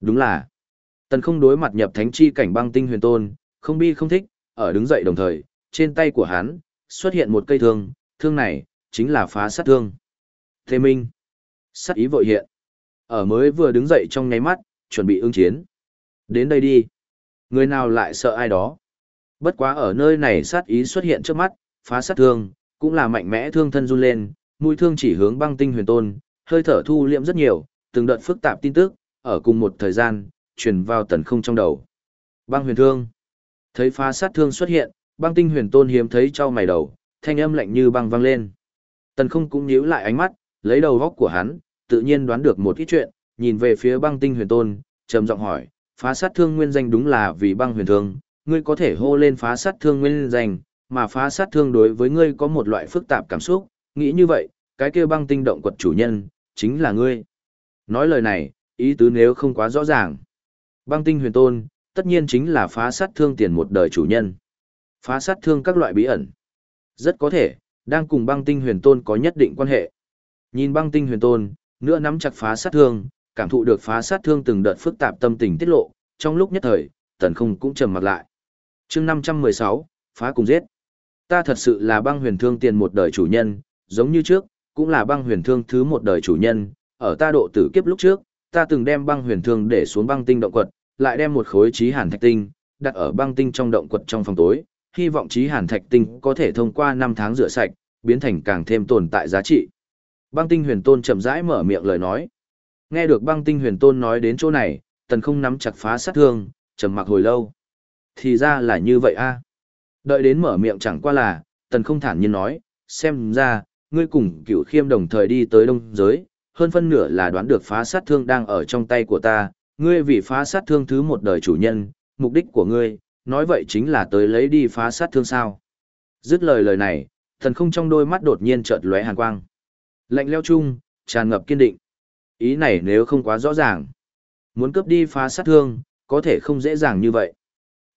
Đúng là, tần không đối mặt nhập thánh chi cảnh băng tinh huyền tôn, không bi không thích, ở đứng dậy đồng thời, trên tay của hắn, xuất hiện một cây thương, thương này, chính là phá sát thương. Thế minh, sát ý vội hiện. Ở mới vừa đứng dậy trong nháy mắt, chuẩn bị ứng chiến. Đến đây đi. Người nào lại sợ ai đó. Bất quá ở nơi này sát ý xuất hiện trước mắt, phá sát thương, cũng là mạnh mẽ thương thân run lên, mũi thương chỉ hướng băng tinh huyền tôn, hơi thở thu liệm rất nhiều, từng đợt phức tạp tin tức, ở cùng một thời gian, truyền vào tần không trong đầu. Băng huyền thương. Thấy phá sát thương xuất hiện, băng tinh huyền tôn hiếm thấy cho mày đầu, thanh âm lạnh như băng vang lên. Tần không cũng nhíu lại ánh mắt, lấy đầu góc của hắn, tự nhiên đoán được một ít chuyện, nhìn về phía băng tinh huyền tôn, trầm giọng hỏi, phá sát thương nguyên danh đúng là vì băng huyền thương, ngươi có thể hô lên phá sát thương nguyên danh, mà phá sát thương đối với ngươi có một loại phức tạp cảm xúc, nghĩ như vậy, cái kia băng tinh động quật chủ nhân, chính là ngươi. Nói lời này, ý tứ nếu không quá rõ ràng. Băng tinh huyền tôn, tất nhiên chính là phá sát thương tiền một đời chủ nhân. Phá sát thương các loại bí ẩn. Rất có thể, đang cùng băng tinh huyền tôn có nhất định quan hệ. Nhìn băng tinh huyền tôn, nữa nắm chặt phá sát thương, cảm thụ được phá sát thương từng đợt phức tạp tâm tình tiết lộ, trong lúc nhất thời, tần không cũng trầm mặt lại. chương 516, phá cùng giết. Ta thật sự là băng huyền thương tiền một đời chủ nhân, giống như trước, cũng là băng huyền thương thứ một đời chủ nhân, ở ta độ tử kiếp lúc trước, ta từng đem băng huyền thương để xuống băng tinh động quật, lại đem một khối trí hàn thạch tinh, đặt ở băng tinh trong động quật trong phòng tối, hy vọng trí hàn thạch tinh có thể thông qua năm tháng rửa sạch, biến thành càng thêm tồn tại giá trị. Băng tinh huyền tôn chậm rãi mở miệng lời nói. Nghe được băng tinh huyền tôn nói đến chỗ này, tần không nắm chặt phá sát thương, trầm mặc hồi lâu. Thì ra là như vậy a. Đợi đến mở miệng chẳng qua là, tần không thản nhiên nói, xem ra, ngươi cùng cửu khiêm đồng thời đi tới đông giới, hơn phân nửa là đoán được phá sát thương đang ở trong tay của ta, ngươi vì phá sát thương thứ một đời chủ nhân, mục đích của ngươi, nói vậy chính là tới lấy đi phá sát thương sao. Dứt lời lời này, thần không trong đôi mắt đột nhiên chợt lóe hàn quang. Lạnh leo chung, tràn ngập kiên định. Ý này nếu không quá rõ ràng, muốn cướp đi phá sát thương, có thể không dễ dàng như vậy.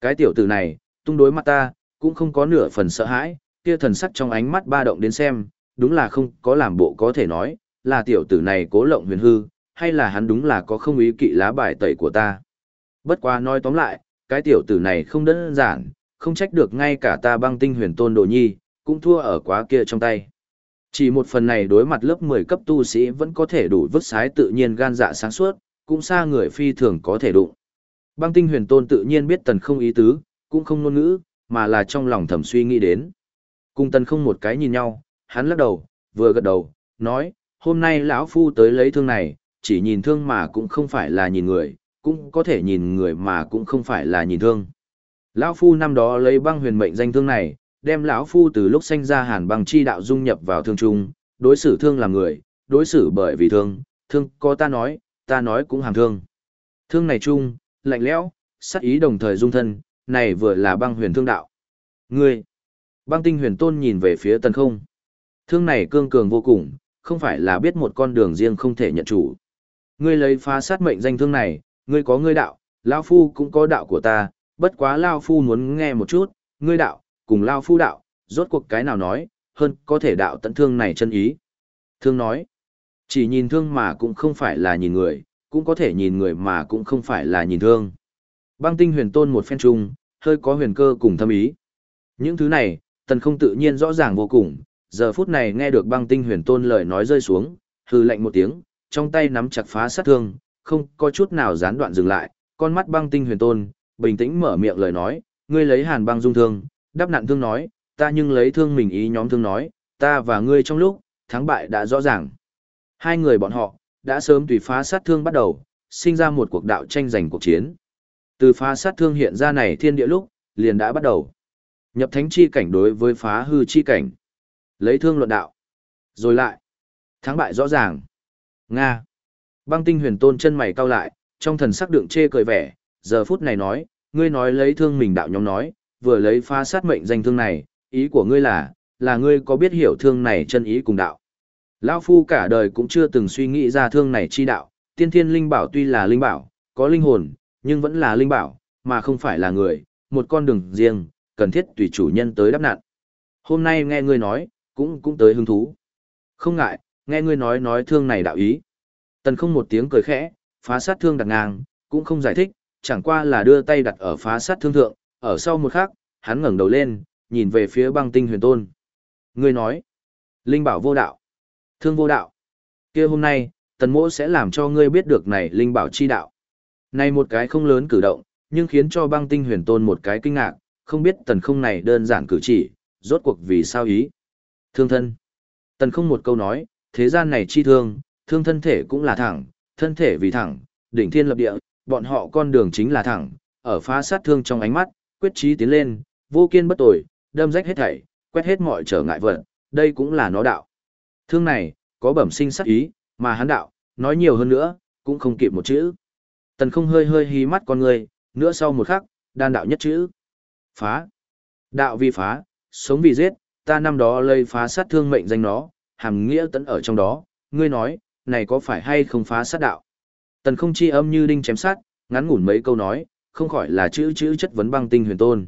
Cái tiểu tử này, tung đối mặt ta, cũng không có nửa phần sợ hãi, kia thần sắc trong ánh mắt ba động đến xem, đúng là không có làm bộ có thể nói, là tiểu tử này cố lộng huyền hư, hay là hắn đúng là có không ý kỵ lá bài tẩy của ta. Bất quá nói tóm lại, cái tiểu tử này không đơn giản, không trách được ngay cả ta băng tinh huyền tôn đồ nhi, cũng thua ở quá kia trong tay. Chỉ một phần này đối mặt lớp 10 cấp tu sĩ vẫn có thể đủ vứt sái tự nhiên gan dạ sáng suốt, cũng xa người phi thường có thể đụng. Băng tinh huyền tôn tự nhiên biết tần không ý tứ, cũng không ngôn ngữ, mà là trong lòng thầm suy nghĩ đến. Cùng tần không một cái nhìn nhau, hắn lắc đầu, vừa gật đầu, nói, hôm nay lão phu tới lấy thương này, chỉ nhìn thương mà cũng không phải là nhìn người, cũng có thể nhìn người mà cũng không phải là nhìn thương. Lão phu năm đó lấy băng huyền mệnh danh thương này, đem lão phu từ lúc sinh ra hàn băng chi đạo dung nhập vào thương trung, đối xử thương là người, đối xử bởi vì thương, thương có ta nói, ta nói cũng hàm thương. Thương này chung, lạnh lẽo, sát ý đồng thời dung thân, này vừa là băng huyền thương đạo. Ngươi, băng tinh huyền tôn nhìn về phía tần không. Thương này cương cường vô cùng, không phải là biết một con đường riêng không thể nhận chủ. Ngươi lấy phá sát mệnh danh thương này, ngươi có ngươi đạo, Lao Phu cũng có đạo của ta, bất quá Lao Phu muốn nghe một chút, ngươi đạo, cùng Lao Phu đạo, rốt cuộc cái nào nói, hơn có thể đạo tận thương này chân ý. Thương nói, chỉ nhìn thương mà cũng không phải là nhìn người, cũng có thể nhìn người mà cũng không phải là nhìn thương. Băng tinh huyền tôn một phen trung, hơi có huyền cơ cùng thâm ý. Những thứ này, tần không tự nhiên rõ ràng vô cùng, giờ phút này nghe được băng tinh huyền tôn lời nói rơi xuống, hư lạnh một tiếng, trong tay nắm chặt phá sát thương, không có chút nào gián đoạn dừng lại, con mắt băng tinh huyền tôn, bình tĩnh mở miệng lời nói, ngươi lấy hàn băng dung thương, đắp nạn thương nói, ta nhưng lấy thương mình ý nhóm thương nói, ta và ngươi trong lúc, thắng bại đã rõ ràng. Hai người bọn họ, đã sớm tùy phá sát thương bắt đầu, sinh ra một cuộc đạo tranh giành cuộc chiến. Từ phá sát thương hiện ra này thiên địa lúc, liền đã bắt đầu. Nhập thánh chi cảnh đối với phá hư chi cảnh. Lấy thương luận đạo. Rồi lại. Thắng bại rõ ràng. Nga. Băng tinh huyền tôn chân mày cau lại, trong thần sắc đựng chê cười vẻ, giờ phút này nói, ngươi nói lấy thương mình đạo nhóm nói, vừa lấy pha sát mệnh danh thương này, ý của ngươi là, là ngươi có biết hiểu thương này chân ý cùng đạo. Lão Phu cả đời cũng chưa từng suy nghĩ ra thương này chi đạo, tiên thiên linh bảo tuy là linh bảo, có linh hồn, nhưng vẫn là linh bảo, mà không phải là người, một con đường riêng, cần thiết tùy chủ nhân tới đáp nạn. Hôm nay nghe ngươi nói, cũng cũng tới hứng thú. Không ngại, nghe ngươi nói nói thương này đạo ý. Tần không một tiếng cười khẽ, phá sát thương đặt ngang, Cũng không giải thích, chẳng qua là đưa tay đặt ở phá sát thương thượng, ở sau một khắc, hắn ngẩng đầu lên, nhìn về phía băng tinh huyền tôn. Ngươi nói, linh bảo vô đạo, thương vô đạo. kia hôm nay, tần mỗ sẽ làm cho ngươi biết được này linh bảo chi đạo. Này một cái không lớn cử động, nhưng khiến cho băng tinh huyền tôn một cái kinh ngạc, không biết tần không này đơn giản cử chỉ, rốt cuộc vì sao ý. Thương thân. Tần không một câu nói, thế gian này chi thương, thương thân thể cũng là thẳng, thân thể vì thẳng, đỉnh thiên lập địa, bọn họ con đường chính là thẳng, ở phá sát thương trong ánh mắt, quyết chí tiến lên, vô kiên bất tồi, đâm rách hết thảy, quét hết mọi trở ngại vật, đây cũng là nó đạo. Thương này, có bẩm sinh sát ý, mà hắn đạo, nói nhiều hơn nữa, cũng không kịp một chữ. Tần không hơi hơi hí mắt con người, nữa sau một khắc, đan đạo nhất chữ. Phá. Đạo vì phá, sống vì giết, ta năm đó lây phá sát thương mệnh danh nó, hàm nghĩa tấn ở trong đó, ngươi nói, này có phải hay không phá sát đạo? Tần không chi âm như đinh chém sát, ngắn ngủn mấy câu nói, không khỏi là chữ chữ chất vấn băng tinh huyền tôn.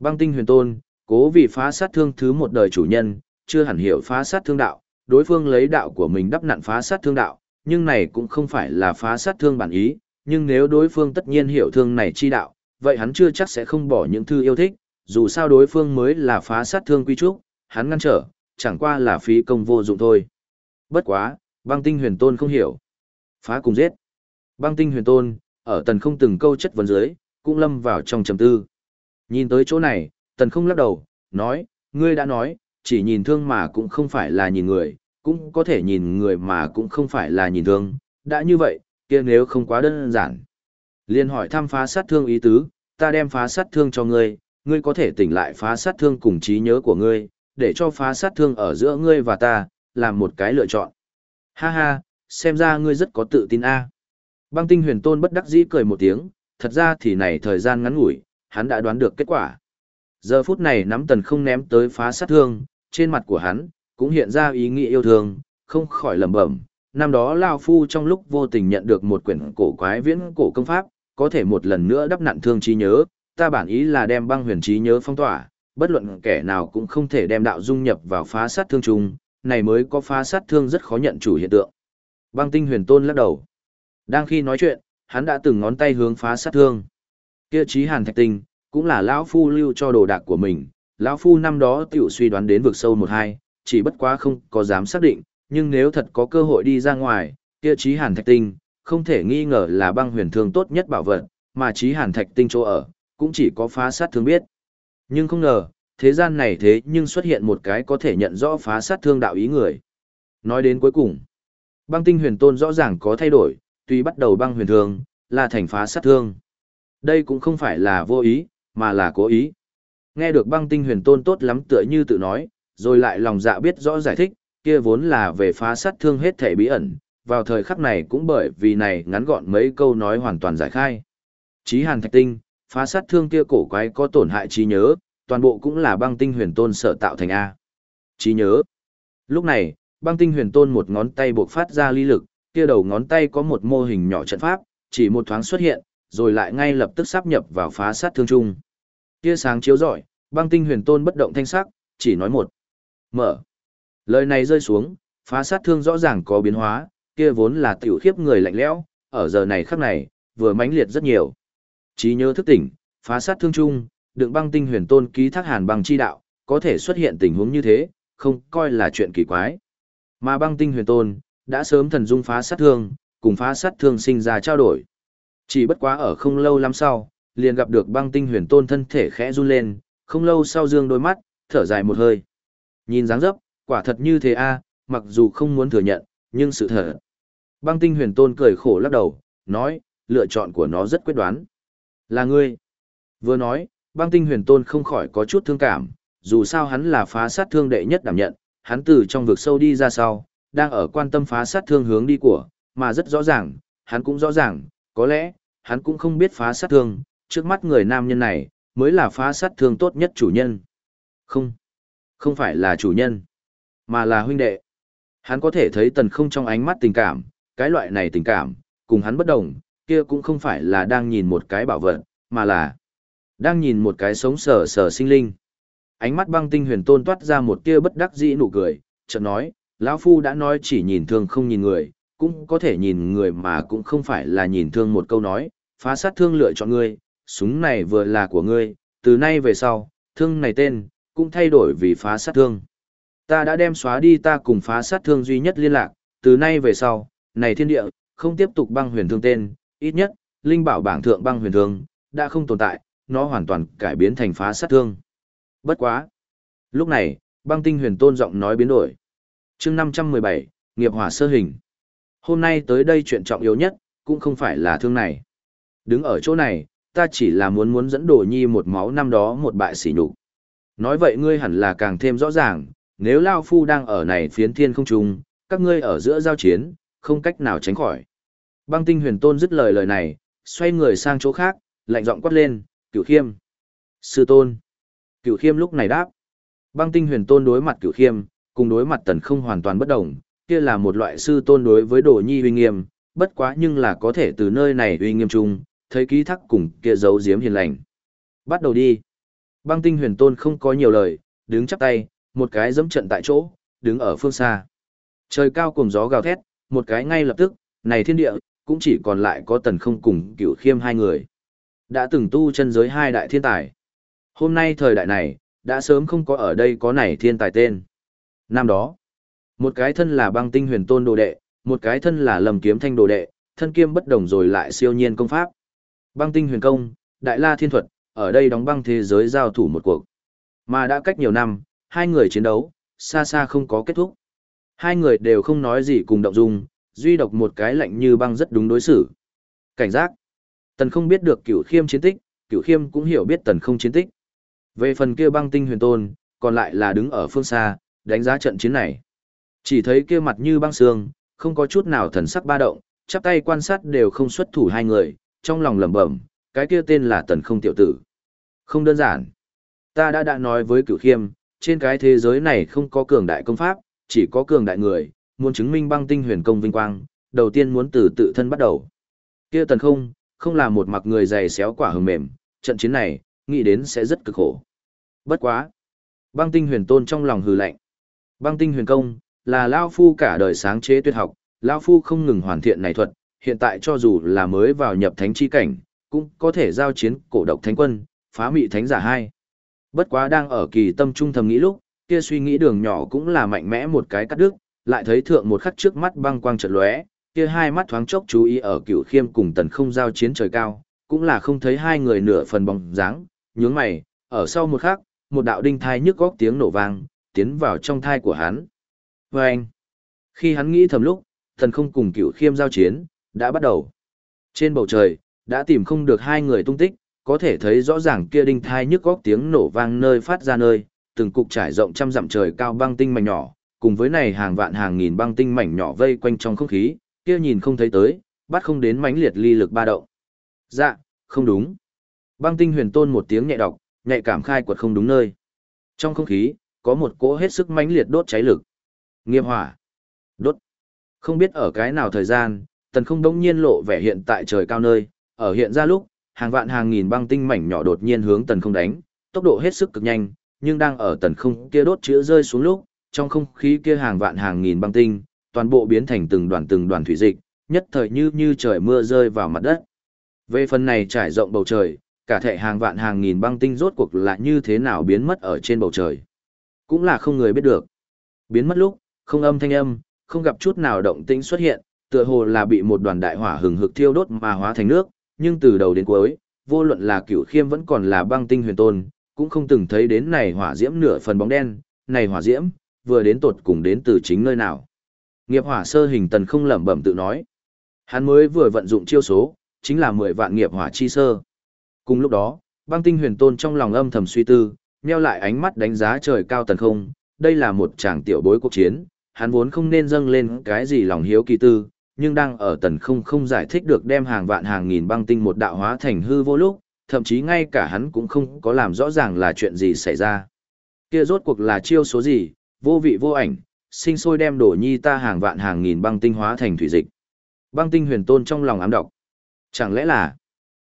Băng tinh huyền tôn, cố vì phá sát thương thứ một đời chủ nhân, chưa hẳn hiểu phá sát thương đạo, đối phương lấy đạo của mình đắp nặn phá sát thương đạo, nhưng này cũng không phải là phá sát thương bản ý, nhưng nếu đối phương tất nhiên hiểu thương này chi đạo, vậy hắn chưa chắc sẽ không bỏ những thư yêu thích, dù sao đối phương mới là phá sát thương quy trúc, hắn ngăn trở, chẳng qua là phí công vô dụng thôi. Bất quá, băng tinh huyền tôn không hiểu. Phá cùng giết. Băng tinh huyền tôn, ở tần không từng câu chất vấn dưới, cũng lâm vào trong trầm tư. Nhìn tới chỗ này, tần không lắc đầu, nói, ngươi đã nói, chỉ nhìn thương mà cũng không phải là nhìn người, cũng có thể nhìn người mà cũng không phải là nhìn thương. Đã như vậy, kia nếu không quá đơn giản. Liên hỏi thăm phá sát thương ý tứ, ta đem phá sát thương cho ngươi, ngươi có thể tỉnh lại phá sát thương cùng trí nhớ của ngươi, để cho phá sát thương ở giữa ngươi và ta, làm một cái lựa chọn. Ha ha, xem ra ngươi rất có tự tin a. Băng tinh huyền tôn bất đắc dĩ cười một tiếng, thật ra thì này thời gian ngắn ngủi, hắn đã đoán được kết quả. Giờ phút này nắm tần không ném tới phá sát thương, trên mặt của hắn, cũng hiện ra ý nghĩa yêu thương, không khỏi lẩm bẩm. Năm đó Lao Phu trong lúc vô tình nhận được một quyển cổ quái viễn cổ công pháp, có thể một lần nữa đắp nặn thương trí nhớ, ta bản ý là đem băng huyền trí nhớ phong tỏa, bất luận kẻ nào cũng không thể đem đạo dung nhập vào phá sát thương chung, này mới có phá sát thương rất khó nhận chủ hiện tượng. Băng tinh huyền tôn lắc đầu. Đang khi nói chuyện, hắn đã từng ngón tay hướng phá sát thương. Kia trí hàn thạch tinh, cũng là lão phu lưu cho đồ đạc của mình, lão phu năm đó tiểu suy đoán đến vực sâu một hai, chỉ bất quá không có dám xác định, nhưng nếu thật có cơ hội đi ra ngoài, kia trí hàn thạch tinh, không thể nghi ngờ là băng huyền thương tốt nhất bảo vật, mà trí hàn thạch tinh chỗ ở, cũng chỉ có phá sát thương biết. Nhưng không ngờ, thế gian này thế nhưng xuất hiện một cái có thể nhận rõ phá sát thương đạo ý người. Nói đến cuối cùng, băng tinh huyền tôn rõ ràng có thay đổi, tuy bắt đầu băng huyền thương, là thành phá sát thương. Đây cũng không phải là vô ý, mà là cố ý. Nghe được băng tinh huyền tôn tốt lắm tựa như tự nói, rồi lại lòng dạ biết rõ giải thích, kia vốn là về phá sát thương hết thể bí ẩn, vào thời khắc này cũng bởi vì này ngắn gọn mấy câu nói hoàn toàn giải khai. Chí hàn thạch tinh, phá sát thương kia cổ quái có tổn hại trí nhớ, toàn bộ cũng là băng tinh huyền tôn sợ tạo thành A. Trí nhớ. Lúc này, băng tinh huyền tôn một ngón tay buộc phát ra ly lực, kia đầu ngón tay có một mô hình nhỏ trận pháp, chỉ một thoáng xuất hiện, rồi lại ngay lập tức sắp nhập vào phá sát thương chung. Kia sáng chiếu rọi, băng tinh huyền tôn bất động thanh sắc, chỉ nói một. Mở. Lời này rơi xuống, phá sát thương rõ ràng có biến hóa, kia vốn là tiểu khiếp người lạnh lẽo, ở giờ này khắc này, vừa mãnh liệt rất nhiều. Trí nhớ thức tỉnh, phá sát thương trung, đựng băng tinh huyền tôn ký thác hàn băng chi đạo, có thể xuất hiện tình huống như thế, không coi là chuyện kỳ quái. Mà băng tinh huyền tôn, đã sớm thần dung phá sát thương, cùng phá sát thương sinh ra trao đổi. Chỉ bất quá ở không lâu lắm sau, liền gặp được băng tinh huyền tôn thân thể khẽ run lên, không lâu sau dương đôi mắt, thở dài một hơi. Nhìn dáng dấp, quả thật như thế a, à, mặc dù không muốn thừa nhận, nhưng sự thật. Băng tinh huyền tôn cười khổ lắc đầu, nói, lựa chọn của nó rất quyết đoán. Là ngươi. Vừa nói, băng tinh huyền tôn không khỏi có chút thương cảm, dù sao hắn là phá sát thương đệ nhất đảm nhận, hắn từ trong vực sâu đi ra sau, đang ở quan tâm phá sát thương hướng đi của, mà rất rõ ràng, hắn cũng rõ ràng, có lẽ, hắn cũng không biết phá sát thương, trước mắt người nam nhân này, mới là phá sát thương tốt nhất chủ nhân. Không, không phải là chủ nhân, mà là huynh đệ. Hắn có thể thấy tần không trong ánh mắt tình cảm, cái loại này tình cảm, cùng hắn bất đồng, kia cũng không phải là đang nhìn một cái bảo vật, mà là đang nhìn một cái sống sờ sờ sinh linh. Ánh mắt băng tinh huyền tôn toát ra một tia bất đắc dĩ nụ cười, chợt nói, lão phu đã nói chỉ nhìn thương không nhìn người, cũng có thể nhìn người mà cũng không phải là nhìn thương một câu nói, phá sát thương lựa chọn ngươi, súng này vừa là của ngươi, từ nay về sau, thương này tên, cũng thay đổi vì phá sát thương. Ta đã đem xóa đi ta cùng phá sát thương duy nhất liên lạc, từ nay về sau, này thiên địa, không tiếp tục băng huyền thương tên, ít nhất, linh bảo bảng thượng băng huyền thương, đã không tồn tại, nó hoàn toàn cải biến thành phá sát thương. Bất quá. Lúc này, băng tinh huyền tôn giọng nói biến đổi. chương 517, nghiệp hỏa sơ hình. Hôm nay tới đây chuyện trọng yếu nhất, cũng không phải là thương này. Đứng ở chỗ này, ta chỉ là muốn muốn dẫn đồ nhi một máu năm đó một bại sỉ nhục. Nói vậy ngươi hẳn là càng thêm rõ ràng, nếu Lao Phu đang ở này phiến thiên không trung, các ngươi ở giữa giao chiến, không cách nào tránh khỏi. Băng tinh huyền tôn dứt lời lời này, xoay người sang chỗ khác, lạnh giọng quát lên, cửu khiêm. Sư tôn. Cửu khiêm lúc này đáp. Băng tinh huyền tôn đối mặt cửu khiêm, cùng đối mặt tần không hoàn toàn bất đồng, kia là một loại sư tôn đối với đồ nhi uy nghiêm, bất quá nhưng là có thể từ nơi này uy nghiêm chung, thấy ký thắc cùng kia giấu giếm hiền lành. Bắt đầu đi. Băng tinh huyền tôn không có nhiều lời, đứng chắp tay, một cái dẫm trận tại chỗ, đứng ở phương xa. Trời cao cùng gió gào thét, một cái ngay lập tức, này thiên địa, cũng chỉ còn lại có tần không cùng cửu khiêm hai người. Đã từng tu chân giới hai đại thiên tài. Hôm nay thời đại này, đã sớm không có ở đây có này thiên tài tên. Năm đó, một cái thân là băng tinh huyền tôn đồ đệ, một cái thân là lầm kiếm thanh đồ đệ, thân kiêm bất đồng rồi lại siêu nhiên công pháp. Băng tinh huyền công, đại la thiên thuật, ở đây đóng băng thế giới giao thủ một cuộc. Mà đã cách nhiều năm, hai người chiến đấu, xa xa không có kết thúc. Hai người đều không nói gì cùng động dung, duy độc một cái lạnh như băng rất đúng đối xử. Cảnh giác. Tần không biết được cửu khiêm chiến tích, cửu khiêm cũng hiểu biết tần không chiến tích. Về phần kia băng tinh huyền tôn, còn lại là đứng ở phương xa, đánh giá trận chiến này. Chỉ thấy kia mặt như băng sương không có chút nào thần sắc ba động, chắp tay quan sát đều không xuất thủ hai người, trong lòng lẩm bẩm, cái kia tên là tần không tiểu tử. Không đơn giản. Ta đã đã nói với cửu khiêm, trên cái thế giới này không có cường đại công pháp, chỉ có cường đại người, muốn chứng minh băng tinh huyền công vinh quang, đầu tiên muốn từ tự thân bắt đầu. Kia tần không, không là một mặc người dày xéo quả hờ mềm, trận chiến này, nghĩ đến sẽ rất cực khổ. Bất quá. Băng tinh huyền tôn trong lòng hừ lạnh. Băng tinh huyền công, là Lao Phu cả đời sáng chế tuyệt học, Lao Phu không ngừng hoàn thiện này thuật, hiện tại cho dù là mới vào nhập thánh chi cảnh, cũng có thể giao chiến cổ độc thánh quân, phá mị thánh giả hai. Bất quá đang ở kỳ tâm trung thầm nghĩ lúc, kia suy nghĩ đường nhỏ cũng là mạnh mẽ một cái cắt đứt, lại thấy thượng một khắc trước mắt băng quang chợt lóe, kia hai mắt thoáng chốc chú ý ở cựu khiêm cùng tần không giao chiến trời cao, cũng là không thấy hai người nửa phần bóng dáng, nhướng mày, ở sau một khắc, một đạo đinh thai nhức góc tiếng nổ vang, tiến vào trong thai của hắn. Và anh, khi hắn nghĩ thầm lúc, tần không cùng cựu khiêm giao chiến, đã bắt đầu. Trên bầu trời, đã tìm không được hai người tung tích, có thể thấy rõ ràng kia đinh thai nhức góc tiếng nổ vang nơi phát ra nơi, từng cục trải rộng trăm dặm trời cao băng tinh mảnh nhỏ, cùng với này hàng vạn hàng nghìn băng tinh mảnh nhỏ vây quanh trong không khí, kia nhìn không thấy tới, bắt không đến mãnh liệt ly lực ba động. Dạ, không đúng. Băng tinh huyền tôn một tiếng nhẹ đọc, nhạy cảm khai quật không đúng nơi. Trong không khí, có một cỗ hết sức mãnh liệt đốt cháy lực. Nghiệp hỏa. Đốt. Không biết ở cái nào thời gian, tần không đống nhiên lộ vẻ hiện tại trời cao nơi, ở hiện ra lúc, hàng vạn hàng nghìn băng tinh mảnh nhỏ đột nhiên hướng tần không đánh, tốc độ hết sức cực nhanh, nhưng đang ở tần không kia đốt chữa rơi xuống lúc, trong không khí kia hàng vạn hàng nghìn băng tinh, toàn bộ biến thành từng đoàn từng đoàn thủy dịch, nhất thời như như trời mưa rơi vào mặt đất. Về phần này trải rộng bầu trời, cả thể hàng vạn hàng nghìn băng tinh rốt cuộc là như thế nào biến mất ở trên bầu trời. Cũng là không người biết được. Biến mất lúc, không âm thanh âm, không gặp chút nào động tĩnh xuất hiện, tựa hồ là bị một đoàn đại hỏa hừng hực thiêu đốt mà hóa thành nước, nhưng từ đầu đến cuối, vô luận là cửu khiêm vẫn còn là băng tinh huyền tôn, cũng không từng thấy đến này hỏa diễm nửa phần bóng đen, này hỏa diễm, vừa đến tột cùng đến từ chính nơi nào. Nghiệp hỏa sơ hình tần không lẩm bẩm tự nói. Hắn mới vừa vận dụng chiêu số, chính là 10 vạn nghiệp hỏa chi sơ. Cùng lúc đó, băng tinh huyền tôn trong lòng âm thầm suy tư, nheo lại ánh mắt đánh giá trời cao tần không, đây là một tràng tiểu bối cuộc chiến, hắn vốn không nên dâng lên cái gì lòng hiếu kỳ tư, nhưng đang ở tần không không giải thích được đem hàng vạn hàng nghìn băng tinh một đạo hóa thành hư vô lúc, thậm chí ngay cả hắn cũng không có làm rõ ràng là chuyện gì xảy ra. Kia rốt cuộc là chiêu số gì, vô vị vô ảnh, sinh sôi đem đổ nhi ta hàng vạn hàng nghìn băng tinh hóa thành thủy dịch. Băng tinh huyền tôn trong lòng ám độc. Chẳng lẽ là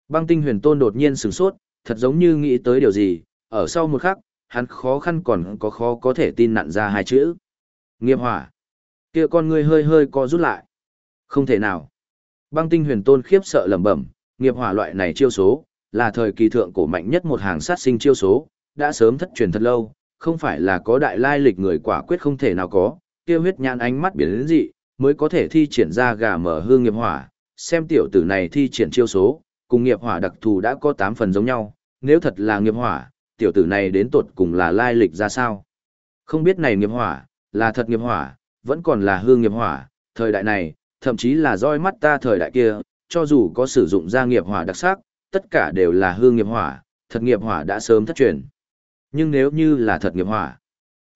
băng tinh huyền tôn đột nhiên sửng sốt, thật giống như nghĩ tới điều gì, ở sau một khắc, hắn khó khăn còn có khó có thể tin nặn ra hai chữ. Nghiệp hỏa. kia con ngươi hơi hơi co rút lại. Không thể nào. Băng tinh huyền tôn khiếp sợ lẩm bẩm, nghiệp hỏa loại này chiêu số, là thời kỳ thượng cổ mạnh nhất một hàng sát sinh chiêu số, đã sớm thất truyền thật lâu, không phải là có đại lai lịch người quả quyết không thể nào có, kia huyết nhãn ánh mắt biến đến dị, mới có thể thi triển ra gà mở hương nghiệp hỏa, xem tiểu tử này thi triển chiêu số, cùng nghiệp hỏa đặc thù đã có 8 phần giống nhau, nếu thật là nghiệp hỏa, tiểu tử này đến tột cùng là lai lịch ra sao. Không biết này nghiệp hỏa, là thật nghiệp hỏa, vẫn còn là hương nghiệp hỏa, thời đại này, thậm chí là roi mắt ta thời đại kia, cho dù có sử dụng ra nghiệp hỏa đặc sắc, tất cả đều là hương nghiệp hỏa, thật nghiệp hỏa đã sớm thất truyền. Nhưng nếu như là thật nghiệp hỏa,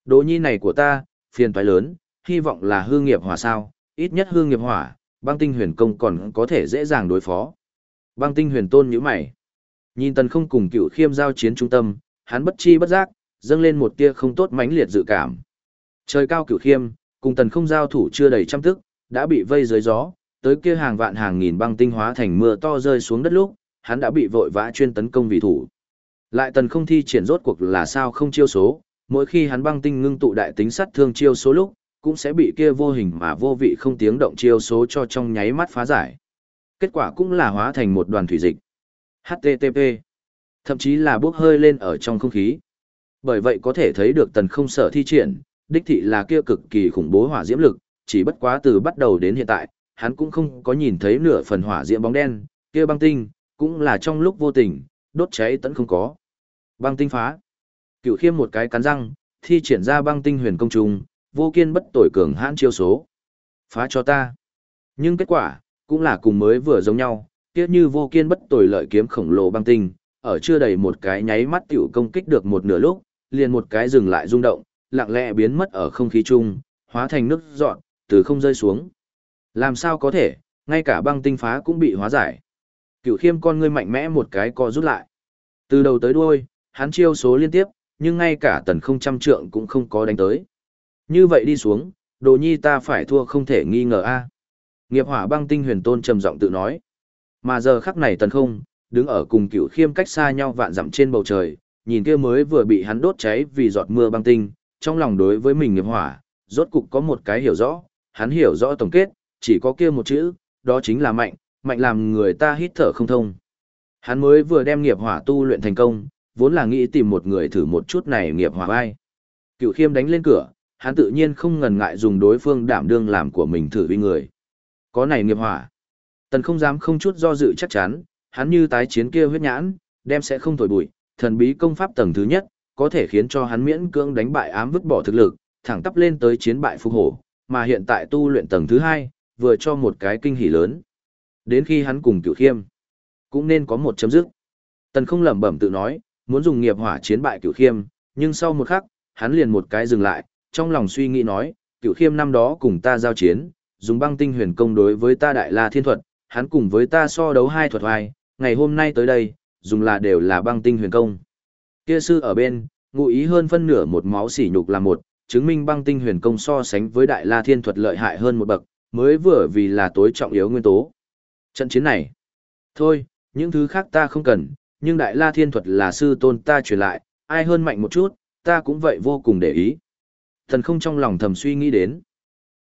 đỗ nhi này của ta, phiền toái lớn, hy vọng là hương nghiệp hỏa sao, ít nhất hương nghiệp hỏa, băng tinh huyền công còn có thể dễ dàng đối phó. Băng tinh huyền tôn nhíu mày. Nhìn tần không cùng cựu khiêm giao chiến trung tâm, hắn bất chi bất giác, dâng lên một tia không tốt mãnh liệt dự cảm. Trời cao cựu khiêm, cùng tần không giao thủ chưa đầy trăm tức, đã bị vây dưới gió, tới kia hàng vạn hàng nghìn băng tinh hóa thành mưa to rơi xuống đất lúc, hắn đã bị vội vã chuyên tấn công vì thủ. Lại tần không thi triển rốt cuộc là sao không chiêu số, mỗi khi hắn băng tinh ngưng tụ đại tính sát thương chiêu số lúc, cũng sẽ bị kia vô hình mà vô vị không tiếng động chiêu số cho trong nháy mắt phá giải. Kết quả cũng là hóa thành một đoàn thủy dịch. HTTP. Thậm chí là bốc hơi lên ở trong không khí. Bởi vậy có thể thấy được tần không sở thi triển, đích thị là kia cực kỳ khủng bố hỏa diễm lực, chỉ bất quá từ bắt đầu đến hiện tại, hắn cũng không có nhìn thấy nửa phần hỏa diễm bóng đen, kia băng tinh, cũng là trong lúc vô tình, đốt cháy tận không có. Băng tinh phá. Cựu khiêm một cái cắn răng, thi triển ra băng tinh huyền công trùng, vô kiên bất tội cường hãn chiêu số. Phá cho ta. Nhưng kết quả, cũng là cùng mới vừa giống nhau, tiếc như vô kiên bất tội lợi kiếm khổng lồ băng tinh, ở chưa đầy một cái nháy mắt tiểu công kích được một nửa lúc, liền một cái dừng lại rung động, lặng lẽ biến mất ở không khí chung, hóa thành nước dọn, từ không rơi xuống. Làm sao có thể, ngay cả băng tinh phá cũng bị hóa giải. Cựu khiêm con ngươi mạnh mẽ một cái co rút lại. Từ đầu tới đuôi, hắn chiêu số liên tiếp, nhưng ngay cả tần không trăm trượng cũng không có đánh tới. Như vậy đi xuống, đồ nhi ta phải thua không thể nghi ngờ a. Nghiệp hỏa băng tinh huyền tôn trầm giọng tự nói. Mà giờ khắc này tần không, đứng ở cùng cửu khiêm cách xa nhau vạn dặm trên bầu trời, nhìn kia mới vừa bị hắn đốt cháy vì giọt mưa băng tinh, trong lòng đối với mình nghiệp hỏa, rốt cục có một cái hiểu rõ, hắn hiểu rõ tổng kết, chỉ có kia một chữ, đó chính là mạnh, mạnh làm người ta hít thở không thông. Hắn mới vừa đem nghiệp hỏa tu luyện thành công, vốn là nghĩ tìm một người thử một chút này nghiệp hỏa vai. Cựu khiêm đánh lên cửa, hắn tự nhiên không ngần ngại dùng đối phương đảm đương làm của mình thử với người. Có này nghiệp hỏa. Tần không dám không chút do dự chắc chắn, hắn như tái chiến kia huyết nhãn, đem sẽ không thổi bụi, thần bí công pháp tầng thứ nhất, có thể khiến cho hắn miễn cưỡng đánh bại ám vứt bỏ thực lực, thẳng tắp lên tới chiến bại phục hổ, mà hiện tại tu luyện tầng thứ hai, vừa cho một cái kinh hỉ lớn. Đến khi hắn cùng cửu khiêm, cũng nên có một chấm dứt. Tần không lẩm bẩm tự nói, muốn dùng nghiệp hỏa chiến bại cửu khiêm, nhưng sau một khắc, hắn liền một cái dừng lại, trong lòng suy nghĩ nói, cửu khiêm năm đó cùng ta giao chiến, dùng băng tinh huyền công đối với ta đại la thiên thuật, hắn cùng với ta so đấu hai thuật hoài, ngày hôm nay tới đây, dùng là đều là băng tinh huyền công. Kia sư ở bên, ngụ ý hơn phân nửa một máu sỉ nhục là một, chứng minh băng tinh huyền công so sánh với đại la thiên thuật lợi hại hơn một bậc, mới vừa vì là tối trọng yếu nguyên tố. Trận chiến này, thôi, những thứ khác ta không cần, nhưng đại la thiên thuật là sư tôn ta truyền lại, ai hơn mạnh một chút, ta cũng vậy vô cùng để ý. Thần không trong lòng thầm suy nghĩ đến.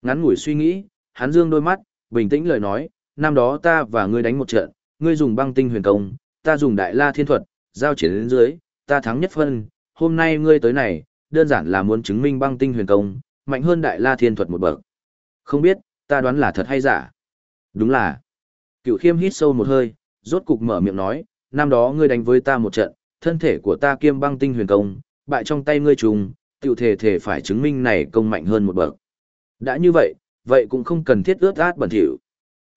Ngắn ngủi suy nghĩ, hắn dương đôi mắt, bình tĩnh lời nói, năm đó ta và ngươi đánh một trận, ngươi dùng băng tinh huyền công, ta dùng đại la thiên thuật, giao chiến đến dưới, ta thắng nhất phân, hôm nay ngươi tới này, đơn giản là muốn chứng minh băng tinh huyền công, mạnh hơn đại la thiên thuật một bậc. Không biết, ta đoán là thật hay giả. Đúng là. Cựu khiêm hít sâu một hơi, rốt cục mở miệng nói, năm đó ngươi đánh với ta một trận, thân thể của ta kiêm băng tinh huyền công, bại trong tay ngươi trùng, tiểu thể thể phải chứng minh này công mạnh hơn một bậc. Đã như vậy, vậy cũng không cần thiết ướt át bẩn thỉu.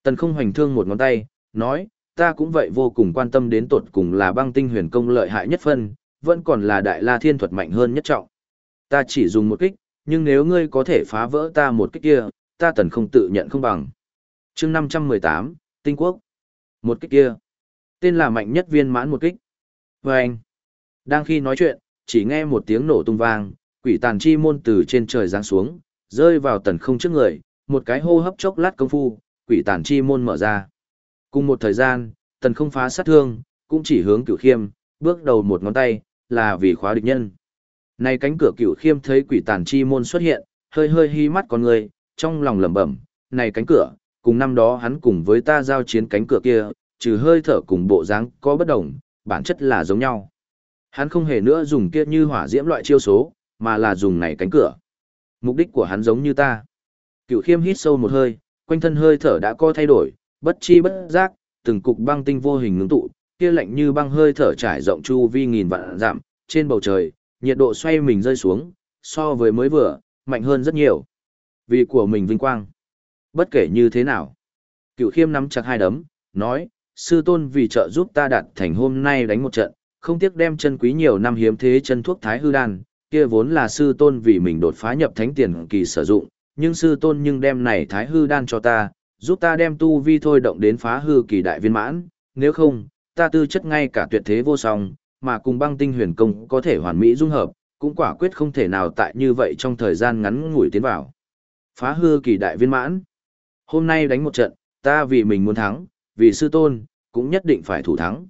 Tần không hoành thương một ngón tay, nói, ta cũng vậy vô cùng quan tâm đến tột cùng là băng tinh huyền công lợi hại nhất phân, vẫn còn là đại la thiên thuật mạnh hơn nhất trọng. Ta chỉ dùng một kích, nhưng nếu ngươi có thể phá vỡ ta một kích kia, ta tần không tự nhận không bằng. chương 518, Tinh Quốc. Một kích kia. Tên là mạnh nhất viên mãn một kích. Và anh. Đang khi nói chuyện, chỉ nghe một tiếng nổ tung vang, quỷ tàn chi môn từ trên trời giáng xuống, rơi vào tần không trước người, một cái hô hấp chốc lát công phu, quỷ tàn chi môn mở ra. Cùng một thời gian, tần không phá sát thương, cũng chỉ hướng cửu khiêm, bước đầu một ngón tay, là vì khóa địch nhân. Này cánh cửa cửu khiêm thấy quỷ tàn chi môn xuất hiện, hơi hơi hí mắt con người, trong lòng lẩm bẩm, này cánh cửa, cùng năm đó hắn cùng với ta giao chiến cánh cửa kia, Trừ hơi thở cùng bộ dáng có bất đồng, bản chất là giống nhau. Hắn không hề nữa dùng kia như hỏa diễm loại chiêu số, mà là dùng này cánh cửa. Mục đích của hắn giống như ta. Cựu khiêm hít sâu một hơi, quanh thân hơi thở đã có thay đổi, bất chi bất giác, từng cục băng tinh vô hình ngưng tụ, kia lạnh như băng hơi thở trải rộng chu vi nghìn vạn giảm trên bầu trời, nhiệt độ xoay mình rơi xuống, so với mới vừa, mạnh hơn rất nhiều. Vì của mình vinh quang. Bất kể như thế nào. Cựu khiêm nắm chặt hai đấm, nói, sư tôn vì trợ giúp ta đạt thành hôm nay đánh một trận, không tiếc đem chân quý nhiều năm hiếm thế chân thuốc thái hư đan, kia vốn là sư tôn vì mình đột phá nhập thánh tiền kỳ sử dụng, nhưng sư tôn nhưng đem này thái hư đan cho ta, giúp ta đem tu vi thôi động đến phá hư kỳ đại viên mãn, nếu không, ta tư chất ngay cả tuyệt thế vô song, mà cùng băng tinh huyền công có thể hoàn mỹ dung hợp, cũng quả quyết không thể nào tại như vậy trong thời gian ngắn ngủi tiến vào. Phá hư kỳ đại viên mãn. Hôm nay đánh một trận, ta vì mình muốn thắng, vì sư tôn, cũng nhất định phải thủ thắng.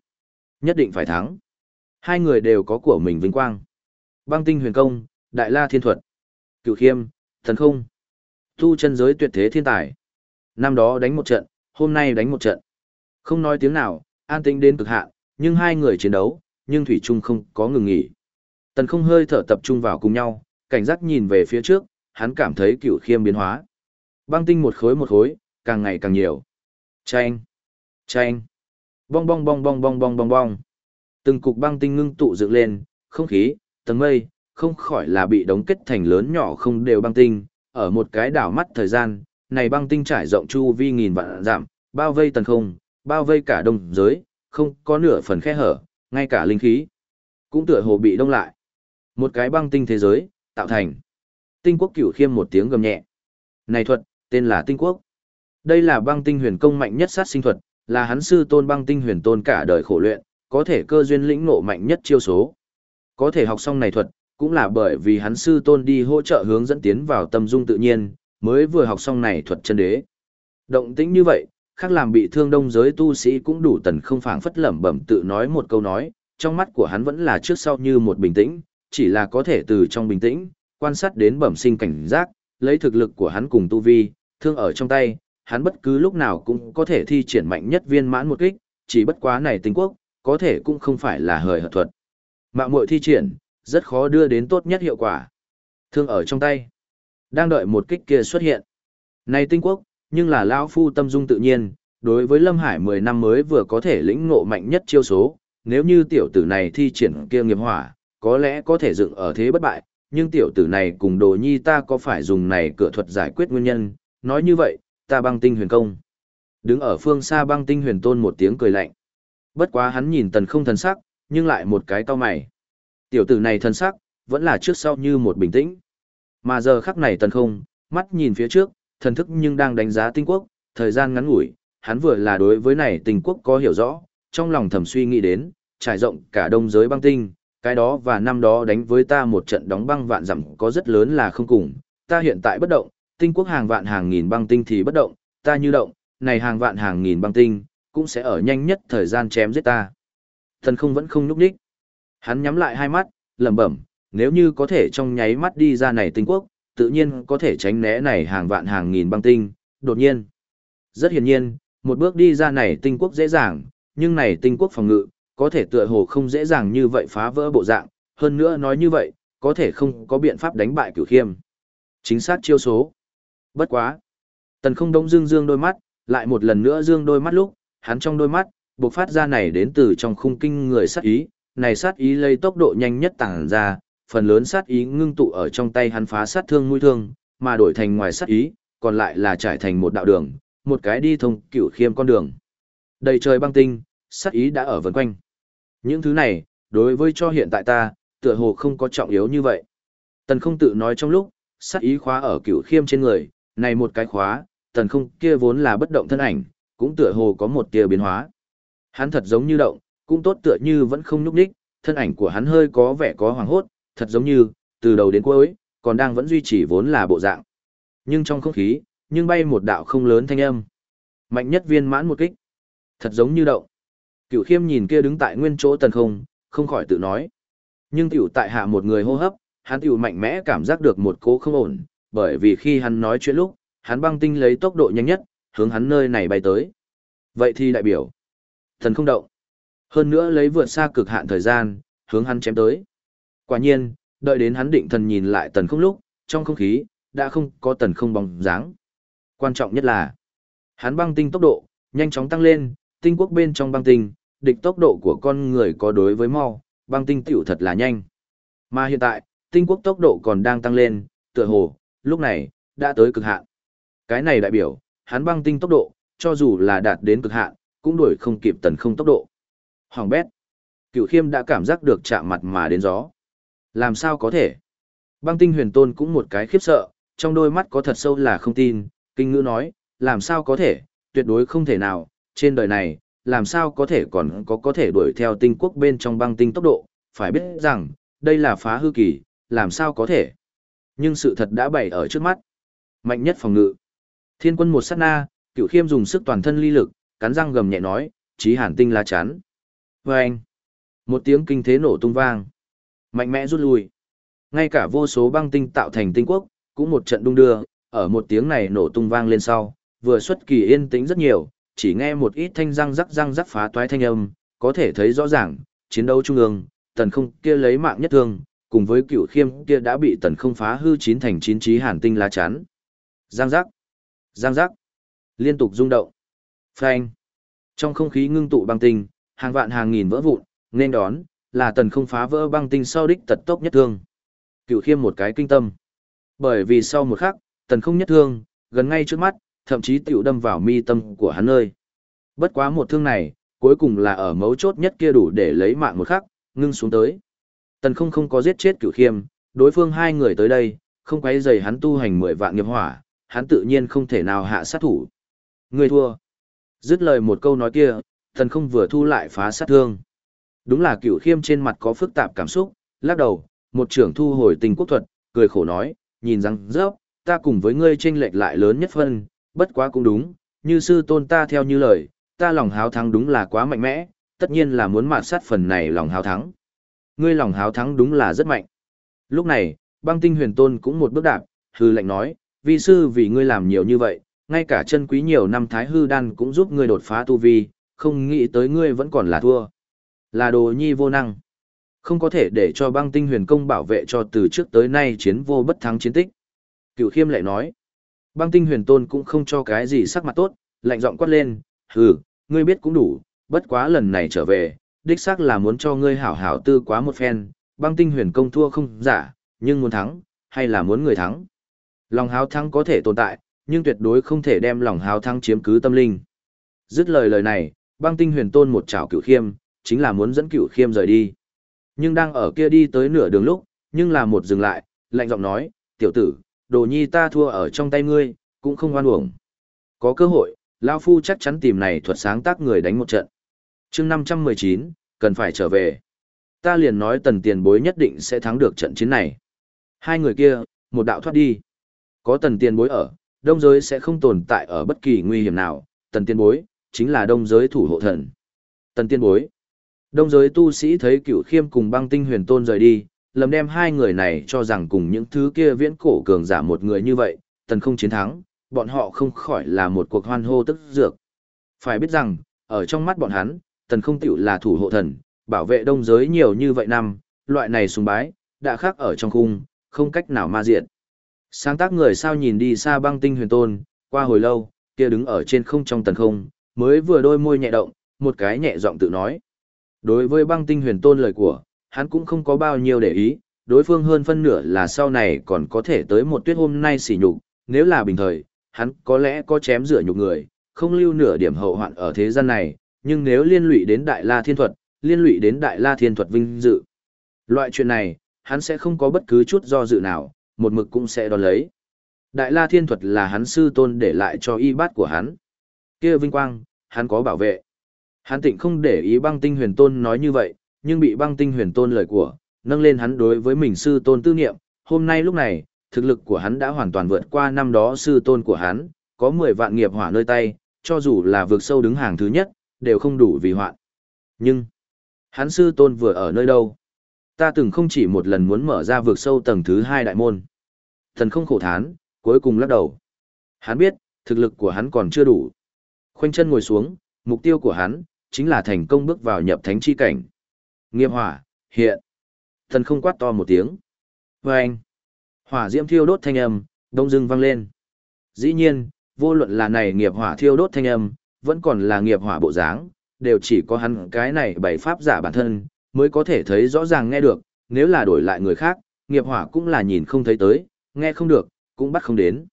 Nhất định phải thắng. Hai người đều có của mình vinh quang. Băng tinh huyền công, đại la thiên thuật. Cựu khiêm, thần không. Tu chân giới tuyệt thế thiên tài. Năm đó đánh một trận, hôm nay đánh một trận. Không nói tiếng nào, an tĩnh đến cực hạn, nhưng hai người chiến đấu, nhưng Thủy Trung không có ngừng nghỉ. Tần không hơi thở tập trung vào cùng nhau, cảnh giác nhìn về phía trước, hắn cảm thấy cựu khiêm biến hóa. Băng tinh một khối một khối, càng ngày càng nhiều. Chanh! Chanh! Bong bong bong bong bong bong bong bong. Từng cục băng tinh ngưng tụ dựng lên, không khí, tầng mây, không khỏi là bị đóng kết thành lớn nhỏ không đều băng tinh. Ở một cái đảo mắt thời gian, này băng tinh trải rộng chu vi nghìn vạn giảm, bao vây tần không, bao vây cả đông giới, không có nửa phần khe hở, ngay cả linh khí cũng tựa hồ bị đông lại. Một cái băng tinh thế giới, tạo thành. Tinh quốc cửu khiêm một tiếng gầm nhẹ. Này thuật, tên là tinh quốc. Đây là băng tinh huyền công mạnh nhất sát sinh thuật, là hắn sư tôn băng tinh huyền tôn cả đời khổ luyện, có thể cơ duyên lĩnh ngộ mạnh nhất chiêu số. Có thể học xong này thuật, cũng là bởi vì hắn sư tôn đi hỗ trợ hướng dẫn tiến vào tâm dung tự nhiên, mới vừa học xong này thuật chân đế. Động tĩnh như vậy, khác làm bị thương đông giới tu sĩ cũng đủ tần không phảng phất lẩm bẩm tự nói một câu nói, trong mắt của hắn vẫn là trước sau như một bình tĩnh, chỉ là có thể từ trong bình tĩnh, quan sát đến bẩm sinh cảnh giác, lấy thực lực của hắn cùng tu vi, thương ở trong tay, hắn bất cứ lúc nào cũng có thể thi triển mạnh nhất viên mãn một kích, chỉ bất quá này tinh quốc, có thể cũng không phải là hời hợt thuật. Mạng muội thi triển, rất khó đưa đến tốt nhất hiệu quả. Thương ở trong tay, đang đợi một kích kia xuất hiện. Này tinh quốc, nhưng là lão phu tâm dung tự nhiên, đối với Lâm Hải 10 năm mới vừa có thể lĩnh ngộ mạnh nhất chiêu số, nếu như tiểu tử này thi triển kia nghiệp hỏa, có lẽ có thể dựng ở thế bất bại, nhưng tiểu tử này cùng đồ nhi ta có phải dùng này cửa thuật giải quyết nguyên nhân, nói như vậy, ta băng tinh huyền công. Đứng ở phương xa băng tinh huyền tôn một tiếng cười lạnh. Bất quá hắn nhìn tần không thần sắc, nhưng lại một cái to mày. Tiểu tử này thần sắc, vẫn là trước sau như một bình tĩnh. Mà giờ khắc này tần không, mắt nhìn phía trước, thần thức nhưng đang đánh giá tinh quốc, thời gian ngắn ngủi, hắn vừa là đối với này tinh quốc có hiểu rõ, trong lòng thầm suy nghĩ đến, trải rộng cả đông giới băng tinh, cái đó và năm đó đánh với ta một trận đóng băng vạn dặm có rất lớn là không cùng, ta hiện tại bất động, tinh quốc hàng vạn hàng nghìn băng tinh thì bất động, ta như động, này hàng vạn hàng nghìn băng tinh, cũng sẽ ở nhanh nhất thời gian chém giết ta. Thần không vẫn không núp đích. Hắn nhắm lại hai mắt, lẩm bẩm, nếu như có thể trong nháy mắt đi ra này tinh quốc, tự nhiên có thể tránh né này hàng vạn hàng nghìn băng tinh, đột nhiên. Rất hiển nhiên, một bước đi ra này tinh quốc dễ dàng, nhưng này tinh quốc phòng ngự, có thể tựa hồ không dễ dàng như vậy phá vỡ bộ dạng, hơn nữa nói như vậy, có thể không có biện pháp đánh bại cửu khiêm. Chính xác chiêu số. Bất quá. Tần không đông dương dương đôi mắt, lại một lần nữa dương đôi mắt lúc, hắn trong đôi mắt, bộc phát ra này đến từ trong khung kinh người sát ý, này sát ý lây tốc độ nhanh nhất tàng ra, phần lớn sát ý ngưng tụ ở trong tay hắn phá sát thương mũi thương, mà đổi thành ngoài sát ý, còn lại là trải thành một đạo đường, một cái đi thông cửu khiêm con đường. Đầy trời băng tinh, sát ý đã ở vần quanh. Những thứ này, đối với cho hiện tại ta, tựa hồ không có trọng yếu như vậy. Tần không tự nói trong lúc, sát ý khóa ở cửu khiêm trên người, này một cái khóa, tần không kia vốn là bất động thân ảnh, cũng tựa hồ có một tia biến hóa. Hắn thật giống như động, cũng tốt tựa như vẫn không nhúc đích, thân ảnh của hắn hơi có vẻ có hoàng hốt, thật giống như, từ đầu đến cuối, còn đang vẫn duy trì vốn là bộ dạng. Nhưng trong không khí, nhưng bay một đạo không lớn thanh âm. Mạnh nhất viên mãn một kích. Thật giống như động. Cựu khiêm nhìn kia đứng tại nguyên chỗ tần không, không khỏi tự nói. Nhưng tiểu tại hạ một người hô hấp, hắn tiểu mạnh mẽ cảm giác được một cố không ổn, bởi vì khi hắn nói chuyện lúc, hắn băng tinh lấy tốc độ nhanh nhất, hướng hắn nơi này bay tới. Vậy thì đại biểu, Thần không động. Hơn nữa lấy vượt xa cực hạn thời gian, hướng hắn chém tới. Quả nhiên, đợi đến hắn định thần nhìn lại tần không lúc, trong không khí, đã không có tần không bóng dáng. Quan trọng nhất là, hắn băng tinh tốc độ, nhanh chóng tăng lên, tinh quốc bên trong băng tinh, địch tốc độ của con người có đối với mau, băng tinh tiểu thật là nhanh. Mà hiện tại, tinh quốc tốc độ còn đang tăng lên, tựa hồ, lúc này, đã tới cực hạn. Cái này đại biểu, hắn băng tinh tốc độ, cho dù là đạt đến cực hạn, cũng đuổi không kịp tần không tốc độ. Hoàng bét. Cựu khiêm đã cảm giác được chạm mặt mà đến gió. Làm sao có thể? Băng tinh huyền tôn cũng một cái khiếp sợ, trong đôi mắt có thật sâu là không tin, kinh ngữ nói, làm sao có thể, tuyệt đối không thể nào, trên đời này, làm sao có thể còn có có thể đuổi theo tinh quốc bên trong băng tinh tốc độ, phải biết rằng, đây là phá hư kỳ, làm sao có thể. Nhưng sự thật đã bày ở trước mắt. Mạnh nhất phòng ngự. Thiên quân một sát na, cựu khiêm dùng sức toàn thân ly lực, cắn răng gầm nhẹ nói, trí hàn tinh lá chắn. Và anh, một tiếng kinh thế nổ tung vang. Mạnh mẽ rút lui. Ngay cả vô số băng tinh tạo thành tinh quốc, cũng một trận đung đưa, ở một tiếng này nổ tung vang lên sau, vừa xuất kỳ yên tĩnh rất nhiều, chỉ nghe một ít thanh răng rắc răng rắc phá toái thanh âm, có thể thấy rõ ràng, chiến đấu trung ương, tần không kia lấy mạng nhất thương, cùng với cựu khiêm kia đã bị tần không phá hư chín thành chín trí hàn tinh lá chắn. Giang giác giang giác liên tục rung động. Phanh. Trong không khí ngưng tụ băng tinh, hàng vạn hàng nghìn vỡ vụn, nên đón, là tần không phá vỡ băng tinh sau đích tật tốc nhất thương. Cựu khiêm một cái kinh tâm. Bởi vì sau một khắc, tần không nhất thương, gần ngay trước mắt, thậm chí tiểu đâm vào mi tâm của hắn nơi. Bất quá một thương này, cuối cùng là ở mấu chốt nhất kia đủ để lấy mạng một khắc, ngưng xuống tới. Tần không không có giết chết cửu khiêm, đối phương hai người tới đây, không quấy dày hắn tu hành mười vạn nghiệp hỏa, hắn tự nhiên không thể nào hạ sát thủ. Người thua. Dứt lời một câu nói kia, tần không vừa thu lại phá sát thương. Đúng là cửu khiêm trên mặt có phức tạp cảm xúc, lắc đầu, một trưởng thu hồi tình quốc thuật, cười khổ nói, nhìn rằng rớp, ta cùng với ngươi tranh lệch lại lớn nhất phân, bất quá cũng đúng, như sư tôn ta theo như lời, ta lòng háo thắng đúng là quá mạnh mẽ, tất nhiên là muốn mạt sát phần này lòng háo thắng. Ngươi lòng háo thắng đúng là rất mạnh. Lúc này, băng tinh huyền tôn cũng một bước đạp, hư lệnh nói, vi sư vì ngươi làm nhiều như vậy, ngay cả chân quý nhiều năm thái hư đan cũng giúp ngươi đột phá tu vi, không nghĩ tới ngươi vẫn còn là thua. Là đồ nhi vô năng. Không có thể để cho băng tinh huyền công bảo vệ cho từ trước tới nay chiến vô bất thắng chiến tích. Cựu khiêm lại nói, băng tinh huyền tôn cũng không cho cái gì sắc mặt tốt, lạnh giọng quát lên, hừ, ngươi biết cũng đủ, bất quá lần này trở về, đích xác là muốn cho ngươi hảo hảo tư quá một phen, băng tinh huyền công thua không giả, nhưng muốn thắng, hay là muốn người thắng. Lòng háo thắng có thể tồn tại, nhưng tuyệt đối không thể đem lòng háo thắng chiếm cứ tâm linh. Dứt lời lời này, băng tinh huyền tôn một chảo cửu khiêm, chính là muốn dẫn cửu khiêm rời đi. Nhưng đang ở kia đi tới nửa đường lúc, nhưng là một dừng lại, lạnh giọng nói, tiểu tử, đồ nhi ta thua ở trong tay ngươi, cũng không oan uổng. Có cơ hội, Lao Phu chắc chắn tìm này thuật sáng tác người đánh một trận chương 519, cần phải trở về. Ta liền nói tần tiền bối nhất định sẽ thắng được trận chiến này. Hai người kia, một đạo thoát đi. Có tần tiền bối ở, đông giới sẽ không tồn tại ở bất kỳ nguy hiểm nào. Tần tiền bối, chính là đông giới thủ hộ thần. Tần tiền bối. Đông giới tu sĩ thấy cửu khiêm cùng băng tinh huyền tôn rời đi, lầm đem hai người này cho rằng cùng những thứ kia viễn cổ cường giả một người như vậy, tần không chiến thắng, bọn họ không khỏi là một cuộc hoan hô tức dược. Phải biết rằng, ở trong mắt bọn hắn, tần không tiểu là thủ hộ thần, bảo vệ đông giới nhiều như vậy năm, loại này sùng bái, đã khác ở trong khung, không cách nào ma diện. Sáng tác người sao nhìn đi xa băng tinh huyền tôn, qua hồi lâu, kia đứng ở trên không trong tần không, mới vừa đôi môi nhẹ động, một cái nhẹ giọng tự nói. Đối với băng tinh huyền tôn lời của, hắn cũng không có bao nhiêu để ý, đối phương hơn phân nửa là sau này còn có thể tới một tuyết hôm nay xỉ nhục, nếu là bình thời, hắn có lẽ có chém rửa nhục người, không lưu nửa điểm hậu hoạn ở thế gian này, nhưng nếu liên lụy đến Đại La Thiên Thuật, liên lụy đến Đại La Thiên Thuật vinh dự. Loại chuyện này, hắn sẽ không có bất cứ chút do dự nào, một mực cũng sẽ đón lấy. Đại La Thiên Thuật là hắn sư tôn để lại cho y bát của hắn. kia vinh quang, hắn có bảo vệ. Hắn tịnh không để ý băng tinh huyền tôn nói như vậy, nhưng bị băng tinh huyền tôn lời của, nâng lên hắn đối với mình sư tôn tư niệm, hôm nay lúc này, thực lực của hắn đã hoàn toàn vượt qua năm đó sư tôn của hắn, có 10 vạn nghiệp hỏa nơi tay, cho dù là vượt sâu đứng hàng thứ nhất, đều không đủ vì hoạn. Nhưng, hắn sư tôn vừa ở nơi đâu? Ta từng không chỉ một lần muốn mở ra vượt sâu tầng thứ hai đại môn. Thần không khổ thán, cuối cùng lắc đầu. Hắn biết, thực lực của hắn còn chưa đủ. Khoanh chân ngồi xuống, mục tiêu của hắn, chính là thành công bước vào nhập thánh chi cảnh. Nghiệp hỏa, hiện. Thần không quát to một tiếng. Vâng! anh, hỏa diễm thiêu đốt thanh âm, đông dưng vang lên. Dĩ nhiên, vô luận là này nghiệp hỏa thiêu đốt thanh âm, vẫn còn là nghiệp hỏa bộ dáng, đều chỉ có hắn cái này bảy pháp giả bản thân, mới có thể thấy rõ ràng nghe được, nếu là đổi lại người khác, nghiệp hỏa cũng là nhìn không thấy tới, nghe không được, cũng bắt không đến.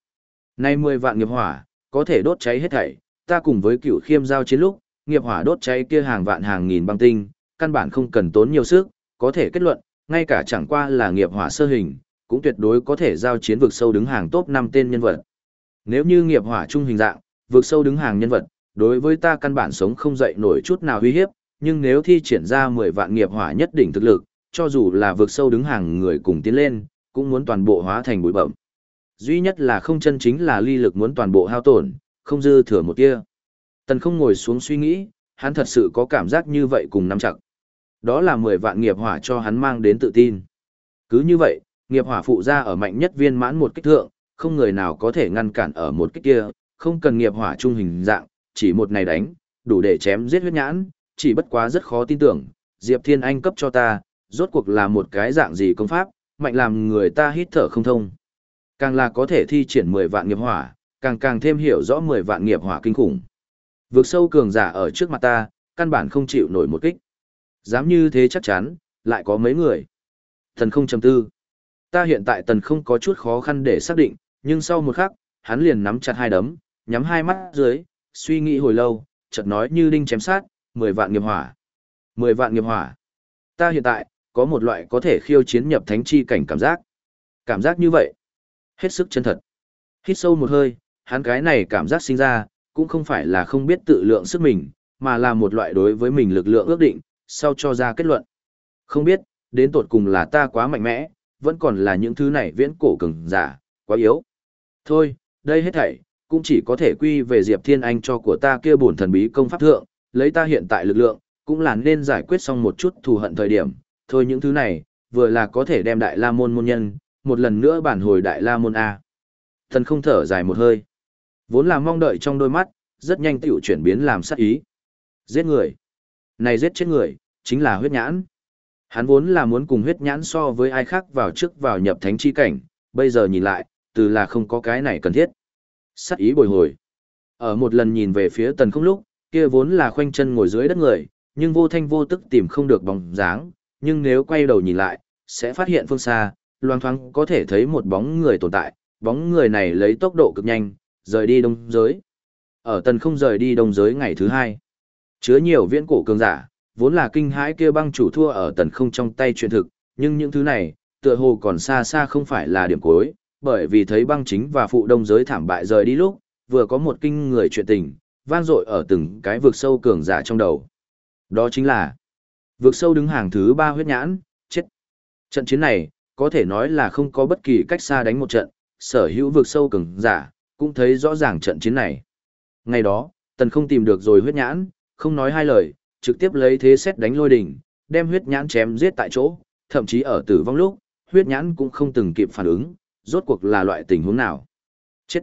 Nay 10 vạn nghiệp hỏa, có thể đốt cháy hết thảy, ta cùng với cựu khiêm giao chiến lúc, nghiệp hỏa đốt cháy kia hàng vạn hàng nghìn băng tinh, căn bản không cần tốn nhiều sức, có thể kết luận, ngay cả chẳng qua là nghiệp hỏa sơ hình, cũng tuyệt đối có thể giao chiến vực sâu đứng hàng top 5 tên nhân vật. Nếu như nghiệp hỏa trung hình dạng, vực sâu đứng hàng nhân vật, đối với ta căn bản sống không dậy nổi chút nào uy hiếp, nhưng nếu thi triển ra 10 vạn nghiệp hỏa nhất định thực lực, cho dù là vực sâu đứng hàng người cùng tiến lên, cũng muốn toàn bộ hóa thành bụi bậm. Duy nhất là không chân chính là ly lực muốn toàn bộ hao tổn, không dư thừa một tia. Tần không ngồi xuống suy nghĩ, hắn thật sự có cảm giác như vậy cùng nắm chặt. Đó là 10 vạn nghiệp hỏa cho hắn mang đến tự tin. Cứ như vậy, nghiệp hỏa phụ ra ở mạnh nhất viên mãn một kích thượng, không người nào có thể ngăn cản ở một kích kia, không cần nghiệp hỏa trung hình dạng, chỉ một này đánh, đủ để chém giết huyết nhãn, chỉ bất quá rất khó tin tưởng, Diệp Thiên Anh cấp cho ta, rốt cuộc là một cái dạng gì công pháp, mạnh làm người ta hít thở không thông. Càng là có thể thi triển 10 vạn nghiệp hỏa, càng càng thêm hiểu rõ 10 vạn nghiệp hỏa kinh khủng. Vượt sâu cường giả ở trước mặt ta, căn bản không chịu nổi một kích. Dám như thế chắc chắn, lại có mấy người. Thần không chấm tư. Ta hiện tại tần không có chút khó khăn để xác định, nhưng sau một khắc, hắn liền nắm chặt hai đấm, nhắm hai mắt dưới, suy nghĩ hồi lâu, chợt nói như đinh chém sát, 10 vạn nghiệp hỏa. 10 vạn nghiệp hỏa. Ta hiện tại, có một loại có thể khiêu chiến nhập thánh chi cảnh cảm giác. Cảm giác như vậy, hết sức chân thật. Hít sâu một hơi, hắn cái này cảm giác sinh ra, cũng không phải là không biết tự lượng sức mình, mà là một loại đối với mình lực lượng ước định, sau cho ra kết luận. Không biết, đến tột cùng là ta quá mạnh mẽ, vẫn còn là những thứ này viễn cổ cường giả, quá yếu. Thôi, đây hết thảy, cũng chỉ có thể quy về Diệp Thiên Anh cho của ta kia bổn thần bí công pháp thượng, lấy ta hiện tại lực lượng, cũng là nên giải quyết xong một chút thù hận thời điểm, thôi những thứ này, vừa là có thể đem Đại La Môn môn nhân, một lần nữa bản hồi Đại La Môn A. Thần không thở dài một hơi. Vốn là mong đợi trong đôi mắt, rất nhanh tiểu chuyển biến làm sát ý. Giết người. Này giết chết người, chính là huyết nhãn. Hắn vốn là muốn cùng huyết nhãn so với ai khác vào trước vào nhập thánh chi cảnh, bây giờ nhìn lại, từ là không có cái này cần thiết. Sát ý bồi hồi. Ở một lần nhìn về phía tần không lúc, kia vốn là khoanh chân ngồi dưới đất người, nhưng vô thanh vô tức tìm không được bóng dáng, nhưng nếu quay đầu nhìn lại, sẽ phát hiện phương xa, loang thoáng có thể thấy một bóng người tồn tại, bóng người này lấy tốc độ cực nhanh, rời đi đông giới. Ở tần không rời đi đông giới ngày thứ hai, chứa nhiều viễn cổ cường giả, vốn là kinh hãi kia băng chủ thua ở tần không trong tay chuyện thực, nhưng những thứ này, tựa hồ còn xa xa không phải là điểm cuối, bởi vì thấy băng chính và phụ đông giới thảm bại rời đi lúc, vừa có một kinh người chuyện tình, vang dội ở từng cái vực sâu cường giả trong đầu. Đó chính là vực sâu đứng hàng thứ ba huyết nhãn, chết. Trận chiến này, có thể nói là không có bất kỳ cách xa đánh một trận, sở hữu vực sâu cường giả, cũng thấy rõ ràng trận chiến này. Ngày đó, tần không tìm được rồi huyết nhãn, không nói hai lời, trực tiếp lấy thế xét đánh lôi đỉnh, đem huyết nhãn chém giết tại chỗ, thậm chí ở tử vong lúc, huyết nhãn cũng không từng kịp phản ứng, rốt cuộc là loại tình huống nào. Chết.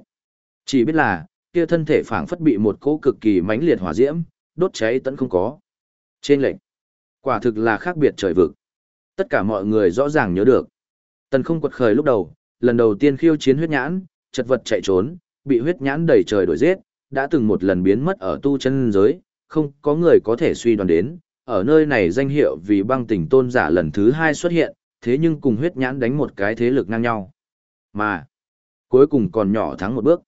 Chỉ biết là, kia thân thể phảng phất bị một cỗ cực kỳ mãnh liệt hỏa diễm, đốt cháy tận không có. Trên lệnh, quả thực là khác biệt trời vực. Tất cả mọi người rõ ràng nhớ được. Tần không quật khởi lúc đầu, lần đầu tiên khiêu chiến huyết nhãn, chật vật chạy trốn, bị huyết nhãn đẩy trời đuổi giết, đã từng một lần biến mất ở tu chân giới, không có người có thể suy đoán đến, ở nơi này danh hiệu vì băng tỉnh tôn giả lần thứ hai xuất hiện, thế nhưng cùng huyết nhãn đánh một cái thế lực ngang nhau. Mà, cuối cùng còn nhỏ thắng một bước.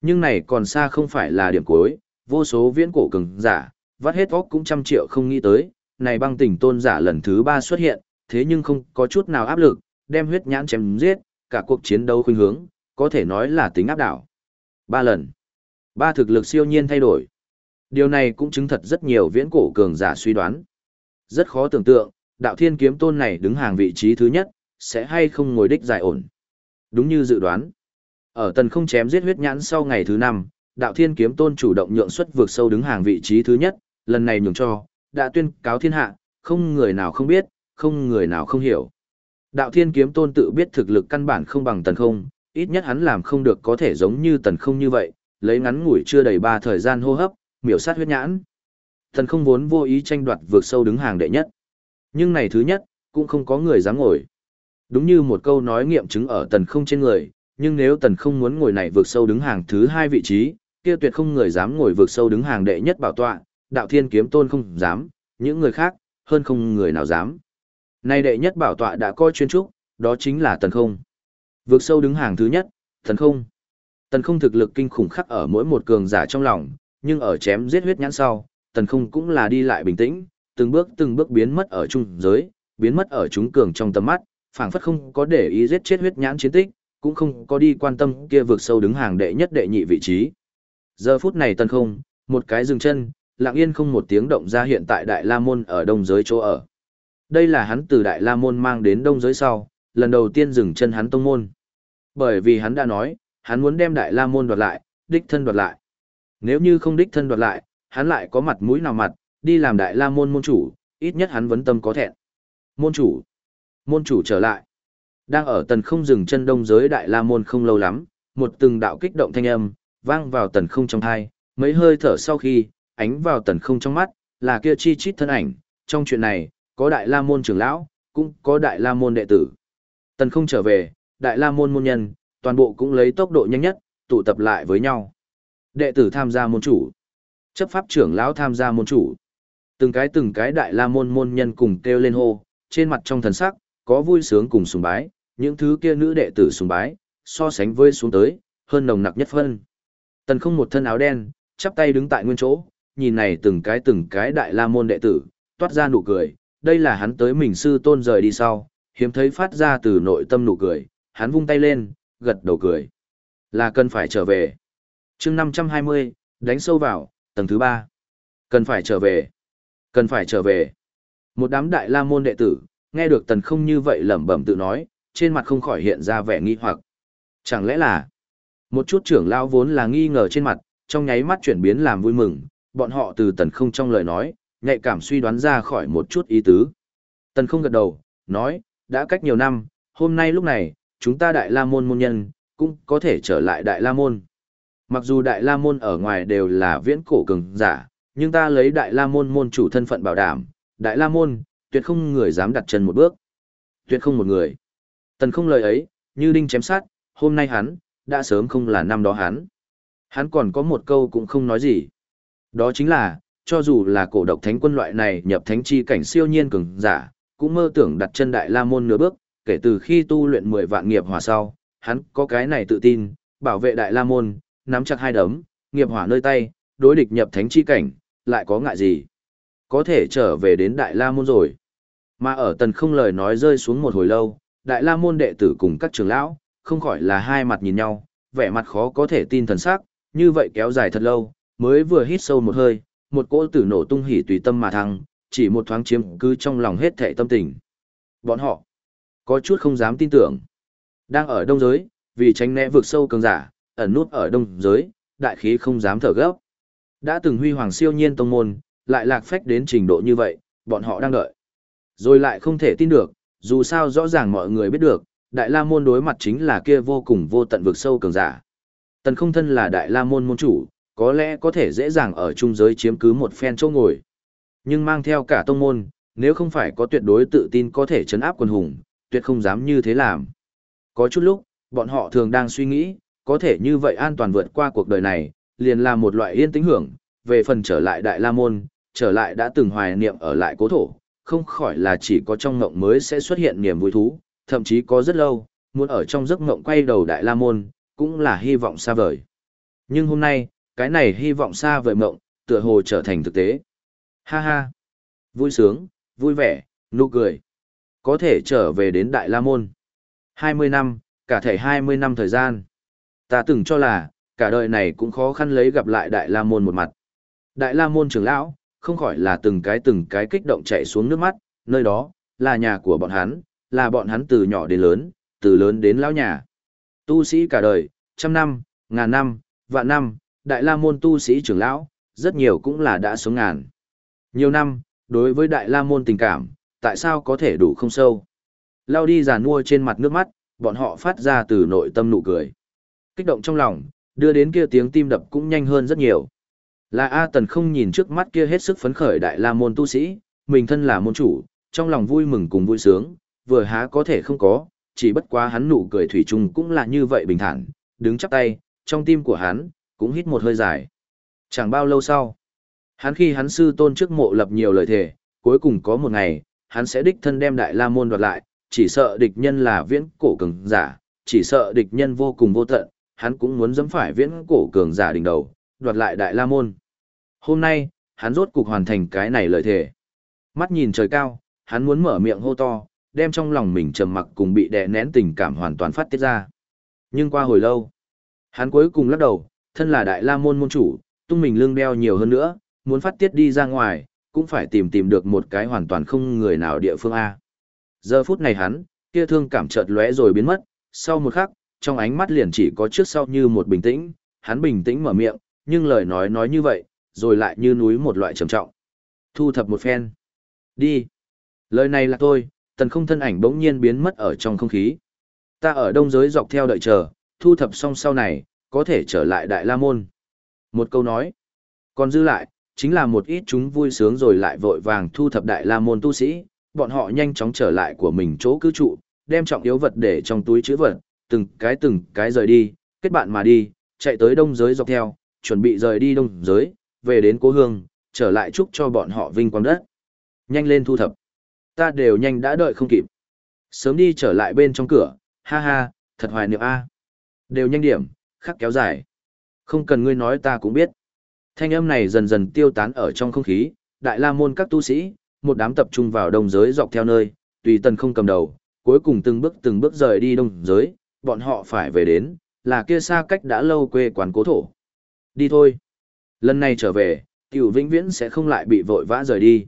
Nhưng này còn xa không phải là điểm cuối, vô số viễn cổ cường giả, vắt hết óc cũng trăm triệu không nghĩ tới, này băng tỉnh tôn giả lần thứ ba xuất hiện, thế nhưng không có chút nào áp lực, đem huyết nhãn chém giết, cả cuộc chiến đấu khuynh hướng, có thể nói là tính áp đảo. Ba lần, ba thực lực siêu nhiên thay đổi. Điều này cũng chứng thật rất nhiều viễn cổ cường giả suy đoán. Rất khó tưởng tượng, đạo thiên kiếm tôn này đứng hàng vị trí thứ nhất, sẽ hay không ngồi đích giải ổn. Đúng như dự đoán. Ở tần không chém giết huyết nhãn sau ngày thứ năm, đạo thiên kiếm tôn chủ động nhượng xuất vượt sâu đứng hàng vị trí thứ nhất, lần này nhường cho, đã tuyên cáo thiên hạ, không người nào không biết, không người nào không hiểu. Đạo thiên kiếm tôn tự biết thực lực căn bản không bằng tần không, ít nhất hắn làm không được có thể giống như tần không như vậy, lấy ngắn ngủi chưa đầy ba thời gian hô hấp, miểu sát huyết nhãn. tần không vốn vô ý tranh đoạt vượt sâu đứng hàng đệ nhất. Nhưng này thứ nhất, cũng không có người dám ngồi. Đúng như một câu nói nghiệm chứng ở tần không trên người, nhưng nếu tần không muốn ngồi này vượt sâu đứng hàng thứ hai vị trí, kia tuyệt không người dám ngồi vượt sâu đứng hàng đệ nhất bảo tọa, đạo thiên kiếm tôn không dám, những người khác, hơn không người nào dám. Nay đệ nhất bảo tọa đã coi chuyên trúc, đó chính là tần không. Vượt sâu đứng hàng thứ nhất, tần không. Tần không thực lực kinh khủng khắc ở mỗi một cường giả trong lòng, nhưng ở chém giết huyết nhãn sau, tần không cũng là đi lại bình tĩnh, từng bước từng bước biến mất ở trung giới, biến mất ở chúng cường trong tầm mắt, phảng phất không có để ý giết chết huyết nhãn chiến tích, cũng không có đi quan tâm kia vượt sâu đứng hàng đệ nhất đệ nhị vị trí. Giờ phút này tần không, một cái dừng chân, lặng yên không một tiếng động ra hiện tại Đại La Môn ở đông giới chỗ ở. Đây là hắn từ Đại La Môn mang đến đông giới sau, lần đầu tiên dừng chân hắn tông môn. Bởi vì hắn đã nói, hắn muốn đem Đại La Môn đoạt lại, đích thân đoạt lại. Nếu như không đích thân đoạt lại, hắn lại có mặt mũi nào mặt, đi làm Đại La Môn môn chủ, ít nhất hắn vấn tâm có thẹn. Môn chủ. Môn chủ trở lại. Đang ở tần không dừng chân đông giới Đại La Môn không lâu lắm, một từng đạo kích động thanh âm, vang vào tần không trong thai, mấy hơi thở sau khi, ánh vào tần không trong mắt, là kia chi chít thân ảnh, trong chuyện này, có đại la môn trưởng lão, cũng có đại la môn đệ tử. Tần không trở về, đại la môn môn nhân, toàn bộ cũng lấy tốc độ nhanh nhất, tụ tập lại với nhau. Đệ tử tham gia môn chủ, chấp pháp trưởng lão tham gia môn chủ. Từng cái từng cái đại la môn môn nhân cùng kêu lên hô, trên mặt trong thần sắc, có vui sướng cùng sùng bái, những thứ kia nữ đệ tử sùng bái, so sánh với xuống tới, hơn nồng nặc nhất phân. Tần không một thân áo đen, chắp tay đứng tại nguyên chỗ, nhìn này từng cái từng cái đại la môn đệ tử, toát ra nụ cười, đây là hắn tới mình sư tôn rời đi sau, hiếm thấy phát ra từ nội tâm nụ cười, hắn vung tay lên, gật đầu cười. Là cần phải trở về. chương 520, đánh sâu vào, tầng thứ 3. Cần phải trở về. Cần phải trở về. Một đám đại la môn đệ tử, nghe được tần không như vậy lẩm bẩm tự nói, trên mặt không khỏi hiện ra vẻ nghi hoặc. Chẳng lẽ là, một chút trưởng lão vốn là nghi ngờ trên mặt, trong nháy mắt chuyển biến làm vui mừng, bọn họ từ tần không trong lời nói, nhạy cảm suy đoán ra khỏi một chút ý tứ. Tần không gật đầu, nói, đã cách nhiều năm, hôm nay lúc này, chúng ta Đại La Môn môn nhân, cũng có thể trở lại Đại La Môn. Mặc dù Đại La Môn ở ngoài đều là viễn cổ cường giả, nhưng ta lấy Đại La Môn môn chủ thân phận bảo đảm, Đại La Môn, tuyệt không người dám đặt chân một bước. Tuyệt không một người. Tần không lời ấy, như đinh chém sát, hôm nay hắn, đã sớm không là năm đó hắn. Hắn còn có một câu cũng không nói gì. Đó chính là, cho dù là cổ độc thánh quân loại này nhập thánh chi cảnh siêu nhiên cường giả, cũng mơ tưởng đặt chân đại la môn nửa bước, kể từ khi tu luyện 10 vạn nghiệp hỏa sau, hắn có cái này tự tin, bảo vệ đại la môn, nắm chặt hai đấm, nghiệp hỏa nơi tay, đối địch nhập thánh chi cảnh, lại có ngại gì? Có thể trở về đến đại la môn rồi. Mà ở tần không lời nói rơi xuống một hồi lâu, đại la môn đệ tử cùng các trưởng lão, không khỏi là hai mặt nhìn nhau, vẻ mặt khó có thể tin thần sắc, như vậy kéo dài thật lâu, mới vừa hít sâu một hơi, một cỗ tử nổ tung hỉ tùy tâm mà thăng, chỉ một thoáng chiếm cứ trong lòng hết thệ tâm tình. Bọn họ có chút không dám tin tưởng. Đang ở đông giới, vì tránh né vượt sâu cường giả, ẩn nút ở đông giới, đại khí không dám thở gấp. Đã từng huy hoàng siêu nhiên tông môn, lại lạc phách đến trình độ như vậy, bọn họ đang đợi. Rồi lại không thể tin được, dù sao rõ ràng mọi người biết được, Đại La Môn đối mặt chính là kia vô cùng vô tận vực sâu cường giả. Tần không thân là Đại La Môn môn chủ, có lẽ có thể dễ dàng ở trung giới chiếm cứ một phen chỗ ngồi. Nhưng mang theo cả tông môn, nếu không phải có tuyệt đối tự tin có thể chấn áp quân hùng, tuyệt không dám như thế làm. Có chút lúc, bọn họ thường đang suy nghĩ, có thể như vậy an toàn vượt qua cuộc đời này, liền là một loại yên tĩnh hưởng, về phần trở lại Đại La Môn, trở lại đã từng hoài niệm ở lại cố thổ, không khỏi là chỉ có trong ngộng mới sẽ xuất hiện niềm vui thú, thậm chí có rất lâu, muốn ở trong giấc ngộng quay đầu Đại La Môn, cũng là hy vọng xa vời. Nhưng hôm nay, cái này hy vọng xa vời mộng, tựa hồ trở thành thực tế. Ha ha! Vui sướng, vui vẻ, nụ cười. Có thể trở về đến Đại La Môn. 20 năm, cả thể 20 năm thời gian. Ta từng cho là, cả đời này cũng khó khăn lấy gặp lại Đại La Môn một mặt. Đại La Môn trưởng lão, không khỏi là từng cái từng cái kích động chạy xuống nước mắt, nơi đó, là nhà của bọn hắn, là bọn hắn từ nhỏ đến lớn, từ lớn đến lão nhà. Tu sĩ cả đời, trăm năm, ngàn năm, vạn năm, đại la môn tu sĩ trưởng lão, rất nhiều cũng là đã sống ngàn. Nhiều năm, đối với đại la môn tình cảm, tại sao có thể đủ không sâu? Lao đi giàn mua trên mặt nước mắt, bọn họ phát ra từ nội tâm nụ cười. Kích động trong lòng, đưa đến kia tiếng tim đập cũng nhanh hơn rất nhiều. Là A Tần không nhìn trước mắt kia hết sức phấn khởi đại la môn tu sĩ, mình thân là môn chủ, trong lòng vui mừng cùng vui sướng, vừa há có thể không có, chỉ bất quá hắn nụ cười thủy chung cũng là như vậy bình thản, đứng chắp tay, trong tim của hắn, cũng hít một hơi dài. Chẳng bao lâu sau, hắn khi hắn sư tôn trước mộ lập nhiều lời thề, cuối cùng có một ngày, hắn sẽ đích thân đem đại la môn đoạt lại, chỉ sợ địch nhân là viễn cổ cường giả, chỉ sợ địch nhân vô cùng vô tận, hắn cũng muốn dẫm phải viễn cổ cường giả đỉnh đầu, đoạt lại đại la môn. Hôm nay, hắn rốt cục hoàn thành cái này lợi thể. Mắt nhìn trời cao, hắn muốn mở miệng hô to, đem trong lòng mình trầm mặc cùng bị đè nén tình cảm hoàn toàn phát tiết ra. Nhưng qua hồi lâu, hắn cuối cùng lắc đầu, thân là đại la môn môn chủ, tung mình lương đeo nhiều hơn nữa, muốn phát tiết đi ra ngoài, cũng phải tìm tìm được một cái hoàn toàn không người nào địa phương A. Giờ phút này hắn, kia thương cảm chợt lóe rồi biến mất, sau một khắc, trong ánh mắt liền chỉ có trước sau như một bình tĩnh, hắn bình tĩnh mở miệng, nhưng lời nói nói như vậy, rồi lại như núi một loại trầm trọng. Thu thập một phen. Đi. Lời này là tôi, tần không thân ảnh bỗng nhiên biến mất ở trong không khí. Ta ở đông giới dọc theo đợi chờ, thu thập xong sau này, có thể trở lại Đại La Môn. Một câu nói. Còn dư lại, chính là một ít chúng vui sướng rồi lại vội vàng thu thập Đại La Môn tu sĩ, bọn họ nhanh chóng trở lại của mình chỗ cư trụ, đem trọng yếu vật để trong túi chữ vật, từng cái từng cái rời đi, kết bạn mà đi, chạy tới đông giới dọc theo, chuẩn bị rời đi đông giới, về đến cố hương, trở lại chúc cho bọn họ vinh quang đất. Nhanh lên thu thập. Ta đều nhanh đã đợi không kịp. Sớm đi trở lại bên trong cửa, ha ha, thật hoài niệm a. Đều nhanh điểm, khắc kéo dài. Không cần ngươi nói ta cũng biết. Thanh âm này dần dần tiêu tán ở trong không khí, đại la môn các tu sĩ, một đám tập trung vào đông giới dọc theo nơi, tùy tần không cầm đầu, cuối cùng từng bước từng bước rời đi đông giới, bọn họ phải về đến, là kia xa cách đã lâu quê quán cố thổ. Đi thôi. Lần này trở về, tiểu vĩnh viễn sẽ không lại bị vội vã rời đi.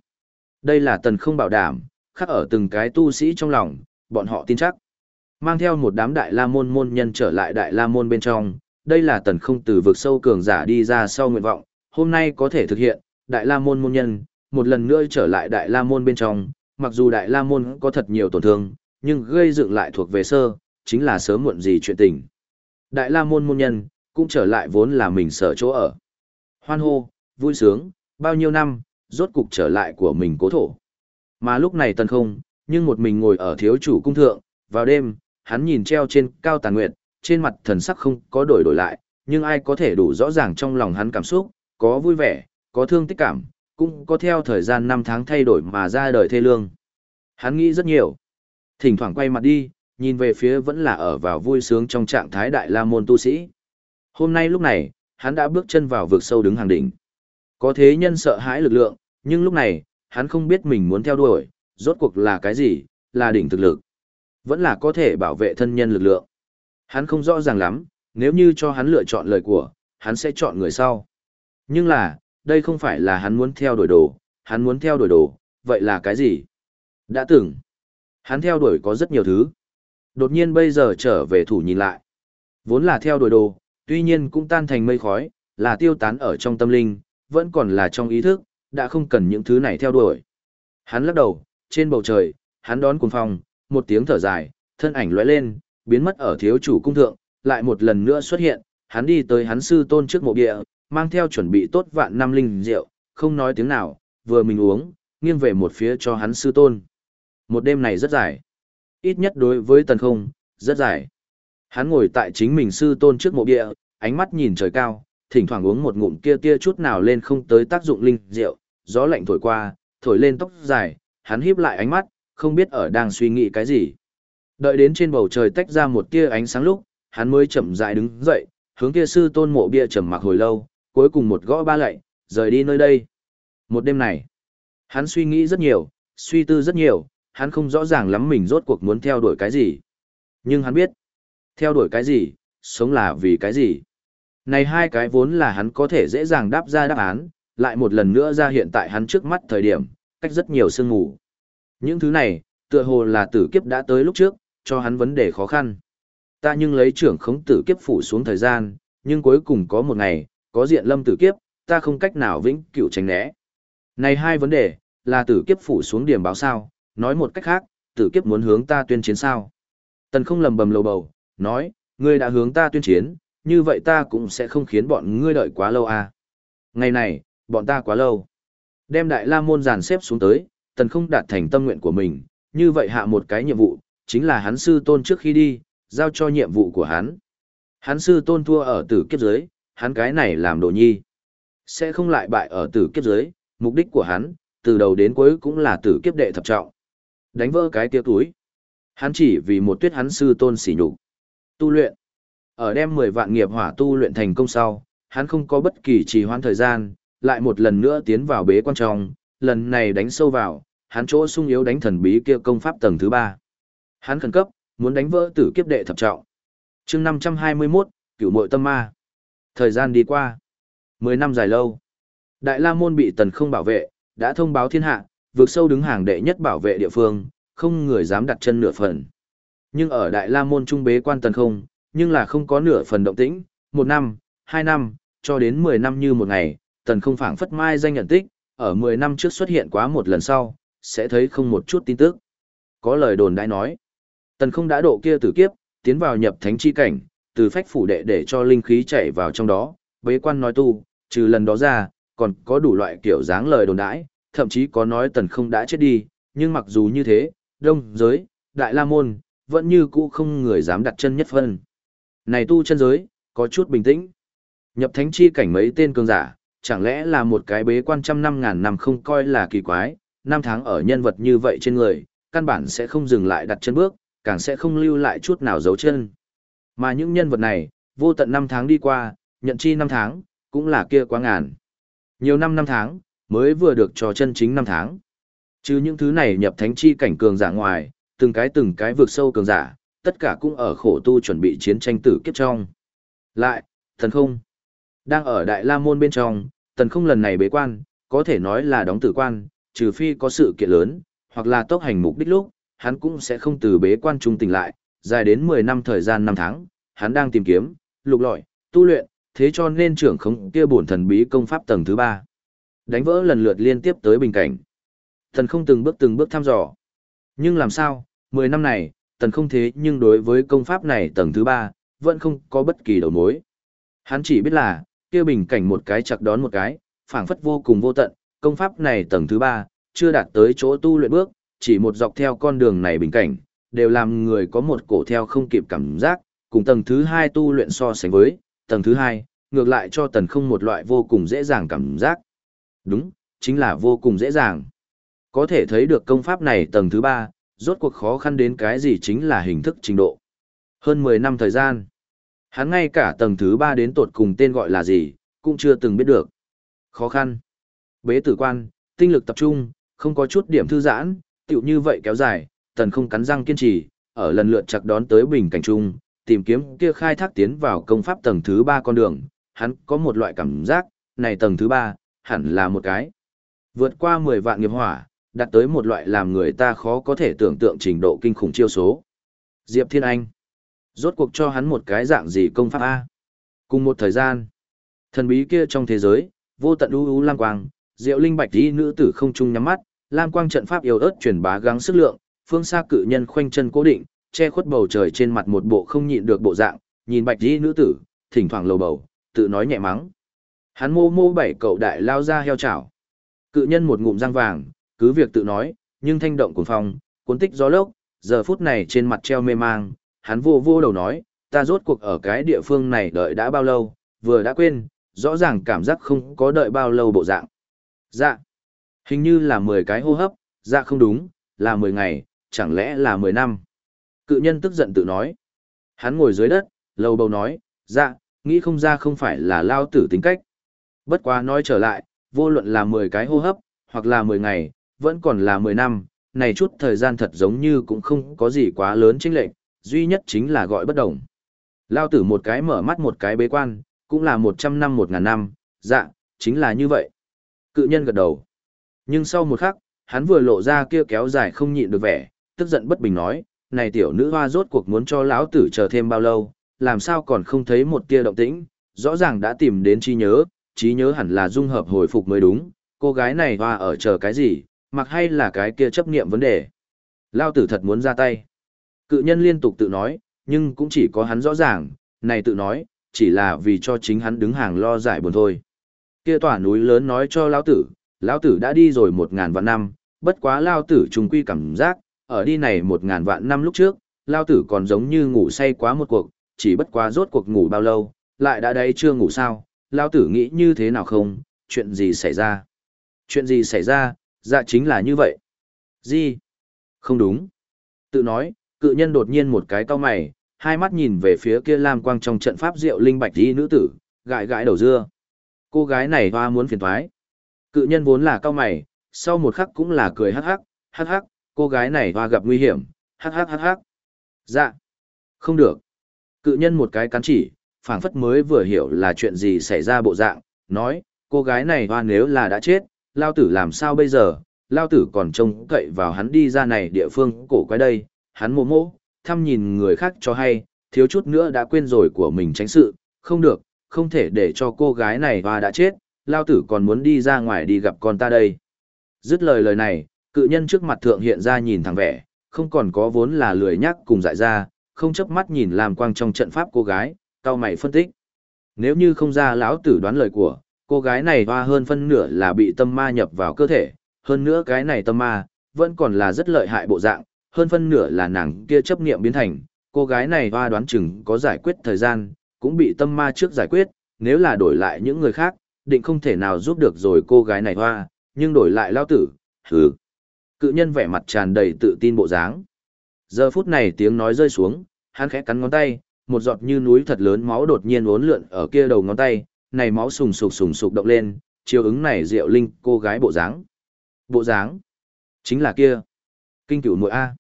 Đây là tần không bảo đảm, khắc ở từng cái tu sĩ trong lòng, bọn họ tin chắc. Mang theo một đám đại la môn môn nhân trở lại đại la môn bên trong, đây là tần không từ vực sâu cường giả đi ra sau nguyện vọng, hôm nay có thể thực hiện, đại la môn môn nhân, một lần nữa trở lại đại la môn bên trong, mặc dù đại la môn có thật nhiều tổn thương, nhưng gây dựng lại thuộc về sơ, chính là sớm muộn gì chuyện tình. Đại la môn môn nhân, cũng trở lại vốn là mình sở chỗ ở. Hoan hô, vui sướng, bao nhiêu năm, rốt cục trở lại của mình cố thổ. Mà lúc này tần không, nhưng một mình ngồi ở thiếu chủ cung thượng, vào đêm, hắn nhìn treo trên cao tàn nguyệt, trên mặt thần sắc không có đổi đổi lại, nhưng ai có thể đủ rõ ràng trong lòng hắn cảm xúc, có vui vẻ, có thương tích cảm, cũng có theo thời gian năm tháng thay đổi mà ra đời thê lương. Hắn nghĩ rất nhiều. Thỉnh thoảng quay mặt đi, nhìn về phía vẫn là ở vào vui sướng trong trạng thái đại la môn tu sĩ. Hôm nay lúc này, hắn đã bước chân vào vực sâu đứng hàng đỉnh. Có thế nhân sợ hãi lực lượng, nhưng lúc này, hắn không biết mình muốn theo đuổi, rốt cuộc là cái gì, là đỉnh thực lực. Vẫn là có thể bảo vệ thân nhân lực lượng. Hắn không rõ ràng lắm, nếu như cho hắn lựa chọn lời của, hắn sẽ chọn người sau. Nhưng là, đây không phải là hắn muốn theo đuổi đồ, hắn muốn theo đuổi đồ, vậy là cái gì? Đã từng, hắn theo đuổi có rất nhiều thứ. Đột nhiên bây giờ trở về thủ nhìn lại. Vốn là theo đuổi đồ, tuy nhiên cũng tan thành mây khói, là tiêu tán ở trong tâm linh, vẫn còn là trong ý thức, đã không cần những thứ này theo đuổi. Hắn lắc đầu, trên bầu trời, hắn đón cuồng phong, một tiếng thở dài, thân ảnh lóe lên, biến mất ở thiếu chủ cung thượng, lại một lần nữa xuất hiện, hắn đi tới hắn sư tôn trước mộ địa, mang theo chuẩn bị tốt vạn năm linh rượu, không nói tiếng nào, vừa mình uống, nghiêng về một phía cho hắn sư tôn. Một đêm này rất dài. Ít nhất đối với tần không, rất dài. Hắn ngồi tại chính mình sư tôn trước mộ địa, ánh mắt nhìn trời cao, thỉnh thoảng uống một ngụm kia tia chút nào lên không tới tác dụng linh rượu, gió lạnh thổi qua, thổi lên tóc dài, hắn híp lại ánh mắt, không biết ở đang suy nghĩ cái gì. Đợi đến trên bầu trời tách ra một tia ánh sáng lúc, hắn mới chậm rãi đứng dậy, hướng kia sư tôn mộ bia trầm mặc hồi lâu, cuối cùng một gõ ba lạy, rời đi nơi đây. Một đêm này, hắn suy nghĩ rất nhiều, suy tư rất nhiều, hắn không rõ ràng lắm mình rốt cuộc muốn theo đuổi cái gì. Nhưng hắn biết, theo đuổi cái gì, sống là vì cái gì. Này hai cái vốn là hắn có thể dễ dàng đáp ra đáp án, lại một lần nữa ra hiện tại hắn trước mắt thời điểm, cách rất nhiều sương mù. Những thứ này, tựa hồ là tử kiếp đã tới lúc trước, cho hắn vấn đề khó khăn. Ta nhưng lấy trưởng khống tử kiếp phủ xuống thời gian, nhưng cuối cùng có một ngày, có diện lâm tử kiếp, ta không cách nào vĩnh cửu tránh né. Này hai vấn đề, là tử kiếp phủ xuống điểm báo sao, nói một cách khác, tử kiếp muốn hướng ta tuyên chiến sao. Tần không lầm bầm lầu bầu, nói, ngươi đã hướng ta tuyên chiến, như vậy ta cũng sẽ không khiến bọn ngươi đợi quá lâu à. Ngày này, bọn ta quá lâu. Đem Đại La Môn dàn xếp xuống tới, tần không đạt thành tâm nguyện của mình, như vậy hạ một cái nhiệm vụ, chính là hắn sư tôn trước khi đi, giao cho nhiệm vụ của hắn. Hắn sư tôn thua ở tử kiếp giới, hắn cái này làm đồ nhi. Sẽ không lại bại ở tử kiếp giới, mục đích của hắn, từ đầu đến cuối cũng là tử kiếp đệ thập trọng. Đánh vỡ cái tiêu túi. Hắn chỉ vì một tuyết hắn sư tôn xỉ nhục. Tu luyện. Ở đem 10 vạn nghiệp hỏa tu luyện thành công sau, hắn không có bất kỳ trì hoãn thời gian, lại một lần nữa tiến vào bế quan trọng, lần này đánh sâu vào, hắn chỗ sung yếu đánh thần bí kia công pháp tầng thứ 3. Hắn khẩn cấp, muốn đánh vỡ tử kiếp đệ thập trọng. chương 521, cửu mội tâm ma. Thời gian đi qua. 10 năm dài lâu. Đại La Môn bị tần không bảo vệ, đã thông báo thiên hạ, vượt sâu đứng hàng đệ nhất bảo vệ địa phương, không người dám đặt chân nửa phần. Nhưng ở Đại La Môn trung bế quan tần không, nhưng là không có nửa phần động tĩnh, một năm, hai năm, cho đến 10 năm như một ngày, tần không phảng phất mai danh nhận tích, ở 10 năm trước xuất hiện quá một lần sau, sẽ thấy không một chút tin tức. Có lời đồn đại nói, tần không đã độ kia tử kiếp, tiến vào nhập thánh chi cảnh, từ phách phủ đệ để cho linh khí chảy vào trong đó, bế quan nói tu, trừ lần đó ra, còn có đủ loại kiểu dáng lời đồn đãi, thậm chí có nói tần không đã chết đi, nhưng mặc dù như thế, đông giới, đại la môn, vẫn như cũ không người dám đặt chân nhất phân. Này tu chân giới, có chút bình tĩnh. Nhập thánh chi cảnh mấy tên cường giả, chẳng lẽ là một cái bế quan trăm năm ngàn năm không coi là kỳ quái, năm tháng ở nhân vật như vậy trên người, căn bản sẽ không dừng lại đặt chân bước, càng sẽ không lưu lại chút nào dấu chân. Mà những nhân vật này, vô tận năm tháng đi qua, nhận chi năm tháng, cũng là kia quá ngàn. Nhiều năm năm tháng, mới vừa được cho chân chính năm tháng. Chứ những thứ này nhập thánh chi cảnh cường giả ngoài, từng cái từng cái vượt sâu cường giả, tất cả cũng ở khổ tu chuẩn bị chiến tranh tử kiếp trong. Lại, thần không. Đang ở Đại La Môn bên trong, thần không lần này bế quan, có thể nói là đóng tử quan, trừ phi có sự kiện lớn, hoặc là tốc hành mục đích lúc, hắn cũng sẽ không từ bế quan trung tỉnh lại, dài đến 10 năm thời gian năm tháng, hắn đang tìm kiếm, lục lọi, tu luyện, thế cho nên trưởng không kia bổn thần bí công pháp tầng thứ 3. Đánh vỡ lần lượt liên tiếp tới bình cảnh. Thần không từng bước từng bước thăm dò. Nhưng làm sao, 10 năm này, tần không thế nhưng đối với công pháp này tầng thứ 3, vẫn không có bất kỳ đầu mối. Hắn chỉ biết là, kia bình cảnh một cái chặt đón một cái, phảng phất vô cùng vô tận, công pháp này tầng thứ 3, chưa đạt tới chỗ tu luyện bước, chỉ một dọc theo con đường này bình cảnh, đều làm người có một cổ theo không kịp cảm giác, cùng tầng thứ 2 tu luyện so sánh với, tầng thứ 2, ngược lại cho tần không một loại vô cùng dễ dàng cảm giác. Đúng, chính là vô cùng dễ dàng. Có thể thấy được công pháp này tầng thứ ba, rốt cuộc khó khăn đến cái gì chính là hình thức trình độ. Hơn 10 năm thời gian, hắn ngay cả tầng thứ ba đến tột cùng tên gọi là gì, cũng chưa từng biết được. Khó khăn. Bế tử quan, tinh lực tập trung, không có chút điểm thư giãn, tựu như vậy kéo dài, tần không cắn răng kiên trì, ở lần lượt chặt đón tới bình cảnh trung, tìm kiếm kia khai thác tiến vào công pháp tầng thứ ba con đường, hắn có một loại cảm giác, này tầng thứ ba hẳn là một cái. Vượt qua 10 vạn nghiệp hỏa, đạt tới một loại làm người ta khó có thể tưởng tượng trình độ kinh khủng chiêu số. Diệp Thiên Anh. Rốt cuộc cho hắn một cái dạng gì công pháp A. Cùng một thời gian, thần bí kia trong thế giới, vô tận u u lam quang, diệu linh bạch đi nữ tử không chung nhắm mắt, lam quang trận pháp yếu ớt truyền bá gắng sức lượng, phương xa cự nhân khoanh chân cố định, che khuất bầu trời trên mặt một bộ không nhịn được bộ dạng, nhìn bạch đi nữ tử, thỉnh thoảng lầu bầu, tự nói nhẹ mắng. Hắn mô mô bảy cậu đại lao ra heo chảo. Cự nhân một ngụm răng vàng, cứ việc tự nói, nhưng thanh động cuồng phong, cuốn tích gió lốc, giờ phút này trên mặt treo mê mang, hắn vô vô đầu nói, ta rốt cuộc ở cái địa phương này đợi đã bao lâu, vừa đã quên, rõ ràng cảm giác không có đợi bao lâu bộ dạng. Dạ, hình như là 10 cái hô hấp, dạ không đúng, là 10 ngày, chẳng lẽ là 10 năm. Cự nhân tức giận tự nói. Hắn ngồi dưới đất, lầu bầu nói, dạ, nghĩ không ra không phải là lao tử tính cách. Bất quá nói trở lại, vô luận là 10 cái hô hấp, hoặc là 10 ngày, vẫn còn là 10 năm, này chút thời gian thật giống như cũng không có gì quá lớn chênh lệch, duy nhất chính là gọi bất đồng. Lao tử một cái mở mắt một cái bế quan, cũng là 100 năm một ngàn năm, dạ, chính là như vậy. Cự nhân gật đầu. Nhưng sau một khắc, hắn vừa lộ ra kia kéo dài không nhịn được vẻ, tức giận bất bình nói, này tiểu nữ hoa rốt cuộc muốn cho lão tử chờ thêm bao lâu, làm sao còn không thấy một tia động tĩnh, rõ ràng đã tìm đến trí nhớ, trí nhớ hẳn là dung hợp hồi phục mới đúng, cô gái này hoa ở chờ cái gì, mặc hay là cái kia chấp nghiệm vấn đề. Lao tử thật muốn ra tay. Cự nhân liên tục tự nói, nhưng cũng chỉ có hắn rõ ràng, này tự nói, chỉ là vì cho chính hắn đứng hàng lo giải buồn thôi. Kia tòa núi lớn nói cho lão tử, lão tử đã đi rồi một ngàn vạn năm, bất quá lão tử trùng quy cảm giác, ở đi này một ngàn vạn năm lúc trước, lão tử còn giống như ngủ say quá một cuộc, chỉ bất quá rốt cuộc ngủ bao lâu, lại đã đây chưa ngủ sao, lão tử nghĩ như thế nào không, chuyện gì xảy ra? Chuyện gì xảy ra, dạ chính là như vậy. Gì? Không đúng. Tự nói, cự nhân đột nhiên một cái cau mày, hai mắt nhìn về phía kia lam quang trong trận pháp rượu linh bạch y nữ tử, gãi gãi đầu dưa. Cô gái này hoa muốn phiền thoái. Cự nhân vốn là cao mày, sau một khắc cũng là cười hắc hắc, hắc hắc, cô gái này hoa gặp nguy hiểm, hắc hắc hắc hắc. Dạ. Không được. Cự nhân một cái cắn chỉ, phảng phất mới vừa hiểu là chuyện gì xảy ra bộ dạng, nói, cô gái này hoa nếu là đã chết, lao tử làm sao bây giờ, lao tử còn trông cậy vào hắn đi ra này địa phương cổ quái đây, hắn mô mô, thăm nhìn người khác cho hay, thiếu chút nữa đã quên rồi của mình tránh sự, không được, không thể để cho cô gái này và đã chết, lao tử còn muốn đi ra ngoài đi gặp con ta đây. Dứt lời lời này, cự nhân trước mặt thượng hiện ra nhìn thẳng vẻ, không còn có vốn là lười nhắc cùng dại ra, không chấp mắt nhìn làm quang trong trận pháp cô gái, cao mày phân tích. Nếu như không ra lão tử đoán lời của, cô gái này hoa hơn phân nửa là bị tâm ma nhập vào cơ thể, hơn nữa cái này tâm ma, vẫn còn là rất lợi hại bộ dạng, hơn phân nửa là nàng kia chấp niệm biến thành, cô gái này hoa đoán chừng có giải quyết thời gian, cũng bị tâm ma trước giải quyết, nếu là đổi lại những người khác, định không thể nào giúp được rồi cô gái này hoa, nhưng đổi lại lao tử, hừ. Cự nhân vẻ mặt tràn đầy tự tin bộ dáng. Giờ phút này tiếng nói rơi xuống, hắn khẽ cắn ngón tay, một giọt như núi thật lớn máu đột nhiên uốn lượn ở kia đầu ngón tay, này máu sùng sục sùng sục động lên, chiều ứng này diệu linh cô gái bộ dáng. Bộ dáng? Chính là kia. Kinh cửu muội A.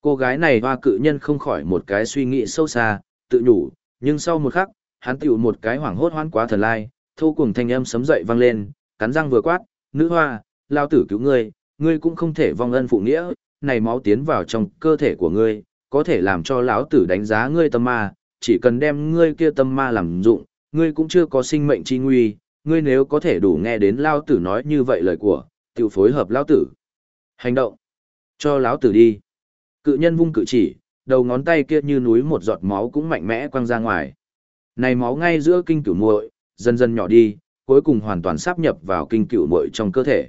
Cô gái này hoa cự nhân không khỏi một cái suy nghĩ sâu xa, tự nhủ, nhưng sau một khắc, hắn tiểu một cái hoảng hốt hoan quá thần lai, thu cùng thanh âm sấm dậy vang lên, cắn răng vừa quát, nữ hoa, lao tử cứu ngươi, ngươi cũng không thể vong ân phụ nghĩa, này máu tiến vào trong cơ thể của ngươi, có thể làm cho lão tử đánh giá ngươi tâm ma, chỉ cần đem ngươi kia tâm ma làm dụng, ngươi cũng chưa có sinh mệnh chi nguy, ngươi nếu có thể đủ nghe đến lao tử nói như vậy lời của, tiểu phối hợp lão tử. Hành động. Cho lão tử đi. Cự nhân vung cự chỉ, đầu ngón tay kia như núi một giọt máu cũng mạnh mẽ quăng ra ngoài. Này máu ngay giữa kinh cửu muội, dần dần nhỏ đi, cuối cùng hoàn toàn sáp nhập vào kinh cửu muội trong cơ thể.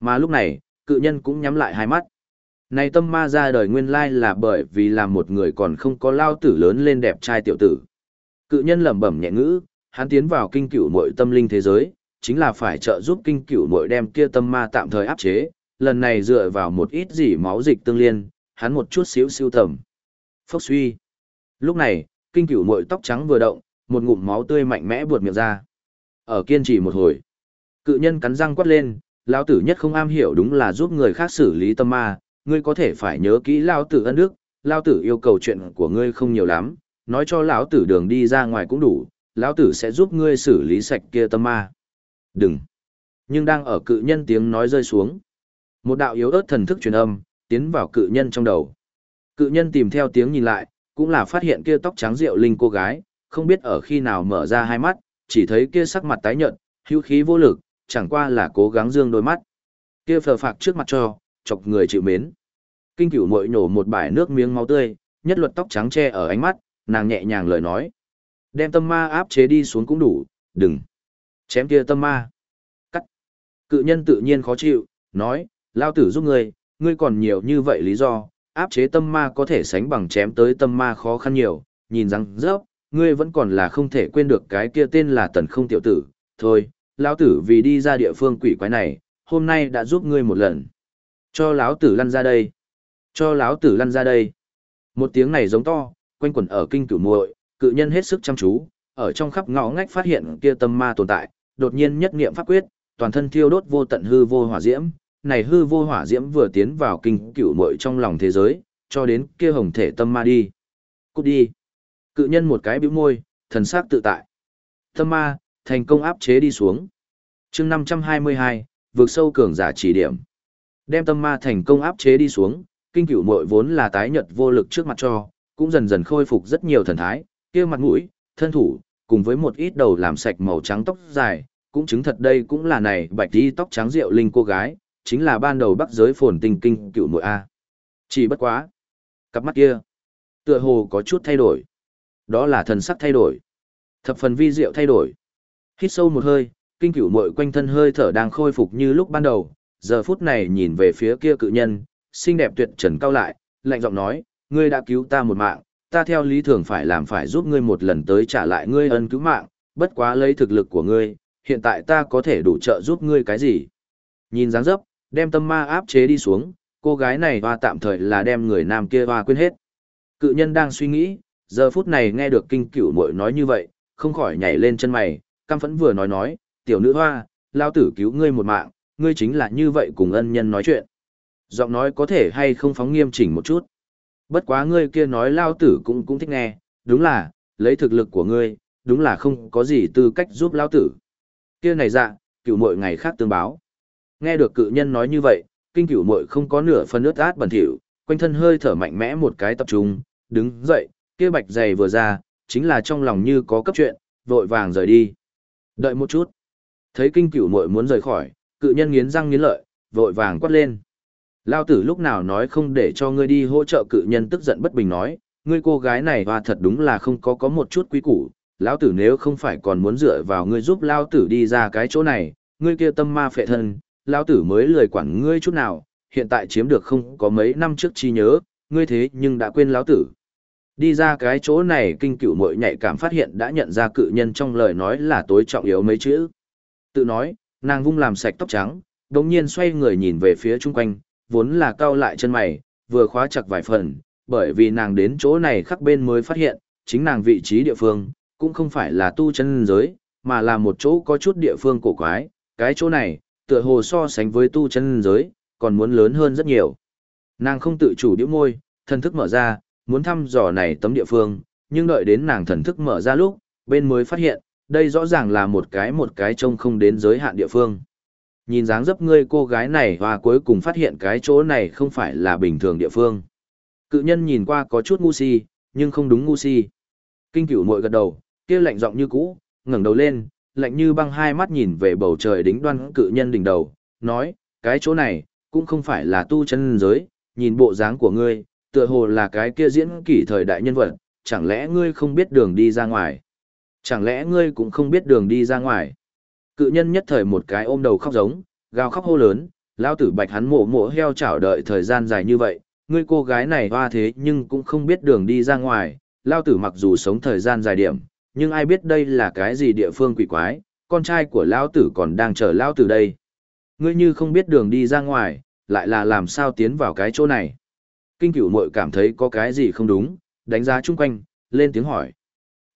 Mà lúc này, cự nhân cũng nhắm lại hai mắt. Này tâm ma ra đời nguyên lai là bởi vì là một người còn không có lao tử lớn lên đẹp trai tiểu tử. Cự nhân lẩm bẩm nhẹ ngữ, hắn tiến vào kinh cửu muội tâm linh thế giới, chính là phải trợ giúp kinh cửu muội đem kia tâm ma tạm thời áp chế, lần này dựa vào một ít gì máu dịch tương liên, hắn một chút xíu siêu tầm. Phốc suy. Lúc này, kinh cửu muội tóc trắng vừa động, một ngụm máu tươi mạnh mẽ buột miệng ra. Ở kiên trì một hồi, cự nhân cắn răng quát lên, lão tử nhất không am hiểu đúng là giúp người khác xử lý tâm ma, ngươi có thể phải nhớ kỹ lão tử ân đức, lão tử yêu cầu chuyện của ngươi không nhiều lắm, nói cho lão tử đường đi ra ngoài cũng đủ, lão tử sẽ giúp ngươi xử lý sạch kia tâm ma. Đừng. Nhưng đang ở cự nhân tiếng nói rơi xuống, một đạo yếu ớt thần thức truyền âm, tiến vào cự nhân trong đầu. Cự nhân tìm theo tiếng nhìn lại, cũng là phát hiện kia tóc trắng rượu linh cô gái, không biết ở khi nào mở ra hai mắt, chỉ thấy kia sắc mặt tái nhợt, hữu khí vô lực, chẳng qua là cố gắng dương đôi mắt. Kia phờ phạc trước mặt cho, chọc người chịu mến. Kinh cửu mội nổ một bãi nước miếng máu tươi, nhất luật tóc trắng che ở ánh mắt, nàng nhẹ nhàng lời nói. Đem tâm ma áp chế đi xuống cũng đủ, đừng. Chém kia tâm ma. Cắt. Cự nhân tự nhiên khó chịu, nói, lao tử giúp ngươi, ngươi còn nhiều như vậy lý do, áp chế tâm ma có thể sánh bằng chém tới tâm ma khó khăn nhiều, nhìn rằng rớp, ngươi vẫn còn là không thể quên được cái kia tên là tần không tiểu tử, thôi, lão tử vì đi ra địa phương quỷ quái này, hôm nay đã giúp ngươi một lần. Cho lão tử lăn ra đây. Cho lão tử lăn ra đây. Một tiếng này giống to, quanh quẩn ở kinh cửu muội, cự nhân hết sức chăm chú, ở trong khắp ngõ ngách phát hiện kia tâm ma tồn tại, đột nhiên nhất niệm pháp quyết, toàn thân thiêu đốt vô tận hư vô hỏa diễm, này hư vô hỏa diễm vừa tiến vào kinh cửu muội trong lòng thế giới, cho đến kia hồng thể tâm ma đi. Cút đi. Cự nhân một cái bĩu môi, thần sắc tự tại. Tâm ma, thành công áp chế đi xuống. chương 522, vượt sâu cường giả chỉ điểm. Đem tâm ma thành công áp chế đi xuống, kinh cửu muội vốn là tái nhật vô lực trước mặt cho, cũng dần dần khôi phục rất nhiều thần thái, kia mặt mũi, thân thủ, cùng với một ít đầu làm sạch màu trắng tóc dài, cũng chứng thật đây cũng là này bạch đi tóc trắng rượu linh cô gái, chính là ban đầu bắc giới phồn tình kinh cựu nội A. Chỉ bất quá. Cặp mắt kia, tựa hồ có chút thay đổi. Đó là thần sắc thay đổi. Thập phần vi diệu thay đổi. Hít sâu một hơi, Kinh cựu mội quanh thân hơi thở đang khôi phục như lúc ban đầu, giờ phút này nhìn về phía kia cự nhân, xinh đẹp tuyệt trần cao lại, lạnh giọng nói, ngươi đã cứu ta một mạng, ta theo lý thường phải làm phải giúp ngươi một lần tới trả lại ngươi ân cứu mạng, bất quá lấy thực lực của ngươi, hiện tại ta có thể đủ trợ giúp ngươi cái gì. Nhìn dáng dấp, đem tâm ma áp chế đi xuống, cô gái này hoa tạm thời là đem người nam kia hoa quên hết. Cự nhân đang suy nghĩ, giờ phút này nghe được kinh cửu muội nói như vậy, không khỏi nhảy lên chân mày, căm phẫn vừa nói nói, tiểu nữ hoa, lao tử cứu ngươi một mạng, ngươi chính là như vậy cùng ân nhân nói chuyện. Giọng nói có thể hay không phóng nghiêm chỉnh một chút. Bất quá ngươi kia nói lao tử cũng cũng thích nghe, đúng là, lấy thực lực của ngươi, đúng là không có gì tư cách giúp lao tử. Kia này dạ, cửu muội ngày khác tương báo. Nghe được cự nhân nói như vậy, kinh cửu muội không có nửa phần ướt át bẩn thỉu, quanh thân hơi thở mạnh mẽ một cái tập trung, đứng dậy, kia bạch giày vừa ra, chính là trong lòng như có cấp chuyện, vội vàng rời đi. Đợi một chút. Thấy kinh cửu muội muốn rời khỏi, cự nhân nghiến răng nghiến lợi, vội vàng quát lên. Lao tử lúc nào nói không để cho ngươi đi hỗ trợ cự nhân tức giận bất bình nói, ngươi cô gái này hoa thật đúng là không có có một chút quý củ, lão tử nếu không phải còn muốn dựa vào ngươi giúp lao tử đi ra cái chỗ này, ngươi kia tâm ma phệ thân, lao tử mới lười quản ngươi chút nào, hiện tại chiếm được không có mấy năm trước chi nhớ, ngươi thế nhưng đã quên lão tử. Đi ra cái chỗ này kinh cửu mội nhạy cảm phát hiện đã nhận ra cự nhân trong lời nói là tối trọng yếu mấy chữ. Tự nói, nàng vung làm sạch tóc trắng, đồng nhiên xoay người nhìn về phía chung quanh, vốn là cau lại chân mày, vừa khóa chặt vài phần, bởi vì nàng đến chỗ này khắc bên mới phát hiện, chính nàng vị trí địa phương, cũng không phải là tu chân giới, mà là một chỗ có chút địa phương cổ quái, cái chỗ này, tựa hồ so sánh với tu chân giới, còn muốn lớn hơn rất nhiều. Nàng không tự chủ điệu môi, thần thức mở ra, muốn thăm dò này tấm địa phương, nhưng đợi đến nàng thần thức mở ra lúc, bên mới phát hiện, đây rõ ràng là một cái một cái trông không đến giới hạn địa phương. Nhìn dáng dấp ngươi cô gái này và cuối cùng phát hiện cái chỗ này không phải là bình thường địa phương. Cự nhân nhìn qua có chút ngu si, nhưng không đúng ngu si. Kinh cửu mội gật đầu, kia lạnh giọng như cũ, ngẩng đầu lên, lạnh như băng hai mắt nhìn về bầu trời đính đoan cự nhân đỉnh đầu, nói, cái chỗ này, cũng không phải là tu chân giới, nhìn bộ dáng của ngươi, tựa hồ là cái kia diễn kỷ thời đại nhân vật, chẳng lẽ ngươi không biết đường đi ra ngoài? Chẳng lẽ ngươi cũng không biết đường đi ra ngoài? Cự nhân nhất thời một cái ôm đầu khóc giống, gào khóc hô lớn, lao tử bạch hắn mổ mổ heo chảo đợi thời gian dài như vậy, ngươi cô gái này hoa thế nhưng cũng không biết đường đi ra ngoài, lao tử mặc dù sống thời gian dài điểm, nhưng ai biết đây là cái gì địa phương quỷ quái, con trai của lao tử còn đang chờ lao tử đây. Ngươi như không biết đường đi ra ngoài, lại là làm sao tiến vào cái chỗ này. Kinh cửu muội cảm thấy có cái gì không đúng, đánh giá chung quanh, lên tiếng hỏi.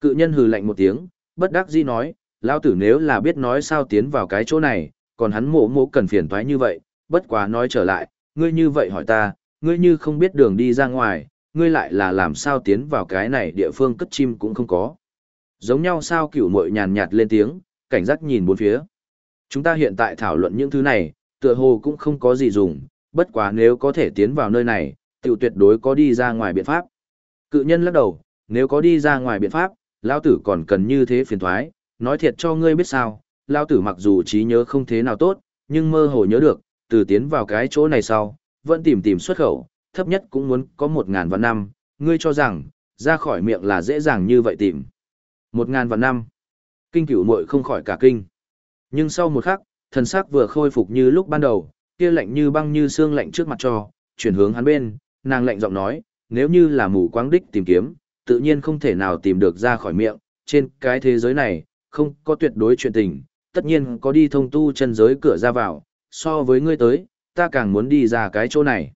Cự nhân hừ lạnh một tiếng, bất đắc dĩ nói, lao tử nếu là biết nói sao tiến vào cái chỗ này, còn hắn mộ mộ cần phiền toái như vậy, bất quá nói trở lại, ngươi như vậy hỏi ta, ngươi như không biết đường đi ra ngoài, ngươi lại là làm sao tiến vào cái này địa phương cất chim cũng không có. Giống nhau sao cửu muội nhàn nhạt lên tiếng, cảnh giác nhìn bốn phía. Chúng ta hiện tại thảo luận những thứ này, tựa hồ cũng không có gì dùng, bất quá nếu có thể tiến vào nơi này, tiểu tuyệt đối có đi ra ngoài biện pháp. Cự nhân lắc đầu, nếu có đi ra ngoài biện pháp, lao tử còn cần như thế phiền thoái, nói thiệt cho ngươi biết sao, lao tử mặc dù trí nhớ không thế nào tốt, nhưng mơ hồ nhớ được, từ tiến vào cái chỗ này sau, vẫn tìm tìm xuất khẩu, thấp nhất cũng muốn có một ngàn vạn năm, ngươi cho rằng, ra khỏi miệng là dễ dàng như vậy tìm. Một ngàn vạn năm. Kinh cửu muội không khỏi cả kinh. Nhưng sau một khắc, thần sắc vừa khôi phục như lúc ban đầu, kia lạnh như băng như xương lạnh trước mặt cho, chuyển hướng hắn bên, nàng lạnh giọng nói, nếu như là mù quáng đích tìm kiếm, tự nhiên không thể nào tìm được ra khỏi miệng, trên cái thế giới này, không có tuyệt đối chuyện tình, tất nhiên có đi thông tu chân giới cửa ra vào, so với ngươi tới, ta càng muốn đi ra cái chỗ này.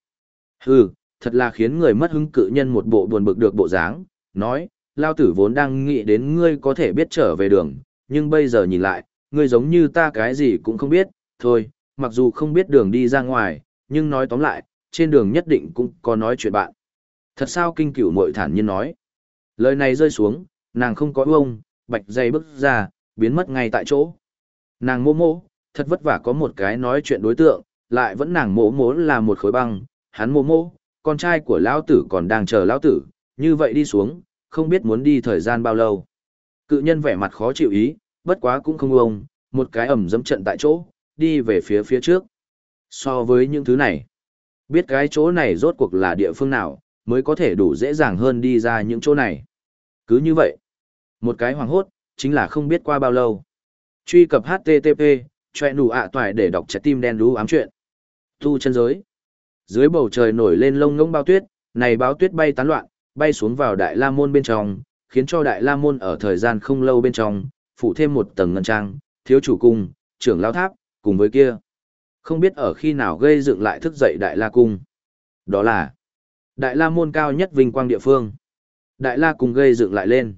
Hừ, thật là khiến người mất hứng cự nhân một bộ buồn bực được bộ dáng, nói, lao tử vốn đang nghĩ đến ngươi có thể biết trở về đường, nhưng bây giờ nhìn lại, ngươi giống như ta cái gì cũng không biết, thôi, mặc dù không biết đường đi ra ngoài, nhưng nói tóm lại, trên đường nhất định cũng có nói chuyện bạn. Thật sao kinh cửu mội thản nhiên nói. Lời này rơi xuống, nàng không có ông, bạch dây bước ra, biến mất ngay tại chỗ. Nàng mô mô, thật vất vả có một cái nói chuyện đối tượng, lại vẫn nàng mô mô là một khối băng, hắn mô mô, con trai của lão tử còn đang chờ lão tử, như vậy đi xuống, không biết muốn đi thời gian bao lâu. Cự nhân vẻ mặt khó chịu ý, bất quá cũng không ông, một cái ẩm dẫm trận tại chỗ, đi về phía phía trước. So với những thứ này, biết cái chỗ này rốt cuộc là địa phương nào, mới có thể đủ dễ dàng hơn đi ra những chỗ này. Cứ như vậy, một cái hoàng hốt, chính là không biết qua bao lâu. Truy cập HTTP, choe nụ ạ toại để đọc trái tim đen đú ám chuyện. Tu chân giới. Dưới bầu trời nổi lên lông ngỗng bao tuyết, này báo tuyết bay tán loạn, bay xuống vào Đại La Môn bên trong, khiến cho Đại La Môn ở thời gian không lâu bên trong, phụ thêm một tầng ngân trang, thiếu chủ cung, trưởng lao tháp, cùng với kia. Không biết ở khi nào gây dựng lại thức dậy Đại La Cung. Đó là Đại La Môn cao nhất vinh quang địa phương. Đại La Cung gây dựng lại lên.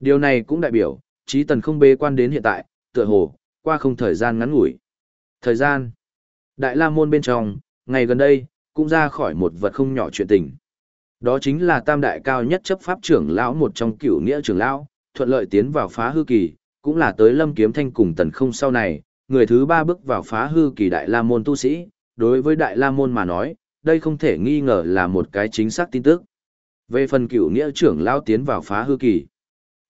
Điều này cũng đại biểu, trí tần không bế quan đến hiện tại, tựa hồ, qua không thời gian ngắn ngủi. Thời gian. Đại La Môn bên trong, ngày gần đây, cũng ra khỏi một vật không nhỏ chuyện tình. Đó chính là tam đại cao nhất chấp pháp trưởng lão một trong cửu nghĩa trưởng lão, thuận lợi tiến vào phá hư kỳ, cũng là tới lâm kiếm thanh cùng tần không sau này, người thứ ba bước vào phá hư kỳ đại la môn tu sĩ, đối với đại la môn mà nói, đây không thể nghi ngờ là một cái chính xác tin tức. Về phần cửu nghĩa trưởng lão tiến vào phá hư kỳ.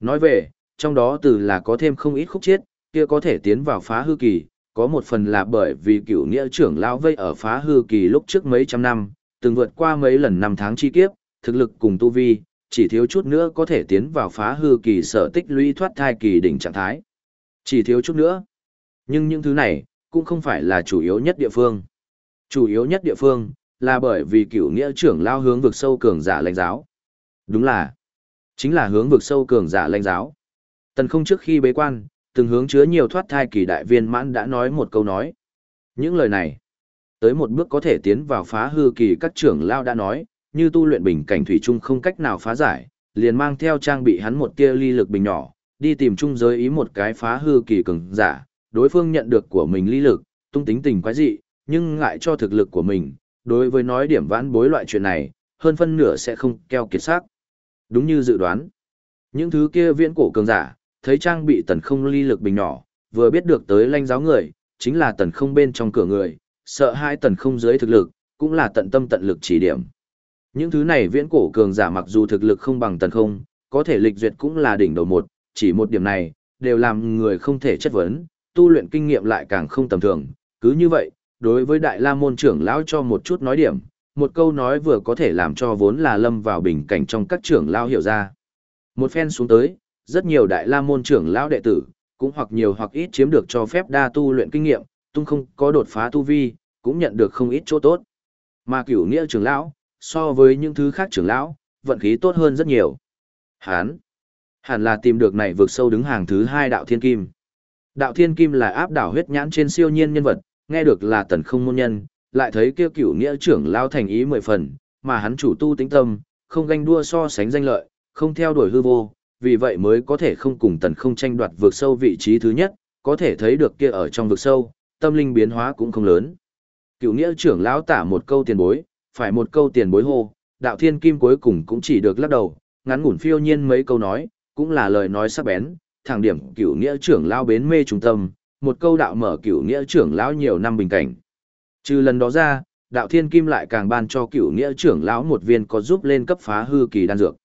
Nói về, trong đó từ là có thêm không ít khúc chiết, kia có thể tiến vào phá hư kỳ, có một phần là bởi vì cựu nghĩa trưởng lão vây ở phá hư kỳ lúc trước mấy trăm năm, từng vượt qua mấy lần năm tháng chi kiếp, thực lực cùng tu vi, chỉ thiếu chút nữa có thể tiến vào phá hư kỳ sở tích lũy thoát thai kỳ đỉnh trạng thái. Chỉ thiếu chút nữa. Nhưng những thứ này, cũng không phải là chủ yếu nhất địa phương. Chủ yếu nhất địa phương, là bởi vì cựu nghĩa trưởng lao hướng vực sâu cường giả lãnh giáo. Đúng là, chính là hướng vực sâu cường giả lãnh giáo. Tần không trước khi bế quan, từng hướng chứa nhiều thoát thai kỳ đại viên mãn đã nói một câu nói. Những lời này, tới một bước có thể tiến vào phá hư kỳ các trưởng lao đã nói, như tu luyện bình cảnh thủy chung không cách nào phá giải, liền mang theo trang bị hắn một tia ly lực bình nhỏ, đi tìm chung giới ý một cái phá hư kỳ cường giả, đối phương nhận được của mình ly lực, tung tính tình quái dị, nhưng ngại cho thực lực của mình, đối với nói điểm vãn bối loại chuyện này, hơn phân nửa sẽ không keo kiệt xác. Đúng như dự đoán, những thứ kia viễn cổ cường giả, thấy trang bị tần không ly lực bình nhỏ, vừa biết được tới lanh giáo người, chính là tần không bên trong cửa người, sợ hai tần không dưới thực lực, cũng là tận tâm tận lực chỉ điểm. Những thứ này viễn cổ cường giả mặc dù thực lực không bằng tần không, có thể lịch duyệt cũng là đỉnh đầu một, chỉ một điểm này, đều làm người không thể chất vấn, tu luyện kinh nghiệm lại càng không tầm thường. Cứ như vậy, đối với đại la môn trưởng lão cho một chút nói điểm, một câu nói vừa có thể làm cho vốn là lâm vào bình cảnh trong các trưởng lão hiểu ra. Một phen xuống tới, rất nhiều đại la môn trưởng lão đệ tử, cũng hoặc nhiều hoặc ít chiếm được cho phép đa tu luyện kinh nghiệm, tung không có đột phá tu vi, cũng nhận được không ít chỗ tốt. Mà cửu nghĩa trưởng lão, so với những thứ khác trưởng lão, vận khí tốt hơn rất nhiều. Hán, hẳn là tìm được này vượt sâu đứng hàng thứ hai đạo thiên kim. Đạo thiên kim là áp đảo huyết nhãn trên siêu nhiên nhân vật, nghe được là tần không môn nhân, lại thấy kia cửu nghĩa trưởng lao thành ý mười phần, mà hắn chủ tu tĩnh tâm, không ganh đua so sánh danh lợi, không theo đuổi hư vô, vì vậy mới có thể không cùng tần không tranh đoạt vượt sâu vị trí thứ nhất, có thể thấy được kia ở trong vực sâu, tâm linh biến hóa cũng không lớn. Cửu nghĩa trưởng lão tả một câu tiền bối, phải một câu tiền bối hô, đạo thiên kim cuối cùng cũng chỉ được lắc đầu, ngắn ngủn phiêu nhiên mấy câu nói, cũng là lời nói sắc bén, thẳng điểm cửu nghĩa trưởng lao bến mê trung tâm, một câu đạo mở cửu nghĩa trưởng lão nhiều năm bình cảnh. Trừ lần đó ra, đạo thiên kim lại càng ban cho cửu nghĩa trưởng lão một viên có giúp lên cấp phá hư kỳ đan dược.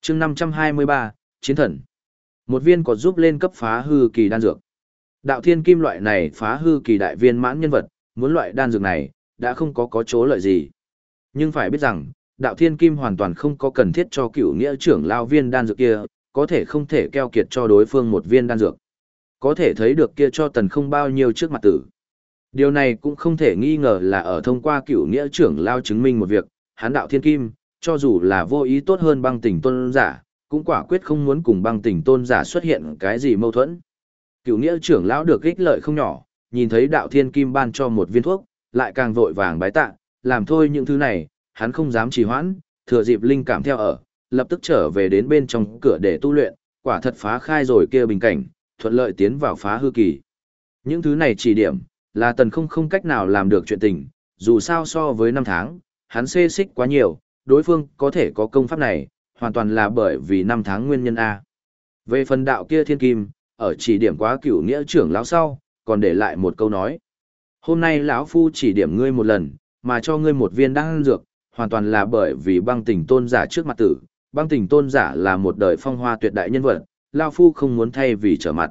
chương 523, Chiến thần. Một viên có giúp lên cấp phá hư kỳ đan dược. Đạo thiên kim loại này phá hư kỳ đại viên mãn nhân vật, muốn loại đan dược này, đã không có có chỗ lợi gì. Nhưng phải biết rằng, đạo thiên kim hoàn toàn không có cần thiết cho cựu nghĩa trưởng lao viên đan dược kia, có thể không thể keo kiệt cho đối phương một viên đan dược. Có thể thấy được kia cho tần không bao nhiêu trước mặt tử. Điều này cũng không thể nghi ngờ là ở thông qua cựu nghĩa trưởng lao chứng minh một việc, hán đạo thiên kim, cho dù là vô ý tốt hơn băng tỉnh tôn giả, cũng quả quyết không muốn cùng băng tỉnh tôn giả xuất hiện cái gì mâu thuẫn. Cựu nghĩa trưởng lão được ích lợi không nhỏ, nhìn thấy đạo thiên kim ban cho một viên thuốc, lại càng vội vàng bái tạ, làm thôi những thứ này, hắn không dám trì hoãn, thừa dịp linh cảm theo ở, lập tức trở về đến bên trong cửa để tu luyện, quả thật phá khai rồi kia bình cảnh, thuận lợi tiến vào phá hư kỳ. Những thứ này chỉ điểm, là tần không không cách nào làm được chuyện tình, dù sao so với năm tháng, hắn xê xích quá nhiều, đối phương có thể có công pháp này, hoàn toàn là bởi vì năm tháng nguyên nhân A. Về phần đạo kia thiên kim, ở chỉ điểm quá cửu nghĩa trưởng lão sau, còn để lại một câu nói. Hôm nay lão phu chỉ điểm ngươi một lần, mà cho ngươi một viên đan dược, hoàn toàn là bởi vì băng tình tôn giả trước mặt tử. Băng tình tôn giả là một đời phong hoa tuyệt đại nhân vật, lão phu không muốn thay vì trở mặt.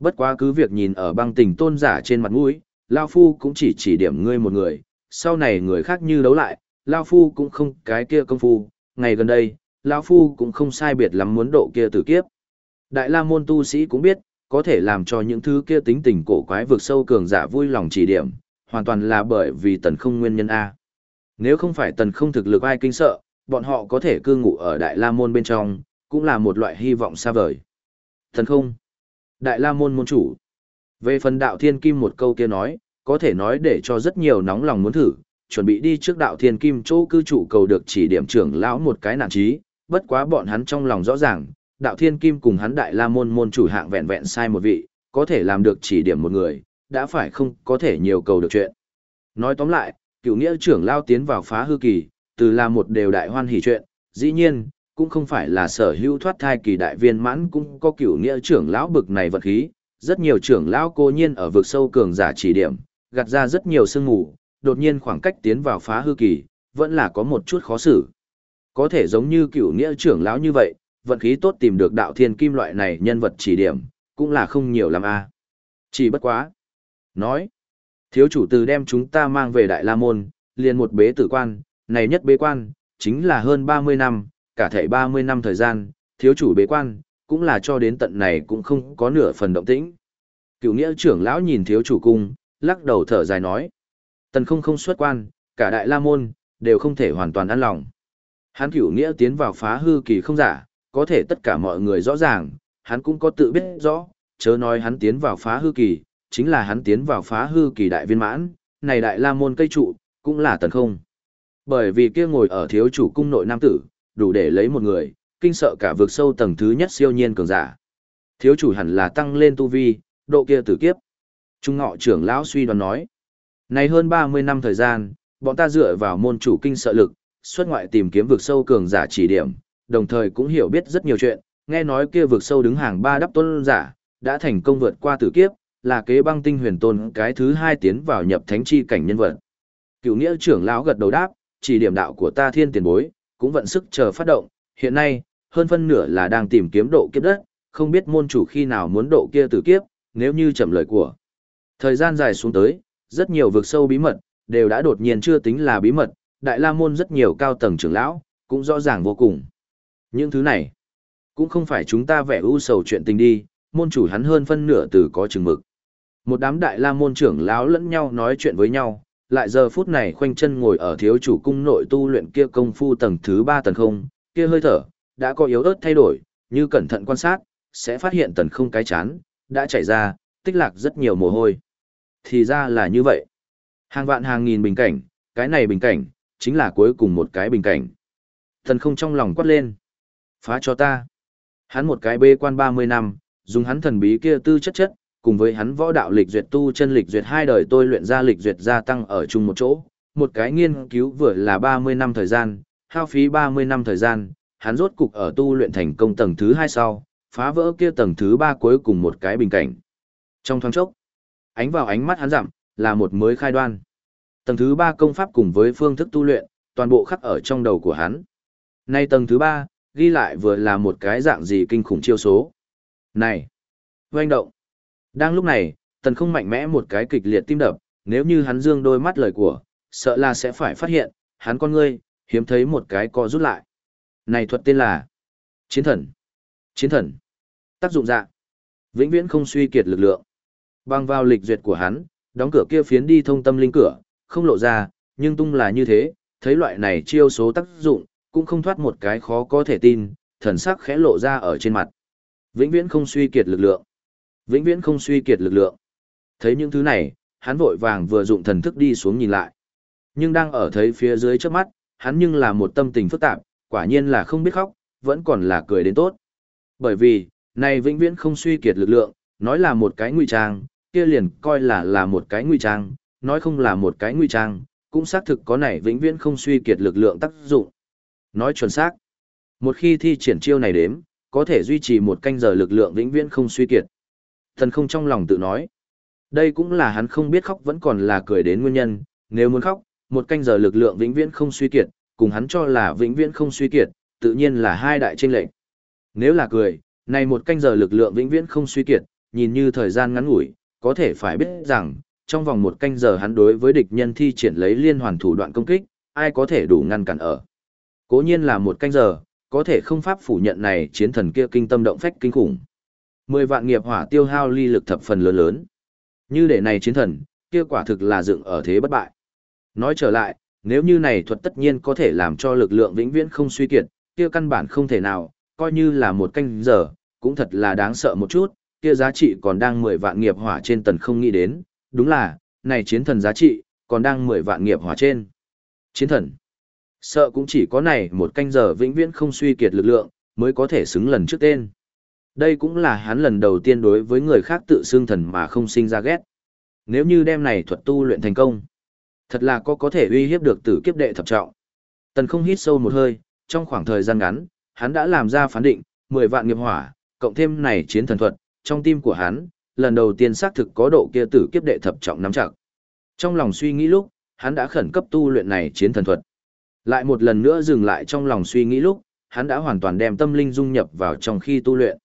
Bất quá cứ việc nhìn ở băng tình tôn giả trên mặt mũi, lão phu cũng chỉ chỉ điểm ngươi một người, sau này người khác như đấu lại, lão phu cũng không cái kia công phu, ngày gần đây, lão phu cũng không sai biệt lắm muốn độ kia tử kiếp. Đại La môn tu sĩ cũng biết, có thể làm cho những thứ kia tính tình cổ quái vượt sâu cường giả vui lòng chỉ điểm, hoàn toàn là bởi vì tần không nguyên nhân A. Nếu không phải tần không thực lực ai kinh sợ, bọn họ có thể cư ngụ ở Đại La Môn bên trong, cũng là một loại hy vọng xa vời. Tần không. Đại La Môn môn chủ. Về phần đạo thiên kim một câu kia nói, có thể nói để cho rất nhiều nóng lòng muốn thử, chuẩn bị đi trước đạo thiên kim chỗ cư trụ cầu được chỉ điểm trưởng lão một cái nản trí, bất quá bọn hắn trong lòng rõ ràng, đạo thiên kim cùng hắn đại la môn môn chủ hạng vẹn vẹn sai một vị, có thể làm được chỉ điểm một người, đã phải không có thể nhiều cầu được chuyện. Nói tóm lại, cựu nghĩa trưởng lao tiến vào phá hư kỳ, từ là một đều đại hoan hỷ chuyện, dĩ nhiên, cũng không phải là sở hữu thoát thai kỳ đại viên mãn cũng có cựu nghĩa trưởng lão bực này vật khí, rất nhiều trưởng lão cố nhiên ở vực sâu cường giả chỉ điểm, gạt ra rất nhiều sương mù, đột nhiên khoảng cách tiến vào phá hư kỳ, vẫn là có một chút khó xử. Có thể giống như cựu nghĩa trưởng lão như vậy, vận khí tốt tìm được đạo thiên kim loại này nhân vật chỉ điểm, cũng là không nhiều lắm a. Chỉ bất quá. Nói, thiếu chủ từ đem chúng ta mang về Đại La Môn, liền một bế tử quan, này nhất bế quan, chính là hơn 30 năm, cả thể 30 năm thời gian, thiếu chủ bế quan, cũng là cho đến tận này cũng không có nửa phần động tĩnh. Cựu nghĩa trưởng lão nhìn thiếu chủ cung, lắc đầu thở dài nói. Tần không không xuất quan, cả đại la môn, đều không thể hoàn toàn an lòng. Hắn cửu nghĩa tiến vào phá hư kỳ không giả, có thể tất cả mọi người rõ ràng, hắn cũng có tự biết rõ, chớ nói hắn tiến vào phá hư kỳ, chính là hắn tiến vào phá hư kỳ đại viên mãn, này đại la môn cây trụ, cũng là tần không. Bởi vì kia ngồi ở thiếu chủ cung nội nam tử, đủ để lấy một người, kinh sợ cả vực sâu tầng thứ nhất siêu nhiên cường giả. Thiếu chủ hẳn là tăng lên tu vi, độ kia tử kiếp. Trung ngọ trưởng lão suy đoán nói. Này hơn 30 năm thời gian, bọn ta dựa vào môn chủ kinh sợ lực, xuất ngoại tìm kiếm vực sâu cường giả chỉ điểm, đồng thời cũng hiểu biết rất nhiều chuyện, nghe nói kia vực sâu đứng hàng ba đắp tôn giả, đã thành công vượt qua tử kiếp, là kế băng tinh huyền tôn cái thứ hai tiến vào nhập thánh chi cảnh nhân vật. Cựu nghĩa trưởng lão gật đầu đáp, chỉ điểm đạo của ta thiên tiền bối, cũng vận sức chờ phát động, hiện nay, hơn phân nửa là đang tìm kiếm độ kiếp đất, không biết môn chủ khi nào muốn độ kia tử kiếp, nếu như chậm lời của. Thời gian dài xuống tới, rất nhiều vực sâu bí mật, đều đã đột nhiên chưa tính là bí mật, Đại La Môn rất nhiều cao tầng trưởng lão, cũng rõ ràng vô cùng. Những thứ này, cũng không phải chúng ta vẻ ưu sầu chuyện tình đi, môn chủ hắn hơn phân nửa từ có chừng mực. Một đám Đại La Môn trưởng lão lẫn nhau nói chuyện với nhau, lại giờ phút này khoanh chân ngồi ở thiếu chủ cung nội tu luyện kia công phu tầng thứ ba tầng không, kia hơi thở, đã có yếu ớt thay đổi, như cẩn thận quan sát, sẽ phát hiện tần không cái chán, đã chảy ra, tích lạc rất nhiều mồ hôi. Thì ra là như vậy. Hàng vạn hàng nghìn bình cảnh, cái này bình cảnh, chính là cuối cùng một cái bình cảnh. Thần không trong lòng quát lên. Phá cho ta. Hắn một cái bê quan 30 năm, dùng hắn thần bí kia tư chất chất, cùng với hắn võ đạo lịch duyệt tu chân lịch duyệt hai đời tôi luyện ra lịch duyệt gia tăng ở chung một chỗ. Một cái nghiên cứu vừa là 30 năm thời gian, hao phí 30 năm thời gian, hắn rốt cục ở tu luyện thành công tầng thứ hai sau, phá vỡ kia tầng thứ ba cuối cùng một cái bình cảnh. Trong thoáng chốc, ánh vào ánh mắt hắn giảm, là một mới khai đoan. Tầng thứ ba công pháp cùng với phương thức tu luyện, toàn bộ khắc ở trong đầu của hắn. Nay tầng thứ ba, ghi lại vừa là một cái dạng gì kinh khủng chiêu số. Này! hoành động! Đang lúc này, tần không mạnh mẽ một cái kịch liệt tim đập, nếu như hắn dương đôi mắt lời của, sợ là sẽ phải phát hiện, hắn con ngươi, hiếm thấy một cái co rút lại. Này thuật tên là Chiến thần. Chiến thần. Tác dụng dạ. Vĩnh viễn không suy kiệt lực lượng. băng vào lịch duyệt của hắn, đóng cửa kia phiến đi thông tâm linh cửa, không lộ ra, nhưng tung là như thế, thấy loại này chiêu số tác dụng, cũng không thoát một cái khó có thể tin, thần sắc khẽ lộ ra ở trên mặt. Vĩnh viễn không suy kiệt lực lượng. Vĩnh viễn không suy kiệt lực lượng. Thấy những thứ này, hắn vội vàng vừa dụng thần thức đi xuống nhìn lại. Nhưng đang ở thấy phía dưới trước mắt, hắn nhưng là một tâm tình phức tạp, quả nhiên là không biết khóc, vẫn còn là cười đến tốt. Bởi vì, này vĩnh viễn không suy kiệt lực lượng, nói là một cái nguy trang, kia liền coi là là một cái nguy trang, nói không là một cái nguy trang, cũng xác thực có này vĩnh viễn không suy kiệt lực lượng tác dụng. Nói chuẩn xác, một khi thi triển chiêu này đếm, có thể duy trì một canh giờ lực lượng vĩnh viễn không suy kiệt. Thần không trong lòng tự nói, đây cũng là hắn không biết khóc vẫn còn là cười đến nguyên nhân, nếu muốn khóc, một canh giờ lực lượng vĩnh viễn không suy kiệt, cùng hắn cho là vĩnh viễn không suy kiệt, tự nhiên là hai đại chênh lệch. Nếu là cười, này một canh giờ lực lượng vĩnh viễn không suy kiệt, nhìn như thời gian ngắn ngủi, có thể phải biết rằng, trong vòng một canh giờ hắn đối với địch nhân thi triển lấy liên hoàn thủ đoạn công kích, ai có thể đủ ngăn cản ở. Cố nhiên là một canh giờ, có thể không pháp phủ nhận này chiến thần kia kinh tâm động phách kinh khủng. mười vạn nghiệp hỏa tiêu hao ly lực thập phần lớn lớn. Như để này chiến thần, kia quả thực là dựng ở thế bất bại. Nói trở lại, nếu như này thuật tất nhiên có thể làm cho lực lượng vĩnh viễn không suy kiệt, kia căn bản không thể nào, coi như là một canh giờ, cũng thật là đáng sợ một chút, kia giá trị còn đang 10 vạn nghiệp hỏa trên tần không nghĩ đến, đúng là, này chiến thần giá trị, còn đang 10 vạn nghiệp hỏa trên. Chiến thần, sợ cũng chỉ có này một canh giờ vĩnh viễn không suy kiệt lực lượng, mới có thể xứng lần trước tên. Đây cũng là hắn lần đầu tiên đối với người khác tự xưng thần mà không sinh ra ghét. Nếu như đem này thuật tu luyện thành công, thật là có có thể uy hiếp được tử kiếp đệ thập trọng. Tần không hít sâu một hơi, trong khoảng thời gian ngắn, hắn đã làm ra phán định, 10 vạn nghiệp hỏa, cộng thêm này chiến thần thuật, trong tim của hắn, lần đầu tiên xác thực có độ kia tử kiếp đệ thập trọng nắm chặt. Trong lòng suy nghĩ lúc, hắn đã khẩn cấp tu luyện này chiến thần thuật. Lại một lần nữa dừng lại trong lòng suy nghĩ lúc, hắn đã hoàn toàn đem tâm linh dung nhập vào trong khi tu luyện.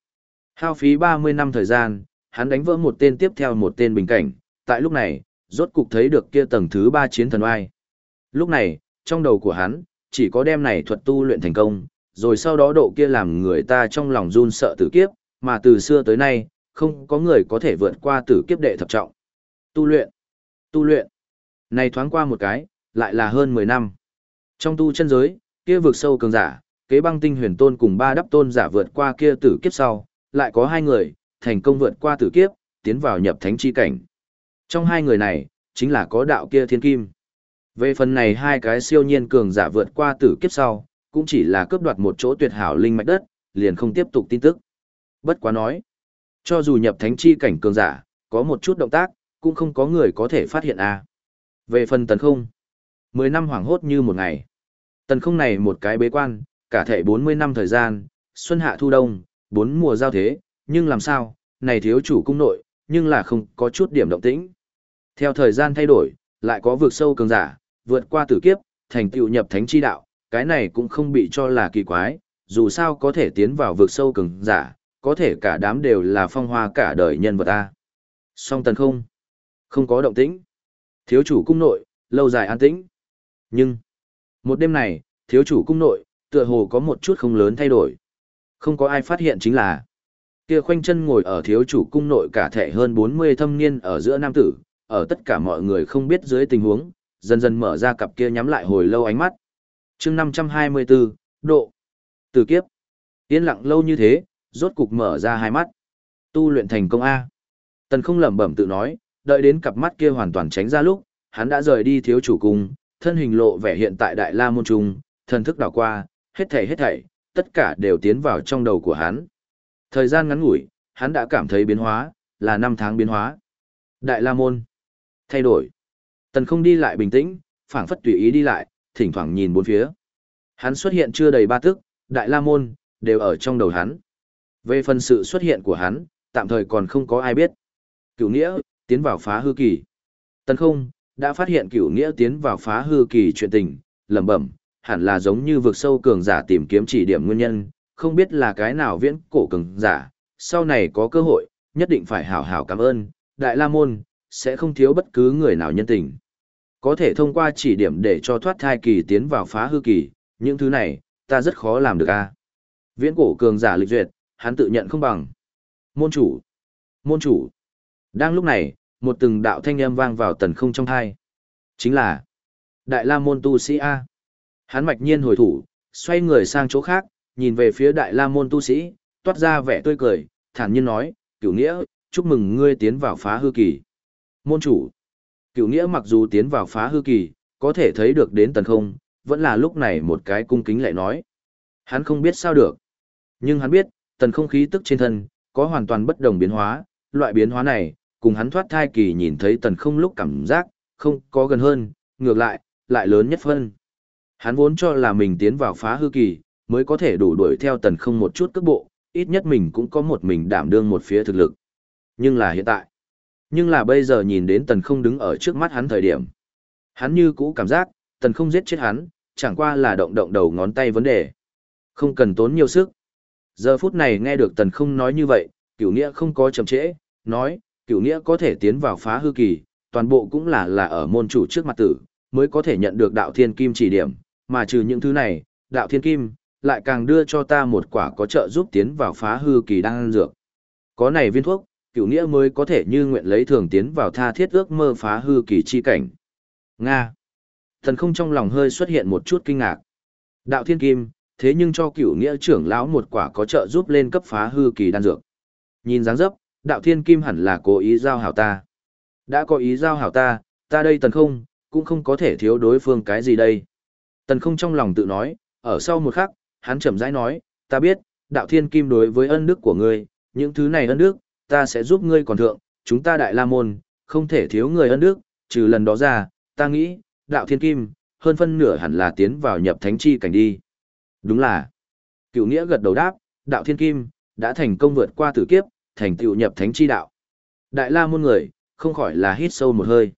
Hao phí 30 năm thời gian, hắn đánh vỡ một tên tiếp theo một tên bình cảnh, tại lúc này, rốt cục thấy được kia tầng thứ ba chiến thần oai. Lúc này, trong đầu của hắn, chỉ có đem này thuật tu luyện thành công, rồi sau đó độ kia làm người ta trong lòng run sợ tử kiếp, mà từ xưa tới nay, không có người có thể vượt qua tử kiếp đệ thập trọng. Tu luyện, tu luyện. Này thoáng qua một cái, lại là hơn 10 năm. Trong tu chân giới, kia vực sâu cường giả, kế băng tinh huyền tôn cùng ba đắp tôn giả vượt qua kia tử kiếp sau, lại có hai người, thành công vượt qua tử kiếp, tiến vào nhập thánh chi cảnh. Trong hai người này, chính là có đạo kia thiên kim. Về phần này hai cái siêu nhiên cường giả vượt qua tử kiếp sau, cũng chỉ là cướp đoạt một chỗ tuyệt hảo linh mạch đất, liền không tiếp tục tin tức. Bất quá nói, cho dù nhập thánh chi cảnh cường giả, có một chút động tác, cũng không có người có thể phát hiện a. À. Về phần tần không, 10 năm hoảng hốt như một ngày. Tần không này một cái bế quan, cả thể 40 năm thời gian, xuân hạ thu đông, bốn mùa giao thế, nhưng làm sao, này thiếu chủ cung nội, nhưng là không có chút điểm động tĩnh. Theo thời gian thay đổi, lại có vượt sâu cường giả, vượt qua tử kiếp, thành tựu nhập thánh chi đạo, cái này cũng không bị cho là kỳ quái, dù sao có thể tiến vào vượt sâu cường giả, có thể cả đám đều là phong hoa cả đời nhân vật ta. Song tần không, không có động tĩnh. Thiếu chủ cung nội, lâu dài an tĩnh. Nhưng, một đêm này, thiếu chủ cung nội, tựa hồ có một chút không lớn thay đổi. Không có ai phát hiện chính là, kia khoanh chân ngồi ở thiếu chủ cung nội cả thể hơn 40 thâm niên ở giữa nam tử, ở tất cả mọi người không biết dưới tình huống, dần dần mở ra cặp kia nhắm lại hồi lâu ánh mắt. chương 524, độ. Từ kiếp. Yên lặng lâu như thế, rốt cục mở ra hai mắt. Tu luyện thành công A. Tần không lẩm bẩm tự nói, đợi đến cặp mắt kia hoàn toàn tránh ra lúc, hắn đã rời đi thiếu chủ cung, thân hình lộ vẻ hiện tại đại la môn trung, thần thức đảo qua, hết thảy hết thảy, tất cả đều tiến vào trong đầu của hắn. Thời gian ngắn ngủi, hắn đã cảm thấy biến hóa, là năm tháng biến hóa. Đại la môn. Thay đổi. Tần không đi lại bình tĩnh, phảng phất tùy ý đi lại, thỉnh thoảng nhìn bốn phía. Hắn xuất hiện chưa đầy ba tức, đại la môn, đều ở trong đầu hắn. Về phần sự xuất hiện của hắn, tạm thời còn không có ai biết. Cửu nghĩa, tiến vào phá hư kỳ. Tần không, đã phát hiện cửu nghĩa tiến vào phá hư kỳ chuyện tình, lẩm bẩm, hẳn là giống như vực sâu cường giả tìm kiếm chỉ điểm nguyên nhân, không biết là cái nào viễn cổ cường giả, sau này có cơ hội, nhất định phải hảo hảo cảm ơn, Đại La Môn, sẽ không thiếu bất cứ người nào nhân tình. Có thể thông qua chỉ điểm để cho thoát thai kỳ tiến vào phá hư kỳ, những thứ này, ta rất khó làm được a. Viễn cổ cường giả lịch duyệt, hắn tự nhận không bằng. Môn chủ, môn chủ. Đang lúc này, một từng đạo thanh âm vang vào tần không trong thai. Chính là Đại La Môn tu sĩ A. Hắn mạch nhiên hồi thủ, xoay người sang chỗ khác, nhìn về phía Đại La Môn tu sĩ, toát ra vẻ tươi cười, thản nhiên nói, cửu nghĩa, chúc mừng ngươi tiến vào phá hư kỳ. Môn chủ, cựu nghĩa mặc dù tiến vào phá hư kỳ, có thể thấy được đến tần không, vẫn là lúc này một cái cung kính lại nói. Hắn không biết sao được. Nhưng hắn biết, tần không khí tức trên thân, có hoàn toàn bất đồng biến hóa, loại biến hóa này, cùng hắn thoát thai kỳ nhìn thấy tần không lúc cảm giác, không có gần hơn, ngược lại, lại lớn nhất phân. Hắn vốn cho là mình tiến vào phá hư kỳ, mới có thể đủ đuổi theo tần không một chút cước bộ, ít nhất mình cũng có một mình đảm đương một phía thực lực. Nhưng là hiện tại. Nhưng là bây giờ nhìn đến tần không đứng ở trước mắt hắn thời điểm. Hắn như cũ cảm giác, tần không giết chết hắn, chẳng qua là động động đầu ngón tay vấn đề. Không cần tốn nhiều sức. Giờ phút này nghe được tần không nói như vậy, cửu nghĩa không có chậm trễ, nói, cửu nghĩa có thể tiến vào phá hư kỳ, toàn bộ cũng là là ở môn chủ trước mặt tử, mới có thể nhận được đạo thiên kim chỉ điểm, mà trừ những thứ này, đạo thiên kim, lại càng đưa cho ta một quả có trợ giúp tiến vào phá hư kỳ đang dược. Có này viên thuốc, cựu nghĩa mới có thể như nguyện lấy thường tiến vào tha thiết ước mơ phá hư kỳ chi cảnh. Nga. Thần không trong lòng hơi xuất hiện một chút kinh ngạc. Đạo thiên kim, thế nhưng cho cựu nghĩa trưởng lão một quả có trợ giúp lên cấp phá hư kỳ đan dược. Nhìn dáng dấp, đạo thiên kim hẳn là cố ý giao hảo ta. Đã có ý giao hảo ta, ta đây tần không, cũng không có thể thiếu đối phương cái gì đây. Tần không trong lòng tự nói, ở sau một khắc, hắn chậm rãi nói, ta biết, đạo thiên kim đối với ân đức của ngươi, những thứ này ân đức, ta sẽ giúp ngươi còn thượng, chúng ta đại la môn, không thể thiếu người ân đức, trừ lần đó ra, ta nghĩ, đạo thiên kim, hơn phân nửa hẳn là tiến vào nhập thánh chi cảnh đi. Đúng là, cựu nghĩa gật đầu đáp, đạo thiên kim, đã thành công vượt qua tử kiếp, thành tựu nhập thánh chi đạo. Đại la môn người, không khỏi là hít sâu một hơi.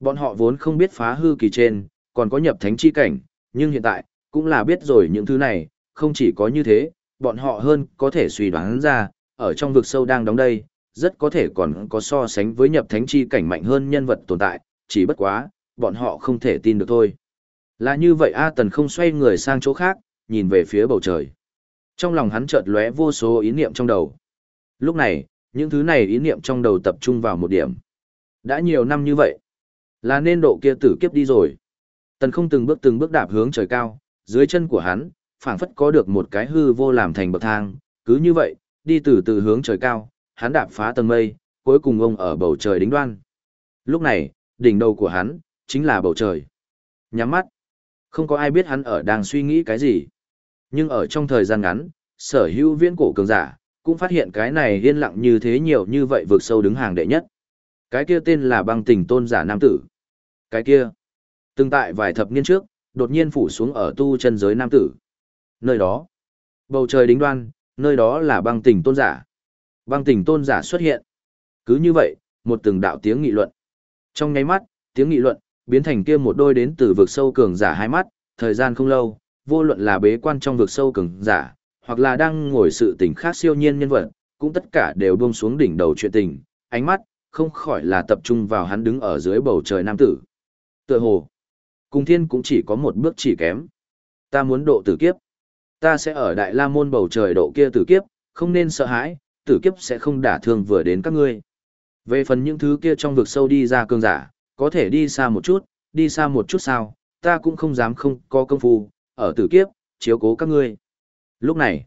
Bọn họ vốn không biết phá hư kỳ trên, còn có nhập thánh chi cảnh, nhưng hiện tại, cũng là biết rồi những thứ này, không chỉ có như thế, bọn họ hơn có thể suy đoán ra, ở trong vực sâu đang đóng đây, rất có thể còn có so sánh với nhập thánh chi cảnh mạnh hơn nhân vật tồn tại, chỉ bất quá, bọn họ không thể tin được thôi. Là như vậy A Tần không xoay người sang chỗ khác, nhìn về phía bầu trời. Trong lòng hắn chợt lóe vô số ý niệm trong đầu. Lúc này, những thứ này ý niệm trong đầu tập trung vào một điểm. Đã nhiều năm như vậy, là nên độ kia tử kiếp đi rồi. Tần không từng bước từng bước đạp hướng trời cao, dưới chân của hắn, phảng phất có được một cái hư vô làm thành bậc thang, cứ như vậy, đi từ từ hướng trời cao, hắn đạp phá tầng mây, cuối cùng ông ở bầu trời đính đoan. Lúc này, đỉnh đầu của hắn, chính là bầu trời. Nhắm mắt, không có ai biết hắn ở đang suy nghĩ cái gì. Nhưng ở trong thời gian ngắn, sở hữu viễn cổ cường giả, cũng phát hiện cái này yên lặng như thế nhiều như vậy vượt sâu đứng hàng đệ nhất. Cái kia tên là băng tình tôn giả nam tử. Cái kia, từng tại vài thập niên trước, đột nhiên phủ xuống ở tu chân giới nam tử. Nơi đó, bầu trời đính đoan, nơi đó là băng tình tôn giả. Băng tình tôn giả xuất hiện. Cứ như vậy, một từng đạo tiếng nghị luận. Trong nháy mắt, tiếng nghị luận, biến thành kia một đôi đến từ vực sâu cường giả hai mắt, thời gian không lâu, vô luận là bế quan trong vực sâu cường giả, hoặc là đang ngồi sự tình khác siêu nhiên nhân vật, cũng tất cả đều buông xuống đỉnh đầu chuyện tình, ánh mắt, không khỏi là tập trung vào hắn đứng ở dưới bầu trời nam tử. Tựa hồ, cùng thiên cũng chỉ có một bước chỉ kém. Ta muốn độ tử kiếp. Ta sẽ ở đại la môn bầu trời độ kia tử kiếp, không nên sợ hãi, tử kiếp sẽ không đả thương vừa đến các ngươi. Về phần những thứ kia trong vực sâu đi ra cường giả, có thể đi xa một chút, đi xa một chút sao, ta cũng không dám không có công phu, ở tử kiếp, chiếu cố các ngươi. Lúc này,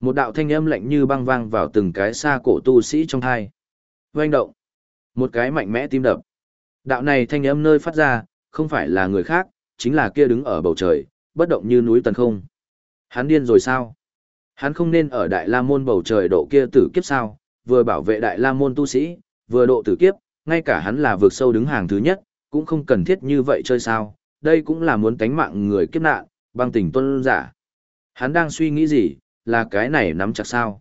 một đạo thanh âm lạnh như băng vang vào từng cái xa cổ tu sĩ trong thai. Oanh động, một cái mạnh mẽ tim đập. Đạo này thanh âm nơi phát ra, không phải là người khác, chính là kia đứng ở bầu trời, bất động như núi tần không. Hắn điên rồi sao? Hắn không nên ở Đại La Môn bầu trời độ kia tử kiếp sao, vừa bảo vệ Đại La Môn tu sĩ, vừa độ tử kiếp, ngay cả hắn là vượt sâu đứng hàng thứ nhất, cũng không cần thiết như vậy chơi sao, đây cũng là muốn tánh mạng người kiếp nạn, băng tỉnh tuân giả. Hắn đang suy nghĩ gì, là cái này nắm chặt sao?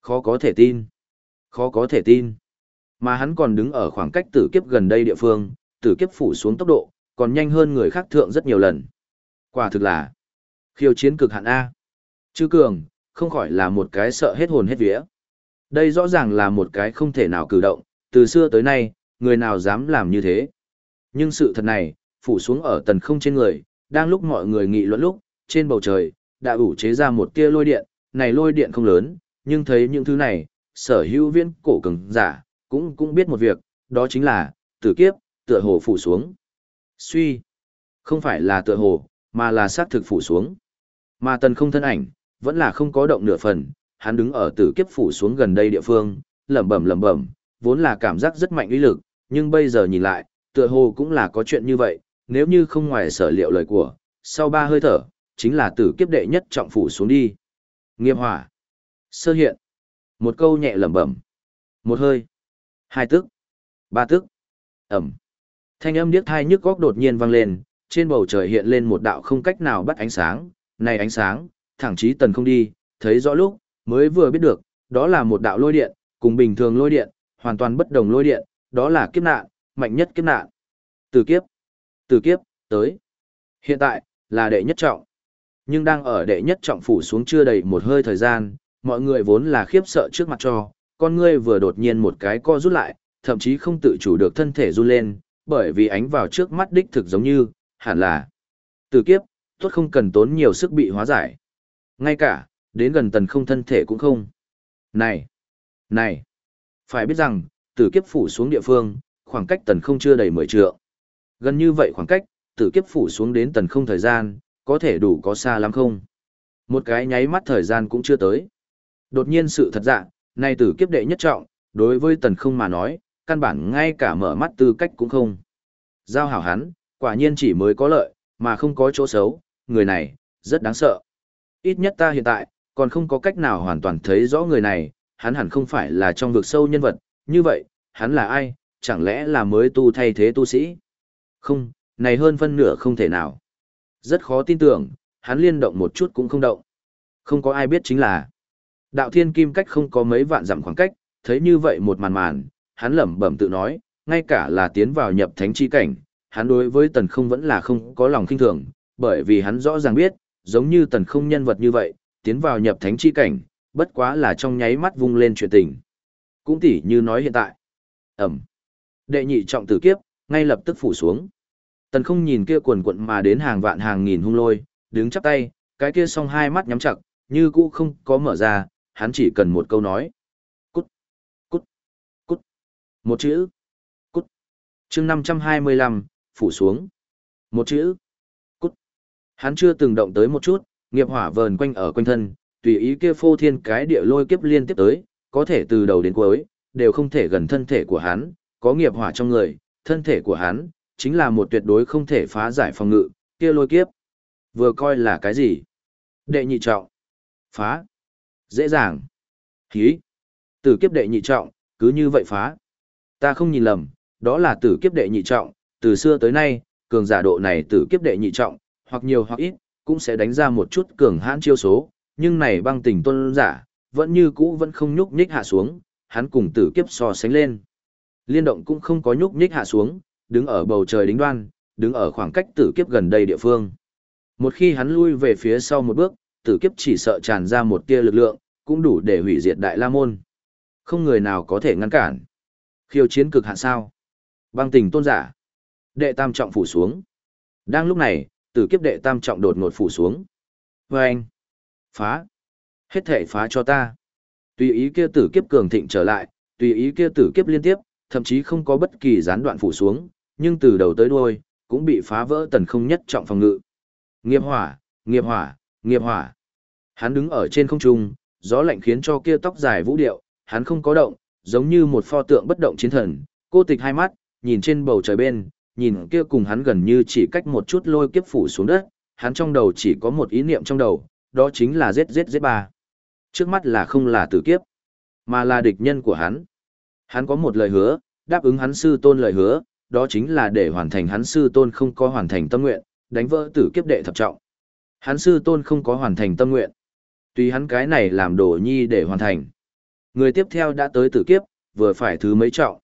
Khó có thể tin. Khó có thể tin. Mà hắn còn đứng ở khoảng cách tử kiếp gần đây địa phương, tử kiếp phủ xuống tốc độ, còn nhanh hơn người khác thượng rất nhiều lần. Quả thực là khiêu chiến cực hạn A. Chư cường, không khỏi là một cái sợ hết hồn hết vía. Đây rõ ràng là một cái không thể nào cử động, từ xưa tới nay, người nào dám làm như thế. Nhưng sự thật này, phủ xuống ở tần không trên người, đang lúc mọi người nghị luận lúc, trên bầu trời, đã ủ chế ra một tia lôi điện, này lôi điện không lớn, nhưng thấy những thứ này, sở hữu viên cổ cường giả, cũng cũng biết một việc, đó chính là, tử kiếp, tựa hồ phủ xuống. Suy, không phải là tựa hồ, mà là xác thực phủ xuống. Mà tần không thân ảnh, vẫn là không có động nửa phần, hắn đứng ở tử kiếp phủ xuống gần đây địa phương, lẩm bẩm lẩm bẩm, vốn là cảm giác rất mạnh uy lực, nhưng bây giờ nhìn lại, tựa hồ cũng là có chuyện như vậy, nếu như không ngoài sở liệu lời của, sau ba hơi thở, chính là tử kiếp đệ nhất trọng phủ xuống đi. Nghiệp hỏa. Sơ hiện. Một câu nhẹ lẩm bẩm. Một hơi. Hai tức. Ba tức. Ẩm. Thanh âm điếc thai nhức góc đột nhiên vang lên, trên bầu trời hiện lên một đạo không cách nào bắt ánh sáng, này ánh sáng, thẳng chí tần không đi, thấy rõ lúc, mới vừa biết được, đó là một đạo lôi điện, cùng bình thường lôi điện, hoàn toàn bất đồng lôi điện, đó là kiếp nạn, mạnh nhất kiếp nạn. Từ kiếp, từ kiếp, tới. Hiện tại, là đệ nhất trọng. Nhưng đang ở đệ nhất trọng phủ xuống chưa đầy một hơi thời gian, mọi người vốn là khiếp sợ trước mặt cho, con ngươi vừa đột nhiên một cái co rút lại, thậm chí không tự chủ được thân thể run lên, bởi vì ánh vào trước mắt đích thực giống như, hẳn là từ kiếp, tốt không cần tốn nhiều sức bị hóa giải. Ngay cả, đến gần tần không thân thể cũng không. Này, Này! Phải biết rằng, tử kiếp phủ xuống địa phương, khoảng cách tần không chưa đầy 10 trượng. Gần như vậy khoảng cách, tử kiếp phủ xuống đến tần không thời gian, có thể đủ có xa lắm không? Một cái nháy mắt thời gian cũng chưa tới. Đột nhiên sự thật dạ, này tử kiếp đệ nhất trọng, đối với tần không mà nói, căn bản ngay cả mở mắt tư cách cũng không. Giao hảo hắn, quả nhiên chỉ mới có lợi, mà không có chỗ xấu, người này, rất đáng sợ. Ít nhất ta hiện tại, còn không có cách nào hoàn toàn thấy rõ người này, hắn hẳn không phải là trong vực sâu nhân vật, như vậy, hắn là ai, chẳng lẽ là mới tu thay thế tu sĩ? Không, này hơn phân nửa không thể nào. Rất khó tin tưởng, hắn liên động một chút cũng không động. Không có ai biết chính là, đạo thiên kim cách không có mấy vạn dặm khoảng cách, thấy như vậy một màn màn, hắn lẩm bẩm tự nói, ngay cả là tiến vào nhập thánh chi cảnh, hắn đối với tần không vẫn là không có lòng kinh thường, bởi vì hắn rõ ràng biết, giống như tần không nhân vật như vậy, tiến vào nhập thánh chi cảnh, bất quá là trong nháy mắt vung lên chuyện tình. Cũng tỉ như nói hiện tại. Ẩm. Đệ nhị trọng tử kiếp, ngay lập tức phủ xuống. Tần không nhìn kia quần quận mà đến hàng vạn hàng nghìn hung lôi, đứng chắp tay, cái kia song hai mắt nhắm chặt, như cũ không có mở ra, hắn chỉ cần một câu nói. Cút, cút, cút. Một chữ. Cút. chương 525, phủ xuống. Một chữ. Hắn chưa từng động tới một chút, nghiệp hỏa vờn quanh ở quanh thân, tùy ý kia phô thiên cái địa lôi kiếp liên tiếp tới, có thể từ đầu đến cuối, đều không thể gần thân thể của hắn, có nghiệp hỏa trong người, thân thể của hắn, chính là một tuyệt đối không thể phá giải phòng ngự, kia lôi kiếp. Vừa coi là cái gì? Đệ nhị trọng. Phá. Dễ dàng. Hí. Tử kiếp đệ nhị trọng, cứ như vậy phá. Ta không nhìn lầm, đó là tử kiếp đệ nhị trọng, từ xưa tới nay, cường giả độ này tử kiếp đệ nhị trọng, hoặc nhiều hoặc ít, cũng sẽ đánh ra một chút cường hãn chiêu số, nhưng này băng tình tôn giả, vẫn như cũ vẫn không nhúc nhích hạ xuống, hắn cùng tử kiếp so sánh lên. Liên động cũng không có nhúc nhích hạ xuống, đứng ở bầu trời đính đoan, đứng ở khoảng cách tử kiếp gần đây địa phương. Một khi hắn lui về phía sau một bước, tử kiếp chỉ sợ tràn ra một tia lực lượng, cũng đủ để hủy diệt đại la môn. Không người nào có thể ngăn cản. Khiêu chiến cực hạn sao? Băng tình tôn giả. Đệ tam trọng phủ xuống. Đang lúc này, tử kiếp đệ tam trọng đột ngột phủ xuống. Và anh. Phá. Hết thể phá cho ta. Tùy ý kia tử kiếp cường thịnh trở lại, tùy ý kia tử kiếp liên tiếp, thậm chí không có bất kỳ gián đoạn phủ xuống, nhưng từ đầu tới đuôi, cũng bị phá vỡ tần không nhất trọng phòng ngự. Nghiệp hỏa, nghiệp hỏa, nghiệp hỏa. Hắn đứng ở trên không trung, gió lạnh khiến cho kia tóc dài vũ điệu, hắn không có động, giống như một pho tượng bất động chiến thần, cô tịch hai mắt, nhìn trên bầu trời bên, nhìn kia cùng hắn gần như chỉ cách một chút lôi kiếp phủ xuống đất, hắn trong đầu chỉ có một ý niệm trong đầu, đó chính là giết giết giết ba. Trước mắt là không là tử kiếp, mà là địch nhân của hắn. Hắn có một lời hứa, đáp ứng hắn sư tôn lời hứa, đó chính là để hoàn thành hắn sư tôn không có hoàn thành tâm nguyện, đánh vỡ tử kiếp đệ thập trọng. Hắn sư tôn không có hoàn thành tâm nguyện. tuy hắn cái này làm đồ nhi để hoàn thành. Người tiếp theo đã tới tử kiếp, vừa phải thứ mấy trọng.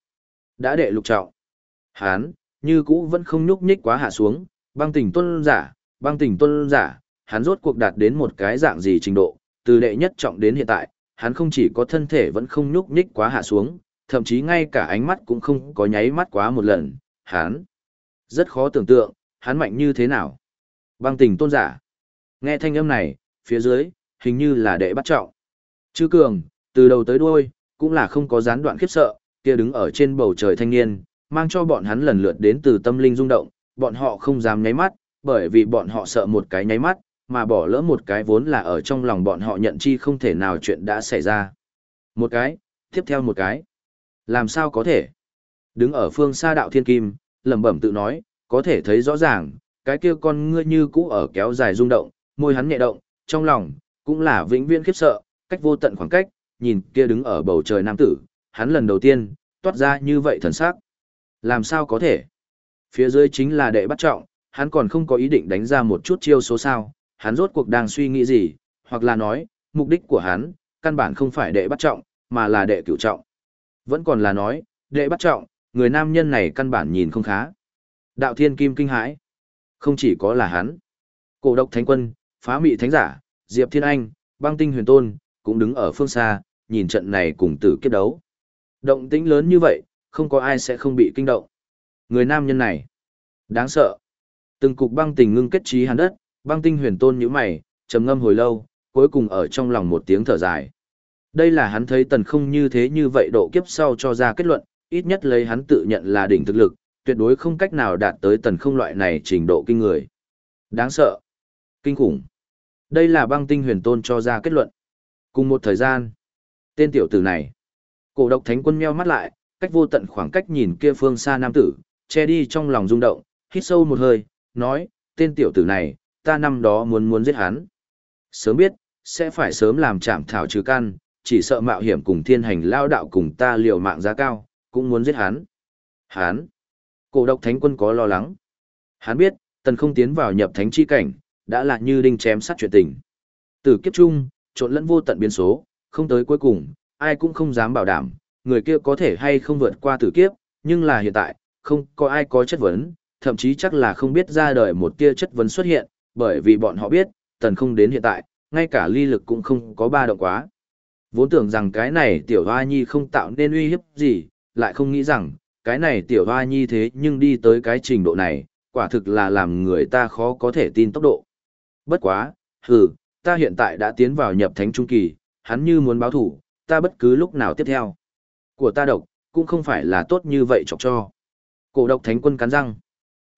Đã đệ lục trọng. Hắn, như cũ vẫn không nhúc nhích quá hạ xuống, băng tỉnh tuân giả, băng tỉnh tuân giả, hắn rốt cuộc đạt đến một cái dạng gì trình độ, từ đệ nhất trọng đến hiện tại, hắn không chỉ có thân thể vẫn không nhúc nhích quá hạ xuống, thậm chí ngay cả ánh mắt cũng không có nháy mắt quá một lần, hắn. Rất khó tưởng tượng, hắn mạnh như thế nào. Băng tình tôn giả. Nghe thanh âm này, phía dưới, hình như là đệ bắt trọng. Chư cường, từ đầu tới đuôi, cũng là không có gián đoạn khiếp sợ, kia đứng ở trên bầu trời thanh niên, mang cho bọn hắn lần lượt đến từ tâm linh rung động, bọn họ không dám nháy mắt, bởi vì bọn họ sợ một cái nháy mắt, mà bỏ lỡ một cái vốn là ở trong lòng bọn họ nhận chi không thể nào chuyện đã xảy ra. Một cái, tiếp theo một cái. Làm sao có thể? Đứng ở phương xa đạo thiên kim, lẩm bẩm tự nói, có thể thấy rõ ràng, cái kia con ngươi như cũ ở kéo dài rung động, môi hắn nhẹ động, trong lòng, cũng là vĩnh viễn khiếp sợ, cách vô tận khoảng cách, nhìn kia đứng ở bầu trời nam tử, hắn lần đầu tiên, toát ra như vậy thần sắc. Làm sao có thể? Phía dưới chính là đệ bắt trọng, hắn còn không có ý định đánh ra một chút chiêu số sao, hắn rốt cuộc đang suy nghĩ gì, hoặc là nói, mục đích của hắn, căn bản không phải đệ bắt trọng, mà là đệ cửu trọng. Vẫn còn là nói, đệ bắt trọng, người nam nhân này căn bản nhìn không khá. Đạo thiên kim kinh hãi. Không chỉ có là hắn. Cổ độc thánh quân, phá mị thánh giả, Diệp Thiên Anh, băng tinh huyền tôn, cũng đứng ở phương xa, nhìn trận này cùng tử kết đấu. Động tĩnh lớn như vậy, không có ai sẽ không bị kinh động. Người nam nhân này, đáng sợ. Từng cục băng tình ngưng kết trí hàn đất, băng tinh huyền tôn nhíu mày, trầm ngâm hồi lâu, cuối cùng ở trong lòng một tiếng thở dài. Đây là hắn thấy tần không như thế như vậy độ kiếp sau cho ra kết luận, ít nhất lấy hắn tự nhận là đỉnh thực lực, tuyệt đối không cách nào đạt tới tần không loại này trình độ kinh người. Đáng sợ. Kinh khủng. Đây là băng tinh huyền tôn cho ra kết luận. Cùng một thời gian, tên tiểu tử này, cổ độc thánh quân meo mắt lại, cách vô tận khoảng cách nhìn kia phương xa nam tử, che đi trong lòng rung động, hít sâu một hơi, nói, tên tiểu tử này, ta năm đó muốn muốn giết hắn. Sớm biết, sẽ phải sớm làm chạm thảo trừ căn, chỉ sợ mạo hiểm cùng thiên hành lao đạo cùng ta liều mạng giá cao, cũng muốn giết hắn. Hắn. Cổ độc thánh quân có lo lắng. Hắn biết, tần không tiến vào nhập thánh chi cảnh, đã là như đinh chém sát chuyện tình. Từ kiếp chung, trộn lẫn vô tận biến số, không tới cuối cùng, ai cũng không dám bảo đảm, người kia có thể hay không vượt qua tử kiếp, nhưng là hiện tại, không có ai có chất vấn, thậm chí chắc là không biết ra đời một tia chất vấn xuất hiện, bởi vì bọn họ biết, tần không đến hiện tại, ngay cả ly lực cũng không có ba động quá. Vốn tưởng rằng cái này tiểu hoa nhi không tạo nên uy hiếp gì, lại không nghĩ rằng, cái này tiểu hoa nhi thế nhưng đi tới cái trình độ này, quả thực là làm người ta khó có thể tin tốc độ. Bất quá, hừ, ta hiện tại đã tiến vào nhập thánh trung kỳ, hắn như muốn báo thủ, ta bất cứ lúc nào tiếp theo. Của ta độc, cũng không phải là tốt như vậy chọc cho. Cổ độc thánh quân cắn răng.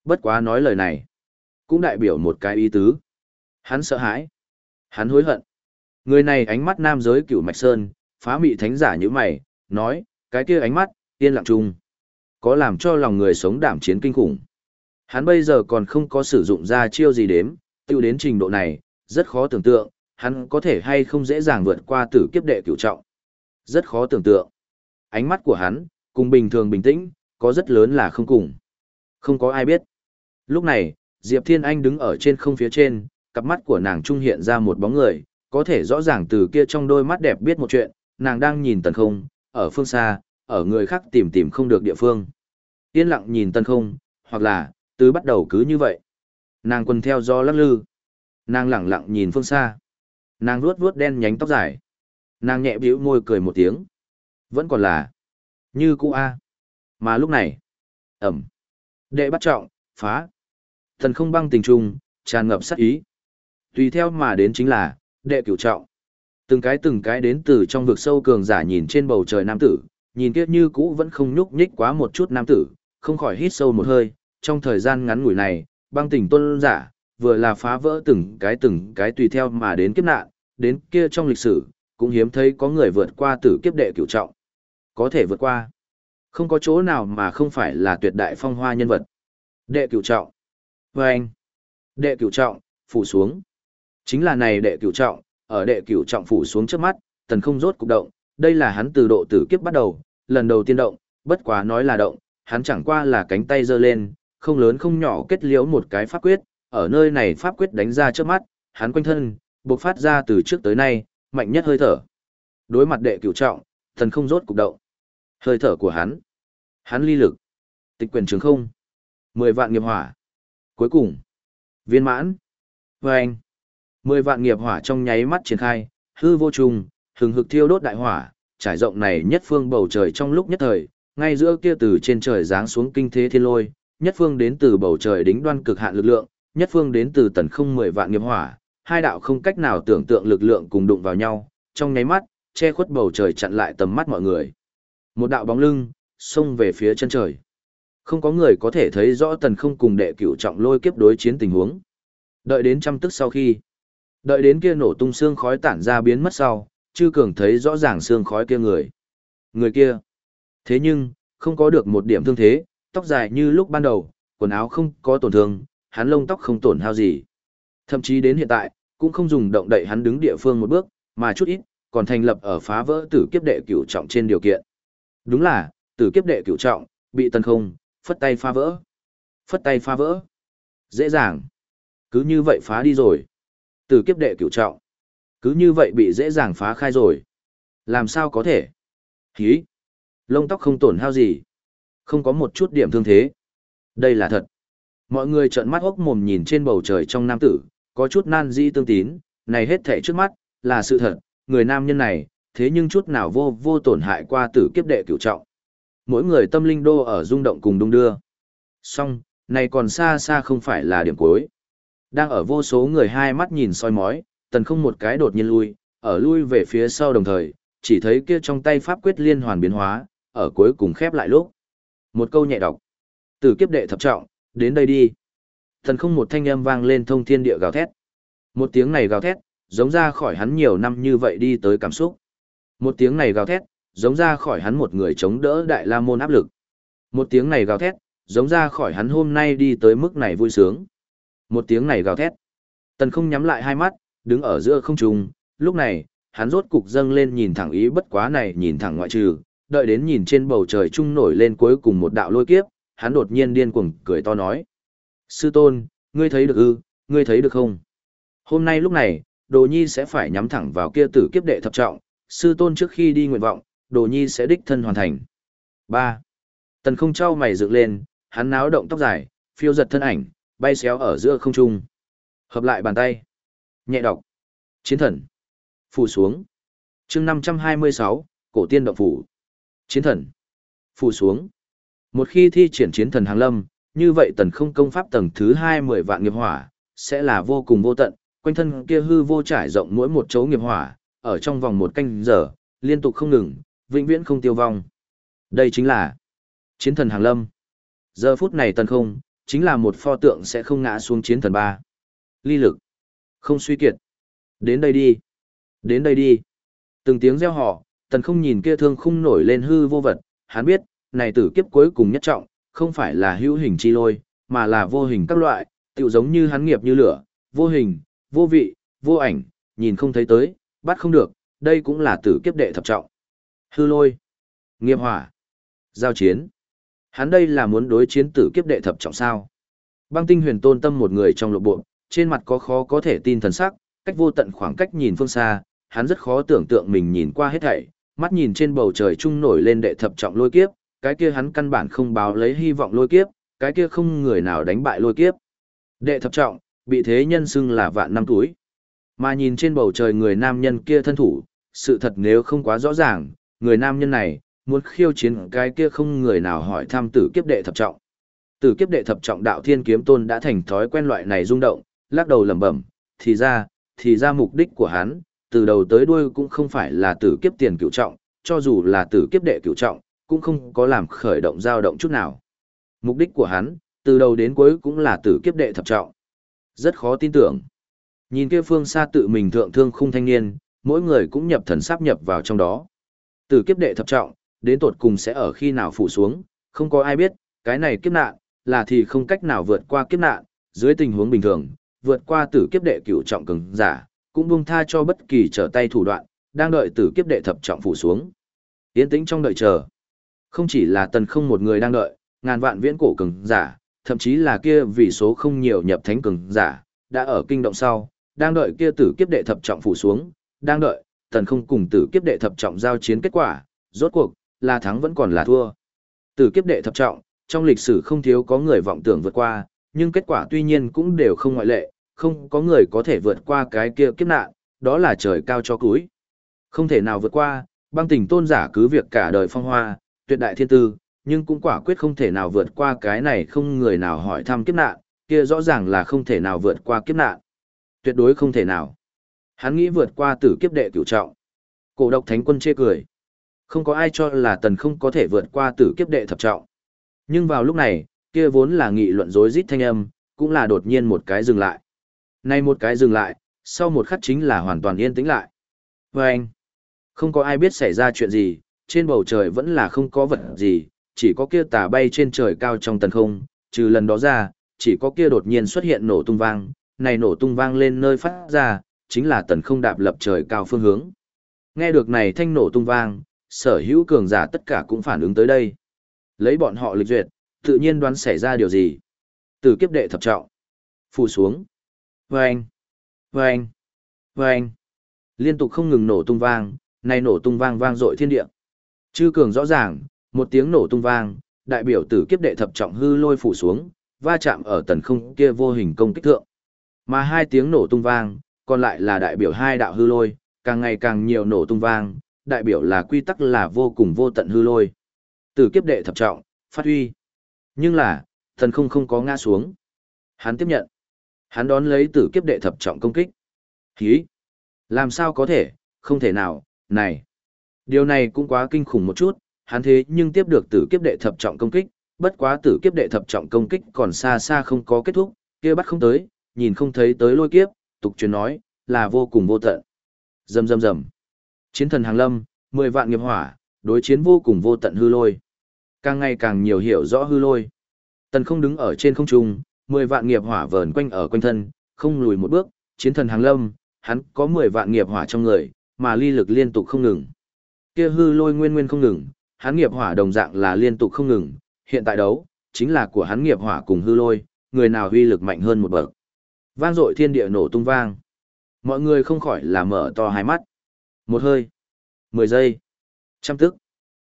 Bất quá nói lời này, cũng đại biểu một cái ý tứ. Hắn sợ hãi. Hắn hối hận. Người này ánh mắt nam giới cửu mạch sơn, phá mị thánh giả như mày, nói, cái kia ánh mắt, yên lặng chung. Có làm cho lòng người sống đảm chiến kinh khủng. Hắn bây giờ còn không có sử dụng ra chiêu gì đếm, tiêu đến trình độ này, rất khó tưởng tượng, hắn có thể hay không dễ dàng vượt qua tử kiếp đệ cửu trọng. Rất khó tưởng tượng. Ánh mắt của hắn, cùng bình thường bình tĩnh, có rất lớn là không cùng. Không có ai biết. Lúc này, Diệp Thiên Anh đứng ở trên không phía trên, cặp mắt của nàng trung hiện ra một bóng người, có thể rõ ràng từ kia trong đôi mắt đẹp biết một chuyện, nàng đang nhìn tần không, ở phương xa, ở người khác tìm tìm không được địa phương. Yên lặng nhìn tần không, hoặc là, từ bắt đầu cứ như vậy. Nàng quần theo do lắc lư. Nàng lẳng lặng nhìn phương xa. Nàng vuốt vuốt đen nhánh tóc dài. Nàng nhẹ bĩu môi cười một tiếng. Vẫn còn là như cũ A. Mà lúc này, ẩm, đệ bắt trọng, phá. Thần không băng tình trung, tràn ngập sát ý. Tùy theo mà đến chính là, đệ cửu trọng. Từng cái từng cái đến từ trong vực sâu cường giả nhìn trên bầu trời nam tử, nhìn kiếp như cũ vẫn không nhúc nhích quá một chút nam tử, không khỏi hít sâu một hơi, trong thời gian ngắn ngủi này, băng tình tôn giả, vừa là phá vỡ từng cái từng cái tùy theo mà đến kiếp nạn, đến kia trong lịch sử, cũng hiếm thấy có người vượt qua tử kiếp đệ cửu trọng. Có thể vượt qua. Không có chỗ nào mà không phải là tuyệt đại phong hoa nhân vật. Đệ cửu trọng. Vâng. anh. Đệ cửu trọng, phủ xuống. Chính là này đệ cửu trọng, ở đệ cửu trọng phủ xuống trước mắt, tần không rốt cục động, đây là hắn từ độ tử kiếp bắt đầu, lần đầu tiên động, bất quá nói là động, hắn chẳng qua là cánh tay giơ lên, không lớn không nhỏ kết liễu một cái pháp quyết, ở nơi này pháp quyết đánh ra trước mắt, hắn quanh thân, bộc phát ra từ trước tới nay, mạnh nhất hơi thở. Đối mặt đệ cửu trọng, thần không rốt cục động. Hơi thở của hắn, hắn ly lực, tịch quyền trường không, mười vạn nghiệp hỏa. Cuối cùng, viên mãn, và anh, mười vạn nghiệp hỏa trong nháy mắt triển khai, hư vô trùng, hừng hực thiêu đốt đại hỏa, trải rộng này nhất phương bầu trời trong lúc nhất thời, ngay giữa kia từ trên trời giáng xuống kinh thế thiên lôi, nhất phương đến từ bầu trời đính đoan cực hạn lực lượng, nhất phương đến từ tần không mười vạn nghiệp hỏa, hai đạo không cách nào tưởng tượng lực lượng cùng đụng vào nhau, trong nháy mắt, che khuất bầu trời chặn lại tầm mắt mọi người. Một đạo bóng lưng, xông về phía chân trời. Không có người có thể thấy rõ tần không cùng đệ cửu trọng lôi kiếp đối chiến tình huống. Đợi đến trăm tức sau khi, đợi đến kia nổ tung xương khói tản ra biến mất sau, chư cường thấy rõ ràng xương khói kia người. Người kia. Thế nhưng, không có được một điểm thương thế, tóc dài như lúc ban đầu, quần áo không có tổn thương, hắn lông tóc không tổn hao gì. Thậm chí đến hiện tại, cũng không dùng động đậy hắn đứng địa phương một bước, mà chút ít, còn thành lập ở phá vỡ tử kiếp đệ cửu trọng trên điều kiện. Đúng là, tử kiếp đệ cửu trọng, bị tần không, phất tay phá vỡ. Phất tay phá vỡ. Dễ dàng. Cứ như vậy phá đi rồi. Tử kiếp đệ cửu trọng. Cứ như vậy bị dễ dàng phá khai rồi. Làm sao có thể? Hí. Lông tóc không tổn hao gì. Không có một chút điểm thương thế. Đây là thật. Mọi người trợn mắt hốc mồm nhìn trên bầu trời trong nam tử, có chút nan di tương tín, này hết thảy trước mắt, là sự thật, người nam nhân này, thế nhưng chút nào vô vô tổn hại qua tử kiếp đệ cửu trọng. Mỗi người tâm linh đô ở rung động cùng đung đưa. Song, này còn xa xa không phải là điểm cuối. Đang ở vô số người hai mắt nhìn soi mói, tần không một cái đột nhiên lui, ở lui về phía sau đồng thời, chỉ thấy kia trong tay pháp quyết liên hoàn biến hóa, ở cuối cùng khép lại lúc. Một câu nhẹ đọc. Từ kiếp đệ thập trọng, đến đây đi. Thần không một thanh âm vang lên thông thiên địa gào thét. Một tiếng này gào thét, giống ra khỏi hắn nhiều năm như vậy đi tới cảm xúc. Một tiếng này gào thét, giống ra khỏi hắn một người chống đỡ đại la môn áp lực. Một tiếng này gào thét, giống ra khỏi hắn hôm nay đi tới mức này vui sướng. Một tiếng này gào thét. Tần không nhắm lại hai mắt, đứng ở giữa không trung, lúc này, hắn rốt cục dâng lên nhìn thẳng ý bất quá này nhìn thẳng ngoại trừ, đợi đến nhìn trên bầu trời trung nổi lên cuối cùng một đạo lôi kiếp, hắn đột nhiên điên cuồng cười to nói. Sư tôn, ngươi thấy được ư, ngươi thấy được không? Hôm nay lúc này, Đồ Nhi sẽ phải nhắm thẳng vào kia tử kiếp đệ thập trọng, sư tôn trước khi đi nguyện vọng, Đồ Nhi sẽ đích thân hoàn thành. 3. Tần không trao mày dựng lên, hắn náo động tóc dài, phiêu giật thân ảnh, bay xéo ở giữa không trung. Hợp lại bàn tay. Nhẹ đọc. Chiến thần. Phủ xuống. chương 526, cổ tiên động phủ. Chiến thần. Phủ xuống. Một khi thi triển chiến thần hàng lâm, như vậy tần không công pháp tầng thứ 20 vạn nghiệp hỏa, sẽ là vô cùng vô tận, quanh thân kia hư vô trải rộng mỗi một chỗ nghiệp hỏa, ở trong vòng một canh giờ, liên tục không ngừng, vĩnh viễn không tiêu vong. Đây chính là chiến thần hàng lâm. Giờ phút này tần không, chính là một pho tượng sẽ không ngã xuống chiến thần ba. Ly lực. Không suy kiệt. Đến đây đi. Đến đây đi. Từng tiếng reo hò, tần không nhìn kia thương khung nổi lên hư vô vật, hắn biết, này tử kiếp cuối cùng nhất trọng, không phải là hữu hình chi lôi, mà là vô hình các loại, tựu giống như hắn nghiệp như lửa, vô hình, vô vị, vô ảnh, nhìn không thấy tới, bắt không được, đây cũng là tử kiếp đệ thập trọng. Hư lôi, nghiệp hỏa, giao chiến. Hắn đây là muốn đối chiến tử kiếp đệ thập trọng sao. Băng tinh huyền tôn tâm một người trong lộ bộ, trên mặt có khó có thể tin thần sắc, cách vô tận khoảng cách nhìn phương xa, hắn rất khó tưởng tượng mình nhìn qua hết thảy, mắt nhìn trên bầu trời trung nổi lên đệ thập trọng lôi kiếp, cái kia hắn căn bản không báo lấy hy vọng lôi kiếp, cái kia không người nào đánh bại lôi kiếp. Đệ thập trọng, bị thế nhân xưng là vạn năm túi. Mà nhìn trên bầu trời người nam nhân kia thân thủ, sự thật nếu không quá rõ ràng, người nam nhân này, muốn khiêu chiến cái kia không người nào hỏi thăm tử kiếp đệ thập trọng. Tử kiếp đệ thập trọng đạo thiên kiếm tôn đã thành thói quen loại này rung động, lắc đầu lẩm bẩm, thì ra, thì ra mục đích của hắn, từ đầu tới đuôi cũng không phải là tử kiếp tiền cựu trọng, cho dù là tử kiếp đệ cựu trọng, cũng không có làm khởi động dao động chút nào. Mục đích của hắn, từ đầu đến cuối cũng là tử kiếp đệ thập trọng. Rất khó tin tưởng. Nhìn kia phương xa tự mình thượng thương khung thanh niên, mỗi người cũng nhập thần sắp nhập vào trong đó. Tử kiếp đệ thập trọng, đến tột cùng sẽ ở khi nào phủ xuống, không có ai biết, cái này kiếp nạn, là thì không cách nào vượt qua kiếp nạn, dưới tình huống bình thường, vượt qua tử kiếp đệ cửu trọng cường giả, cũng buông tha cho bất kỳ trở tay thủ đoạn, đang đợi tử kiếp đệ thập trọng phủ xuống. Yên tĩnh trong đợi chờ. Không chỉ là tần không một người đang đợi, ngàn vạn viễn cổ cường giả, thậm chí là kia vì số không nhiều nhập thánh cường giả, đã ở kinh động sau, đang đợi kia tử kiếp đệ thập trọng phủ xuống, đang đợi, tần không cùng tử kiếp đệ thập trọng giao chiến kết quả, rốt cuộc, là thắng vẫn còn là thua. Tử kiếp đệ thập trọng, trong lịch sử không thiếu có người vọng tưởng vượt qua, nhưng kết quả tuy nhiên cũng đều không ngoại lệ, không có người có thể vượt qua cái kia kiếp nạn, đó là trời cao cho cúi. Không thể nào vượt qua, băng tình tôn giả cứ việc cả đời phong hoa, tuyệt đại thiên tư, nhưng cũng quả quyết không thể nào vượt qua cái này không người nào hỏi thăm kiếp nạn, kia rõ ràng là không thể nào vượt qua kiếp nạn. Tuyệt đối không thể nào. Hắn nghĩ vượt qua tử kiếp đệ cửu trọng. Cổ độc thánh quân chê cười. Không có ai cho là tần không có thể vượt qua tử kiếp đệ thập trọng. Nhưng vào lúc này, kia vốn là nghị luận rối rít thanh âm, cũng là đột nhiên một cái dừng lại. Nay một cái dừng lại, sau một khắc chính là hoàn toàn yên tĩnh lại. Và anh, không có ai biết xảy ra chuyện gì, trên bầu trời vẫn là không có vật gì, chỉ có kia tà bay trên trời cao trong tần không, trừ lần đó ra, chỉ có kia đột nhiên xuất hiện nổ tung vang, này nổ tung vang lên nơi phát ra, chính là tần không đạp lập trời cao phương hướng. Nghe được này thanh nổ tung vang, sở hữu cường giả tất cả cũng phản ứng tới đây. Lấy bọn họ lịch duyệt, tự nhiên đoán xảy ra điều gì. Từ kiếp đệ thập trọng, phù xuống. Vâng, vâng, vâng. Liên tục không ngừng nổ tung vang, này nổ tung vang vang dội thiên địa. Chư cường rõ ràng, một tiếng nổ tung vang, đại biểu tử kiếp đệ thập trọng hư lôi phủ xuống, va chạm ở tần không kia vô hình công kích thượng. Mà hai tiếng nổ tung vang, còn lại là đại biểu hai đạo hư lôi, càng ngày càng nhiều nổ tung vang, đại biểu là quy tắc là vô cùng vô tận hư lôi. Tử kiếp đệ thập trọng, phát huy. Nhưng là, thần không không có ngã xuống. Hắn tiếp nhận. Hắn đón lấy tử kiếp đệ thập trọng công kích. Hí! Làm sao có thể, không thể nào, này! Điều này cũng quá kinh khủng một chút, hắn thế nhưng tiếp được tử kiếp đệ thập trọng công kích, bất quá tử kiếp đệ thập trọng công kích còn xa xa không có kết thúc, kia bắt không tới, nhìn không thấy tới lôi kiếp, tục truyền nói, là vô cùng vô tận. Rầm rầm rầm. Chiến thần hàng lâm, 10 vạn nghiệp hỏa, đối chiến vô cùng vô tận hư lôi. Càng ngày càng nhiều hiểu rõ hư lôi. Tần không đứng ở trên không trung, 10 vạn nghiệp hỏa vờn quanh ở quanh thân, không lùi một bước, chiến thần hàng lâm, hắn có 10 vạn nghiệp hỏa trong người, mà ly lực liên tục không ngừng. Kia hư lôi nguyên nguyên không ngừng, hắn nghiệp hỏa đồng dạng là liên tục không ngừng, hiện tại đấu, chính là của hắn nghiệp hỏa cùng hư lôi, người nào huy lực mạnh hơn một bậc. Vang dội thiên địa nổ tung vang. Mọi người không khỏi là mở to hai mắt. Một hơi, mười giây, trăm tức.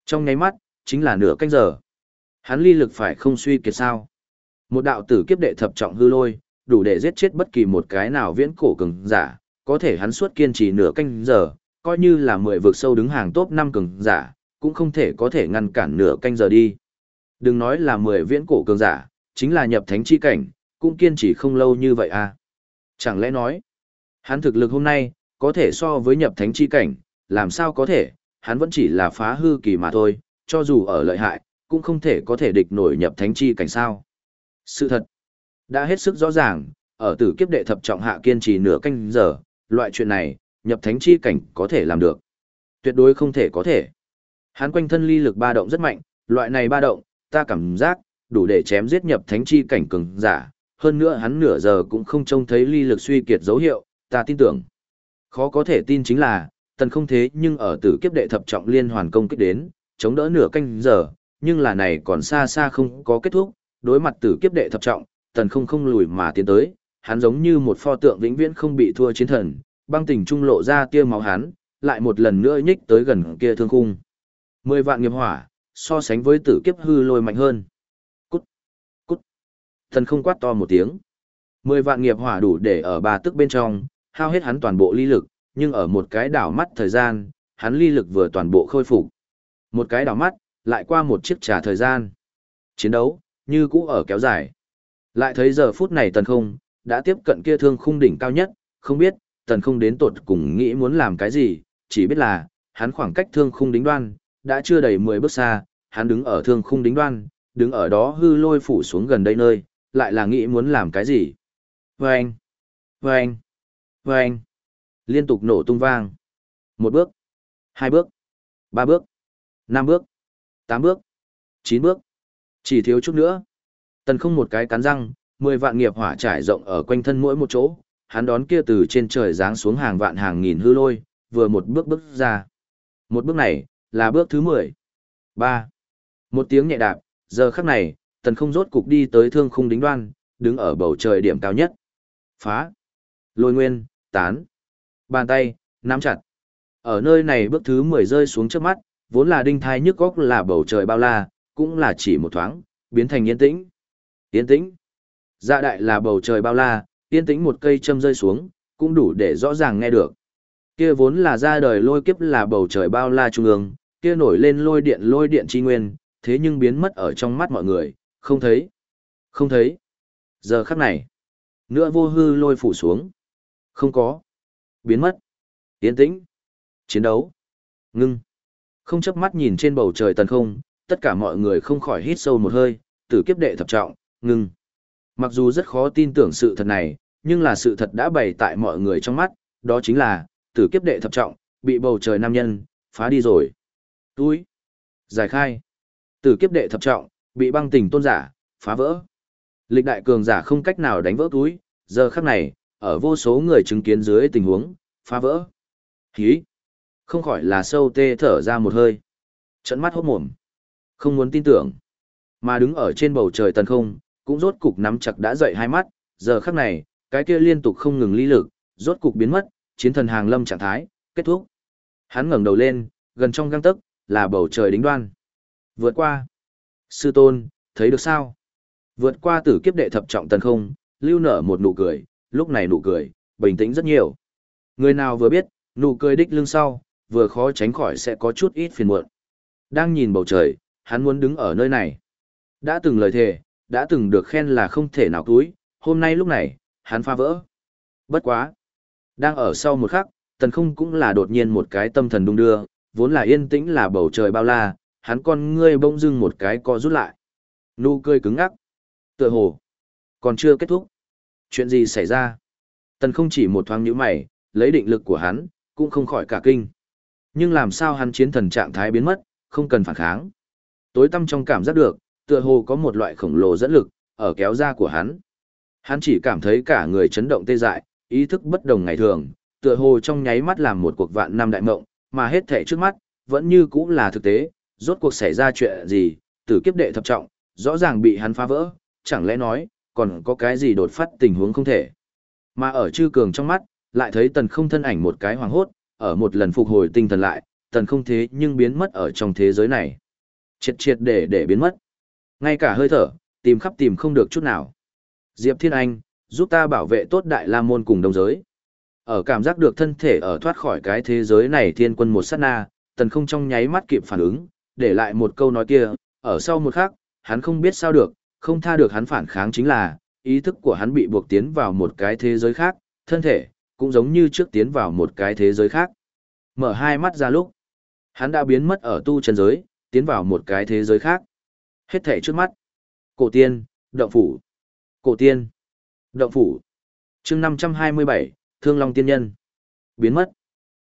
Trong nháy mắt, chính là nửa canh giờ. Hắn ly lực phải không suy kiệt sao. Một đạo tử kiếp đệ thập trọng hư lôi, đủ để giết chết bất kỳ một cái nào viễn cổ cường giả, có thể hắn suốt kiên trì nửa canh giờ, coi như là mười vực sâu đứng hàng top 5 cường giả, cũng không thể có thể ngăn cản nửa canh giờ đi. Đừng nói là mười viễn cổ cường giả, chính là nhập thánh chi cảnh, cũng kiên trì không lâu như vậy à. Chẳng lẽ nói, hắn thực lực hôm nay, có thể so với nhập thánh chi cảnh, làm sao có thể, hắn vẫn chỉ là phá hư kỳ mà thôi, cho dù ở lợi hại, cũng không thể có thể địch nổi nhập thánh chi cảnh sao. Sự thật, đã hết sức rõ ràng, ở tử kiếp đệ thập trọng hạ kiên trì nửa canh giờ, loại chuyện này, nhập thánh chi cảnh có thể làm được. Tuyệt đối không thể có thể. Hắn quanh thân ly lực ba động rất mạnh, loại này ba động, ta cảm giác, đủ để chém giết nhập thánh chi cảnh cường giả, hơn nữa hắn nửa giờ cũng không trông thấy ly lực suy kiệt dấu hiệu, ta tin tưởng. Khó có thể tin chính là, tần không thế nhưng ở tử kiếp đệ thập trọng liên hoàn công kích đến, chống đỡ nửa canh giờ, nhưng là này còn xa xa không có kết thúc, đối mặt tử kiếp đệ thập trọng, tần không không lùi mà tiến tới, hắn giống như một pho tượng vĩnh viễn không bị thua chiến thần, băng tình trung lộ ra tia máu hắn, lại một lần nữa nhích tới gần kia thương khung. Mười vạn nghiệp hỏa, so sánh với tử kiếp hư lôi mạnh hơn. Cút, cút. Thần không quát to một tiếng. Mười vạn nghiệp hỏa đủ để ở ba tức bên trong, hao hết hắn toàn bộ ly lực, nhưng ở một cái đảo mắt thời gian, hắn ly lực vừa toàn bộ khôi phục. Một cái đảo mắt, lại qua một chiếc trà thời gian. Chiến đấu, như cũ ở kéo dài. Lại thấy giờ phút này tần không, đã tiếp cận kia thương khung đỉnh cao nhất, không biết, tần không đến tột cùng nghĩ muốn làm cái gì, chỉ biết là, hắn khoảng cách thương khung đính đoan, đã chưa đầy 10 bước xa, hắn đứng ở thương khung đính đoan, đứng ở đó hư lôi phủ xuống gần đây nơi, lại là nghĩ muốn làm cái gì. Vâng! Vâng! Vâng! Liên tục nổ tung vang. Một bước, hai bước, ba bước, năm bước, tám bước, chín bước. Chỉ thiếu chút nữa. Tần không một cái cắn răng, mười vạn nghiệp hỏa trải rộng ở quanh thân mỗi một chỗ, hắn đón kia từ trên trời giáng xuống hàng vạn hàng nghìn hư lôi, vừa một bước bước ra. Một bước này, là bước thứ mười ba Một tiếng nhẹ đạp, giờ khắc này, tần không rốt cục đi tới thương khung đính đoan, đứng ở bầu trời điểm cao nhất. Phá. Lôi nguyên, tán. Bàn tay, nắm chặt. Ở nơi này bước thứ mười rơi xuống trước mắt, vốn là đinh thai nhức góc là bầu trời bao la, cũng là chỉ một thoáng, biến thành yên tĩnh. Yên tĩnh. Dạ đại là bầu trời bao la, yên tĩnh một cây châm rơi xuống, cũng đủ để rõ ràng nghe được. Kia vốn là ra đời lôi kiếp là bầu trời bao la trung ương, kia nổi lên lôi điện lôi điện chi nguyên, thế nhưng biến mất ở trong mắt mọi người, không thấy. Không thấy. Giờ khắc này, nữa vô hư lôi phủ xuống. Không có. Biến mất. Yên tĩnh. Chiến đấu. Ngưng. Không chấp mắt nhìn trên bầu trời tần không, tất cả mọi người không khỏi hít sâu một hơi, tử kiếp đệ thập trọng, ngưng. Mặc dù rất khó tin tưởng sự thật này, nhưng là sự thật đã bày tại mọi người trong mắt, đó chính là, tử kiếp đệ thập trọng, bị bầu trời nam nhân, phá đi rồi. Túi. Giải khai. Tử kiếp đệ thập trọng, bị băng tình tôn giả, phá vỡ. Lịch đại cường giả không cách nào đánh vỡ túi, giờ khắc này, ở vô số người chứng kiến dưới tình huống, phá vỡ. Hí. Không khỏi là sâu tê thở ra một hơi. Trận mắt hốt mồm. Không muốn tin tưởng. Mà đứng ở trên bầu trời tần không, cũng rốt cục nắm chặt đã dậy hai mắt, giờ khắc này, cái kia liên tục không ngừng ly lực, rốt cục biến mất, chiến thần hàng lâm trạng thái, kết thúc. Hắn ngẩng đầu lên, gần trong găng tấc, là bầu trời đính đoan. Vượt qua. Sư tôn, thấy được sao? Vượt qua tử kiếp đệ thập trọng tần không, lưu nở một nụ cười, lúc này nụ cười, bình tĩnh rất nhiều. Người nào vừa biết, nụ cười đích lưng sau, vừa khó tránh khỏi sẽ có chút ít phiền muộn. Đang nhìn bầu trời, hắn muốn đứng ở nơi này. Đã từng lời thề, đã từng được khen là không thể nào túi, hôm nay lúc này, hắn phá vỡ. Bất quá. Đang ở sau một khắc, tần không cũng là đột nhiên một cái tâm thần đung đưa, vốn là yên tĩnh là bầu trời bao la, hắn con ngươi bỗng dưng một cái co rút lại. Nụ cười cứng ngắc. Tựa hồ. Còn chưa kết thúc. Chuyện gì xảy ra? Tần không chỉ một thoáng nhíu mày, lấy định lực của hắn, cũng không khỏi cả kinh. Nhưng làm sao hắn chiến thần trạng thái biến mất, không cần phản kháng. Tối tâm trong cảm giác được, tựa hồ có một loại khổng lồ dẫn lực, ở kéo ra của hắn. Hắn chỉ cảm thấy cả người chấn động tê dại, ý thức bất đồng ngày thường, tựa hồ trong nháy mắt làm một cuộc vạn năm đại mộng, mà hết thể trước mắt, vẫn như cũ là thực tế, rốt cuộc xảy ra chuyện gì, tử kiếp đệ thập trọng, rõ ràng bị hắn phá vỡ, chẳng lẽ nói, còn có cái gì đột phát tình huống không thể. Mà ở chư cường trong mắt, lại thấy tần không thân ảnh một cái hoàng hốt, ở một lần phục hồi tinh thần lại, tần không thế nhưng biến mất ở trong thế giới này. Triệt triệt để để biến mất. Ngay cả hơi thở, tìm khắp tìm không được chút nào. Diệp Thiên Anh, giúp ta bảo vệ tốt Đại La Môn cùng đồng giới. Ở cảm giác được thân thể ở thoát khỏi cái thế giới này thiên quân một sát na, tần không trong nháy mắt kịp phản ứng, để lại một câu nói kia, ở sau một khắc, hắn không biết sao được, không tha được hắn phản kháng chính là, ý thức của hắn bị buộc tiến vào một cái thế giới khác, thân thể, cũng giống như trước tiến vào một cái thế giới khác. Mở hai mắt ra lúc, hắn đã biến mất ở tu chân giới, tiến vào một cái thế giới khác. Hết thể trước mắt. Cổ tiên, động phủ. Cổ tiên, động phủ. chương 527, Thương Long Tiên Nhân. Biến mất.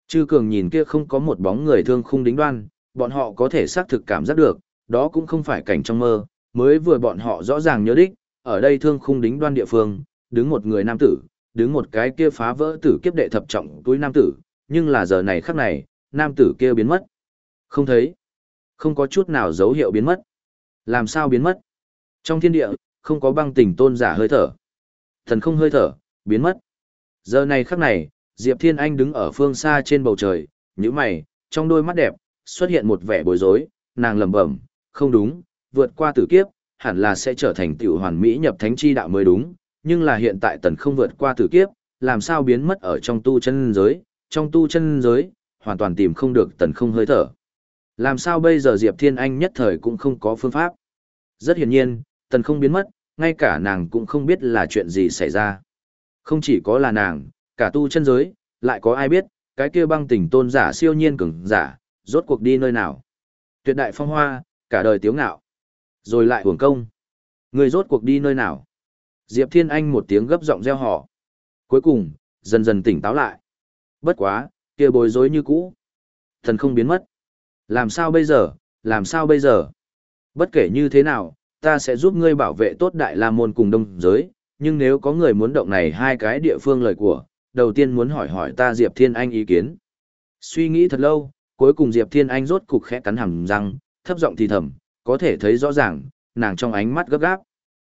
Chư cường nhìn kia không có một bóng người thương khung đính đoan, bọn họ có thể xác thực cảm giác được, đó cũng không phải cảnh trong mơ, mới vừa bọn họ rõ ràng nhớ đích, ở đây thương khung đính đoan địa phương, đứng một người nam tử, đứng một cái kia phá vỡ tử kiếp đệ thập trọng túi nam tử, nhưng là giờ này khắc này, nam tử kia biến mất. Không thấy. Không có chút nào dấu hiệu biến mất. Làm sao biến mất? Trong thiên địa, không có băng tình tôn giả hơi thở. Thần không hơi thở, biến mất. Giờ này khắc này, Diệp Thiên Anh đứng ở phương xa trên bầu trời, như mày, trong đôi mắt đẹp, xuất hiện một vẻ bối rối, nàng lẩm bẩm, không đúng, vượt qua tử kiếp, hẳn là sẽ trở thành tiểu hoàn mỹ nhập thánh chi đạo mới đúng, nhưng là hiện tại tần không vượt qua tử kiếp, làm sao biến mất ở trong tu chân giới, trong tu chân giới, hoàn toàn tìm không được tần không hơi thở. Làm sao bây giờ Diệp Thiên Anh nhất thời cũng không có phương pháp. Rất hiển nhiên, tần không biến mất, ngay cả nàng cũng không biết là chuyện gì xảy ra. Không chỉ có là nàng, cả tu chân giới, lại có ai biết, cái kia băng tỉnh tôn giả siêu nhiên cường giả, rốt cuộc đi nơi nào. Tuyệt đại phong hoa, cả đời tiếu ngạo. Rồi lại hưởng công. Người rốt cuộc đi nơi nào. Diệp Thiên Anh một tiếng gấp giọng reo hò. Cuối cùng, dần dần tỉnh táo lại. Bất quá, kia bối rối như cũ. Thần không biến mất. Làm sao bây giờ, làm sao bây giờ? Bất kể như thế nào, ta sẽ giúp ngươi bảo vệ tốt Đại La Môn cùng đông giới, nhưng nếu có người muốn động này hai cái địa phương lời của, đầu tiên muốn hỏi hỏi ta Diệp Thiên Anh ý kiến. Suy nghĩ thật lâu, cuối cùng Diệp Thiên Anh rốt cục khẽ cắn hàm răng, thấp giọng thì thầm, có thể thấy rõ ràng, nàng trong ánh mắt gấp gáp.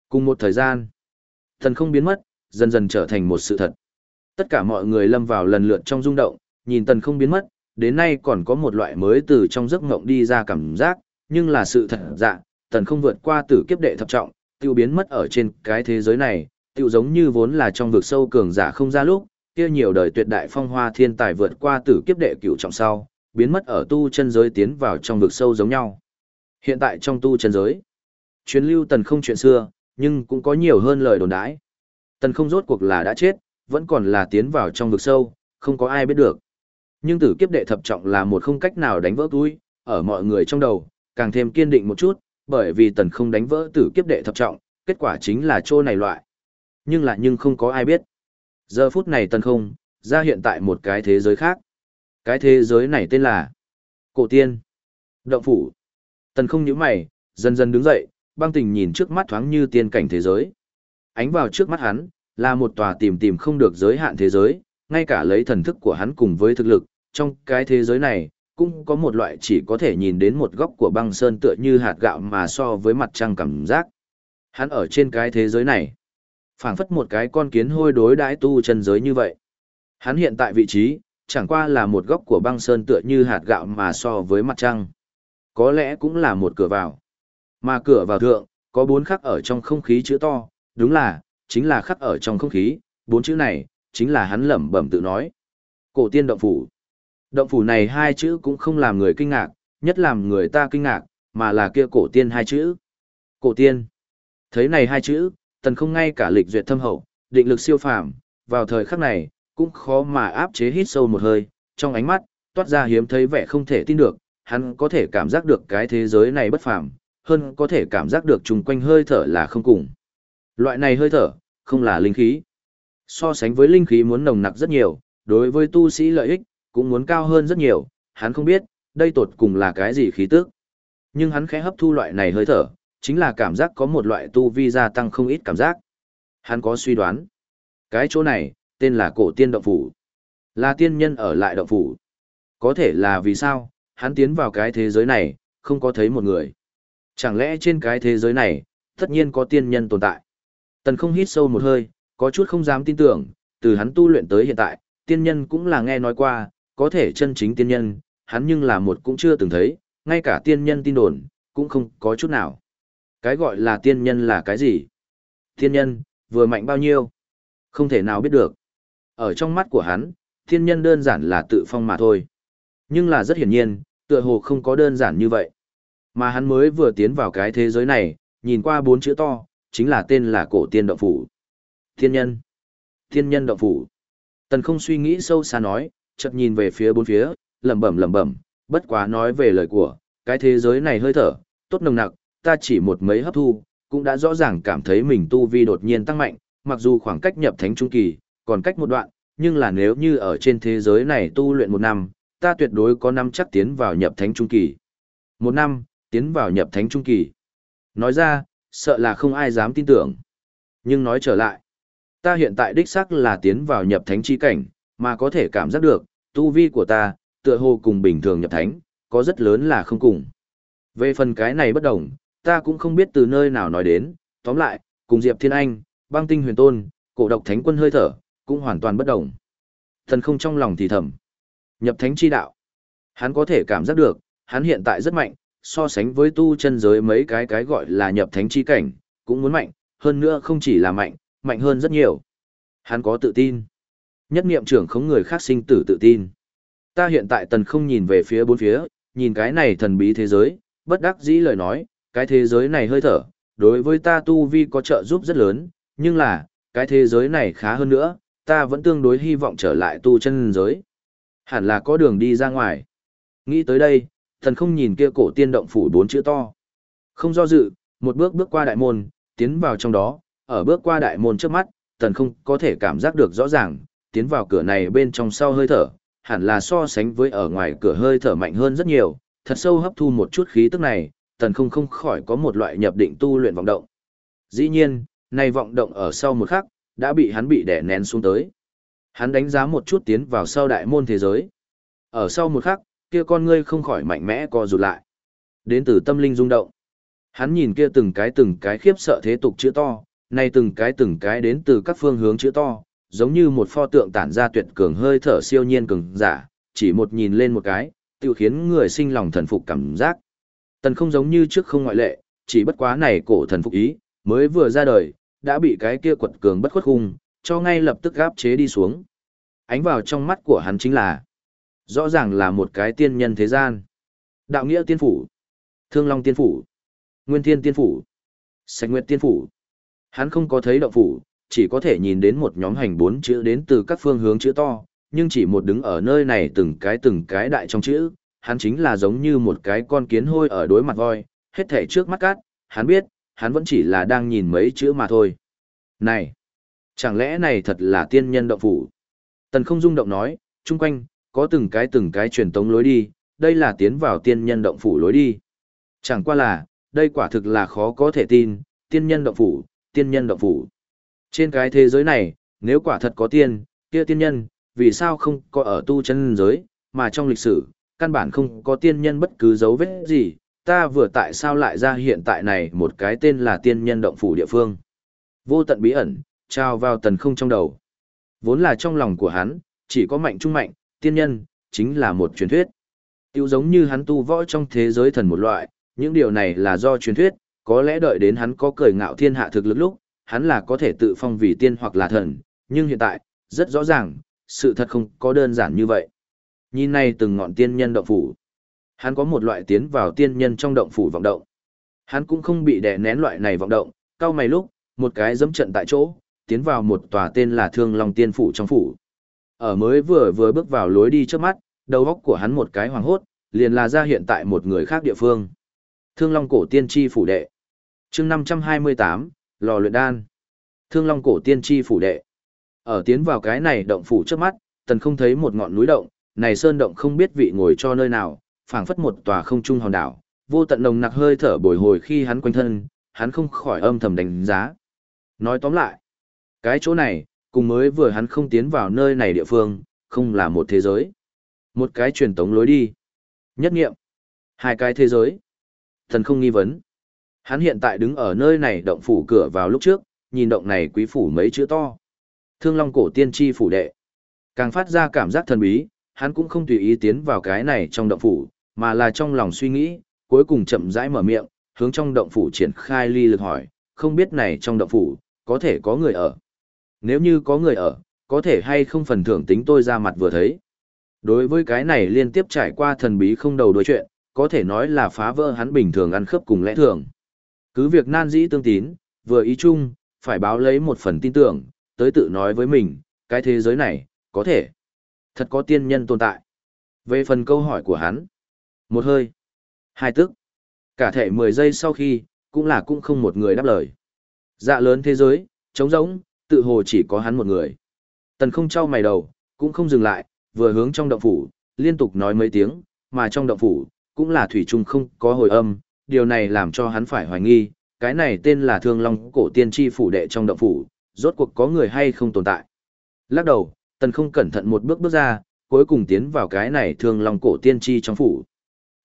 Cùng một thời gian, thần không biến mất, dần dần trở thành một sự thật. Tất cả mọi người lâm vào lần lượt trong rung động, nhìn tần không biến mất, đến nay còn có một loại mới từ trong giấc ngộng đi ra cảm giác, nhưng là sự thật dạ, tần không vượt qua tử kiếp đệ thập trọng, tiêu biến mất ở trên cái thế giới này, tiêu giống như vốn là trong vực sâu cường giả không ra lúc, kia nhiều đời tuyệt đại phong hoa thiên tài vượt qua tử kiếp đệ cửu trọng sau, biến mất ở tu chân giới tiến vào trong vực sâu giống nhau. Hiện tại trong tu chân giới, chuyến lưu tần không chuyện xưa, nhưng cũng có nhiều hơn lời đồn đãi. Tần không rốt cuộc là đã chết, vẫn còn là tiến vào trong vực sâu, không có ai biết được. Nhưng tử kiếp đệ thập trọng là một không cách nào đánh vỡ túi, ở mọi người trong đầu, càng thêm kiên định một chút, bởi vì tần không đánh vỡ tử kiếp đệ thập trọng, kết quả chính là chỗ này loại. Nhưng lại nhưng không có ai biết. Giờ phút này tần không, ra hiện tại một cái thế giới khác. Cái thế giới này tên là Cổ Tiên. Động Phủ. Tần không nhíu mày, dần dần đứng dậy, băng tình nhìn trước mắt thoáng như tiên cảnh thế giới. Ánh vào trước mắt hắn, là một tòa tìm tìm không được giới hạn thế giới, ngay cả lấy thần thức của hắn cùng với thực lực, trong cái thế giới này, cũng có một loại chỉ có thể nhìn đến một góc của băng sơn tựa như hạt gạo mà so với mặt trăng cảm giác. Hắn ở trên cái thế giới này, phảng phất một cái con kiến hôi đối đãi tu chân giới như vậy. Hắn hiện tại vị trí, chẳng qua là một góc của băng sơn tựa như hạt gạo mà so với mặt trăng. Có lẽ cũng là một cửa vào. Mà cửa vào thượng, có bốn khắc ở trong không khí chữ to, đúng là, chính là khắc ở trong không khí, bốn chữ này, chính là hắn lẩm bẩm tự nói. Cổ tiên động phủ. Động phủ này hai chữ cũng không làm người kinh ngạc, nhất làm người ta kinh ngạc, mà là kia cổ tiên hai chữ. Cổ tiên. Thấy này hai chữ, tần không ngay cả lịch duyệt thâm hậu, định lực siêu phàm, vào thời khắc này, cũng khó mà áp chế hít sâu một hơi, trong ánh mắt, toát ra hiếm thấy vẻ không thể tin được, hắn có thể cảm giác được cái thế giới này bất phàm, hơn có thể cảm giác được chung quanh hơi thở là không cùng. Loại này hơi thở, không là linh khí. So sánh với linh khí muốn nồng nặc rất nhiều, đối với tu sĩ lợi ích, cũng muốn cao hơn rất nhiều, hắn không biết, đây tột cùng là cái gì khí tức. Nhưng hắn khẽ hấp thu loại này hơi thở, chính là cảm giác có một loại tu vi gia tăng không ít cảm giác. Hắn có suy đoán. Cái chỗ này, tên là cổ tiên động phủ. Là tiên nhân ở lại động phủ. Có thể là vì sao, hắn tiến vào cái thế giới này, không có thấy một người. Chẳng lẽ trên cái thế giới này, tất nhiên có tiên nhân tồn tại. Tần không hít sâu một hơi, có chút không dám tin tưởng, từ hắn tu luyện tới hiện tại, tiên nhân cũng là nghe nói qua, có thể chân chính tiên nhân, hắn nhưng là một cũng chưa từng thấy, ngay cả tiên nhân tin đồn, cũng không có chút nào. Cái gọi là tiên nhân là cái gì? Tiên nhân, vừa mạnh bao nhiêu? Không thể nào biết được. Ở trong mắt của hắn, tiên nhân đơn giản là tự phong mà thôi. Nhưng là rất hiển nhiên, tựa hồ không có đơn giản như vậy. Mà hắn mới vừa tiến vào cái thế giới này, nhìn qua bốn chữ to, chính là tên là cổ tiên động phủ. Thiên nhân. Thiên nhân động phủ. Tần không suy nghĩ sâu xa nói, chợt nhìn về phía bốn phía, lẩm bẩm lẩm bẩm, bất quá nói về lời của, cái thế giới này hơi thở, tốt nồng nặc, ta chỉ một mấy hấp thu, cũng đã rõ ràng cảm thấy mình tu vi đột nhiên tăng mạnh, mặc dù khoảng cách nhập thánh trung kỳ, còn cách một đoạn, nhưng là nếu như ở trên thế giới này tu luyện một năm, ta tuyệt đối có năm chắc tiến vào nhập thánh trung kỳ. Một năm, tiến vào nhập thánh trung kỳ. Nói ra, sợ là không ai dám tin tưởng. Nhưng nói trở lại, ta hiện tại đích xác là tiến vào nhập thánh chi cảnh, mà có thể cảm giác được, tu vi của ta, tựa hồ cùng bình thường nhập thánh, có rất lớn là không cùng. Về phần cái này bất đồng, ta cũng không biết từ nơi nào nói đến, tóm lại, cùng Diệp Thiên Anh, băng tinh huyền tôn, cổ độc thánh quân hơi thở, cũng hoàn toàn bất đồng. Thần không trong lòng thì thầm. Nhập thánh chi đạo. Hắn có thể cảm giác được, hắn hiện tại rất mạnh, so sánh với tu chân giới mấy cái cái gọi là nhập thánh chi cảnh, cũng muốn mạnh, hơn nữa không chỉ là mạnh, mạnh hơn rất nhiều. Hắn có tự tin. Nhất niệm trưởng không người khác sinh tử tự tin. Ta hiện tại tần không nhìn về phía bốn phía, nhìn cái này thần bí thế giới, bất đắc dĩ lời nói, cái thế giới này hơi thở, đối với ta tu vi có trợ giúp rất lớn, nhưng là, cái thế giới này khá hơn nữa, ta vẫn tương đối hy vọng trở lại tu chân giới. Hẳn là có đường đi ra ngoài. Nghĩ tới đây, thần không nhìn kia cổ tiên động phủ bốn chữ to. Không do dự, một bước bước qua đại môn, tiến vào trong đó, ở bước qua đại môn trước mắt, thần không có thể cảm giác được rõ ràng, tiến vào cửa này bên trong sau hơi thở, hẳn là so sánh với ở ngoài cửa hơi thở mạnh hơn rất nhiều, thật sâu hấp thu một chút khí tức này, tần không không khỏi có một loại nhập định tu luyện vọng động. Dĩ nhiên, này vọng động ở sau một khắc, đã bị hắn bị đè nén xuống tới. Hắn đánh giá một chút tiến vào sau đại môn thế giới. Ở sau một khắc, kia con ngươi không khỏi mạnh mẽ co rụt lại. Đến từ tâm linh rung động. Hắn nhìn kia từng cái từng cái khiếp sợ thế tục chữ to, này từng cái từng cái đến từ các phương hướng chữ to, giống như một pho tượng tản ra tuyệt cường hơi thở siêu nhiên cường giả, chỉ một nhìn lên một cái, tự khiến người sinh lòng thần phục cảm giác. Tần không giống như trước không ngoại lệ, chỉ bất quá này cổ thần phục ý, mới vừa ra đời, đã bị cái kia quật cường bất khuất khung, cho ngay lập tức gáp chế đi xuống. Ánh vào trong mắt của hắn chính là, rõ ràng là một cái tiên nhân thế gian. Đạo nghĩa tiên phủ, thương long tiên phủ, nguyên thiên tiên phủ, sạch nguyệt tiên phủ. Hắn không có thấy động phủ, chỉ có thể nhìn đến một nhóm hành bốn chữ đến từ các phương hướng chữ to, nhưng chỉ một đứng ở nơi này từng cái từng cái đại trong chữ, hắn chính là giống như một cái con kiến hôi ở đối mặt voi, hết thể trước mắt cát, hắn biết, hắn vẫn chỉ là đang nhìn mấy chữ mà thôi. Này, chẳng lẽ này thật là tiên nhân động phủ? Tần không dung động nói, chung quanh, có từng cái từng cái truyền tống lối đi, đây là tiến vào tiên nhân động phủ lối đi. Chẳng qua là, đây quả thực là khó có thể tin, tiên nhân động phủ, tiên nhân động phủ. Trên cái thế giới này, nếu quả thật có tiên, kia tiên nhân, vì sao không có ở tu chân giới, mà trong lịch sử, căn bản không có tiên nhân bất cứ dấu vết gì, ta vừa tại sao lại ra hiện tại này một cái tên là tiên nhân động phủ địa phương. Vô tận bí ẩn, trao vào tần không trong đầu. Vốn là trong lòng của hắn, chỉ có mạnh trung mạnh, tiên nhân, chính là một truyền thuyết. Tiêu giống như hắn tu võ trong thế giới thần một loại, những điều này là do truyền thuyết, có lẽ đợi đến hắn có cười ngạo thiên hạ thực lực lúc, hắn là có thể tự phong vì tiên hoặc là thần, nhưng hiện tại, rất rõ ràng, sự thật không có đơn giản như vậy. Nhìn này từng ngọn tiên nhân động phủ. Hắn có một loại tiến vào tiên nhân trong động phủ vọng động. Hắn cũng không bị đè nén loại này vọng động, cao mày lúc, một cái dẫm trận tại chỗ, tiến vào một tòa tên là Thương Long Tiên phủ trong phủ. Ở mới vừa vừa bước vào lối đi trước mắt, Đầu óc của hắn một cái hoàng hốt, liền là ra hiện tại một người khác địa phương. Thương Long cổ tiên tri phủ đệ. Chương 528, lò luyện đan. Thương Long cổ tiên tri phủ đệ. Ở tiến vào cái này động phủ trước mắt, tần không thấy một ngọn núi động, này sơn động không biết vị ngồi cho nơi nào, phảng phất một tòa không trung hòn đảo, vô tận nồng nặc hơi thở bồi hồi khi hắn quanh thân, hắn không khỏi âm thầm đánh giá. Nói tóm lại, cái chỗ này, cùng mới vừa hắn không tiến vào nơi này địa phương, không là một thế giới. Một cái truyền tống lối đi. Nhất nghiệm. Hai cái thế giới. Thần không nghi vấn. Hắn hiện tại đứng ở nơi này động phủ cửa vào lúc trước, nhìn động này quý phủ mấy chữ to. Thương Long cổ tiên tri phủ đệ. Càng phát ra cảm giác thần bí, hắn cũng không tùy ý tiến vào cái này trong động phủ, mà là trong lòng suy nghĩ, cuối cùng chậm rãi mở miệng, hướng trong động phủ triển khai ly lực hỏi, không biết này trong động phủ, có thể có người ở. Nếu như có người ở, có thể hay không phần thưởng tính tôi ra mặt vừa thấy. Đối với cái này liên tiếp trải qua thần bí không đầu đối chuyện, có thể nói là phá vỡ hắn bình thường ăn khớp cùng lẽ thường. Cứ việc nan dĩ tương tín, vừa ý chung, phải báo lấy một phần tin tưởng, tới tự nói với mình, cái thế giới này, có thể, thật có tiên nhân tồn tại. Về phần câu hỏi của hắn, một hơi, hai tức, cả thể 10 giây sau khi, cũng là cũng không một người đáp lời. Dạ lớn thế giới, trống rỗng, tự hồ chỉ có hắn một người. Tần không trao mày đầu, cũng không dừng lại, vừa hướng trong động phủ, liên tục nói mấy tiếng, mà trong động phủ, cũng là thủy chung không có hồi âm, điều này làm cho hắn phải hoài nghi, cái này tên là Thương Long cổ tiên tri phủ đệ trong động phủ, rốt cuộc có người hay không tồn tại. Lắc đầu, tần không cẩn thận một bước bước ra, cuối cùng tiến vào cái này Thương Long cổ tiên tri trong phủ.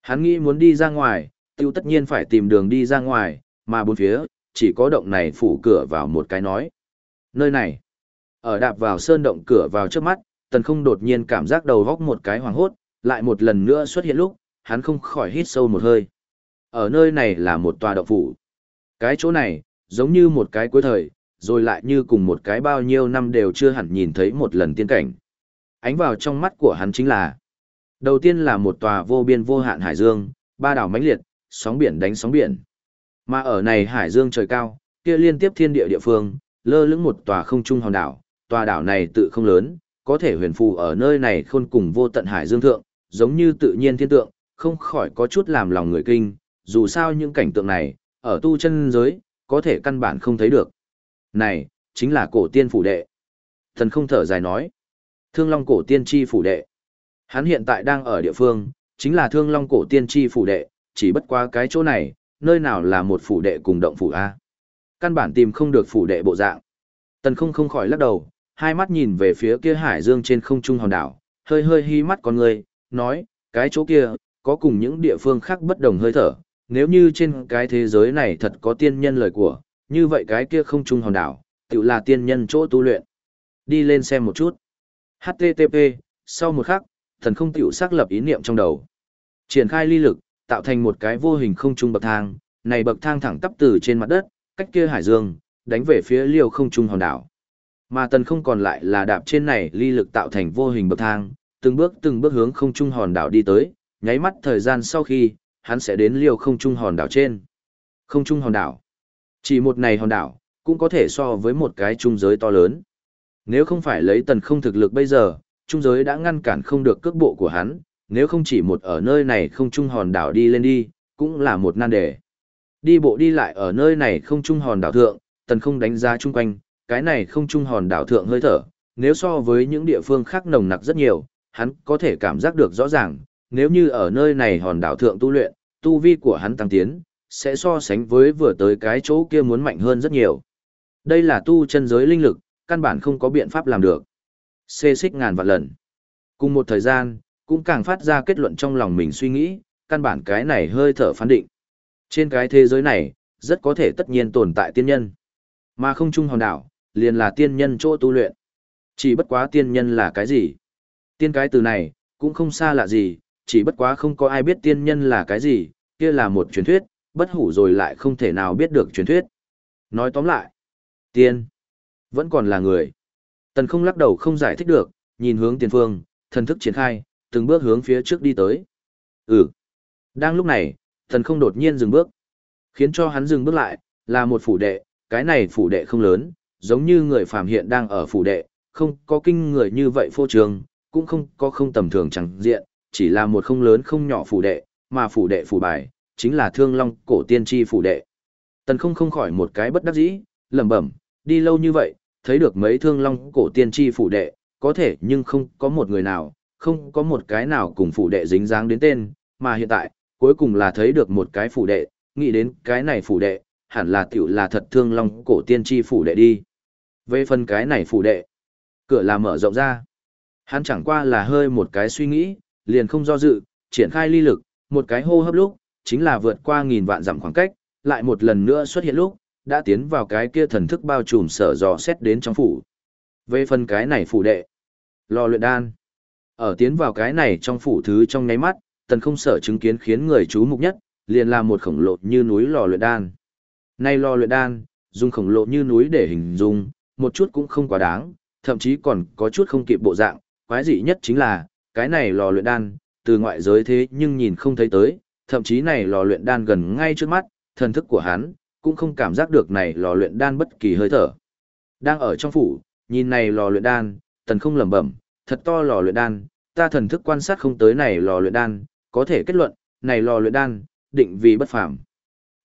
Hắn nghĩ muốn đi ra ngoài, tiêu tất nhiên phải tìm đường đi ra ngoài, mà bốn phía, chỉ có động này phủ cửa vào một cái nói. Nơi này, ở đạp vào sơn động cửa vào trước mắt, tần không đột nhiên cảm giác đầu góc một cái hoàng hốt, lại một lần nữa xuất hiện lúc, hắn không khỏi hít sâu một hơi. Ở nơi này là một tòa động phủ. Cái chỗ này, giống như một cái cuối thời, rồi lại như cùng một cái bao nhiêu năm đều chưa hẳn nhìn thấy một lần tiên cảnh. Ánh vào trong mắt của hắn chính là Đầu tiên là một tòa vô biên vô hạn hải dương, ba đảo mãnh liệt, sóng biển đánh sóng biển. Mà ở này hải dương trời cao, kia liên tiếp thiên địa địa phương, lơ lửng một tòa không trung hòn đảo, tòa đảo này tự không lớn, có thể huyền phù ở nơi này khôn cùng vô tận hải dương thượng, giống như tự nhiên thiên tượng, không khỏi có chút làm lòng người kinh, dù sao những cảnh tượng này, ở tu chân giới, có thể căn bản không thấy được. Này, chính là cổ tiên phủ đệ. Thần không thở dài nói. Thương Long cổ tiên chi phủ đệ. Hắn hiện tại đang ở địa phương, chính là Thương Long cổ tiên chi phủ đệ, chỉ bất qua cái chỗ này, nơi nào là một phủ đệ cùng động phủ A. Căn bản tìm không được phủ đệ bộ dạng. Tần không không khỏi lắc đầu, hai mắt nhìn về phía kia hải dương trên không trung hòn đảo, hơi hơi hi mắt con người, nói, cái chỗ kia, có cùng những địa phương khác bất đồng hơi thở, nếu như trên cái thế giới này thật có tiên nhân lời của, như vậy cái kia không trung hòn đảo, tự là tiên nhân chỗ tu luyện. Đi lên xem một chút. HTTP, sau một khắc, thần không tiểu xác lập ý niệm trong đầu. Triển khai ly lực, tạo thành một cái vô hình không trung bậc thang, này bậc thang thẳng tắp từ trên mặt đất, cách kia hải dương, đánh về phía liêu không trung hòn đảo. Mà tần không còn lại là đạp trên này ly lực tạo thành vô hình bậc thang, từng bước từng bước hướng không trung hòn đảo đi tới, nháy mắt thời gian sau khi, hắn sẽ đến liêu không trung hòn đảo trên. Không trung hòn đảo. Chỉ một này hòn đảo, cũng có thể so với một cái trung giới to lớn. Nếu không phải lấy tần không thực lực bây giờ, trung giới đã ngăn cản không được cước bộ của hắn, nếu không chỉ một ở nơi này không trung hòn đảo đi lên đi, cũng là một nan đề. Đi bộ đi lại ở nơi này không trung hòn đảo thượng, tần không đánh giá chung quanh, cái này không trung hòn đảo thượng hơi thở, nếu so với những địa phương khác nồng nặc rất nhiều, hắn có thể cảm giác được rõ ràng, nếu như ở nơi này hòn đảo thượng tu luyện, tu vi của hắn tăng tiến, sẽ so sánh với vừa tới cái chỗ kia muốn mạnh hơn rất nhiều. Đây là tu chân giới linh lực, căn bản không có biện pháp làm được. Xê xích ngàn vạn lần. Cùng một thời gian, cũng càng phát ra kết luận trong lòng mình suy nghĩ, căn bản cái này hơi thở phán định. Trên cái thế giới này, rất có thể tất nhiên tồn tại tiên nhân. Mà không chung hòn đảo, liền là tiên nhân chỗ tu luyện. Chỉ bất quá tiên nhân là cái gì? Tiên cái từ này, cũng không xa lạ gì, chỉ bất quá không có ai biết tiên nhân là cái gì, kia là một truyền thuyết, bất hủ rồi lại không thể nào biết được truyền thuyết. Nói tóm lại, tiên, vẫn còn là người. Tần không lắc đầu không giải thích được, nhìn hướng tiền phương, thần thức triển khai, từng bước hướng phía trước đi tới. Ừ. Đang lúc này, tần không đột nhiên dừng bước. Khiến cho hắn dừng bước lại, là một phủ đệ, cái này phủ đệ không lớn, giống như người phàm hiện đang ở phủ đệ, không có kinh người như vậy phô trường, cũng không có không tầm thường chẳng diện, chỉ là một không lớn không nhỏ phủ đệ, mà phủ đệ phủ bài, chính là thương long cổ tiên tri phủ đệ. Tần không không khỏi một cái bất đắc dĩ, lẩm bẩm, đi lâu như vậy, thấy được mấy thương long cổ tiên tri phủ đệ, có thể nhưng không có một người nào, không có một cái nào cùng phủ đệ dính dáng đến tên, mà hiện tại, cuối cùng là thấy được một cái phủ đệ, nghĩ đến cái này phủ đệ, hẳn là tiểu là thật thương long cổ tiên tri phủ đệ đi. Về phần cái này phủ đệ, cửa là mở rộng ra. Hắn chẳng qua là hơi một cái suy nghĩ, liền không do dự, triển khai ly lực, một cái hô hấp lúc, chính là vượt qua nghìn vạn dặm khoảng cách, lại một lần nữa xuất hiện lúc, đã tiến vào cái kia thần thức bao trùm sở dò xét đến trong phủ. Về phần cái này phủ đệ, lò luyện đan. Ở tiến vào cái này trong phủ thứ trong nháy mắt, tần không sở chứng kiến khiến người chú mục nhất, liền là một khổng lồ như núi lò luyện đan. Nay lò luyện đan, dùng khổng lồ như núi để hình dung, một chút cũng không quá đáng, thậm chí còn có chút không kịp bộ dạng, quái dị nhất chính là, cái này lò luyện đan, từ ngoại giới thế nhưng nhìn không thấy tới, thậm chí này lò luyện đan gần ngay trước mắt, thần thức của hắn, cũng không cảm giác được này lò luyện đan bất kỳ hơi thở. Đang ở trong phủ, nhìn này lò luyện đan, tần không lẩm bẩm, thật to lò luyện đan, ta thần thức quan sát không tới này lò luyện đan, có thể kết luận, này lò luyện đan, định vì bất phàm.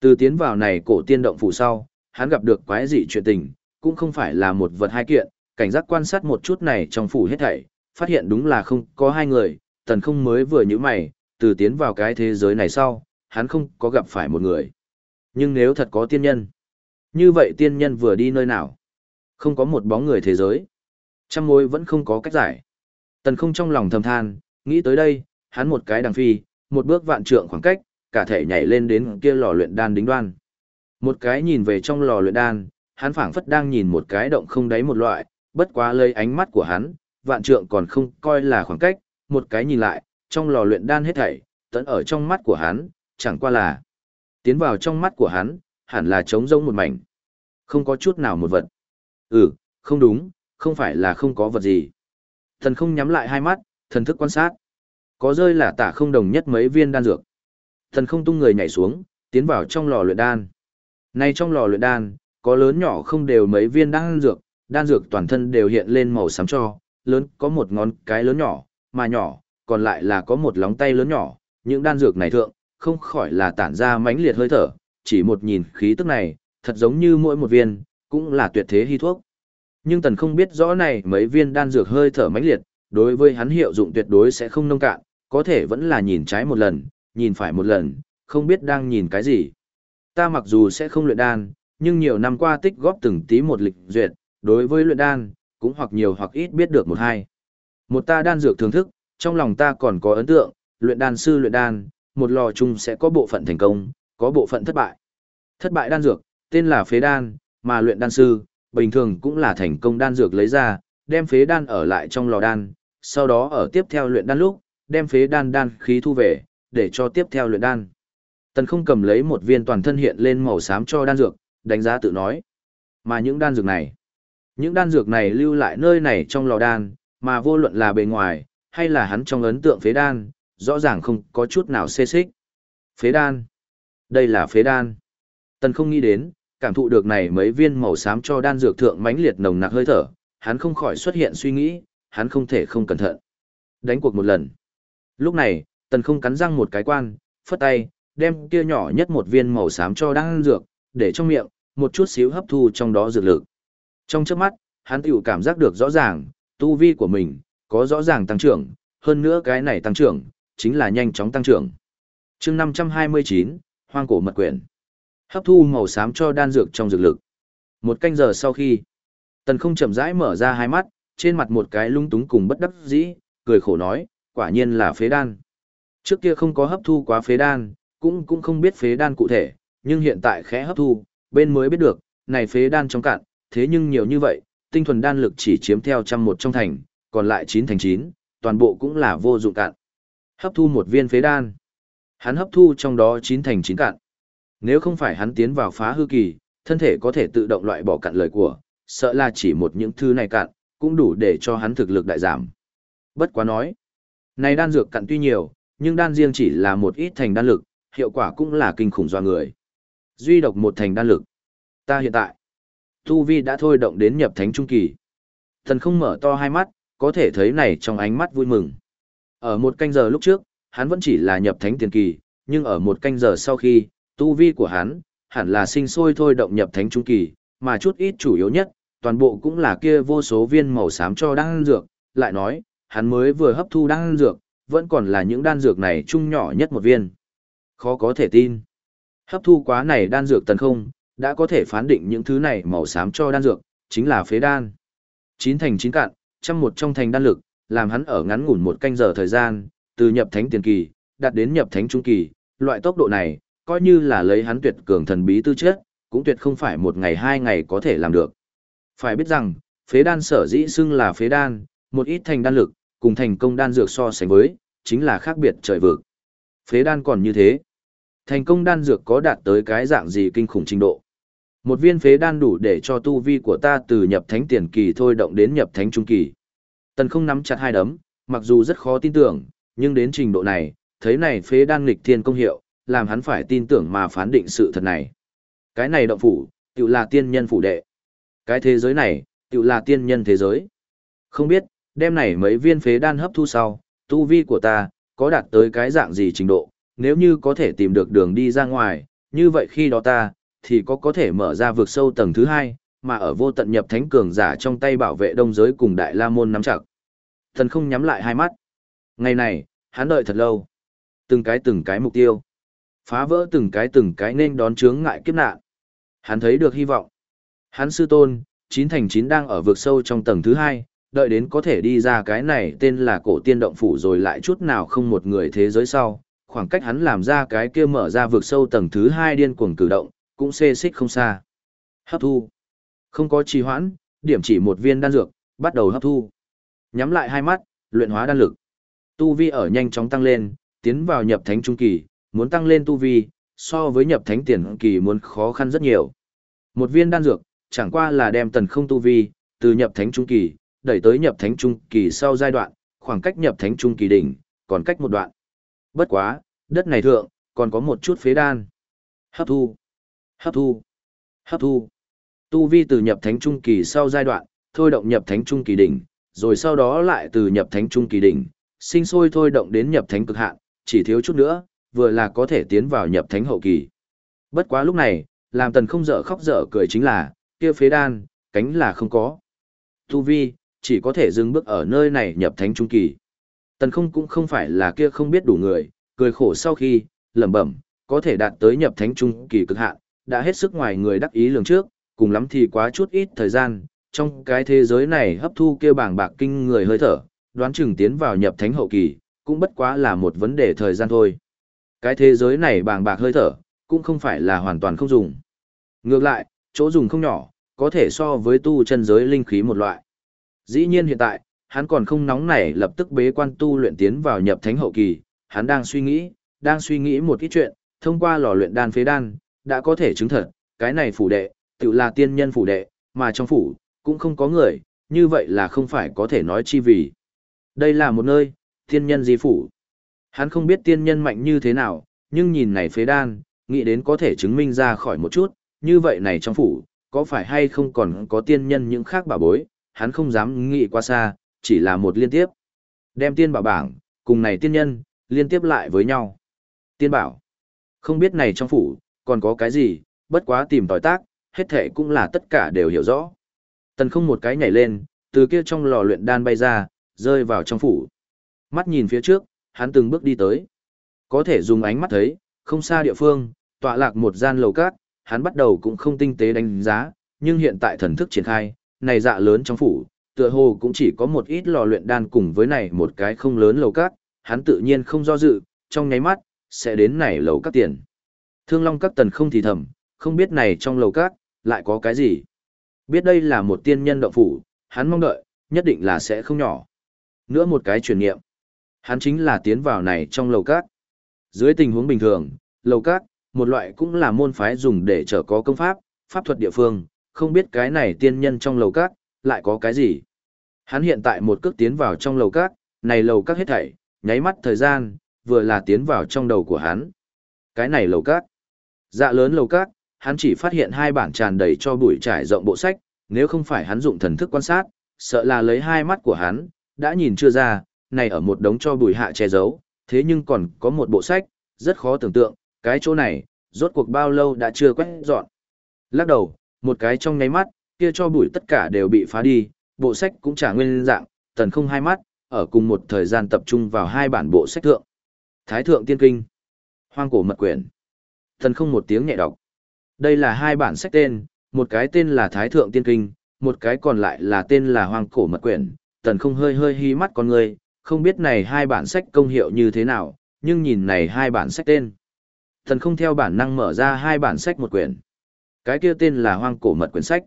Từ tiến vào này cổ tiên động phủ sau, hắn gặp được quái dị chuyện tình, cũng không phải là một vật hai kiện, cảnh giác quan sát một chút này trong phủ hết thảy, phát hiện đúng là không có hai người, tần không mới vừa như mày, từ tiến vào cái thế giới này sau, hắn không có gặp phải một người. Nhưng nếu thật có tiên nhân, như vậy tiên nhân vừa đi nơi nào? Không có một bóng người thế giới. Trăm mối vẫn không có cách giải. Tần không trong lòng thầm than, nghĩ tới đây, hắn một cái đằng phi, một bước vạn trượng khoảng cách, cả thể nhảy lên đến kia lò luyện đan đính đoan. Một cái nhìn về trong lò luyện đan, hắn phảng phất đang nhìn một cái động không đáy một loại, bất quá lấy ánh mắt của hắn, vạn trượng còn không coi là khoảng cách, một cái nhìn lại, trong lò luyện đan hết thảy, tận ở trong mắt của hắn, chẳng qua là tiến vào trong mắt của hắn, hẳn là trống rỗng một mảnh. Không có chút nào một vật. Ừ, không đúng, không phải là không có vật gì. Thần không nhắm lại hai mắt, thần thức quan sát. Có rơi là tả không đồng nhất mấy viên đan dược. Thần không tung người nhảy xuống, tiến vào trong lò luyện đan. Nay trong lò luyện đan, có lớn nhỏ không đều mấy viên đan dược, đan dược toàn thân đều hiện lên màu xám cho, lớn có một ngón cái lớn nhỏ, mà nhỏ, còn lại là có một lóng tay lớn nhỏ, những đan dược này thượng, không khỏi là tản ra mãnh liệt hơi thở, chỉ một nhìn khí tức này, thật giống như mỗi một viên, cũng là tuyệt thế hy thuốc. Nhưng tần không biết rõ này mấy viên đan dược hơi thở mãnh liệt, đối với hắn hiệu dụng tuyệt đối sẽ không nông cạn, có thể vẫn là nhìn trái một lần, nhìn phải một lần, không biết đang nhìn cái gì. Ta mặc dù sẽ không luyện đan, nhưng nhiều năm qua tích góp từng tí một lịch duyệt, đối với luyện đan, cũng hoặc nhiều hoặc ít biết được một hai. Một ta đan dược thưởng thức, trong lòng ta còn có ấn tượng, luyện đan sư luyện đan, một lò chung sẽ có bộ phận thành công, có bộ phận thất bại. Thất bại đan dược, tên là phế đan, mà luyện đan sư, bình thường cũng là thành công đan dược lấy ra, đem phế đan ở lại trong lò đan, sau đó ở tiếp theo luyện đan lúc, đem phế đan đan khí thu về, để cho tiếp theo luyện đan. Tần không cầm lấy một viên toàn thân hiện lên màu xám cho đan dược, đánh giá tự nói. Mà những đan dược này, những đan dược này lưu lại nơi này trong lò đan, mà vô luận là bề ngoài, hay là hắn trong ấn tượng phế đan, rõ ràng không có chút nào xê xích. Phế đan. Đây là phế đan. Tần không nghĩ đến, cảm thụ được này mấy viên màu xám cho đan dược thượng mãnh liệt nồng nặc hơi thở, hắn không khỏi xuất hiện suy nghĩ, hắn không thể không cẩn thận. Đánh cuộc một lần. Lúc này, tần không cắn răng một cái quan, phất tay, đem kia nhỏ nhất một viên màu xám cho đan dược, để trong miệng, một chút xíu hấp thu trong đó dược lực. Trong trước mắt, hắn tiểu cảm giác được rõ ràng, tu vi của mình, có rõ ràng tăng trưởng, hơn nữa cái này tăng trưởng, chính là nhanh chóng tăng trưởng. chương 529, hoang cổ mật quyển. Hấp thu màu xám cho đan dược trong dược lực. Một canh giờ sau khi, tần không chậm rãi mở ra hai mắt, trên mặt một cái lung túng cùng bất đắc dĩ, cười khổ nói, quả nhiên là phế đan. Trước kia không có hấp thu quá phế đan, cũng cũng không biết phế đan cụ thể, nhưng hiện tại khẽ hấp thu, bên mới biết được, này phế đan trong cạn, thế nhưng nhiều như vậy, tinh thuần đan lực chỉ chiếm theo trăm một trong thành, còn lại chín thành chín, toàn bộ cũng là vô dụng cạn. Hấp thu một viên phế đan. Hắn hấp thu trong đó chín thành chín cạn. Nếu không phải hắn tiến vào phá hư kỳ, thân thể có thể tự động loại bỏ cạn lời của, sợ là chỉ một những thứ này cạn, cũng đủ để cho hắn thực lực đại giảm. Bất quá nói, này đan dược cạn tuy nhiều, nhưng đan riêng chỉ là một ít thành đan lực, hiệu quả cũng là kinh khủng do người. Duy độc một thành đan lực. Ta hiện tại, Tu Vi đã thôi động đến nhập thánh trung kỳ. Thần không mở to hai mắt, có thể thấy này trong ánh mắt vui mừng. Ở một canh giờ lúc trước, hắn vẫn chỉ là nhập thánh tiền kỳ, nhưng ở một canh giờ sau khi, tu vi của hắn, hẳn là sinh sôi thôi động nhập thánh trung kỳ, mà chút ít chủ yếu nhất, toàn bộ cũng là kia vô số viên màu xám cho đan dược, lại nói, hắn mới vừa hấp thu đan dược, vẫn còn là những đan dược này chung nhỏ nhất một viên. Khó có thể tin. Hấp thu quá này đan dược tần không, đã có thể phán định những thứ này màu xám cho đan dược, chính là phế đan. Chín thành chín cạn, trăm một trong thành đan lực, làm hắn ở ngắn ngủn một canh giờ thời gian, từ nhập thánh tiền kỳ, đạt đến nhập thánh trung kỳ, loại tốc độ này, coi như là lấy hắn tuyệt cường thần bí tư chất, cũng tuyệt không phải một ngày hai ngày có thể làm được. Phải biết rằng, phế đan sở dĩ xưng là phế đan, một ít thành đan lực, cùng thành công đan dược so sánh với, chính là khác biệt trời vực. Phế đan còn như thế. Thành công đan dược có đạt tới cái dạng gì kinh khủng trình độ. Một viên phế đan đủ để cho tu vi của ta từ nhập thánh tiền kỳ thôi động đến nhập thánh trung kỳ. Tần không nắm chặt hai đấm, mặc dù rất khó tin tưởng, nhưng đến trình độ này, thấy này phế đan nghịch thiên công hiệu, làm hắn phải tin tưởng mà phán định sự thật này. Cái này động phủ, tự là tiên nhân phủ đệ. Cái thế giới này, tự là tiên nhân thế giới. Không biết, đem này mấy viên phế đan hấp thu sau, tu vi của ta, có đạt tới cái dạng gì trình độ, nếu như có thể tìm được đường đi ra ngoài, như vậy khi đó ta, thì có có thể mở ra vực sâu tầng thứ hai, mà ở vô tận nhập thánh cường giả trong tay bảo vệ đông giới cùng đại la môn nắm chặt. Thần không nhắm lại hai mắt. Ngày này, hắn đợi thật lâu. Từng cái từng cái mục tiêu. Phá vỡ từng cái từng cái nên đón chướng ngại kiếp nạn. Hắn thấy được hy vọng. Hắn sư tôn, chín thành chín đang ở vực sâu trong tầng thứ hai, đợi đến có thể đi ra cái này tên là cổ tiên động phủ rồi lại chút nào không một người thế giới sau, khoảng cách hắn làm ra cái kia mở ra vực sâu tầng thứ hai điên cuồng cử động, cũng xê xích không xa. Hấp thu. Không có trì hoãn, điểm chỉ một viên đan dược, bắt đầu hấp thu. Nhắm lại hai mắt, luyện hóa đan lực. Tu vi ở nhanh chóng tăng lên, tiến vào nhập thánh trung kỳ, muốn tăng lên tu vi, so với nhập thánh tiền kỳ muốn khó khăn rất nhiều. Một viên đan dược, chẳng qua là đem tần không tu vi, từ nhập thánh trung kỳ, đẩy tới nhập thánh trung kỳ sau giai đoạn, khoảng cách nhập thánh trung kỳ đỉnh, còn cách một đoạn. Bất quá, đất này thượng, còn có một chút phế đan. Hấp thu, hấp thu, hấp thu. Tu vi từ nhập thánh trung kỳ sau giai đoạn, thôi động nhập thánh trung kỳ đỉnh, rồi sau đó lại từ nhập thánh trung kỳ đỉnh, sinh sôi thôi động đến nhập thánh cực hạn, chỉ thiếu chút nữa, vừa là có thể tiến vào nhập thánh hậu kỳ. Bất quá lúc này, làm tần không dở khóc dở cười chính là, kia phế đan, cánh là không có. Tu vi, chỉ có thể dừng bước ở nơi này nhập thánh trung kỳ. Tần không cũng không phải là kia không biết đủ người, cười khổ sau khi, lẩm bẩm, có thể đạt tới nhập thánh trung kỳ cực hạn, đã hết sức ngoài người đắc ý lường trước, cùng lắm thì quá chút ít thời gian, trong cái thế giới này hấp thu kia bảng bạc kinh người hơi thở, đoán chừng tiến vào nhập thánh hậu kỳ, cũng bất quá là một vấn đề thời gian thôi. Cái thế giới này bảng bạc hơi thở, cũng không phải là hoàn toàn không dùng. Ngược lại, chỗ dùng không nhỏ, có thể so với tu chân giới linh khí một loại. Dĩ nhiên hiện tại, hắn còn không nóng nảy lập tức bế quan tu luyện tiến vào nhập thánh hậu kỳ, hắn đang suy nghĩ, đang suy nghĩ một ít chuyện, thông qua lò luyện đan phế đan, đã có thể chứng thật, cái này phủ đệ, tự là tiên nhân phủ đệ, mà trong phủ, cũng không có người, như vậy là không phải có thể nói chi vì. Đây là một nơi, tiên nhân di phủ. Hắn không biết tiên nhân mạnh như thế nào, nhưng nhìn này phế đan, nghĩ đến có thể chứng minh ra khỏi một chút, như vậy này trong phủ, có phải hay không còn có tiên nhân những khác bà bối, hắn không dám nghĩ qua xa, chỉ là một liên tiếp. Đem tiên bảo bảng, cùng này tiên nhân, liên tiếp lại với nhau. Tiên bảo, không biết này trong phủ, còn có cái gì, bất quá tìm tòi tác, hết thể cũng là tất cả đều hiểu rõ. Tần không một cái nhảy lên, từ kia trong lò luyện đan bay ra, rơi vào trong phủ. Mắt nhìn phía trước, hắn từng bước đi tới. Có thể dùng ánh mắt thấy, không xa địa phương, tọa lạc một gian lầu cát, hắn bắt đầu cũng không tinh tế đánh giá, nhưng hiện tại thần thức triển khai, này dạ lớn trong phủ, tựa hồ cũng chỉ có một ít lò luyện đan cùng với này một cái không lớn lầu cát, hắn tự nhiên không do dự, trong nháy mắt, sẽ đến này lầu cát tiền. Thương Long các tần không thì thầm, không biết này trong lầu cát, lại có cái gì. Biết đây là một tiên nhân động phủ, hắn mong đợi, nhất định là sẽ không nhỏ. Nữa một cái truyền nghiệm. Hắn chính là tiến vào này trong lầu cát. Dưới tình huống bình thường, lầu cát, một loại cũng là môn phái dùng để trở có công pháp, pháp thuật địa phương, không biết cái này tiên nhân trong lầu cát, lại có cái gì. Hắn hiện tại một cước tiến vào trong lầu cát, này lầu cát hết thảy, nháy mắt thời gian, vừa là tiến vào trong đầu của hắn. Cái này lầu cát. Dạ lớn lầu cát, hắn chỉ phát hiện hai bản tràn đầy cho bụi trải rộng bộ sách, nếu không phải hắn dụng thần thức quan sát, sợ là lấy hai mắt của hắn, đã nhìn chưa ra, này ở một đống cho bụi hạ che giấu, thế nhưng còn có một bộ sách, rất khó tưởng tượng, cái chỗ này, rốt cuộc bao lâu đã chưa quét dọn. Lắc đầu, một cái trong ngáy mắt, kia cho bụi tất cả đều bị phá đi, bộ sách cũng trả nguyên dạng, tần không hai mắt, ở cùng một thời gian tập trung vào hai bản bộ sách thượng. Thái thượng tiên kinh, hoang cổ mật quyển. Tần không một tiếng nhẹ đọc. Đây là hai bản sách tên, một cái tên là Thái thượng tiên kinh, một cái còn lại là tên là hoang cổ mật quyển. Tần không hơi hơi hí mắt con người, không biết này hai bản sách công hiệu như thế nào, nhưng nhìn này hai bản sách tên. Tần không theo bản năng mở ra hai bản sách một quyển. Cái kia tên là hoang cổ mật quyển sách.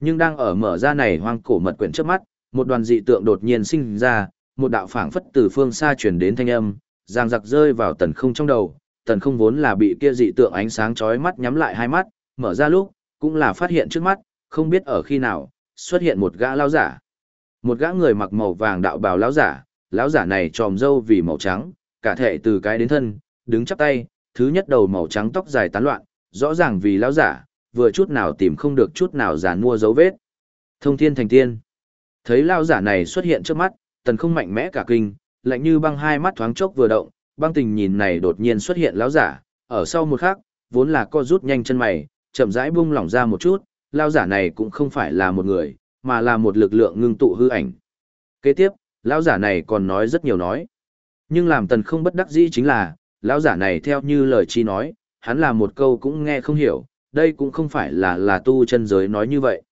Nhưng đang ở mở ra này hoang cổ mật quyển trước mắt, một đoàn dị tượng đột nhiên sinh ra, một đạo phảng phất từ phương xa truyền đến thanh âm, giang giặc rơi vào tần không trong đầu, tần không vốn là bị kia dị tượng ánh sáng chói mắt nhắm lại hai mắt, mở ra lúc, cũng là phát hiện trước mắt, không biết ở khi nào, xuất hiện một gã lão giả. Một gã người mặc màu vàng đạo bào lão giả, lão giả này tròm râu vì màu trắng, cả thể từ cái đến thân, đứng chắp tay, thứ nhất đầu màu trắng tóc dài tán loạn, rõ ràng vì lão giả, vừa chút nào tìm không được chút nào dàn mua dấu vết. Thông thiên thành tiên. Thấy lão giả này xuất hiện trước mắt, tần không mạnh mẽ cả kinh, lạnh như băng hai mắt thoáng chốc vừa động, băng tình nhìn này đột nhiên xuất hiện lão giả, ở sau một khắc, vốn là co rút nhanh chân mày, chậm rãi buông lỏng ra một chút, lão giả này cũng không phải là một người, mà là một lực lượng ngưng tụ hư ảnh. Kế tiếp, lão giả này còn nói rất nhiều nói. Nhưng làm tần không bất đắc dĩ chính là, lão giả này theo như lời chi nói, hắn là một câu cũng nghe không hiểu, đây cũng không phải là là tu chân giới nói như vậy.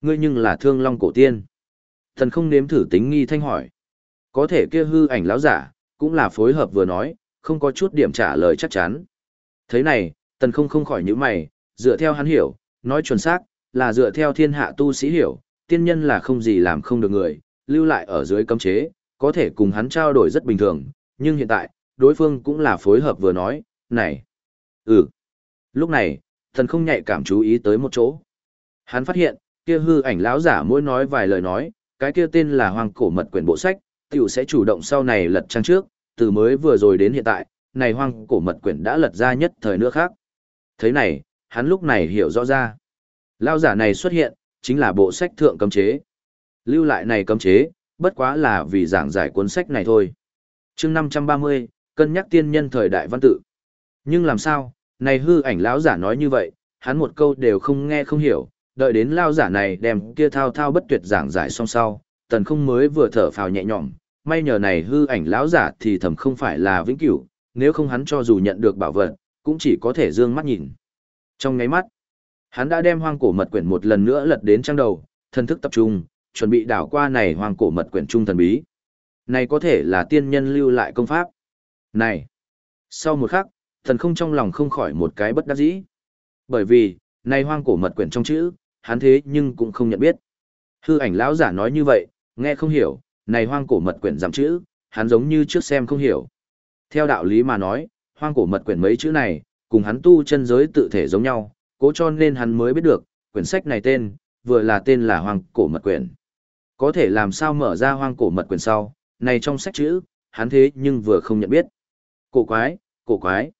Ngươi nhưng là thương long cổ tiên. Thần không nếm thử tính nghi thanh hỏi. Có thể kia hư ảnh lão giả, cũng là phối hợp vừa nói, không có chút điểm trả lời chắc chắn. Thế này, tần không không khỏi những mày, dựa theo hắn hiểu, nói chuẩn xác, là dựa theo thiên hạ tu sĩ hiểu, tiên nhân là không gì làm không được người, lưu lại ở dưới cấm chế, có thể cùng hắn trao đổi rất bình thường, nhưng hiện tại, đối phương cũng là phối hợp vừa nói, này, ừ. Lúc này, thần không nhạy cảm chú ý tới một chỗ. Hắn phát hiện, kia hư ảnh lão giả mỗi nói vài lời nói, cái kia tên là hoàng cổ mật quyển bộ sách, tiểu sẽ chủ động sau này lật trang trước, từ mới vừa rồi đến hiện tại, này hoang cổ mật quyển đã lật ra nhất thời nữa khác. Thế này, hắn lúc này hiểu rõ ra. Lão giả này xuất hiện, chính là bộ sách thượng cấm chế. Lưu lại này cấm chế, bất quá là vì giảng giải cuốn sách này thôi. chương 530, cân nhắc tiên nhân thời đại văn tự. Nhưng làm sao, này hư ảnh lão giả nói như vậy, hắn một câu đều không nghe không hiểu, đợi đến lão giả này đem kia thao thao bất tuyệt giảng giải xong sau, tần không mới vừa thở phào nhẹ nhõm, may nhờ này hư ảnh lão giả thì thầm không phải là vĩnh cửu, nếu không hắn cho dù nhận được bảo vật, cũng chỉ có thể dương mắt nhìn. Trong ngáy mắt, hắn đã đem hoang cổ mật quyển một lần nữa lật đến trang đầu, thân thức tập trung, chuẩn bị đảo qua này hoang cổ mật quyển trung thần bí. Này có thể là tiên nhân lưu lại công pháp. Này! Sau một khắc, thần không trong lòng không khỏi một cái bất đắc dĩ. Bởi vì, này hoang cổ mật quyển trong chữ, hắn thế nhưng cũng không nhận biết. Hư ảnh lão giả nói như vậy, nghe không hiểu, này hoang cổ mật quyển giảm chữ, hắn giống như trước xem không hiểu. Theo đạo lý mà nói, hoang cổ mật quyển mấy chữ này, cùng hắn tu chân giới tự thể giống nhau, cố cho nên hắn mới biết được, quyển sách này tên, vừa là tên là hoang cổ mật quyển. Có thể làm sao mở ra hoang cổ mật quyển sau, này trong sách chữ, hắn thế nhưng vừa không nhận biết. Cổ quái, cổ quái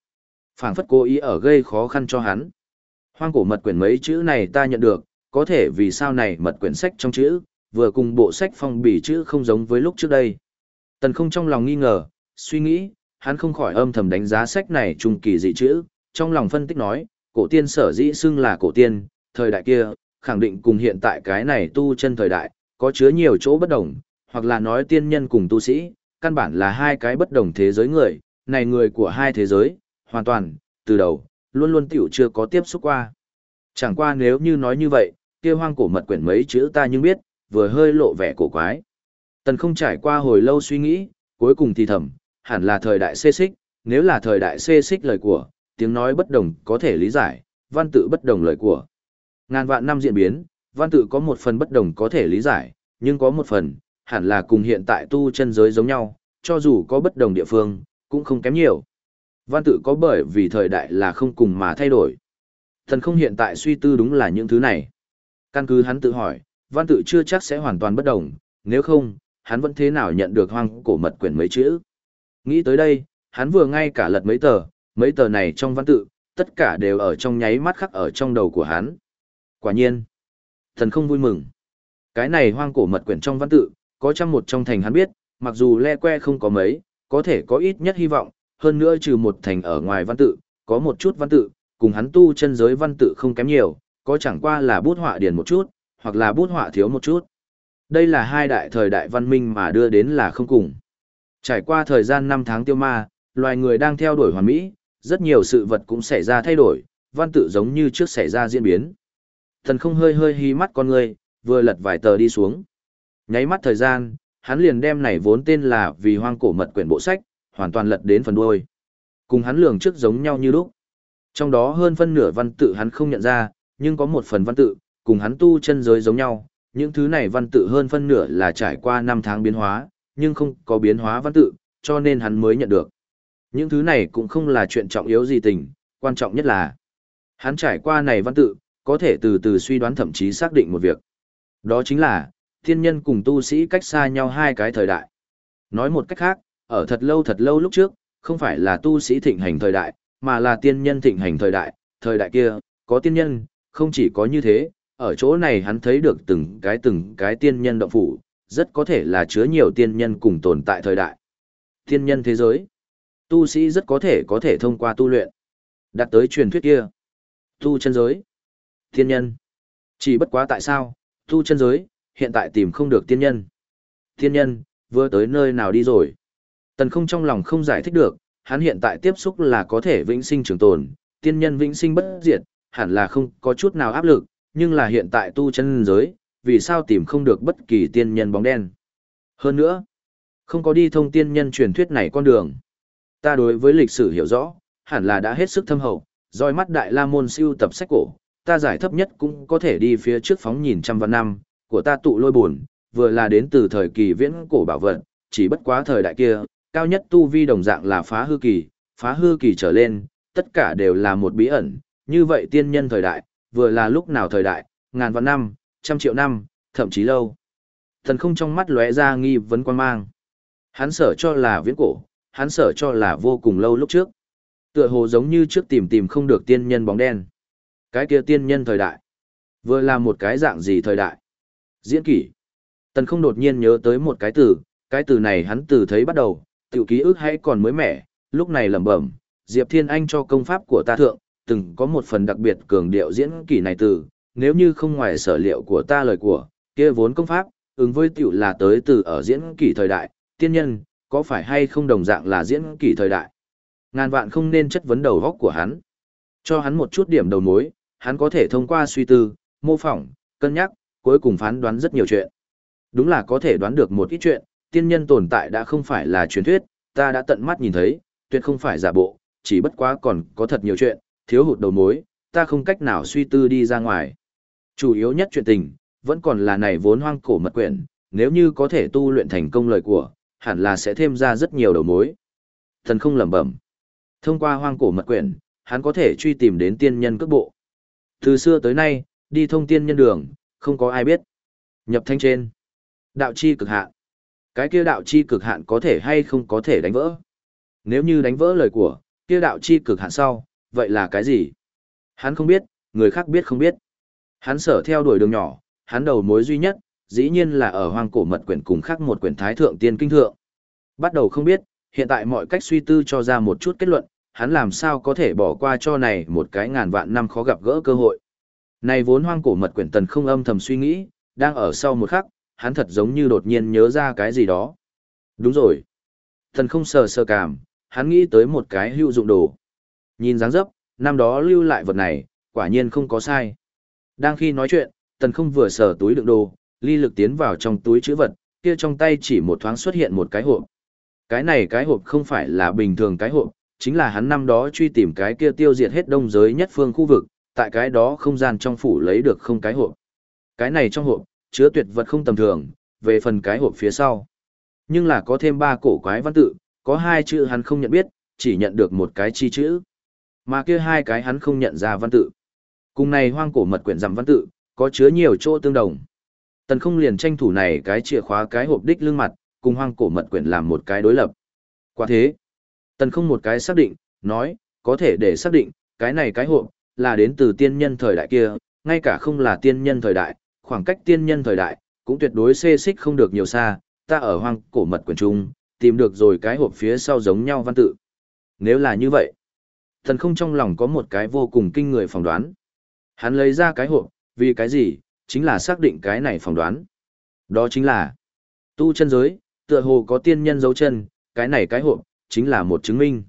phảng phất cố ý ở gây khó khăn cho hắn. Hoang cổ mật quyển mấy chữ này ta nhận được, có thể vì sao này mật quyển sách trong chữ, vừa cùng bộ sách phong bì chữ không giống với lúc trước đây. Tần không trong lòng nghi ngờ, suy nghĩ, hắn không khỏi âm thầm đánh giá sách này trùng kỳ dị chữ, trong lòng phân tích nói, cổ tiên sở dĩ xưng là cổ tiên, thời đại kia, khẳng định cùng hiện tại cái này tu chân thời đại, có chứa nhiều chỗ bất đồng, hoặc là nói tiên nhân cùng tu sĩ, căn bản là hai cái bất đồng thế giới người, này người của hai thế giới, hoàn toàn, từ đầu, luôn luôn tiểu chưa có tiếp xúc qua. Chẳng qua nếu như nói như vậy, kia hoang cổ mật quyển mấy chữ ta nhưng biết, vừa hơi lộ vẻ cổ quái. Tần không trải qua hồi lâu suy nghĩ, cuối cùng thì thầm, hẳn là thời đại xê xích, nếu là thời đại xê xích lời của, tiếng nói bất đồng có thể lý giải, văn tự bất đồng lời của. Ngàn vạn năm diễn biến, văn tự có một phần bất đồng có thể lý giải, nhưng có một phần, hẳn là cùng hiện tại tu chân giới giống nhau, cho dù có bất đồng địa phương, cũng không kém nhiều. Văn tự có bởi vì thời đại là không cùng mà thay đổi. Thần không hiện tại suy tư đúng là những thứ này. Căn cứ hắn tự hỏi, văn tự chưa chắc sẽ hoàn toàn bất đồng, nếu không, hắn vẫn thế nào nhận được hoang cổ mật quyển mấy chữ. Nghĩ tới đây, hắn vừa ngay cả lật mấy tờ, mấy tờ này trong văn tự, tất cả đều ở trong nháy mắt khắc ở trong đầu của hắn. Quả nhiên, thần không vui mừng. Cái này hoang cổ mật quyển trong văn tự, có trăm một trong thành hắn biết, mặc dù le que không có mấy, có thể có ít nhất hy vọng, hơn nữa trừ một thành ở ngoài văn tự, có một chút văn tự, cùng hắn tu chân giới văn tự không kém nhiều, có chẳng qua là bút họa điền một chút, hoặc là bút họa thiếu một chút. Đây là hai đại thời đại văn minh mà đưa đến là không cùng. Trải qua thời gian 5 tháng tiêu ma, loài người đang theo đuổi hoàn mỹ, rất nhiều sự vật cũng xảy ra thay đổi, văn tự giống như trước xảy ra diễn biến. Thần không hơi hơi hí mắt con người, vừa lật vài tờ đi xuống. Nháy mắt thời gian, hắn liền đem này vốn tên là vì hoang cổ mật quyển bộ sách, hoàn toàn lật đến phần đuôi. Cùng hắn lường trước giống nhau như lúc. Trong đó hơn phân nửa văn tự hắn không nhận ra, nhưng có một phần văn tự, cùng hắn tu chân giới giống nhau. Những thứ này văn tự hơn phân nửa là trải qua năm tháng biến hóa, nhưng không có biến hóa văn tự, cho nên hắn mới nhận được. Những thứ này cũng không là chuyện trọng yếu gì tình, quan trọng nhất là hắn trải qua này văn tự, có thể từ từ suy đoán thậm chí xác định một việc. Đó chính là, thiên nhân cùng tu sĩ cách xa nhau hai cái thời đại. Nói một cách khác, ở thật lâu thật lâu lúc trước, không phải là tu sĩ thịnh hành thời đại, mà là tiên nhân thịnh hành thời đại, thời đại kia, có tiên nhân, không chỉ có như thế, ở chỗ này hắn thấy được từng cái từng cái tiên nhân động phủ, rất có thể là chứa nhiều tiên nhân cùng tồn tại thời đại. Tiên nhân thế giới, tu sĩ rất có thể có thể thông qua tu luyện, đạt tới truyền thuyết kia. Tu chân giới, tiên nhân, chỉ bất quá tại sao, tu chân giới, hiện tại tìm không được tiên nhân. Tiên nhân, vừa tới nơi nào đi rồi. Tần không trong lòng không giải thích được, hắn hiện tại tiếp xúc là có thể vĩnh sinh trường tồn, tiên nhân vĩnh sinh bất diệt, hẳn là không có chút nào áp lực, nhưng là hiện tại tu chân giới, vì sao tìm không được bất kỳ tiên nhân bóng đen. Hơn nữa, không có đi thông tiên nhân truyền thuyết này con đường. Ta đối với lịch sử hiểu rõ, hẳn là đã hết sức thâm hậu, roi mắt đại la môn siêu tập sách cổ, ta giải thấp nhất cũng có thể đi phía trước phóng nhìn trăm vạn năm, của ta tụ lôi buồn, vừa là đến từ thời kỳ viễn cổ bảo vật, chỉ bất quá thời đại kia, cao nhất tu vi đồng dạng là phá hư kỳ, phá hư kỳ trở lên, tất cả đều là một bí ẩn, như vậy tiên nhân thời đại, vừa là lúc nào thời đại, ngàn vạn năm, trăm triệu năm, thậm chí lâu. Thần không trong mắt lóe ra nghi vấn quan mang. Hắn sở cho là viễn cổ, hắn sở cho là vô cùng lâu lúc trước. Tựa hồ giống như trước tìm tìm không được tiên nhân bóng đen. Cái kia tiên nhân thời đại. Vừa là một cái dạng gì thời đại. Diễn kỷ. Tần không đột nhiên nhớ tới một cái từ, cái từ này hắn từ thấy bắt đầu, tiểu ký ức hay còn mới mẻ, lúc này lẩm bẩm, Diệp Thiên Anh cho công pháp của ta thượng, từng có một phần đặc biệt cường điệu diễn kỷ này từ, nếu như không ngoài sở liệu của ta lời của, kia vốn công pháp, ứng với tiểu là tới từ ở diễn kỷ thời đại, tiên nhân, có phải hay không đồng dạng là diễn kỷ thời đại. Ngàn vạn không nên chất vấn đầu góc của hắn. Cho hắn một chút điểm đầu mối, hắn có thể thông qua suy tư, mô phỏng, cân nhắc, cuối cùng phán đoán rất nhiều chuyện. Đúng là có thể đoán được một ít chuyện, tiên nhân tồn tại đã không phải là truyền thuyết, ta đã tận mắt nhìn thấy, tuyệt không phải giả bộ, chỉ bất quá còn có thật nhiều chuyện, thiếu hụt đầu mối, ta không cách nào suy tư đi ra ngoài. Chủ yếu nhất chuyện tình, vẫn còn là này vốn hoang cổ mật quyển, nếu như có thể tu luyện thành công lời của, hẳn là sẽ thêm ra rất nhiều đầu mối. Thần không lẩm bẩm. Thông qua hoang cổ mật quyển, hắn có thể truy tìm đến tiên nhân cước bộ. Từ xưa tới nay, đi thông tiên nhân đường, không có ai biết. Nhập thanh trên. Đạo chi cực hạn. Cái kia đạo chi cực hạn có thể hay không có thể đánh vỡ. Nếu như đánh vỡ lời của, kia đạo chi cực hạn sau, vậy là cái gì? Hắn không biết, người khác biết không biết. Hắn sở theo đuổi đường nhỏ, hắn đầu mối duy nhất, dĩ nhiên là ở hoang cổ mật quyển cùng khác một quyển thái thượng tiên kinh thượng. Bắt đầu không biết, hiện tại mọi cách suy tư cho ra một chút kết luận, hắn làm sao có thể bỏ qua cho này một cái ngàn vạn năm khó gặp gỡ cơ hội. Này vốn hoang cổ mật quyển tần không âm thầm suy nghĩ, đang ở sau một khắc, hắn thật giống như đột nhiên nhớ ra cái gì đó. Đúng rồi. Tần không sờ sờ cảm, hắn nghĩ tới một cái hữu dụng đồ. Nhìn dáng dấp, năm đó lưu lại vật này, quả nhiên không có sai. Đang khi nói chuyện, tần không vừa sờ túi đựng đồ, ly lực tiến vào trong túi chữ vật, kia trong tay chỉ một thoáng xuất hiện một cái hộp. Cái này cái hộp không phải là bình thường cái hộp, chính là hắn năm đó truy tìm cái kia tiêu diệt hết đông giới nhất phương khu vực, tại cái đó không gian trong phủ lấy được không cái hộp. Cái này trong hộp, chứa tuyệt vật không tầm thường, về phần cái hộp phía sau. Nhưng là có thêm ba cổ quái văn tự, có hai chữ hắn không nhận biết, chỉ nhận được một cái chi chữ. Mà kia hai cái hắn không nhận ra văn tự. Cùng này hoang cổ mật quyển giảm văn tự, có chứa nhiều chỗ tương đồng. Tần không liền tranh thủ này cái chìa khóa cái hộp đích lưng mặt, cùng hoang cổ mật quyển làm một cái đối lập. Quả thế, tần không một cái xác định, nói, có thể để xác định, cái này cái hộp, là đến từ tiên nhân thời đại kia, ngay cả không là tiên nhân thời đại, khoảng cách tiên nhân thời đại, cũng tuyệt đối xê xích không được nhiều xa, ta ở hoang cổ mật quyển trung, tìm được rồi cái hộp phía sau giống nhau văn tự. Nếu là như vậy, thần không trong lòng có một cái vô cùng kinh người phỏng đoán. Hắn lấy ra cái hộp, vì cái gì, chính là xác định cái này phỏng đoán. Đó chính là tu chân giới, tựa hồ có tiên nhân dấu chân, cái này cái hộp, chính là một chứng minh.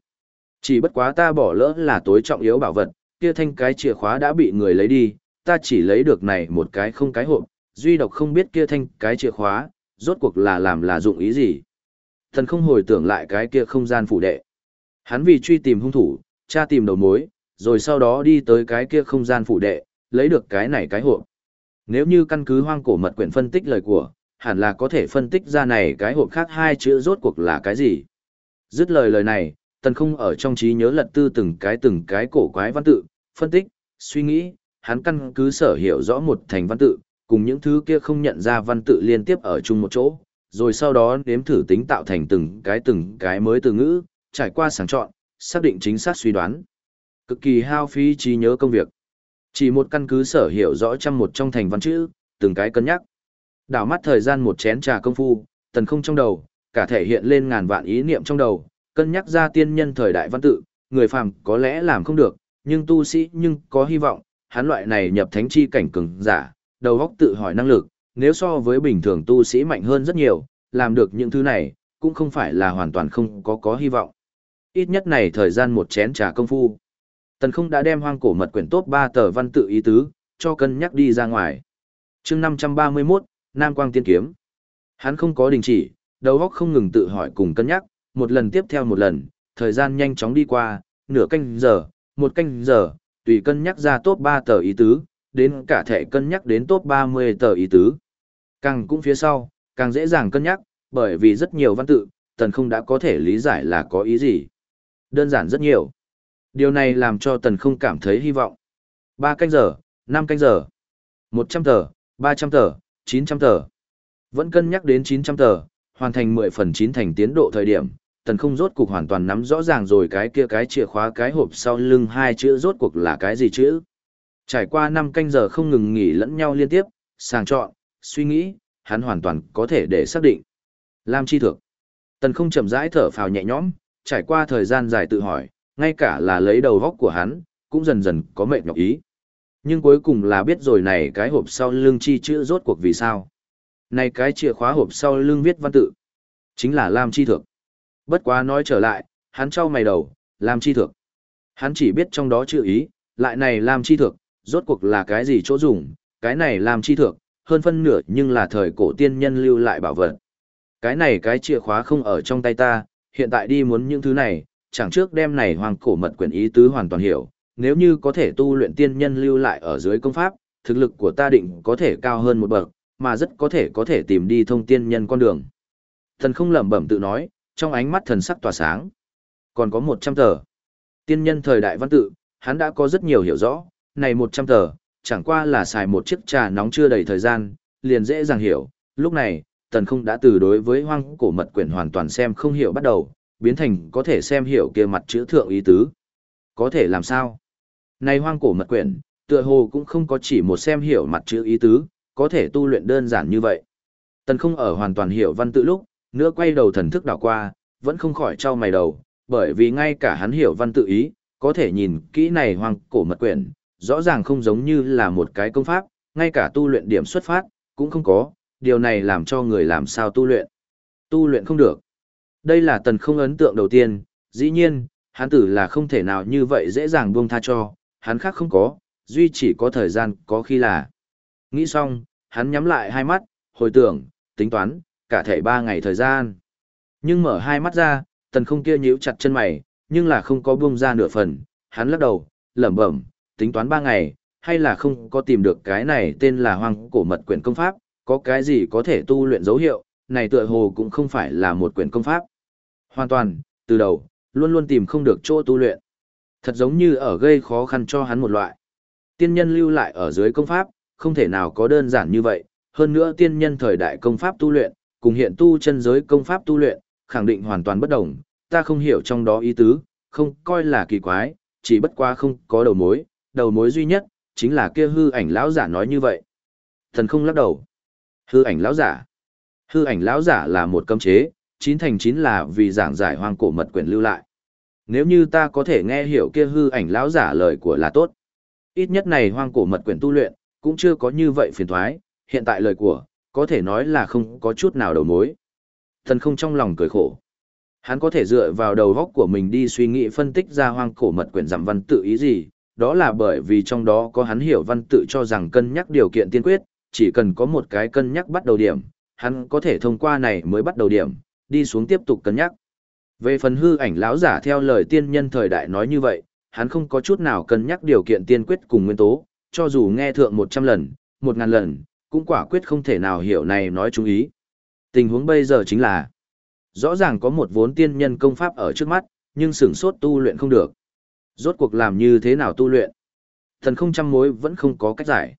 Chỉ bất quá ta bỏ lỡ là tối trọng yếu bảo vật, kia thanh cái chìa khóa đã bị người lấy đi, ta chỉ lấy được này một cái không cái hộp, duy độc không biết kia thanh cái chìa khóa, rốt cuộc là làm là dụng ý gì. Thần không hồi tưởng lại cái kia không gian phủ đệ. Hắn vì truy tìm hung thủ, Cha tìm đầu mối, rồi sau đó đi tới cái kia không gian phủ đệ, lấy được cái này cái hộp. Nếu như căn cứ hoang cổ mật quyển phân tích lời của, hẳn là có thể phân tích ra này cái hộp khác hai chữ rốt cuộc là cái gì. Dứt lời lời này, tần không ở trong trí nhớ lật tư từng cái từng cái cổ quái văn tự, phân tích, suy nghĩ, hắn căn cứ sở hiểu rõ một thành văn tự, cùng những thứ kia không nhận ra văn tự liên tiếp ở chung một chỗ, rồi sau đó nếm thử tính tạo thành từng cái từng cái mới từ ngữ, trải qua sàng chọn, xác định chính xác suy đoán. Cực kỳ hao phí trí nhớ công việc. Chỉ một căn cứ sở hiểu rõ trăm một trong thành văn chữ, từng cái cân nhắc. Đảo mắt thời gian một chén trà công phu, tần không trong đầu, cả thể hiện lên ngàn vạn ý niệm trong đầu, cân nhắc ra tiên nhân thời đại văn tự, người phàm có lẽ làm không được, nhưng tu sĩ nhưng có hy vọng, hắn loại này nhập thánh chi cảnh cường giả, đầu óc tự hỏi năng lực, nếu so với bình thường tu sĩ mạnh hơn rất nhiều, làm được những thứ này, cũng không phải là hoàn toàn không có có hy vọng. Ít nhất này thời gian một chén trà công phu. Tần không đã đem hoang cổ mật quyển tốt 3 tờ văn tự ý tứ, cho cân nhắc đi ra ngoài. chương 531, Nam Quang Tiên Kiếm. Hắn không có đình chỉ, đầu óc không ngừng tự hỏi cùng cân nhắc, một lần tiếp theo một lần, thời gian nhanh chóng đi qua, nửa canh giờ, một canh giờ, tùy cân nhắc ra top 3 tờ ý tứ, đến cả thể cân nhắc đến top 30 tờ ý tứ. Càng cũng phía sau, càng dễ dàng cân nhắc, bởi vì rất nhiều văn tự, tần không đã có thể lý giải là có ý gì. Đơn giản rất nhiều. Điều này làm cho tần không cảm thấy hy vọng. 3 canh giờ, 5 canh giờ, 100 tờ, 300 tờ, 900 tờ. Vẫn cân nhắc đến 900 tờ, hoàn thành 10 phần 9 thành tiến độ thời điểm, tần không rốt cuộc hoàn toàn nắm rõ ràng rồi cái kia cái chìa khóa cái hộp sau lưng hai chữ rốt cuộc là cái gì chữ. Trải qua 5 canh giờ không ngừng nghỉ lẫn nhau liên tiếp, sàng chọn, suy nghĩ, hắn hoàn toàn có thể để xác định. Lam chi thực. Tần không chậm rãi thở phào nhẹ nhõm, trải qua thời gian dài tự hỏi, ngay cả là lấy đầu góc của hắn, cũng dần dần có mệt nhọc ý. Nhưng cuối cùng là biết rồi này cái hộp sau lưng chi chữ rốt cuộc vì sao. Này cái chìa khóa hộp sau lưng viết văn tự. Chính là Lam chi Thược. Bất quá nói trở lại, hắn trao mày đầu, Lam chi Thược. Hắn chỉ biết trong đó chữ ý, lại này Lam chi Thược, rốt cuộc là cái gì chỗ dùng, cái này Lam chi Thược, hơn phân nửa nhưng là thời cổ tiên nhân lưu lại bảo vật. Cái này cái chìa khóa không ở trong tay ta, hiện tại đi muốn những thứ này, chẳng trước đem này hoàng cổ mật quyển ý tứ hoàn toàn hiểu, nếu như có thể tu luyện tiên nhân lưu lại ở dưới công pháp, thực lực của ta định có thể cao hơn một bậc, mà rất có thể có thể tìm đi thông tiên nhân con đường. Thần không lẩm bẩm tự nói, trong ánh mắt thần sắc tỏa sáng. Còn có 100 tờ. Tiên nhân thời đại văn tự, hắn đã có rất nhiều hiểu rõ, này 100 tờ, chẳng qua là xài một chiếc trà nóng chưa đầy thời gian, liền dễ dàng hiểu. Lúc này, tần không đã từ đối với hoang cổ mật quyển hoàn toàn xem không hiểu bắt đầu, biến thành có thể xem hiểu kia mặt chữ thượng ý tứ. Có thể làm sao? Này hoang cổ mật quyển, tựa hồ cũng không có chỉ một xem hiểu mặt chữ ý tứ, có thể tu luyện đơn giản như vậy. Tần không ở hoàn toàn hiểu văn tự lúc, nữa quay đầu thần thức đảo qua, vẫn không khỏi trao mày đầu, bởi vì ngay cả hắn hiểu văn tự ý, có thể nhìn kỹ này hoang cổ mật quyển, rõ ràng không giống như là một cái công pháp, ngay cả tu luyện điểm xuất phát, cũng không có, điều này làm cho người làm sao tu luyện. Tu luyện không được. Đây là tần không ấn tượng đầu tiên, dĩ nhiên, hắn tử là không thể nào như vậy dễ dàng buông tha cho, hắn khác không có, duy chỉ có thời gian có khi là. Nghĩ xong, hắn nhắm lại hai mắt, hồi tưởng, tính toán, cả thể ba ngày thời gian. Nhưng mở hai mắt ra, tần không kia nhíu chặt chân mày, nhưng là không có buông ra nửa phần, hắn lắc đầu, lẩm bẩm, tính toán ba ngày, hay là không có tìm được cái này tên là hoang cổ mật quyển công pháp, có cái gì có thể tu luyện dấu hiệu, này tựa hồ cũng không phải là một quyển công pháp. Hoàn toàn, từ đầu, luôn luôn tìm không được chỗ tu luyện. Thật giống như ở gây khó khăn cho hắn một loại. Tiên nhân lưu lại ở dưới công pháp, không thể nào có đơn giản như vậy, hơn nữa tiên nhân thời đại công pháp tu luyện, cùng hiện tu chân giới công pháp tu luyện, khẳng định hoàn toàn bất đồng, ta không hiểu trong đó ý tứ, không coi là kỳ quái, chỉ bất quá không có đầu mối, đầu mối duy nhất, chính là kia hư ảnh lão giả nói như vậy. Thần không lắc đầu. Hư ảnh lão giả. Hư ảnh lão giả là một cấm chế, chín thành chín là vì giảng giải hoang cổ mật quyển lưu lại. Nếu như ta có thể nghe hiểu kia hư ảnh lão giả lời của là tốt. Ít nhất này hoang cổ mật quyển tu luyện, cũng chưa có như vậy phiền thoái, hiện tại lời của, có thể nói là không có chút nào đầu mối. Thần không trong lòng cười khổ. Hắn có thể dựa vào đầu góc của mình đi suy nghĩ phân tích ra hoang cổ mật quyển giảm văn tự ý gì, đó là bởi vì trong đó có hắn hiểu văn tự cho rằng cân nhắc điều kiện tiên quyết, chỉ cần có một cái cân nhắc bắt đầu điểm, hắn có thể thông qua này mới bắt đầu điểm, đi xuống tiếp tục cân nhắc. Về phần hư ảnh lão giả theo lời tiên nhân thời đại nói như vậy, hắn không có chút nào cân nhắc điều kiện tiên quyết cùng nguyên tố, cho dù nghe thượng 100 lần, 1000 lần, cũng quả quyết không thể nào hiểu này nói chú ý. Tình huống bây giờ chính là, rõ ràng có một vốn tiên nhân công pháp ở trước mắt, nhưng sửng sốt tu luyện không được. Rốt cuộc làm như thế nào tu luyện? Thần không trăm mối vẫn không có cách giải.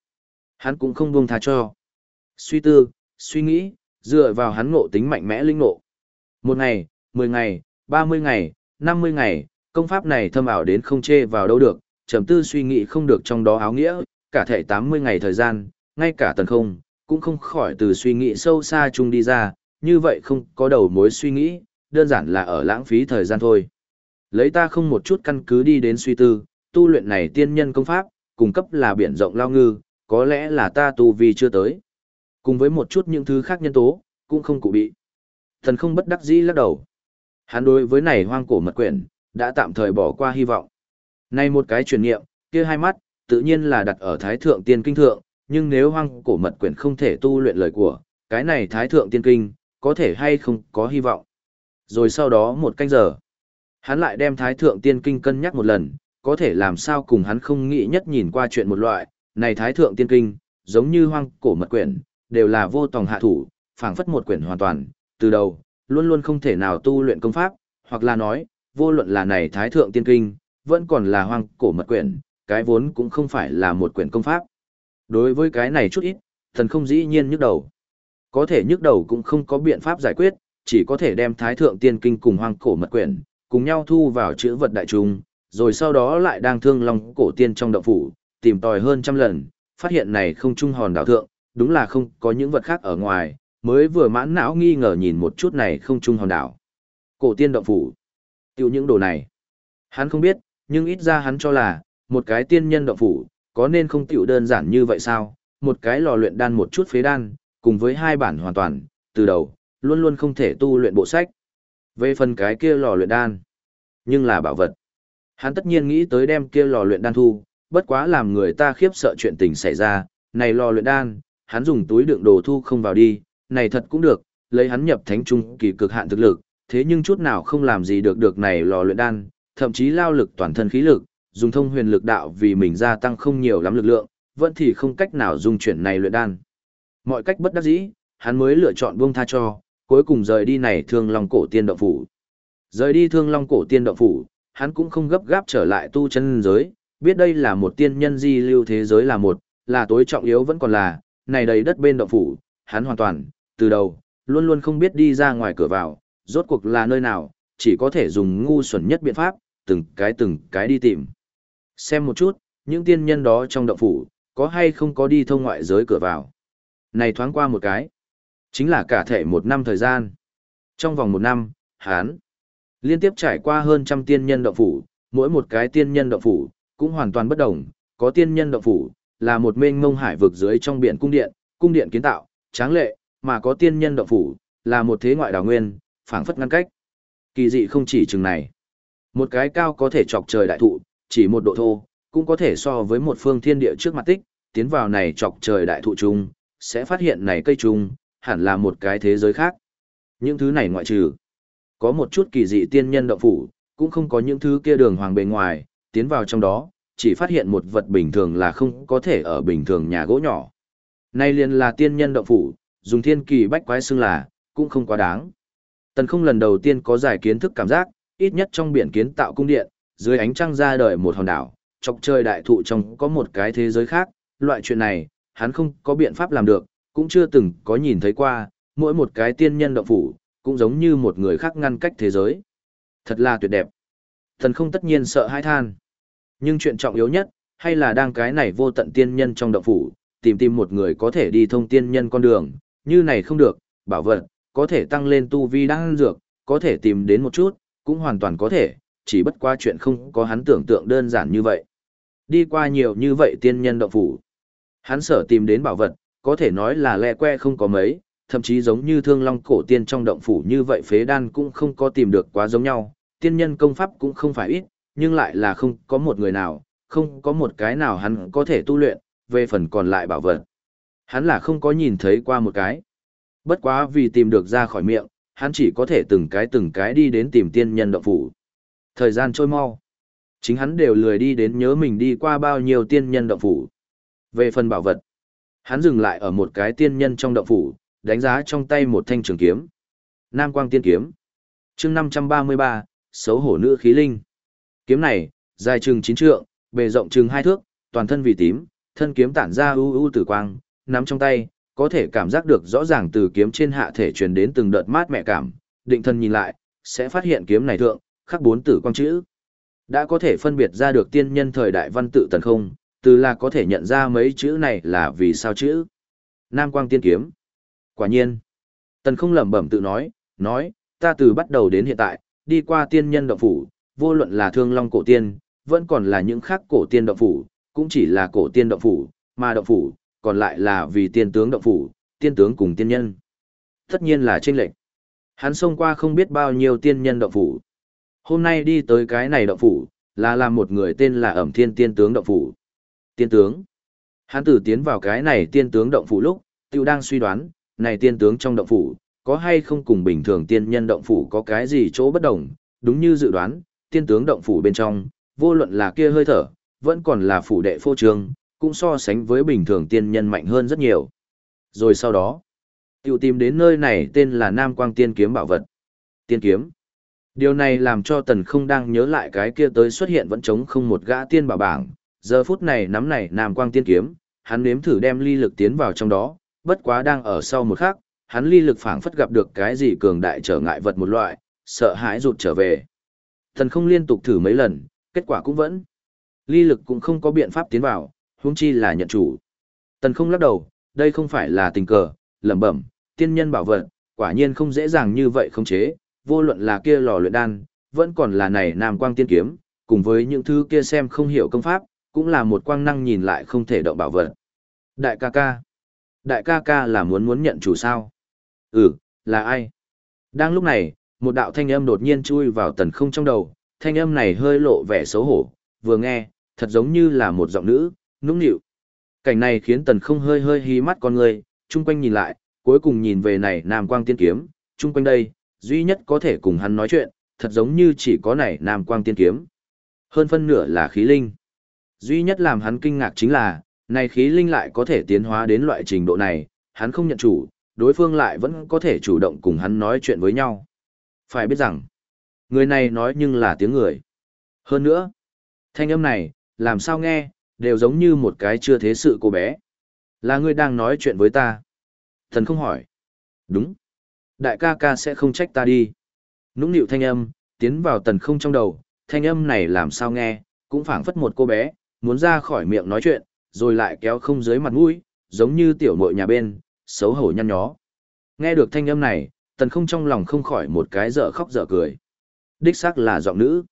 Hắn cũng không buông tha cho. Suy tư, suy nghĩ, dựa vào hắn ngộ tính mạnh mẽ linh ngộ. Một ngày, mười ngày, ba mươi ngày, năm mươi ngày, công pháp này thâm ảo đến không chê vào đâu được, trầm tư suy nghĩ không được trong đó áo nghĩa, cả thể tám mươi ngày thời gian, ngay cả tần không, cũng không khỏi từ suy nghĩ sâu xa chung đi ra, như vậy không có đầu mối suy nghĩ, đơn giản là ở lãng phí thời gian thôi. Lấy ta không một chút căn cứ đi đến suy tư, tu luyện này tiên nhân công pháp, cung cấp là biển rộng lao ngư, có lẽ là ta tu vi chưa tới. Cùng với một chút những thứ khác nhân tố, cũng không cụ bị. Thần không bất đắc dĩ lắc đầu. Hắn đối với này hoang cổ mật quyển, đã tạm thời bỏ qua hy vọng. Này một cái truyền nghiệm, kia hai mắt, tự nhiên là đặt ở thái thượng tiên kinh thượng, nhưng nếu hoang cổ mật quyển không thể tu luyện lời của, cái này thái thượng tiên kinh, có thể hay không có hy vọng. Rồi sau đó một canh giờ, hắn lại đem thái thượng tiên kinh cân nhắc một lần, có thể làm sao cùng hắn không nghĩ nhất nhìn qua chuyện một loại, này thái thượng tiên kinh, giống như hoang cổ mật quyển, đều là vô tòng hạ thủ, phảng phất một quyển hoàn toàn, từ đầu, luôn luôn không thể nào tu luyện công pháp, hoặc là nói, vô luận là này thái thượng tiên kinh, vẫn còn là hoang cổ mật quyển, cái vốn cũng không phải là một quyển công pháp. Đối với cái này chút ít, thần không dĩ nhiên nhức đầu. Có thể nhức đầu cũng không có biện pháp giải quyết, chỉ có thể đem thái thượng tiên kinh cùng hoang cổ mật quyển, cùng nhau thu vào chữ vật đại trung, rồi sau đó lại đang thương lòng cổ tiên trong động phủ, tìm tòi hơn trăm lần, phát hiện này không trung hòn đảo thượng, đúng là không có những vật khác ở ngoài, mới vừa mãn não nghi ngờ nhìn một chút này không trung hòn đảo. Cổ tiên động phủ. Tiêu những đồ này. Hắn không biết, nhưng ít ra hắn cho là, một cái tiên nhân động phủ, có nên không tiểu đơn giản như vậy sao? Một cái lò luyện đan một chút phế đan, cùng với hai bản hoàn toàn, từ đầu, luôn luôn không thể tu luyện bộ sách. Về phần cái kia lò luyện đan, nhưng là bảo vật. Hắn tất nhiên nghĩ tới đem kia lò luyện đan thu, bất quá làm người ta khiếp sợ chuyện tình xảy ra, này lò luyện đan, hắn dùng túi đựng đồ thu không vào đi, này thật cũng được, lấy hắn nhập thánh trung kỳ cực hạn thực lực, thế nhưng chút nào không làm gì được được này lò luyện đan, thậm chí lao lực toàn thân khí lực, dùng thông huyền lực đạo vì mình gia tăng không nhiều lắm lực lượng, vẫn thì không cách nào dùng chuyển này luyện đan. Mọi cách bất đắc dĩ, hắn mới lựa chọn buông tha cho, cuối cùng rời đi này thương long cổ tiên động phủ. Rời đi thương long cổ tiên động phủ, hắn cũng không gấp gáp trở lại tu chân giới, biết đây là một tiên nhân di lưu thế giới là một, là tối trọng yếu vẫn còn là, này đầy đất bên động phủ, hắn hoàn toàn, từ đầu, luôn luôn không biết đi ra ngoài cửa vào, rốt cuộc là nơi nào, chỉ có thể dùng ngu xuẩn nhất biện pháp, từng cái từng cái đi tìm. Xem một chút, những tiên nhân đó trong động phủ, có hay không có đi thông ngoại giới cửa vào. Này thoáng qua một cái, chính là cả thể một năm thời gian. Trong vòng một năm, hắn liên tiếp trải qua hơn trăm tiên nhân động phủ, mỗi một cái tiên nhân động phủ, cũng hoàn toàn bất đồng, có tiên nhân động phủ, là một mênh mông hải vực dưới trong biển cung điện, cung điện kiến tạo, tráng lệ, mà có tiên nhân động phủ, là một thế ngoại đảo nguyên, phảng phất ngăn cách. Kỳ dị không chỉ chừng này. Một cái cao có thể chọc trời đại thụ, chỉ một độ thô, cũng có thể so với một phương thiên địa trước mặt tích, tiến vào này chọc trời đại thụ chung, sẽ phát hiện này cây chung, hẳn là một cái thế giới khác. Những thứ này ngoại trừ, có một chút kỳ dị tiên nhân động phủ, cũng không có những thứ kia đường hoàng bề ngoài, tiến vào trong đó, chỉ phát hiện một vật bình thường là không có thể ở bình thường nhà gỗ nhỏ. Nay liền là tiên nhân động phủ, dùng thiên kỳ bách quái xưng là, cũng không quá đáng. Tần không lần đầu tiên có giải kiến thức cảm giác, ít nhất trong biển kiến tạo cung điện, dưới ánh trăng ra đời một hòn đảo, chọc chơi đại thụ trong có một cái thế giới khác, loại chuyện này, hắn không có biện pháp làm được, cũng chưa từng có nhìn thấy qua, mỗi một cái tiên nhân động phủ, cũng giống như một người khác ngăn cách thế giới. Thật là tuyệt đẹp. Thần không tất nhiên sợ hãi than. Nhưng chuyện trọng yếu nhất, hay là đang cái này vô tận tiên nhân trong động phủ, tìm tìm một người có thể đi thông tiên nhân con đường, như này không được, bảo vật, có thể tăng lên tu vi đang dược, có thể tìm đến một chút, cũng hoàn toàn có thể, chỉ bất qua chuyện không có hắn tưởng tượng đơn giản như vậy. Đi qua nhiều như vậy tiên nhân động phủ. Hắn sở tìm đến bảo vật, có thể nói là lẹ que không có mấy, thậm chí giống như thương long cổ tiên trong động phủ như vậy phế đan cũng không có tìm được quá giống nhau, tiên nhân công pháp cũng không phải ít, nhưng lại là không có một người nào, không có một cái nào hắn có thể tu luyện, về phần còn lại bảo vật. Hắn là không có nhìn thấy qua một cái. Bất quá vì tìm được ra khỏi miệng, hắn chỉ có thể từng cái từng cái đi đến tìm tiên nhân động phủ. Thời gian trôi mau. Chính hắn đều lười đi đến nhớ mình đi qua bao nhiêu tiên nhân động phủ. Về phần bảo vật, hắn dừng lại ở một cái tiên nhân trong động phủ, đánh giá trong tay một thanh trường kiếm. Nam quang tiên kiếm. chương 533, xấu hổ nữ khí linh. Kiếm này, dài chừng chín trượng, bề rộng chừng hai thước, toàn thân vì tím, thân kiếm tản ra u u tử quang, nắm trong tay, có thể cảm giác được rõ ràng từ kiếm trên hạ thể truyền đến từng đợt mát mẹ cảm, định thân nhìn lại, sẽ phát hiện kiếm này thượng, khắc bốn tử quang chữ. Đã có thể phân biệt ra được tiên nhân thời đại văn tự tần không, từ là có thể nhận ra mấy chữ này là vì sao chữ. Nam quang tiên kiếm. Quả nhiên. Tần không lẩm bẩm tự nói, nói, ta từ bắt đầu đến hiện tại, đi qua tiên nhân động phủ, vô luận là thương long cổ tiên, vẫn còn là những khác cổ tiên động phủ, cũng chỉ là cổ tiên động phủ, mà động phủ, còn lại là vì tiên tướng động phủ, tiên tướng cùng tiên nhân. Tất nhiên là chênh lệch. Hắn xông qua không biết bao nhiêu tiên nhân động phủ. Hôm nay đi tới cái này động phủ, là làm một người tên là ẩm thiên tiên tướng động phủ. Tiên tướng. Hắn tử tiến vào cái này tiên tướng động phủ lúc, tiêu đang suy đoán, này tiên tướng trong động phủ, có hay không cùng bình thường tiên nhân động phủ có cái gì chỗ bất đồng, đúng như dự đoán, tiên tướng động phủ bên trong, vô luận là kia hơi thở, vẫn còn là phủ đệ phô trương, cũng so sánh với bình thường tiên nhân mạnh hơn rất nhiều. Rồi sau đó, tiêu tìm đến nơi này tên là Nam Quang Tiên Kiếm Bảo Vật. Tiên Kiếm. Điều này làm cho tần không đang nhớ lại cái kia tới xuất hiện vẫn chống không một gã tiên bảo bảng. Giờ phút này nắm này Nam Quang Tiên Kiếm, hắn nếm thử đem ly lực tiến vào trong đó, bất quá đang ở sau một khắc, hắn ly lực phảng phất gặp được cái gì cường đại trở ngại vật một loại, sợ hãi rụt trở về. Thần không liên tục thử mấy lần, kết quả cũng vẫn. Ly lực cũng không có biện pháp tiến vào, huống chi là nhận chủ. Tần không lắc đầu, đây không phải là tình cờ, lẩm bẩm, tiên nhân bảo vật, quả nhiên không dễ dàng như vậy không chế, vô luận là kia lò luyện đan, vẫn còn là này nam quang tiên kiếm, cùng với những thứ kia xem không hiểu công pháp, cũng là một quang năng nhìn lại không thể động bảo vật. Đại ca ca. Đại ca ca là muốn muốn nhận chủ sao? Ừ, là ai? Đang lúc này, một đạo thanh âm đột nhiên chui vào tần không trong đầu, thanh âm này hơi lộ vẻ xấu hổ, vừa nghe, thật giống như là một giọng nữ, nũng nịu. Cảnh này khiến tần không hơi hơi hí mắt con người, chung quanh nhìn lại, cuối cùng nhìn về này nam quang tiên kiếm, chung quanh đây, duy nhất có thể cùng hắn nói chuyện, thật giống như chỉ có này nam quang tiên kiếm. Hơn phân nửa là khí linh. Duy nhất làm hắn kinh ngạc chính là, này khí linh lại có thể tiến hóa đến loại trình độ này, hắn không nhận chủ, đối phương lại vẫn có thể chủ động cùng hắn nói chuyện với nhau. Phải biết rằng, người này nói nhưng là tiếng người. Hơn nữa, thanh âm này, làm sao nghe, đều giống như một cái chưa thế sự cô bé. Là ngươi đang nói chuyện với ta. Thần không hỏi. Đúng. Đại ca ca sẽ không trách ta đi. Nũng nịu thanh âm, tiến vào tần không trong đầu, thanh âm này làm sao nghe, cũng phảng phất một cô bé, muốn ra khỏi miệng nói chuyện, rồi lại kéo không dưới mặt mũi, giống như tiểu muội nhà bên, xấu hổ nhăn nhó. Nghe được thanh âm này, tần không trong lòng không khỏi một cái dở khóc dở cười. Đích xác là giọng nữ.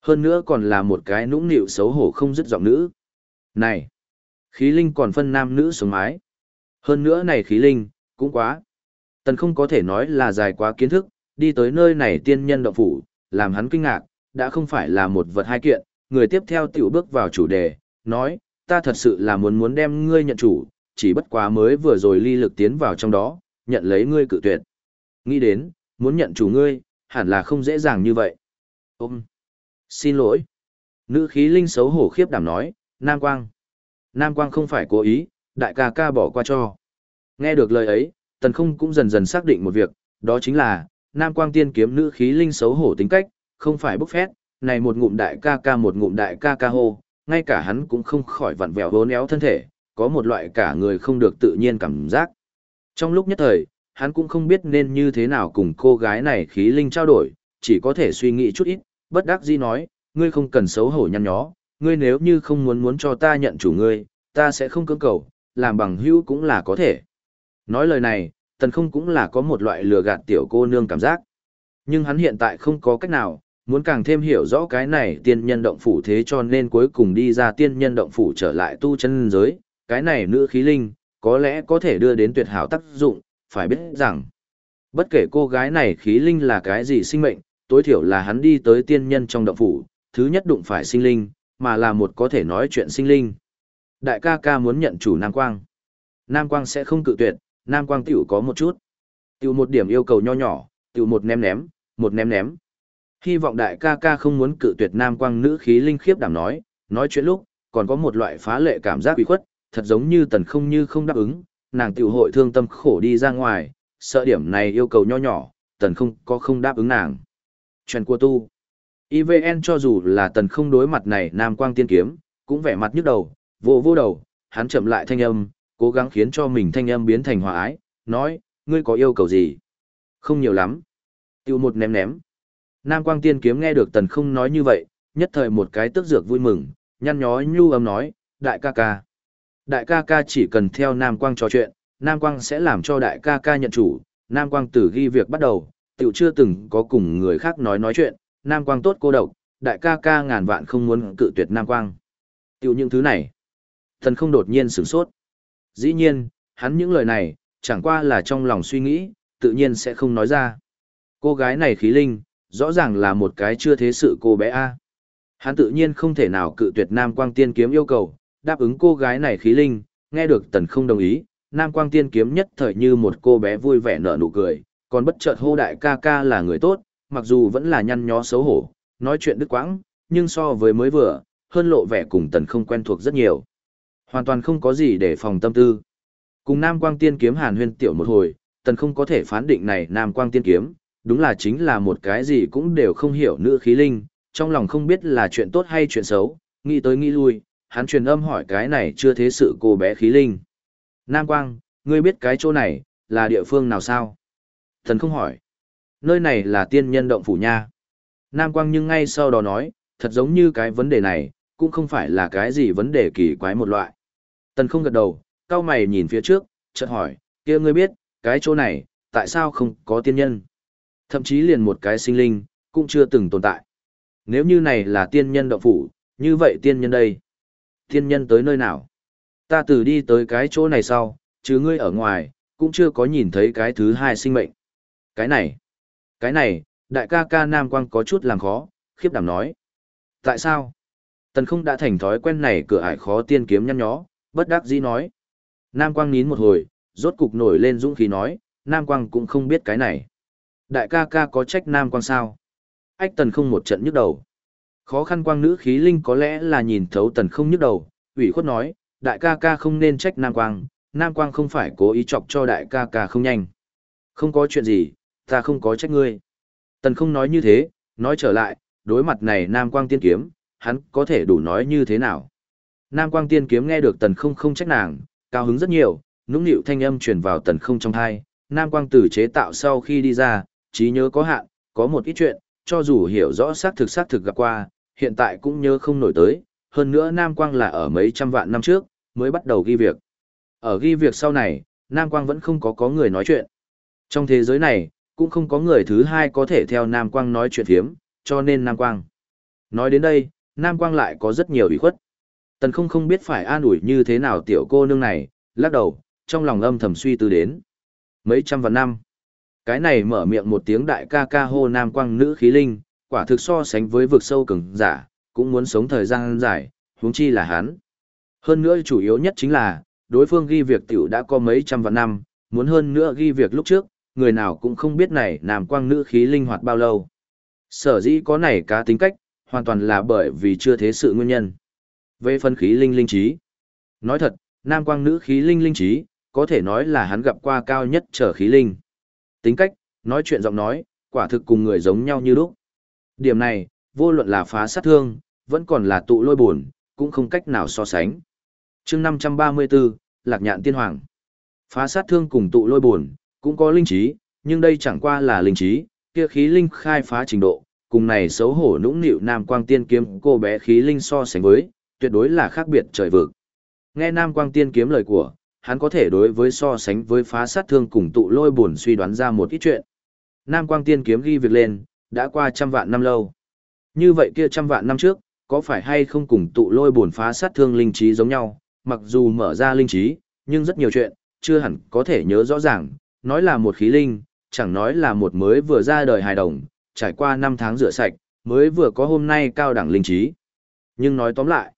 Hơn nữa còn là một cái nũng nịu xấu hổ không dứt giọng nữ. Này, khí linh còn phân nam nữ sống mái. Hơn nữa này khí linh, cũng quá. Tần không có thể nói là dài quá kiến thức, đi tới nơi này tiên nhân động phủ, làm hắn kinh ngạc, đã không phải là một vật hai kiện, người tiếp theo tiểu bước vào chủ đề, nói, ta thật sự là muốn muốn đem ngươi nhận chủ, chỉ bất quá mới vừa rồi ly lực tiến vào trong đó, nhận lấy ngươi cự tuyệt. Nghĩ đến, muốn nhận chủ ngươi, hẳn là không dễ dàng như vậy. Ôm. Xin lỗi. Nữ khí linh xấu hổ khiếp đảm nói, Nam Quang. Nam Quang không phải cố ý, đại ca ca bỏ qua cho. Nghe được lời ấy, tần không cũng dần dần xác định một việc, đó chính là, Nam Quang tiên kiếm nữ khí linh xấu hổ tính cách, không phải bốc phét, này một ngụm đại ca ca một ngụm đại ca ca hô, ngay cả hắn cũng không khỏi vặn vẹo vốn éo thân thể, có một loại cả người không được tự nhiên cảm giác. Trong lúc nhất thời, hắn cũng không biết nên như thế nào cùng cô gái này khí linh trao đổi, chỉ có thể suy nghĩ chút ít, bất đắc dĩ nói, ngươi không cần xấu hổ nhăn nhó, ngươi nếu như không muốn muốn cho ta nhận chủ ngươi, ta sẽ không cưỡng cầu, làm bằng hữu cũng là có thể. Nói lời này, tần không cũng là có một loại lừa gạt tiểu cô nương cảm giác. Nhưng hắn hiện tại không có cách nào, muốn càng thêm hiểu rõ cái này tiên nhân động phủ thế cho nên cuối cùng đi ra tiên nhân động phủ trở lại tu chân giới, cái này nữ khí linh, có lẽ có thể đưa đến tuyệt hảo tác dụng, phải biết rằng, bất kể cô gái này khí linh là cái gì sinh mệnh, tối thiểu là hắn đi tới tiên nhân trong động phủ, thứ nhất đụng phải sinh linh, mà là một có thể nói chuyện sinh linh. Đại ca ca muốn nhận chủ Nam Quang. Nam Quang sẽ không cự tuyệt, Nam Quang tiểu có một chút. Tiểu một điểm yêu cầu nho nhỏ, tiểu một ném ném, một ném ném. Hy vọng đại ca ca không muốn cự tuyệt Nam Quang nữ khí linh khiếp đảm nói, nói chuyện lúc, còn có một loại phá lệ cảm giác bị khuất, thật giống như tần không như không đáp ứng, nàng tiểu hội thương tâm khổ đi ra ngoài, sợ điểm này yêu cầu nho nhỏ, tần không có không đáp ứng nàng. Chuyện của tu. IVN cho dù là tần không đối mặt này Nam Quang tiên kiếm, cũng vẻ mặt nhức đầu, vô vô đầu, hắn chậm lại thanh âm, cố gắng khiến cho mình thanh âm biến thành hòa ái, nói, ngươi có yêu cầu gì? Không nhiều lắm. Tiêu một ném ném. Nam Quang tiên kiếm nghe được tần không nói như vậy, nhất thời một cái tức dược vui mừng, nhăn nhó nhu âm nói, đại ca ca. Đại ca ca chỉ cần theo Nam Quang trò chuyện, Nam Quang sẽ làm cho đại ca ca nhận chủ, Nam Quang từ ghi việc bắt đầu, tiểu chưa từng có cùng người khác nói nói chuyện, Nam Quang tốt cô độc, đại ca ca ngàn vạn không muốn cự tuyệt Nam Quang. Tiểu những thứ này. Thần không đột nhiên sửng sốt. Dĩ nhiên, hắn những lời này, chẳng qua là trong lòng suy nghĩ, tự nhiên sẽ không nói ra. Cô gái này khí linh, rõ ràng là một cái chưa thế sự cô bé A. Hắn tự nhiên không thể nào cự tuyệt Nam Quang Tiên Kiếm yêu cầu, đáp ứng cô gái này khí linh, nghe được tần không đồng ý, Nam Quang Tiên Kiếm nhất thời như một cô bé vui vẻ nở nụ cười, còn bất chợt hô đại ca ca là người tốt, mặc dù vẫn là nhăn nhó xấu hổ, nói chuyện đứt quãng, nhưng so với mới vừa, hơn lộ vẻ cùng tần không quen thuộc rất nhiều. Hoàn toàn không có gì để phòng tâm tư. Cùng Nam Quang Tiên Kiếm hàn huyên tiểu một hồi, tần không có thể phán định này Nam Quang Tiên Kiếm, đúng là chính là một cái gì cũng đều không hiểu nữ khí linh, trong lòng không biết là chuyện tốt hay chuyện xấu, nghĩ tới nghĩ lui, hắn truyền âm hỏi cái này chưa thế sự cô bé khí linh. Nam Quang, ngươi biết cái chỗ này, là địa phương nào sao? Thần không hỏi. Nơi này là tiên nhân động phủ nha. Nam Quang nhưng ngay sau đó nói, thật giống như cái vấn đề này, cũng không phải là cái gì vấn đề kỳ quái một loại. Tần không gật đầu, cao mày nhìn phía trước, chợt hỏi, kia ngươi biết, cái chỗ này, tại sao không có tiên nhân? Thậm chí liền một cái sinh linh, cũng chưa từng tồn tại. Nếu như này là tiên nhân động phủ, như vậy tiên nhân đây thiên nhân tới nơi nào? Ta từ đi tới cái chỗ này sau, chứ ngươi ở ngoài, cũng chưa có nhìn thấy cái thứ hai sinh mệnh. Cái này, cái này, đại ca ca Nam Quang có chút làm khó, khiếp đảm nói. Tại sao? Tần không đã thành thói quen này cửa ải khó tiên kiếm nhăn nhó, bất đắc dĩ nói. Nam Quang nín một hồi, rốt cục nổi lên dũng khí nói, Nam Quang cũng không biết cái này. Đại ca ca có trách Nam Quang sao? Ách tần không một trận nhức đầu. Khó khăn quang nữ khí linh có lẽ là nhìn thấu tần không nhức đầu, ủy khuất nói, đại ca ca không nên trách Nam Quang, Nam Quang không phải cố ý chọc cho đại ca ca không nhanh. Không có chuyện gì, ta không có trách ngươi. Tần không nói như thế, nói trở lại, đối mặt này Nam Quang tiên kiếm, hắn có thể đủ nói như thế nào. Nam Quang tiên kiếm nghe được tần không không trách nàng, cao hứng rất nhiều, nũng nịu thanh âm truyền vào tần không trong thai. Nam Quang tử chế tạo sau khi đi ra, trí nhớ có hạn, có một ít chuyện, cho dù hiểu rõ xác thực xác thực gặp qua, hiện tại cũng nhớ không nổi tới. Hơn nữa Nam Quang là ở mấy trăm vạn năm trước, mới bắt đầu ghi việc. Ở ghi việc sau này, Nam Quang vẫn không có có người nói chuyện. Trong thế giới này, cũng không có người thứ hai có thể theo Nam Quang nói chuyện hiếm, cho nên Nam Quang. Nói đến đây, Nam Quang lại có rất nhiều ủy khuất. Tần không không biết phải an ủi như thế nào tiểu cô nương này, lắc đầu, trong lòng âm thầm suy tư đến. Mấy trăm vạn năm. Cái này mở miệng một tiếng đại ca ca hô Nam Quang nữ khí linh, quả thực so sánh với vực sâu cường giả, cũng muốn sống thời gian dài, huống chi là hắn. Hơn nữa chủ yếu nhất chính là, đối phương ghi việc tiểu đã có mấy trăm vạn năm, muốn hơn nữa ghi việc lúc trước, người nào cũng không biết này Nam Quang nữ khí linh hoạt bao lâu. Sở dĩ có này cá tính cách, hoàn toàn là bởi vì chưa thế sự nguyên nhân. Về phân khí linh linh trí. Nói thật, Nam Quang nữ khí linh linh trí, có thể nói là hắn gặp qua cao nhất trở khí linh. Tính cách, nói chuyện giọng nói, quả thực cùng người giống nhau như lúc. Điểm này, vô luận là phá sát thương, vẫn còn là tụ lôi buồn, cũng không cách nào so sánh. chương 534, Lạc Nhạn Tiên Hoàng. Phá sát thương cùng tụ lôi buồn, cũng có linh trí, nhưng đây chẳng qua là linh trí, kia khí linh khai phá trình độ, cùng này xấu hổ nũng nịu Nam Quang Tiên Kiếm cô bé khí linh so sánh với, tuyệt đối là khác biệt trời vực. Nghe Nam Quang Tiên Kiếm lời của, hắn có thể đối với so sánh với phá sát thương cùng tụ lôi buồn suy đoán ra một ít chuyện. Nam Quang Tiên kiếm ghi việc lên, đã qua trăm vạn năm lâu. Như vậy kia trăm vạn năm trước, có phải hay không cùng tụ lôi buồn phá sát thương linh trí giống nhau, mặc dù mở ra linh trí, nhưng rất nhiều chuyện, chưa hẳn có thể nhớ rõ ràng, nói là một khí linh, chẳng nói là một mới vừa ra đời hài đồng, trải qua năm tháng rửa sạch, mới vừa có hôm nay cao đẳng linh trí. Nhưng nói tóm lại,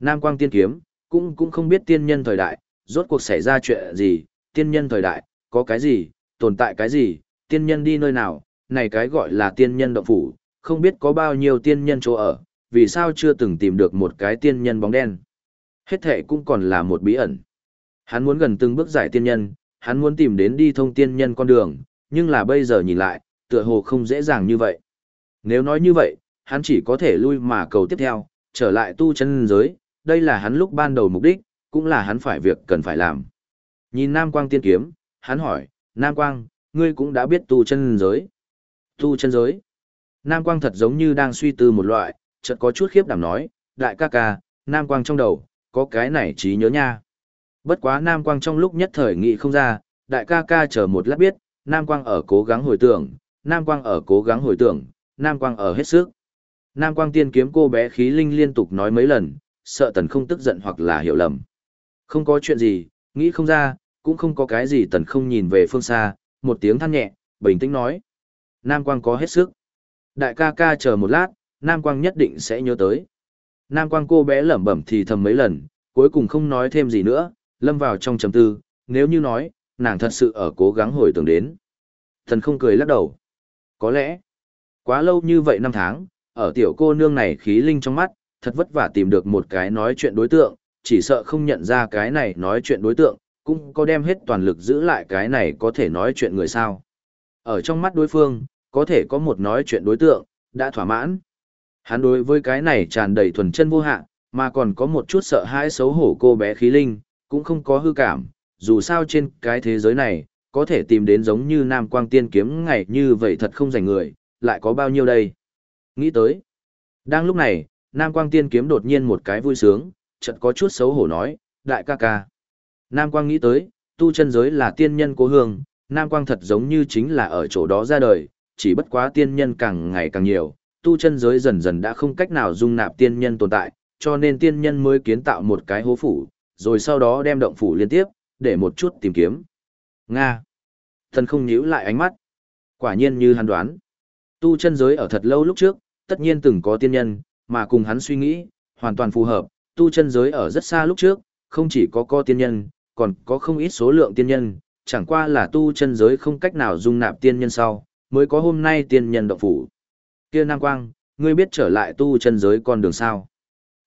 Nam Quang Tiên Kiếm, cũng cũng không biết tiên nhân thời đại, rốt cuộc xảy ra chuyện gì, tiên nhân thời đại, có cái gì, tồn tại cái gì, tiên nhân đi nơi nào, này cái gọi là tiên nhân động phủ, không biết có bao nhiêu tiên nhân chỗ ở, vì sao chưa từng tìm được một cái tiên nhân bóng đen. Hết thệ cũng còn là một bí ẩn. Hắn muốn gần từng bước giải tiên nhân, hắn muốn tìm đến đi thông tiên nhân con đường, nhưng là bây giờ nhìn lại, tựa hồ không dễ dàng như vậy. Nếu nói như vậy, hắn chỉ có thể lui mà cầu tiếp theo, trở lại tu chân giới, đây là hắn lúc ban đầu mục đích, cũng là hắn phải việc cần phải làm. Nhìn Nam Quang tiên kiếm, hắn hỏi, Nam Quang, ngươi cũng đã biết tu chân giới. Tu chân giới. Nam Quang thật giống như đang suy tư một loại, chợt có chút khiếp đảm nói, đại ca ca, Nam Quang trong đầu, có cái này trí nhớ nha. Bất quá Nam Quang trong lúc nhất thời nghĩ không ra, đại ca ca chờ một lát biết, Nam Quang ở cố gắng hồi tưởng, Nam Quang ở cố gắng hồi tưởng, Nam Quang ở hết sức. Nam Quang tiên kiếm cô bé khí linh liên tục nói mấy lần, sợ tần không tức giận hoặc là hiểu lầm. Không có chuyện gì, nghĩ không ra, cũng không có cái gì tần không nhìn về phương xa, một tiếng than nhẹ, bình tĩnh nói. Nam Quang có hết sức. Đại ca ca chờ một lát, Nam Quang nhất định sẽ nhớ tới. Nam Quang cô bé lẩm bẩm thì thầm mấy lần, cuối cùng không nói thêm gì nữa, lâm vào trong trầm tư, nếu như nói, nàng thật sự ở cố gắng hồi tưởng đến. Thần không cười lắc đầu. Có lẽ, quá lâu như vậy năm tháng, ở tiểu cô nương này khí linh trong mắt, thật vất vả tìm được một cái nói chuyện đối tượng, chỉ sợ không nhận ra cái này nói chuyện đối tượng, cũng có đem hết toàn lực giữ lại cái này có thể nói chuyện người sao. Ở trong mắt đối phương, có thể có một nói chuyện đối tượng, đã thỏa mãn. Hắn đối với cái này tràn đầy thuần chân vô hạn, mà còn có một chút sợ hãi xấu hổ cô bé khí linh, cũng không có hư cảm, dù sao trên cái thế giới này, có thể tìm đến giống như Nam Quang Tiên kiếm ngày như vậy thật không rảnh người, lại có bao nhiêu đây. Nghĩ tới. Đang lúc này, Nam Quang Tiên kiếm đột nhiên một cái vui sướng, chợt có chút xấu hổ nói, đại ca ca. Nam Quang nghĩ tới, tu chân giới là tiên nhân cố hương, Nam Quang thật giống như chính là ở chỗ đó ra đời, chỉ bất quá tiên nhân càng ngày càng nhiều, tu chân giới dần dần đã không cách nào dung nạp tiên nhân tồn tại, cho nên tiên nhân mới kiến tạo một cái hố phủ, rồi sau đó đem động phủ liên tiếp, để một chút tìm kiếm. Nga. Thần không nhíu lại ánh mắt. Quả nhiên như hắn đoán. Tu chân giới ở thật lâu lúc trước, tất nhiên từng có tiên nhân, mà cùng hắn suy nghĩ, hoàn toàn phù hợp. Tu chân giới ở rất xa lúc trước, không chỉ có co tiên nhân, còn có không ít số lượng tiên nhân, chẳng qua là tu chân giới không cách nào dung nạp tiên nhân sau, mới có hôm nay tiên nhân động phủ. Kia Nam Quang, ngươi biết trở lại tu chân giới con đường sao?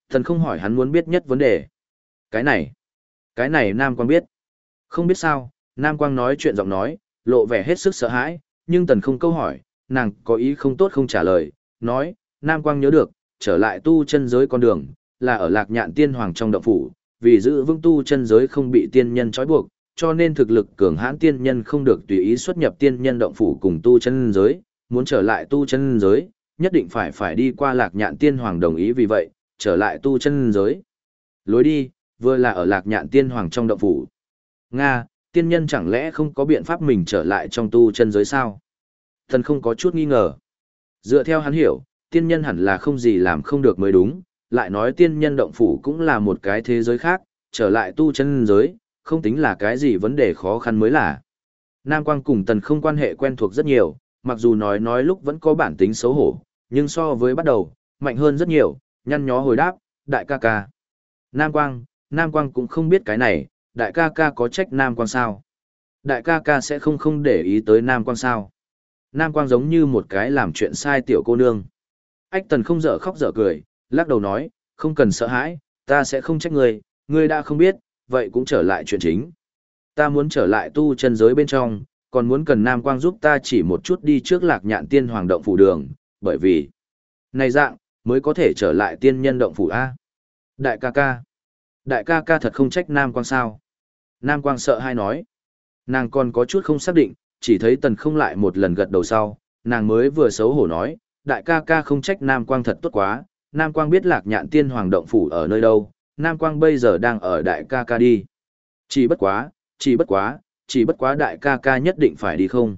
Thần không hỏi hắn muốn biết nhất vấn đề. Cái này, cái này Nam Quang biết. Không biết sao, Nam Quang nói chuyện giọng nói, lộ vẻ hết sức sợ hãi, nhưng tần không câu hỏi, nàng có ý không tốt không trả lời, nói, Nam Quang nhớ được, trở lại tu chân giới con đường, là ở lạc nhạn tiên hoàng trong động phủ, vì giữ vững tu chân giới không bị tiên nhân trói buộc, cho nên thực lực cường hãn tiên nhân không được tùy ý xuất nhập tiên nhân động phủ cùng tu chân giới, muốn trở lại tu chân giới, nhất định phải phải đi qua lạc nhạn tiên hoàng đồng ý vì vậy, trở lại tu chân giới. Lối đi, vừa là ở lạc nhạn tiên hoàng trong động phủ. Nga, tiên nhân chẳng lẽ không có biện pháp mình trở lại trong tu chân giới sao? Thần không có chút nghi ngờ. Dựa theo hắn hiểu, tiên nhân hẳn là không gì làm không được mới đúng, lại nói tiên nhân động phủ cũng là một cái thế giới khác, trở lại tu chân giới, không tính là cái gì vấn đề khó khăn mới là. Nam Quang cùng Tần không quan hệ quen thuộc rất nhiều, mặc dù nói nói lúc vẫn có bản tính xấu hổ, nhưng so với bắt đầu, mạnh hơn rất nhiều, nhăn nhó hồi đáp, đại ca ca. Nam Quang, Nam Quang cũng không biết cái này, đại ca ca có trách Nam Quang sao? Đại ca ca sẽ không không để ý tới Nam Quang sao? Nam Quang giống như một cái làm chuyện sai tiểu cô nương. Ách Tần không dở khóc dở cười, lắc đầu nói, không cần sợ hãi, ta sẽ không trách người ngươi đã không biết, vậy cũng trở lại chuyện chính. Ta muốn trở lại tu chân giới bên trong, còn muốn cần Nam Quang giúp ta chỉ một chút đi trước lạc nhạn tiên hoàng động phủ đường, bởi vì, này dạng, mới có thể trở lại tiên nhân động phủ A. Đại ca ca. Đại ca ca thật không trách Nam Quang sao. Nam Quang sợ hay nói. Nàng còn có chút không xác định, chỉ thấy tần không lại một lần gật đầu sau, nàng mới vừa xấu hổ nói, đại ca ca không trách Nam Quang thật tốt quá, Nam Quang biết lạc nhạn tiên hoàng động phủ ở nơi đâu, Nam Quang bây giờ đang ở đại ca ca đi. Chỉ bất quá, chỉ bất quá, chỉ bất quá đại ca ca nhất định phải đi không.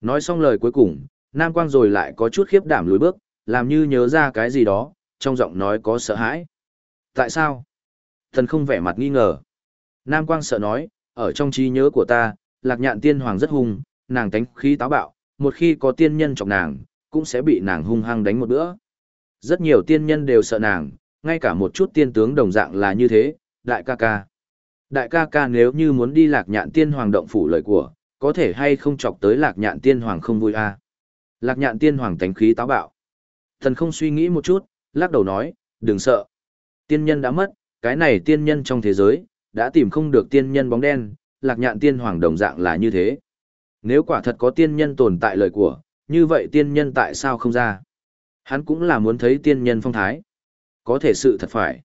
Nói xong lời cuối cùng, Nam Quang rồi lại có chút khiếp đảm lùi bước, làm như nhớ ra cái gì đó, trong giọng nói có sợ hãi. Tại sao? Thần không vẻ mặt nghi ngờ. Nam Quang sợ nói, ở trong trí nhớ của ta, lạc nhạn tiên hoàng rất hung, nàng tánh khí táo bạo, một khi có tiên nhân chọc nàng, cũng sẽ bị nàng hung hăng đánh một bữa. Rất nhiều tiên nhân đều sợ nàng, ngay cả một chút tiên tướng đồng dạng là như thế, đại ca ca. Đại ca ca nếu như muốn đi lạc nhạn tiên hoàng động phủ lời của, có thể hay không chọc tới lạc nhạn tiên hoàng không vui a à? Lạc nhạn tiên hoàng tánh khí táo bạo. Thần không suy nghĩ một chút, lắc đầu nói, đừng sợ. Tiên nhân đã mất, cái này tiên nhân trong thế giới, đã tìm không được tiên nhân bóng đen, lạc nhạn tiên hoàng đồng dạng là như thế. Nếu quả thật có tiên nhân tồn tại lời của, như vậy tiên nhân tại sao không ra? Hắn cũng là muốn thấy tiên nhân phong thái. Có thể sự thật phải.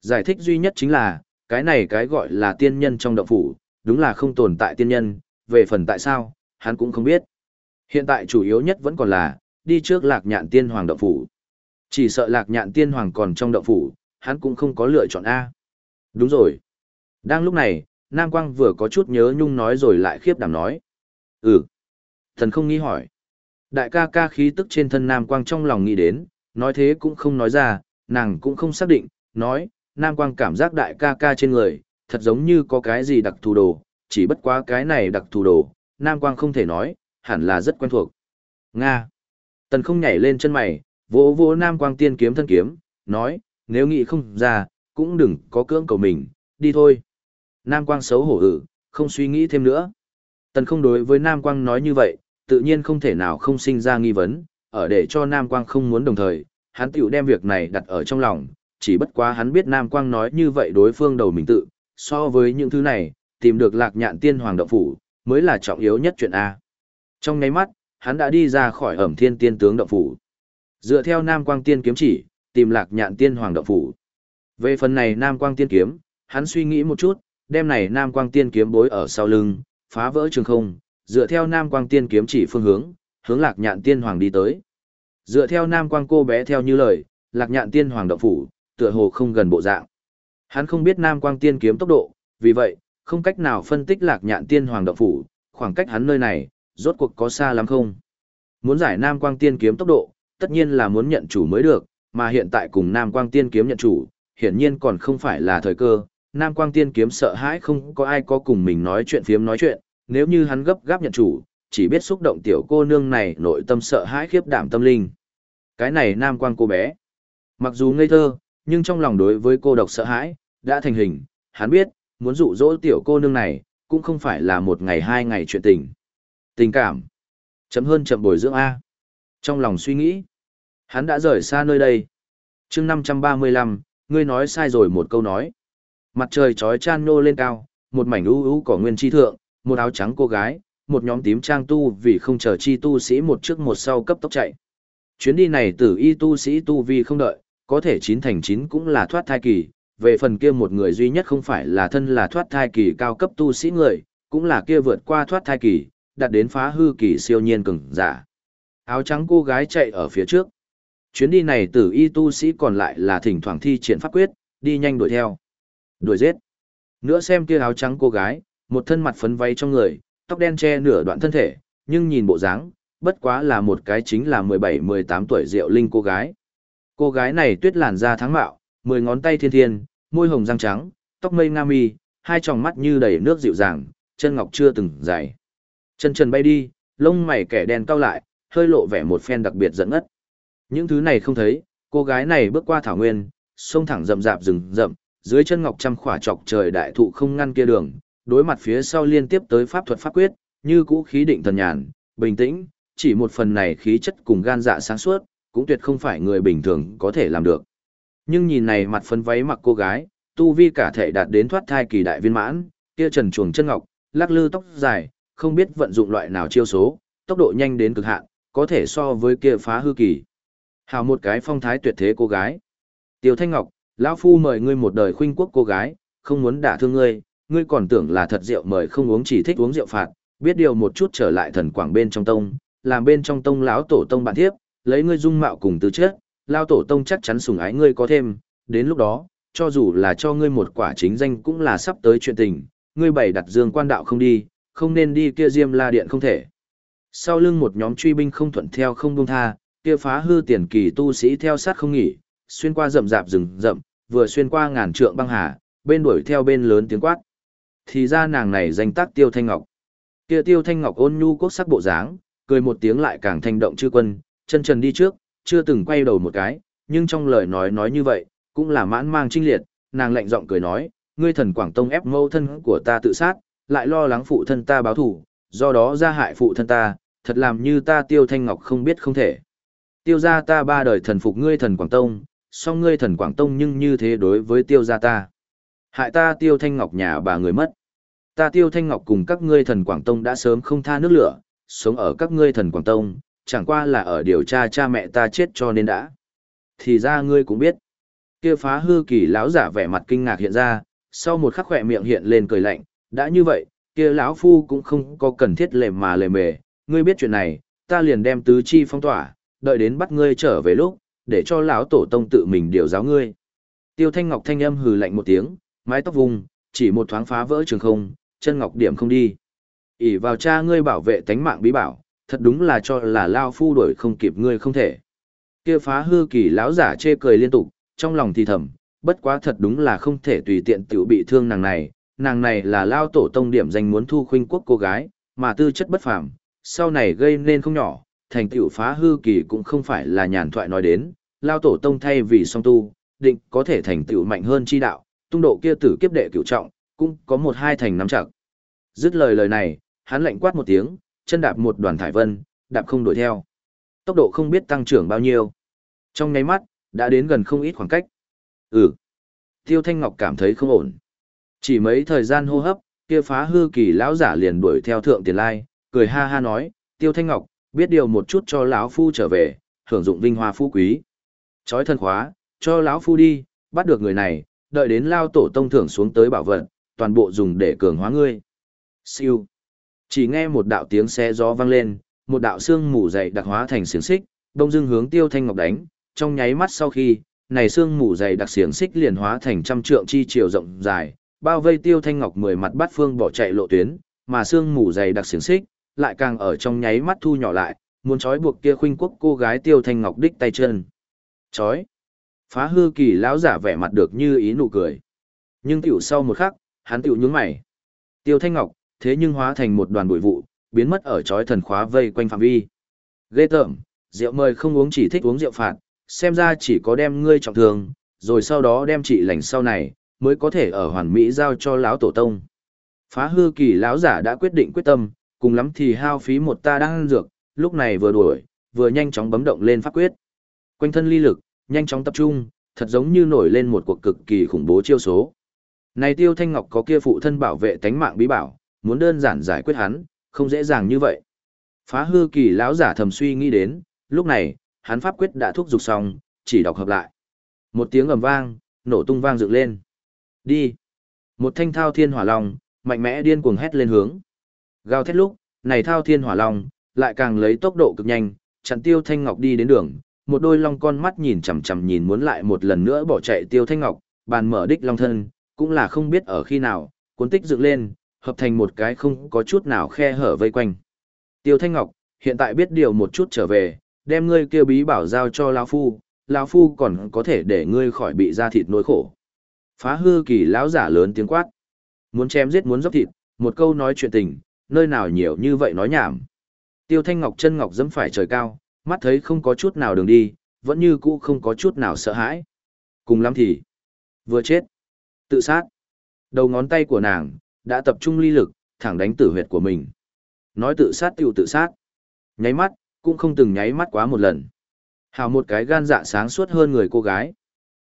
Giải thích duy nhất chính là, cái này cái gọi là tiên nhân trong động phủ, đúng là không tồn tại tiên nhân, về phần tại sao, hắn cũng không biết. Hiện tại chủ yếu nhất vẫn còn là, đi trước lạc nhạn tiên hoàng động phủ. Chỉ sợ lạc nhạn tiên hoàng còn trong động phủ, hắn cũng không có lựa chọn A. Đúng rồi. Đang lúc này, Nam Quang vừa có chút nhớ nhung nói rồi lại khiếp đảm nói. Ừ. Thần không nghĩ hỏi. Đại ca ca khí tức trên thân Nam Quang trong lòng nghĩ đến, nói thế cũng không nói ra, nàng cũng không xác định, nói, Nam Quang cảm giác đại ca ca trên người, thật giống như có cái gì đặc thù đồ, chỉ bất quá cái này đặc thù đồ, Nam Quang không thể nói, hẳn là rất quen thuộc. Nga. Tần không nhảy lên chân mày, vỗ vỗ Nam Quang tiên kiếm thân kiếm, nói, nếu nghĩ không ra, cũng đừng có cưỡng cầu mình, đi thôi. Nam Quang xấu hổ ử, không suy nghĩ thêm nữa. Tần không đối với Nam Quang nói như vậy, tự nhiên không thể nào không sinh ra nghi vấn, ở để cho Nam Quang không muốn đồng thời, hắn tiểu đem việc này đặt ở trong lòng, chỉ bất quá hắn biết Nam Quang nói như vậy đối phương đầu mình tự, so với những thứ này, tìm được lạc nhạn tiên hoàng động phủ, mới là trọng yếu nhất chuyện A. Trong ngay mắt, hắn đã đi ra khỏi ẩm thiên tiên tướng động phủ. Dựa theo Nam Quang tiên kiếm chỉ, tìm lạc nhạn tiên hoàng động phủ. Về phần này Nam Quang tiên kiếm, hắn suy nghĩ một chút, đem này Nam Quang tiên kiếm bối ở sau lưng, phá vỡ trường không, dựa theo Nam Quang tiên kiếm chỉ phương hướng, hướng lạc nhạn tiên hoàng đi tới. Dựa theo Nam Quang cô bé theo như lời, lạc nhạn tiên hoàng động phủ, tựa hồ không gần bộ dạng. Hắn không biết Nam Quang tiên kiếm tốc độ, vì vậy, không cách nào phân tích lạc nhạn tiên hoàng động phủ, khoảng cách hắn nơi này, rốt cuộc có xa lắm không? Muốn giải Nam Quang tiên kiếm tốc độ, tất nhiên là muốn nhận chủ mới được, mà hiện tại cùng Nam Quang tiên kiếm nhận chủ, hiển nhiên còn không phải là thời cơ. Nam Quang tiên kiếm sợ hãi không có ai có cùng mình nói chuyện phiếm nói chuyện, nếu như hắn gấp gáp nhận chủ, chỉ biết xúc động tiểu cô nương này nội tâm sợ hãi khiếp đảm tâm linh. Cái này Nam Quang cô bé, mặc dù ngây thơ, nhưng trong lòng đối với cô độc sợ hãi, đã thành hình, hắn biết, muốn dụ dỗ tiểu cô nương này, cũng không phải là một ngày hai ngày chuyện tình. Tình cảm, chậm hơn chậm bồi dưỡng A. Trong lòng suy nghĩ, hắn đã rời xa nơi đây. chương 535, ngươi nói sai rồi một câu nói. Mặt trời trói chan nô lên cao, một mảnh u u cỏ nguyên tri thượng, một áo trắng cô gái, một nhóm tím trang tu vì không chờ chi tu sĩ một trước một sau cấp tốc chạy. Chuyến đi này tử y tu sĩ tu vi không đợi, có thể chín thành chín cũng là thoát thai kỳ, về phần kia một người duy nhất không phải là thân là thoát thai kỳ cao cấp tu sĩ người, cũng là kia vượt qua thoát thai kỳ, đạt đến phá hư kỳ siêu nhiên cường giả. Áo trắng cô gái chạy ở phía trước. Chuyến đi này tử y tu sĩ còn lại là thỉnh thoảng thi triển pháp quyết, đi nhanh đuổi theo. Đuổi giết. Nữa xem kia áo trắng cô gái, một thân mặt phấn váy trong người, tóc đen che nửa đoạn thân thể, nhưng nhìn bộ dáng, bất quá là một cái chính là 17-18 tuổi rượu linh cô gái. Cô gái này tuyết làn da tháng mạo, mười ngón tay thiên thiên, môi hồng răng trắng, tóc mây nga mi, hai tròng mắt như đầy nước dịu dàng, chân ngọc chưa từng dày. Chân trần bay đi, lông mày kẻ đen cao lại, hơi lộ vẻ một phen đặc biệt dẫn ngất. Những thứ này không thấy, cô gái này bước qua thảo nguyên, sông thẳng rậm rạp rừng rậm, dưới chân ngọc trăm khỏa trọc trời đại thụ không ngăn kia đường, đối mặt phía sau liên tiếp tới pháp thuật pháp quyết, như cũ khí định thần nhàn, bình tĩnh, chỉ một phần này khí chất cùng gan dạ sáng suốt, cũng tuyệt không phải người bình thường có thể làm được. Nhưng nhìn này mặt phấn váy mặc cô gái, tu vi cả thể đạt đến thoát thai kỳ đại viên mãn, kia trần chuồng chân ngọc, lắc lư tóc dài, không biết vận dụng loại nào chiêu số, tốc độ nhanh đến cực hạn, có thể so với kia phá hư kỳ. Hào một cái phong thái tuyệt thế cô gái. Tiêu Thanh Ngọc, lão phu mời ngươi một đời khuynh quốc cô gái, không muốn đả thương ngươi, ngươi còn tưởng là thật rượu mời không uống chỉ thích uống rượu phạt, biết điều một chút trở lại thần quảng bên trong tông, làm bên trong tông lão tổ tông bạn thiếp, lấy ngươi dung mạo cùng tư chất, lao tổ tông chắc chắn sủng ái ngươi có thêm, đến lúc đó, cho dù là cho ngươi một quả chính danh cũng là sắp tới chuyện tình, ngươi bày đặt dương quan đạo không đi, không nên đi kia diêm la điện không thể. Sau lưng một nhóm truy binh không thuận theo không buông tha, kia phá hư tiền kỳ tu sĩ theo sát không nghỉ, xuyên qua rậm rạp rừng rậm, vừa xuyên qua ngàn trượng băng hà, bên đuổi theo bên lớn tiếng quát. Thì ra nàng này danh tác Tiêu Thanh Ngọc. Kia Tiêu Thanh Ngọc ôn nhu quốc sắc bộ dáng, cười một tiếng lại càng thanh động chư quân, chân trần đi trước, chưa từng quay đầu một cái, nhưng trong lời nói nói như vậy, cũng là mãn mang trinh liệt, nàng lạnh giọng cười nói, ngươi thần Quảng Tông ép mâu thân của ta tự sát, lại lo lắng phụ thân ta báo thủ, do đó ra hại phụ thân ta, thật làm như ta Tiêu Thanh Ngọc không biết không thể. Tiêu gia ta ba đời thần phục ngươi thần Quảng Tông, song ngươi thần Quảng Tông nhưng như thế đối với tiêu gia ta. Hại ta Tiêu Thanh Ngọc nhà bà người mất. Ta Tiêu Thanh Ngọc cùng các ngươi thần Quảng Tông đã sớm không tha nước lửa, sống ở các ngươi thần Quảng Tông, chẳng qua là ở điều tra cha mẹ ta chết cho nên đã. Thì ra ngươi cũng biết. Kia phá hư kỳ lão giả vẻ mặt kinh ngạc hiện ra, sau một khắc khỏe miệng hiện lên cười lạnh, đã như vậy, kia lão phu cũng không có cần thiết lề mà lề mề, ngươi biết chuyện này, ta liền đem tứ chi phong tỏa, đợi đến bắt ngươi trở về lúc, để cho lão tổ tông tự mình điều giáo ngươi. Tiêu Thanh Ngọc thanh âm hừ lạnh một tiếng, mái tóc vùng, chỉ một thoáng phá vỡ trường không, chân ngọc điểm không đi ỉ vào cha ngươi bảo vệ tánh mạng bí bảo, thật đúng là cho là lao phu đuổi không kịp ngươi không thể. Kia phá hư kỳ lão giả chê cười liên tục, trong lòng thì thầm, bất quá thật đúng là không thể tùy tiện tiểu bị thương nàng này, nàng này là lao tổ tông điểm danh muốn thu khuynh quốc cô gái, mà tư chất bất phàm, sau này gây nên không nhỏ, thành tựu phá hư kỳ cũng không phải là nhàn thoại nói đến, lao tổ tông thay vì song tu, định có thể thành tựu mạnh hơn chi đạo, tung độ kia tử kiếp đệ cửu trọng, cũng có một hai thành nắm chặt. Dứt lời lời này, hắn lạnh quát một tiếng, chân đạp một đoàn thải vân, đạp không đuổi theo. Tốc độ không biết tăng trưởng bao nhiêu. Trong nháy mắt, đã đến gần không ít khoảng cách. Ừ. Tiêu Thanh Ngọc cảm thấy không ổn. Chỉ mấy thời gian hô hấp, kia phá hư kỳ lão giả liền đuổi theo thượng tiền lai, cười ha ha nói, Tiêu Thanh Ngọc, biết điều một chút cho lão phu trở về, hưởng dụng vinh hoa phú quý. Chói thân khóa, cho lão phu đi, bắt được người này, đợi đến lao tổ tông thưởng xuống tới bảo vật, toàn bộ dùng để cường hóa ngươi. Siêu. Chỉ nghe một đạo tiếng xe gió vang lên, một đạo xương mù dày đặc hóa thành xiềng xích, đông dưng hướng Tiêu Thanh Ngọc đánh, trong nháy mắt sau khi, này xương mù dày đặc xiềng xích liền hóa thành trăm trượng chi chiều rộng dài, bao vây Tiêu Thanh Ngọc mười mặt bát phương bỏ chạy lộ tuyến, mà xương mù dày đặc xiềng xích lại càng ở trong nháy mắt thu nhỏ lại, muốn trói buộc kia khuynh quốc cô gái Tiêu Thanh Ngọc đích tay chân. Chói. Phá hư kỳ lão giả vẻ mặt được như ý nụ cười. Nhưng tiểu sau một khắc, hắn tiểu nhướng mày. Tiêu Thanh Ngọc, thế nhưng hóa thành một đoàn bụi vụ, biến mất ở chói thần khóa vây quanh phạm vi. Ghê tởm, rượu mời không uống chỉ thích uống rượu phạt, xem ra chỉ có đem ngươi trọng thương, rồi sau đó đem chị lành sau này, mới có thể ở hoàn mỹ giao cho lão tổ tông. Phá hư kỳ lão giả đã quyết định quyết tâm, cùng lắm thì hao phí một ta đang ăn dược, lúc này vừa đuổi, vừa nhanh chóng bấm động lên pháp quyết. Quanh thân ly lực, nhanh chóng tập trung, thật giống như nổi lên một cuộc cực kỳ khủng bố chiêu số. Này Tiêu Thanh Ngọc có kia phụ thân bảo vệ tánh mạng bí bảo, muốn đơn giản giải quyết hắn, không dễ dàng như vậy. Phá hư kỳ lão giả thầm suy nghĩ đến, lúc này, hắn pháp quyết đã thúc dục xong, chỉ đọc hợp lại. Một tiếng ầm vang, nổ tung vang dựng lên. Đi. Một thanh thao thiên hỏa long, mạnh mẽ điên cuồng hét lên hướng. Gào thét lúc, này thao thiên hỏa long, lại càng lấy tốc độ cực nhanh, chặn tiêu thanh ngọc đi đến đường, một đôi long con mắt nhìn chằm chằm nhìn muốn lại một lần nữa bỏ chạy tiêu thanh ngọc, bàn mở đích long thân, cũng là không biết ở khi nào, cuốn tích dựng lên, hợp thành một cái không có chút nào khe hở vây quanh. Tiêu thanh ngọc, hiện tại biết điều một chút trở về, đem ngươi kêu bí bảo giao cho lão phu, lão phu còn có thể để ngươi khỏi bị da thịt nỗi khổ. Phá hư kỳ lão giả lớn tiếng quát. Muốn chém giết muốn dốc thịt, một câu nói chuyện tình, nơi nào nhiều như vậy nói nhảm. Tiêu Thanh Ngọc chân ngọc dẫm phải trời cao, mắt thấy không có chút nào đường đi, vẫn như cũ không có chút nào sợ hãi. Cùng lắm thì, vừa chết, tự sát. Đầu ngón tay của nàng, đã tập trung ly lực, thẳng đánh tử huyệt của mình. Nói tự sát tiêu tự sát. Nháy mắt, cũng không từng nháy mắt quá một lần. Hào một cái gan dạ sáng suốt hơn người cô gái.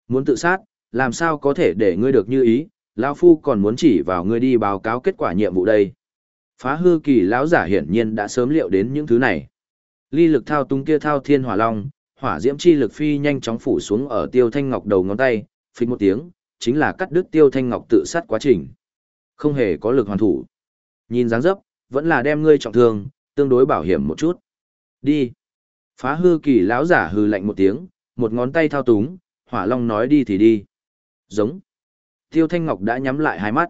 Muốn tự sát, làm sao có thể để ngươi được như ý, lão phu còn muốn chỉ vào ngươi đi báo cáo kết quả nhiệm vụ đây. Phá hư kỳ lão giả hiển nhiên đã sớm liệu đến những thứ này. Ly lực thao tung kia thao thiên hỏa long, hỏa diễm chi lực phi nhanh chóng phủ xuống ở Tiêu Thanh Ngọc đầu ngón tay, phình một tiếng, chính là cắt đứt Tiêu Thanh Ngọc tự sát quá trình. Không hề có lực hoàn thủ. Nhìn dáng dấp, vẫn là đem ngươi trọng thương, tương đối bảo hiểm một chút. Đi. Phá hư kỳ lão giả hư lạnh một tiếng, một ngón tay thao túng, hỏa long nói đi thì đi. Giống. Tiêu Thanh Ngọc đã nhắm lại hai mắt.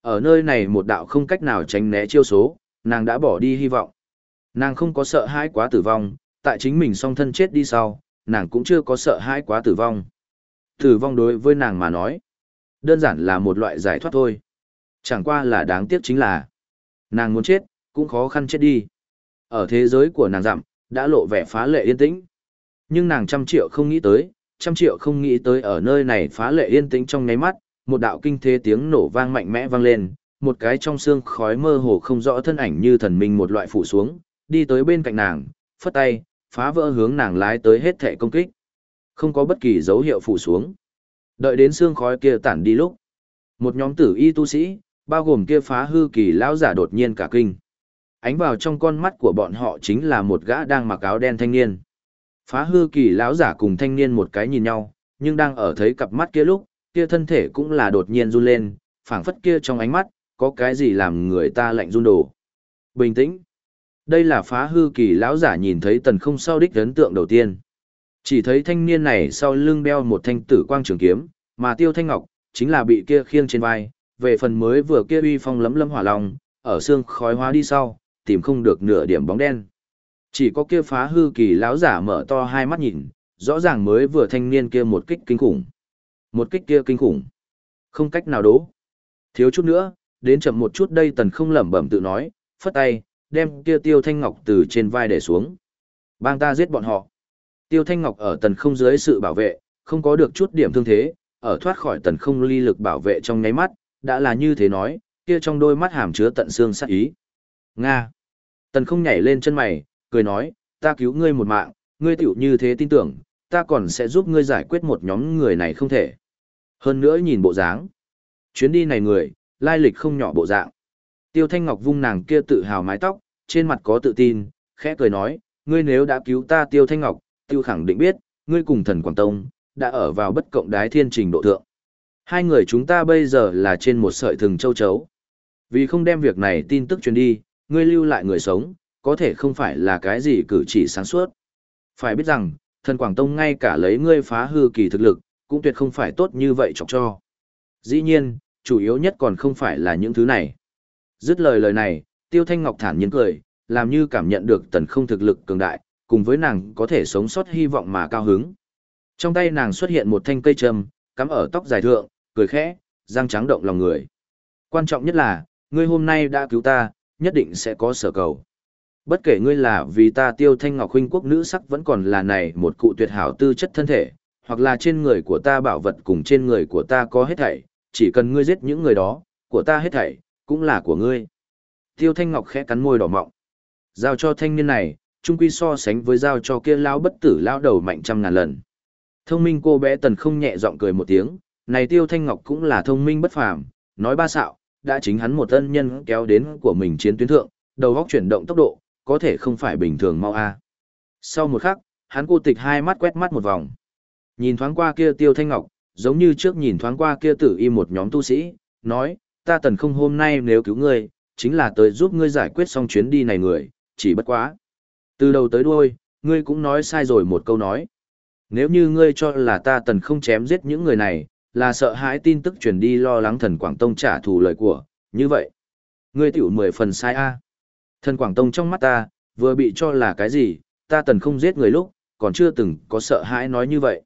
Ở nơi này một đạo không cách nào tránh né chiêu số, nàng đã bỏ đi hy vọng. Nàng không có sợ hãi quá tử vong, tại chính mình song thân chết đi sau, nàng cũng chưa có sợ hãi quá tử vong. Tử vong đối với nàng mà nói, đơn giản là một loại giải thoát thôi. Chẳng qua là đáng tiếc chính là, nàng muốn chết, cũng khó khăn chết đi. Ở thế giới của nàng dặm, đã lộ vẻ phá lệ yên tĩnh. Nhưng nàng trăm triệu không nghĩ tới, trăm triệu không nghĩ tới ở nơi này phá lệ yên tĩnh trong nháy mắt, một đạo kinh thế tiếng nổ vang mạnh mẽ vang lên, một cái trong xương khói mơ hồ không rõ thân ảnh như thần minh một loại phủ xuống, đi tới bên cạnh nàng, phất tay, phá vỡ hướng nàng lái tới hết thể công kích. Không có bất kỳ dấu hiệu phủ xuống. Đợi đến xương khói kia tản đi lúc, một nhóm tử y tu sĩ, bao gồm kia phá hư kỳ lão giả đột nhiên cả kinh. Ánh vào trong con mắt của bọn họ chính là một gã đang mặc áo đen thanh niên. Phá hư kỳ lão giả cùng thanh niên một cái nhìn nhau, nhưng đang ở thấy cặp mắt kia lúc, kia thân thể cũng là đột nhiên run lên, phảng phất kia trong ánh mắt, có cái gì làm người ta lạnh run đổ. Bình tĩnh. Đây là phá hư kỳ lão giả nhìn thấy tần không sau đích ấn tượng đầu tiên. Chỉ thấy thanh niên này sau lưng đeo một thanh tử quang trường kiếm, mà tiêu thanh ngọc, chính là bị kia khiêng trên vai, về phần mới vừa kia uy phong lấm lâm hỏa lòng ở xương khói hóa đi sau, tìm không được nửa điểm bóng đen. Chỉ có kia phá hư kỳ lão giả mở to hai mắt nhìn, rõ ràng mới vừa thanh niên kia một kích kinh khủng. Một kích kia kinh khủng. Không cách nào đố. Thiếu chút nữa, đến chậm một chút đây tần không lẩm bẩm tự nói, phất tay, đem kia tiêu thanh ngọc từ trên vai để xuống. Bang ta giết bọn họ. Tiêu thanh ngọc ở tần không dưới sự bảo vệ, không có được chút điểm thương thế, ở thoát khỏi tần không ly lực bảo vệ trong nháy mắt, đã là như thế nói, kia trong đôi mắt hàm chứa tận xương sát ý. Nga. Tần không nhảy lên chân mày, cười nói, ta cứu ngươi một mạng, ngươi tiểu như thế tin tưởng, ta còn sẽ giúp ngươi giải quyết một nhóm người này không thể. Hơn nữa nhìn bộ dáng. Chuyến đi này người, lai lịch không nhỏ bộ dạng. Tiêu Thanh Ngọc vung nàng kia tự hào mái tóc, trên mặt có tự tin, khẽ cười nói, ngươi nếu đã cứu ta Tiêu Thanh Ngọc, tiêu khẳng định biết, ngươi cùng thần Quảng Tông, đã ở vào bất cộng đái thiên trình độ thượng. Hai người chúng ta bây giờ là trên một sợi thừng châu chấu. Vì không đem việc này tin tức truyền đi, ngươi lưu lại người sống, có thể không phải là cái gì cử chỉ sáng suốt. Phải biết rằng, thần Quảng Tông ngay cả lấy ngươi phá hư kỳ thực lực, cũng tuyệt không phải tốt như vậy chọc cho. Dĩ nhiên, chủ yếu nhất còn không phải là những thứ này. Dứt lời lời này, Tiêu Thanh Ngọc thản nhiên cười, làm như cảm nhận được tần không thực lực cường đại, cùng với nàng có thể sống sót hy vọng mà cao hứng. Trong tay nàng xuất hiện một thanh cây trầm, cắm ở tóc dài thượng, cười khẽ, răng trắng động lòng người. Quan trọng nhất là, ngươi hôm nay đã cứu ta, nhất định sẽ có sở cầu. Bất kể ngươi là vì ta tiêu thanh ngọc huynh quốc nữ sắc vẫn còn là này một cụ tuyệt hảo tư chất thân thể, hoặc là trên người của ta bảo vật cùng trên người của ta có hết thảy, chỉ cần ngươi giết những người đó, của ta hết thảy, cũng là của ngươi. Tiêu thanh ngọc khẽ cắn môi đỏ mọng. Giao cho thanh niên này, chung quy so sánh với giao cho kia lao bất tử lao đầu mạnh trăm ngàn lần. Thông minh cô bé tần không nhẹ giọng cười một tiếng, này tiêu thanh ngọc cũng là thông minh bất phàm, nói ba xạo, đã chính hắn một ân nhân kéo đến của mình chiến tuyến thượng, đầu góc chuyển động tốc độ, có thể không phải bình thường mau a. Sau một khắc, hắn cô tịch hai mắt quét mắt một vòng. Nhìn thoáng qua kia tiêu thanh ngọc, giống như trước nhìn thoáng qua kia tử y một nhóm tu sĩ, nói, ta tần không hôm nay nếu cứu ngươi, chính là tới giúp ngươi giải quyết xong chuyến đi này người, chỉ bất quá. Từ đầu tới đuôi, ngươi cũng nói sai rồi một câu nói. Nếu như ngươi cho là ta tần không chém giết những người này, là sợ hãi tin tức truyền đi lo lắng thần Quảng Tông trả thù lời của, như vậy. Ngươi tiểu mười phần sai a. Thần Quảng Tông trong mắt ta, vừa bị cho là cái gì, ta tần không giết người lúc, còn chưa từng có sợ hãi nói như vậy.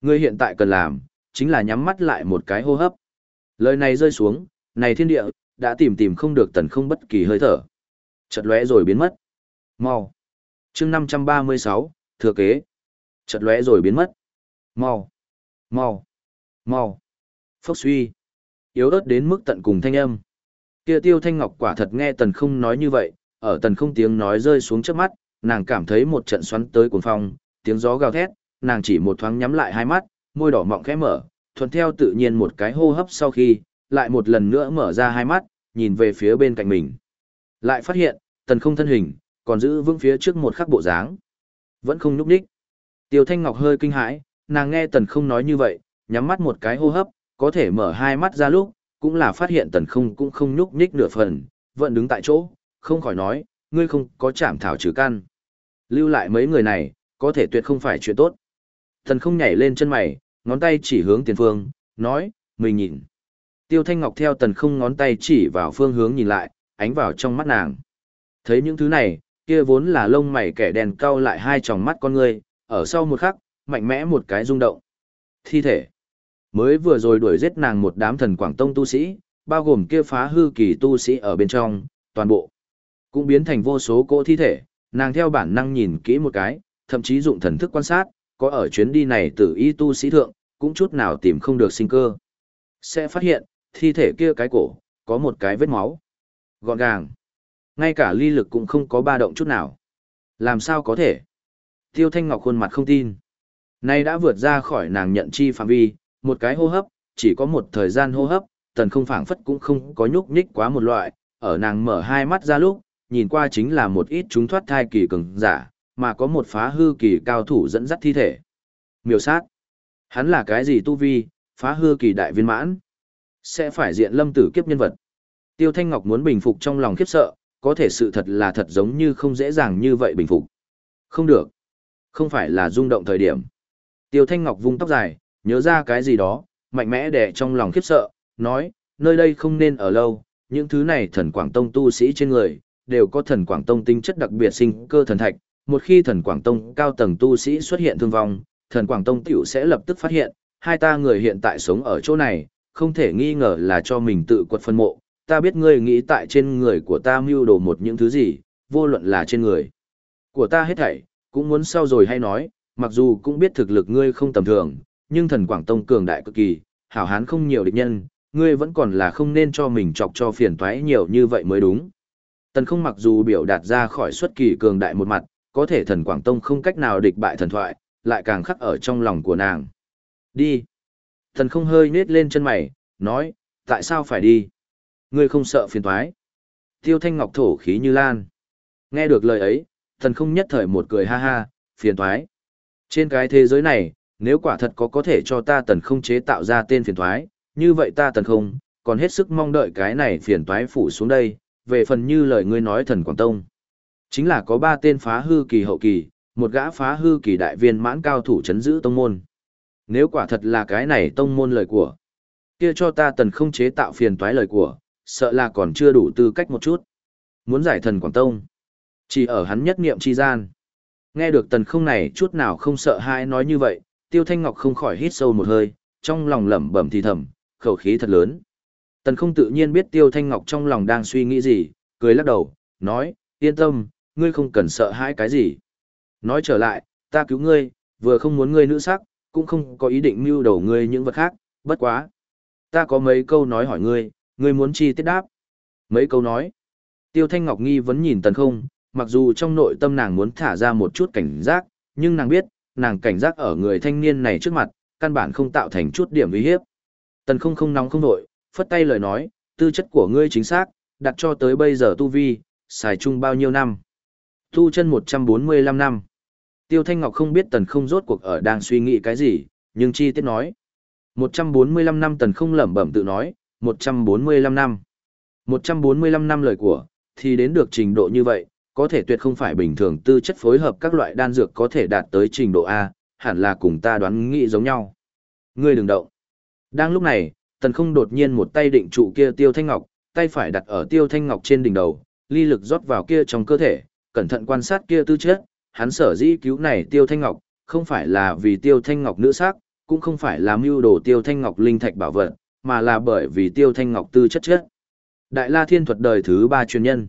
Ngươi hiện tại cần làm, chính là nhắm mắt lại một cái hô hấp. Lời này rơi xuống, này thiên địa, đã tìm tìm không được tần không bất kỳ hơi thở. Chợt lóe rồi biến mất. Mau. chương 536, thừa kế chật lóe rồi biến mất. Mau. Mau. Mau. Phốc suy. Yếu ớt đến mức tận cùng thanh âm. Kia tiêu thanh ngọc quả thật nghe tần không nói như vậy, ở tần không tiếng nói rơi xuống trước mắt, nàng cảm thấy một trận xoắn tới cuồng phong, tiếng gió gào thét, nàng chỉ một thoáng nhắm lại hai mắt, môi đỏ mọng khẽ mở, thuận theo tự nhiên một cái hô hấp sau khi, lại một lần nữa mở ra hai mắt, nhìn về phía bên cạnh mình. Lại phát hiện, tần không thân hình, còn giữ vững phía trước một khắc bộ dáng. Vẫn không nhúc đích. Tiêu Thanh Ngọc hơi kinh hãi, nàng nghe tần không nói như vậy, nhắm mắt một cái hô hấp, có thể mở hai mắt ra lúc, cũng là phát hiện tần không cũng không nhúc nhích nửa phần, vẫn đứng tại chỗ, không khỏi nói, ngươi không có chạm thảo trừ căn. Lưu lại mấy người này, có thể tuyệt không phải chuyện tốt. Tần không nhảy lên chân mày, ngón tay chỉ hướng tiền phương, nói, mình nhìn. Tiêu Thanh Ngọc theo tần không ngón tay chỉ vào phương hướng nhìn lại, ánh vào trong mắt nàng. Thấy những thứ này, kia vốn là lông mày kẻ đèn cau lại hai tròng mắt con người, ở sau một khắc, mạnh mẽ một cái rung động. Thi thể. Mới vừa rồi đuổi giết nàng một đám thần Quảng Tông tu sĩ, bao gồm kia phá hư kỳ tu sĩ ở bên trong, toàn bộ. Cũng biến thành vô số cỗ thi thể, nàng theo bản năng nhìn kỹ một cái, thậm chí dụng thần thức quan sát, có ở chuyến đi này tử y tu sĩ thượng, cũng chút nào tìm không được sinh cơ. Sẽ phát hiện, thi thể kia cái cổ, có một cái vết máu. Gọn gàng. Ngay cả ly lực cũng không có ba động chút nào. Làm sao có thể? Tiêu Thanh Ngọc khuôn mặt không tin. Nay đã vượt ra khỏi nàng nhận chi phạm vi, một cái hô hấp, chỉ có một thời gian hô hấp, tần không phảng phất cũng không có nhúc nhích quá một loại, ở nàng mở hai mắt ra lúc, nhìn qua chính là một ít chúng thoát thai kỳ cường giả, mà có một phá hư kỳ cao thủ dẫn dắt thi thể. Miêu sát. Hắn là cái gì tu vi, phá hư kỳ đại viên mãn? Sẽ phải diện lâm tử kiếp nhân vật. Tiêu Thanh Ngọc muốn bình phục trong lòng khiếp sợ, có thể sự thật là thật giống như không dễ dàng như vậy bình phục. Không được. Không phải là rung động thời điểm. Tiêu Thanh Ngọc vung tóc dài, nhớ ra cái gì đó, mạnh mẽ đè trong lòng khiếp sợ, nói, nơi đây không nên ở lâu, những thứ này thần Quảng Tông tu sĩ trên người, đều có thần Quảng Tông tính chất đặc biệt sinh cơ thần thạch, một khi thần Quảng Tông cao tầng tu sĩ xuất hiện thương vong, thần Quảng Tông tiểu sẽ lập tức phát hiện, hai ta người hiện tại sống ở chỗ này, không thể nghi ngờ là cho mình tự quật phân mộ, ta biết ngươi nghĩ tại trên người của ta mưu đồ một những thứ gì, vô luận là trên người của ta hết thảy, cũng muốn sau rồi hay nói, mặc dù cũng biết thực lực ngươi không tầm thường, nhưng thần Quảng Tông cường đại cực kỳ, hảo hán không nhiều địch nhân, ngươi vẫn còn là không nên cho mình chọc cho phiền toái nhiều như vậy mới đúng. Tần không mặc dù biểu đạt ra khỏi xuất kỳ cường đại một mặt, có thể thần Quảng Tông không cách nào địch bại thần thoại, lại càng khắc ở trong lòng của nàng. Đi. Thần không hơi nết lên chân mày, nói, tại sao phải đi? Ngươi không sợ phiền toái. Tiêu thanh ngọc thổ khí như lan. Nghe được lời ấy, thần không nhất thời một cười ha ha, phiền toái. Trên cái thế giới này, nếu quả thật có có thể cho ta tần không chế tạo ra tên phiền toái, như vậy ta tần không, còn hết sức mong đợi cái này phiền toái phủ xuống đây, về phần như lời ngươi nói thần Quảng Tông. Chính là có ba tên phá hư kỳ hậu kỳ, một gã phá hư kỳ đại viên mãn cao thủ chấn giữ tông môn. Nếu quả thật là cái này tông môn lời của, kia cho ta tần không chế tạo phiền toái lời của, sợ là còn chưa đủ tư cách một chút. Muốn giải thần Quảng Tông, chỉ ở hắn nhất niệm chi gian. Nghe được tần không này chút nào không sợ hãi nói như vậy, Tiêu Thanh Ngọc không khỏi hít sâu một hơi, trong lòng lẩm bẩm thì thầm, khẩu khí thật lớn. Tần không tự nhiên biết Tiêu Thanh Ngọc trong lòng đang suy nghĩ gì, cười lắc đầu, nói, yên tâm, ngươi không cần sợ hãi cái gì. Nói trở lại, ta cứu ngươi, vừa không muốn ngươi nữ sắc, cũng không có ý định mưu đầu ngươi những vật khác, bất quá. Ta có mấy câu nói hỏi ngươi, ngươi muốn chi tiết đáp. Mấy câu nói. Tiêu Thanh Ngọc nghi vẫn nhìn tần không, mặc dù trong nội tâm nàng muốn thả ra một chút cảnh giác, nhưng nàng biết, nàng cảnh giác ở người thanh niên này trước mặt, căn bản không tạo thành chút điểm uy hiếp. Tần không không nóng không nổi, phất tay lời nói, tư chất của ngươi chính xác, đặt cho tới bây giờ tu vi, xài chung bao nhiêu năm. Tu chân 145 năm. Tiêu Thanh Ngọc không biết tần không rốt cuộc ở đang suy nghĩ cái gì, nhưng chi tiết nói. 145 năm tần không lẩm bẩm tự nói, 145 năm. 145 năm lời của, thì đến được trình độ như vậy, có thể tuyệt không phải bình thường tư chất phối hợp các loại đan dược có thể đạt tới trình độ A, hẳn là cùng ta đoán nghĩ giống nhau. Ngươi đừng động. Đang lúc này, tần không đột nhiên một tay định trụ kia tiêu thanh ngọc, tay phải đặt ở tiêu thanh ngọc trên đỉnh đầu, ly lực rót vào kia trong cơ thể, cẩn thận quan sát kia tư chất, hắn sở dĩ cứu này tiêu thanh ngọc, không phải là vì tiêu thanh ngọc nữ sắc, cũng không phải là mưu đồ tiêu thanh ngọc linh thạch bảo vật, mà là bởi vì tiêu thanh ngọc tư chất chất. Đại La Thiên thuật đời thứ ba truyền nhân.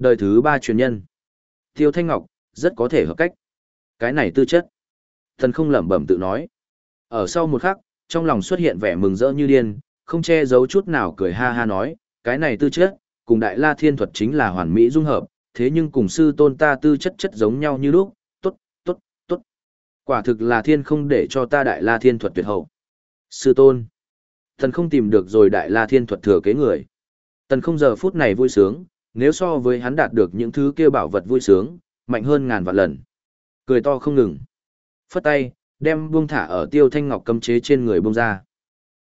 Đời thứ ba truyền nhân. Tiêu Thanh Ngọc, rất có thể hợp cách. Cái này tư chất. Thần không lẩm bẩm tự nói. Ở sau một khắc, trong lòng xuất hiện vẻ mừng rỡ như điên, không che giấu chút nào cười ha ha nói, cái này tư chất, cùng Đại La Thiên thuật chính là hoàn mỹ dung hợp, thế nhưng cùng sư tôn ta tư chất chất giống nhau như lúc, tốt, tốt, tốt. Quả thực là thiên không để cho ta Đại La Thiên thuật tuyệt hậu. Sư tôn. Thần không tìm được rồi Đại La Thiên thuật thừa kế người. Tần không giờ phút này vui sướng, nếu so với hắn đạt được những thứ kia bảo vật vui sướng, mạnh hơn ngàn vạn lần. Cười to không ngừng. Phất tay, đem buông thả ở tiêu thanh ngọc cấm chế trên người buông ra.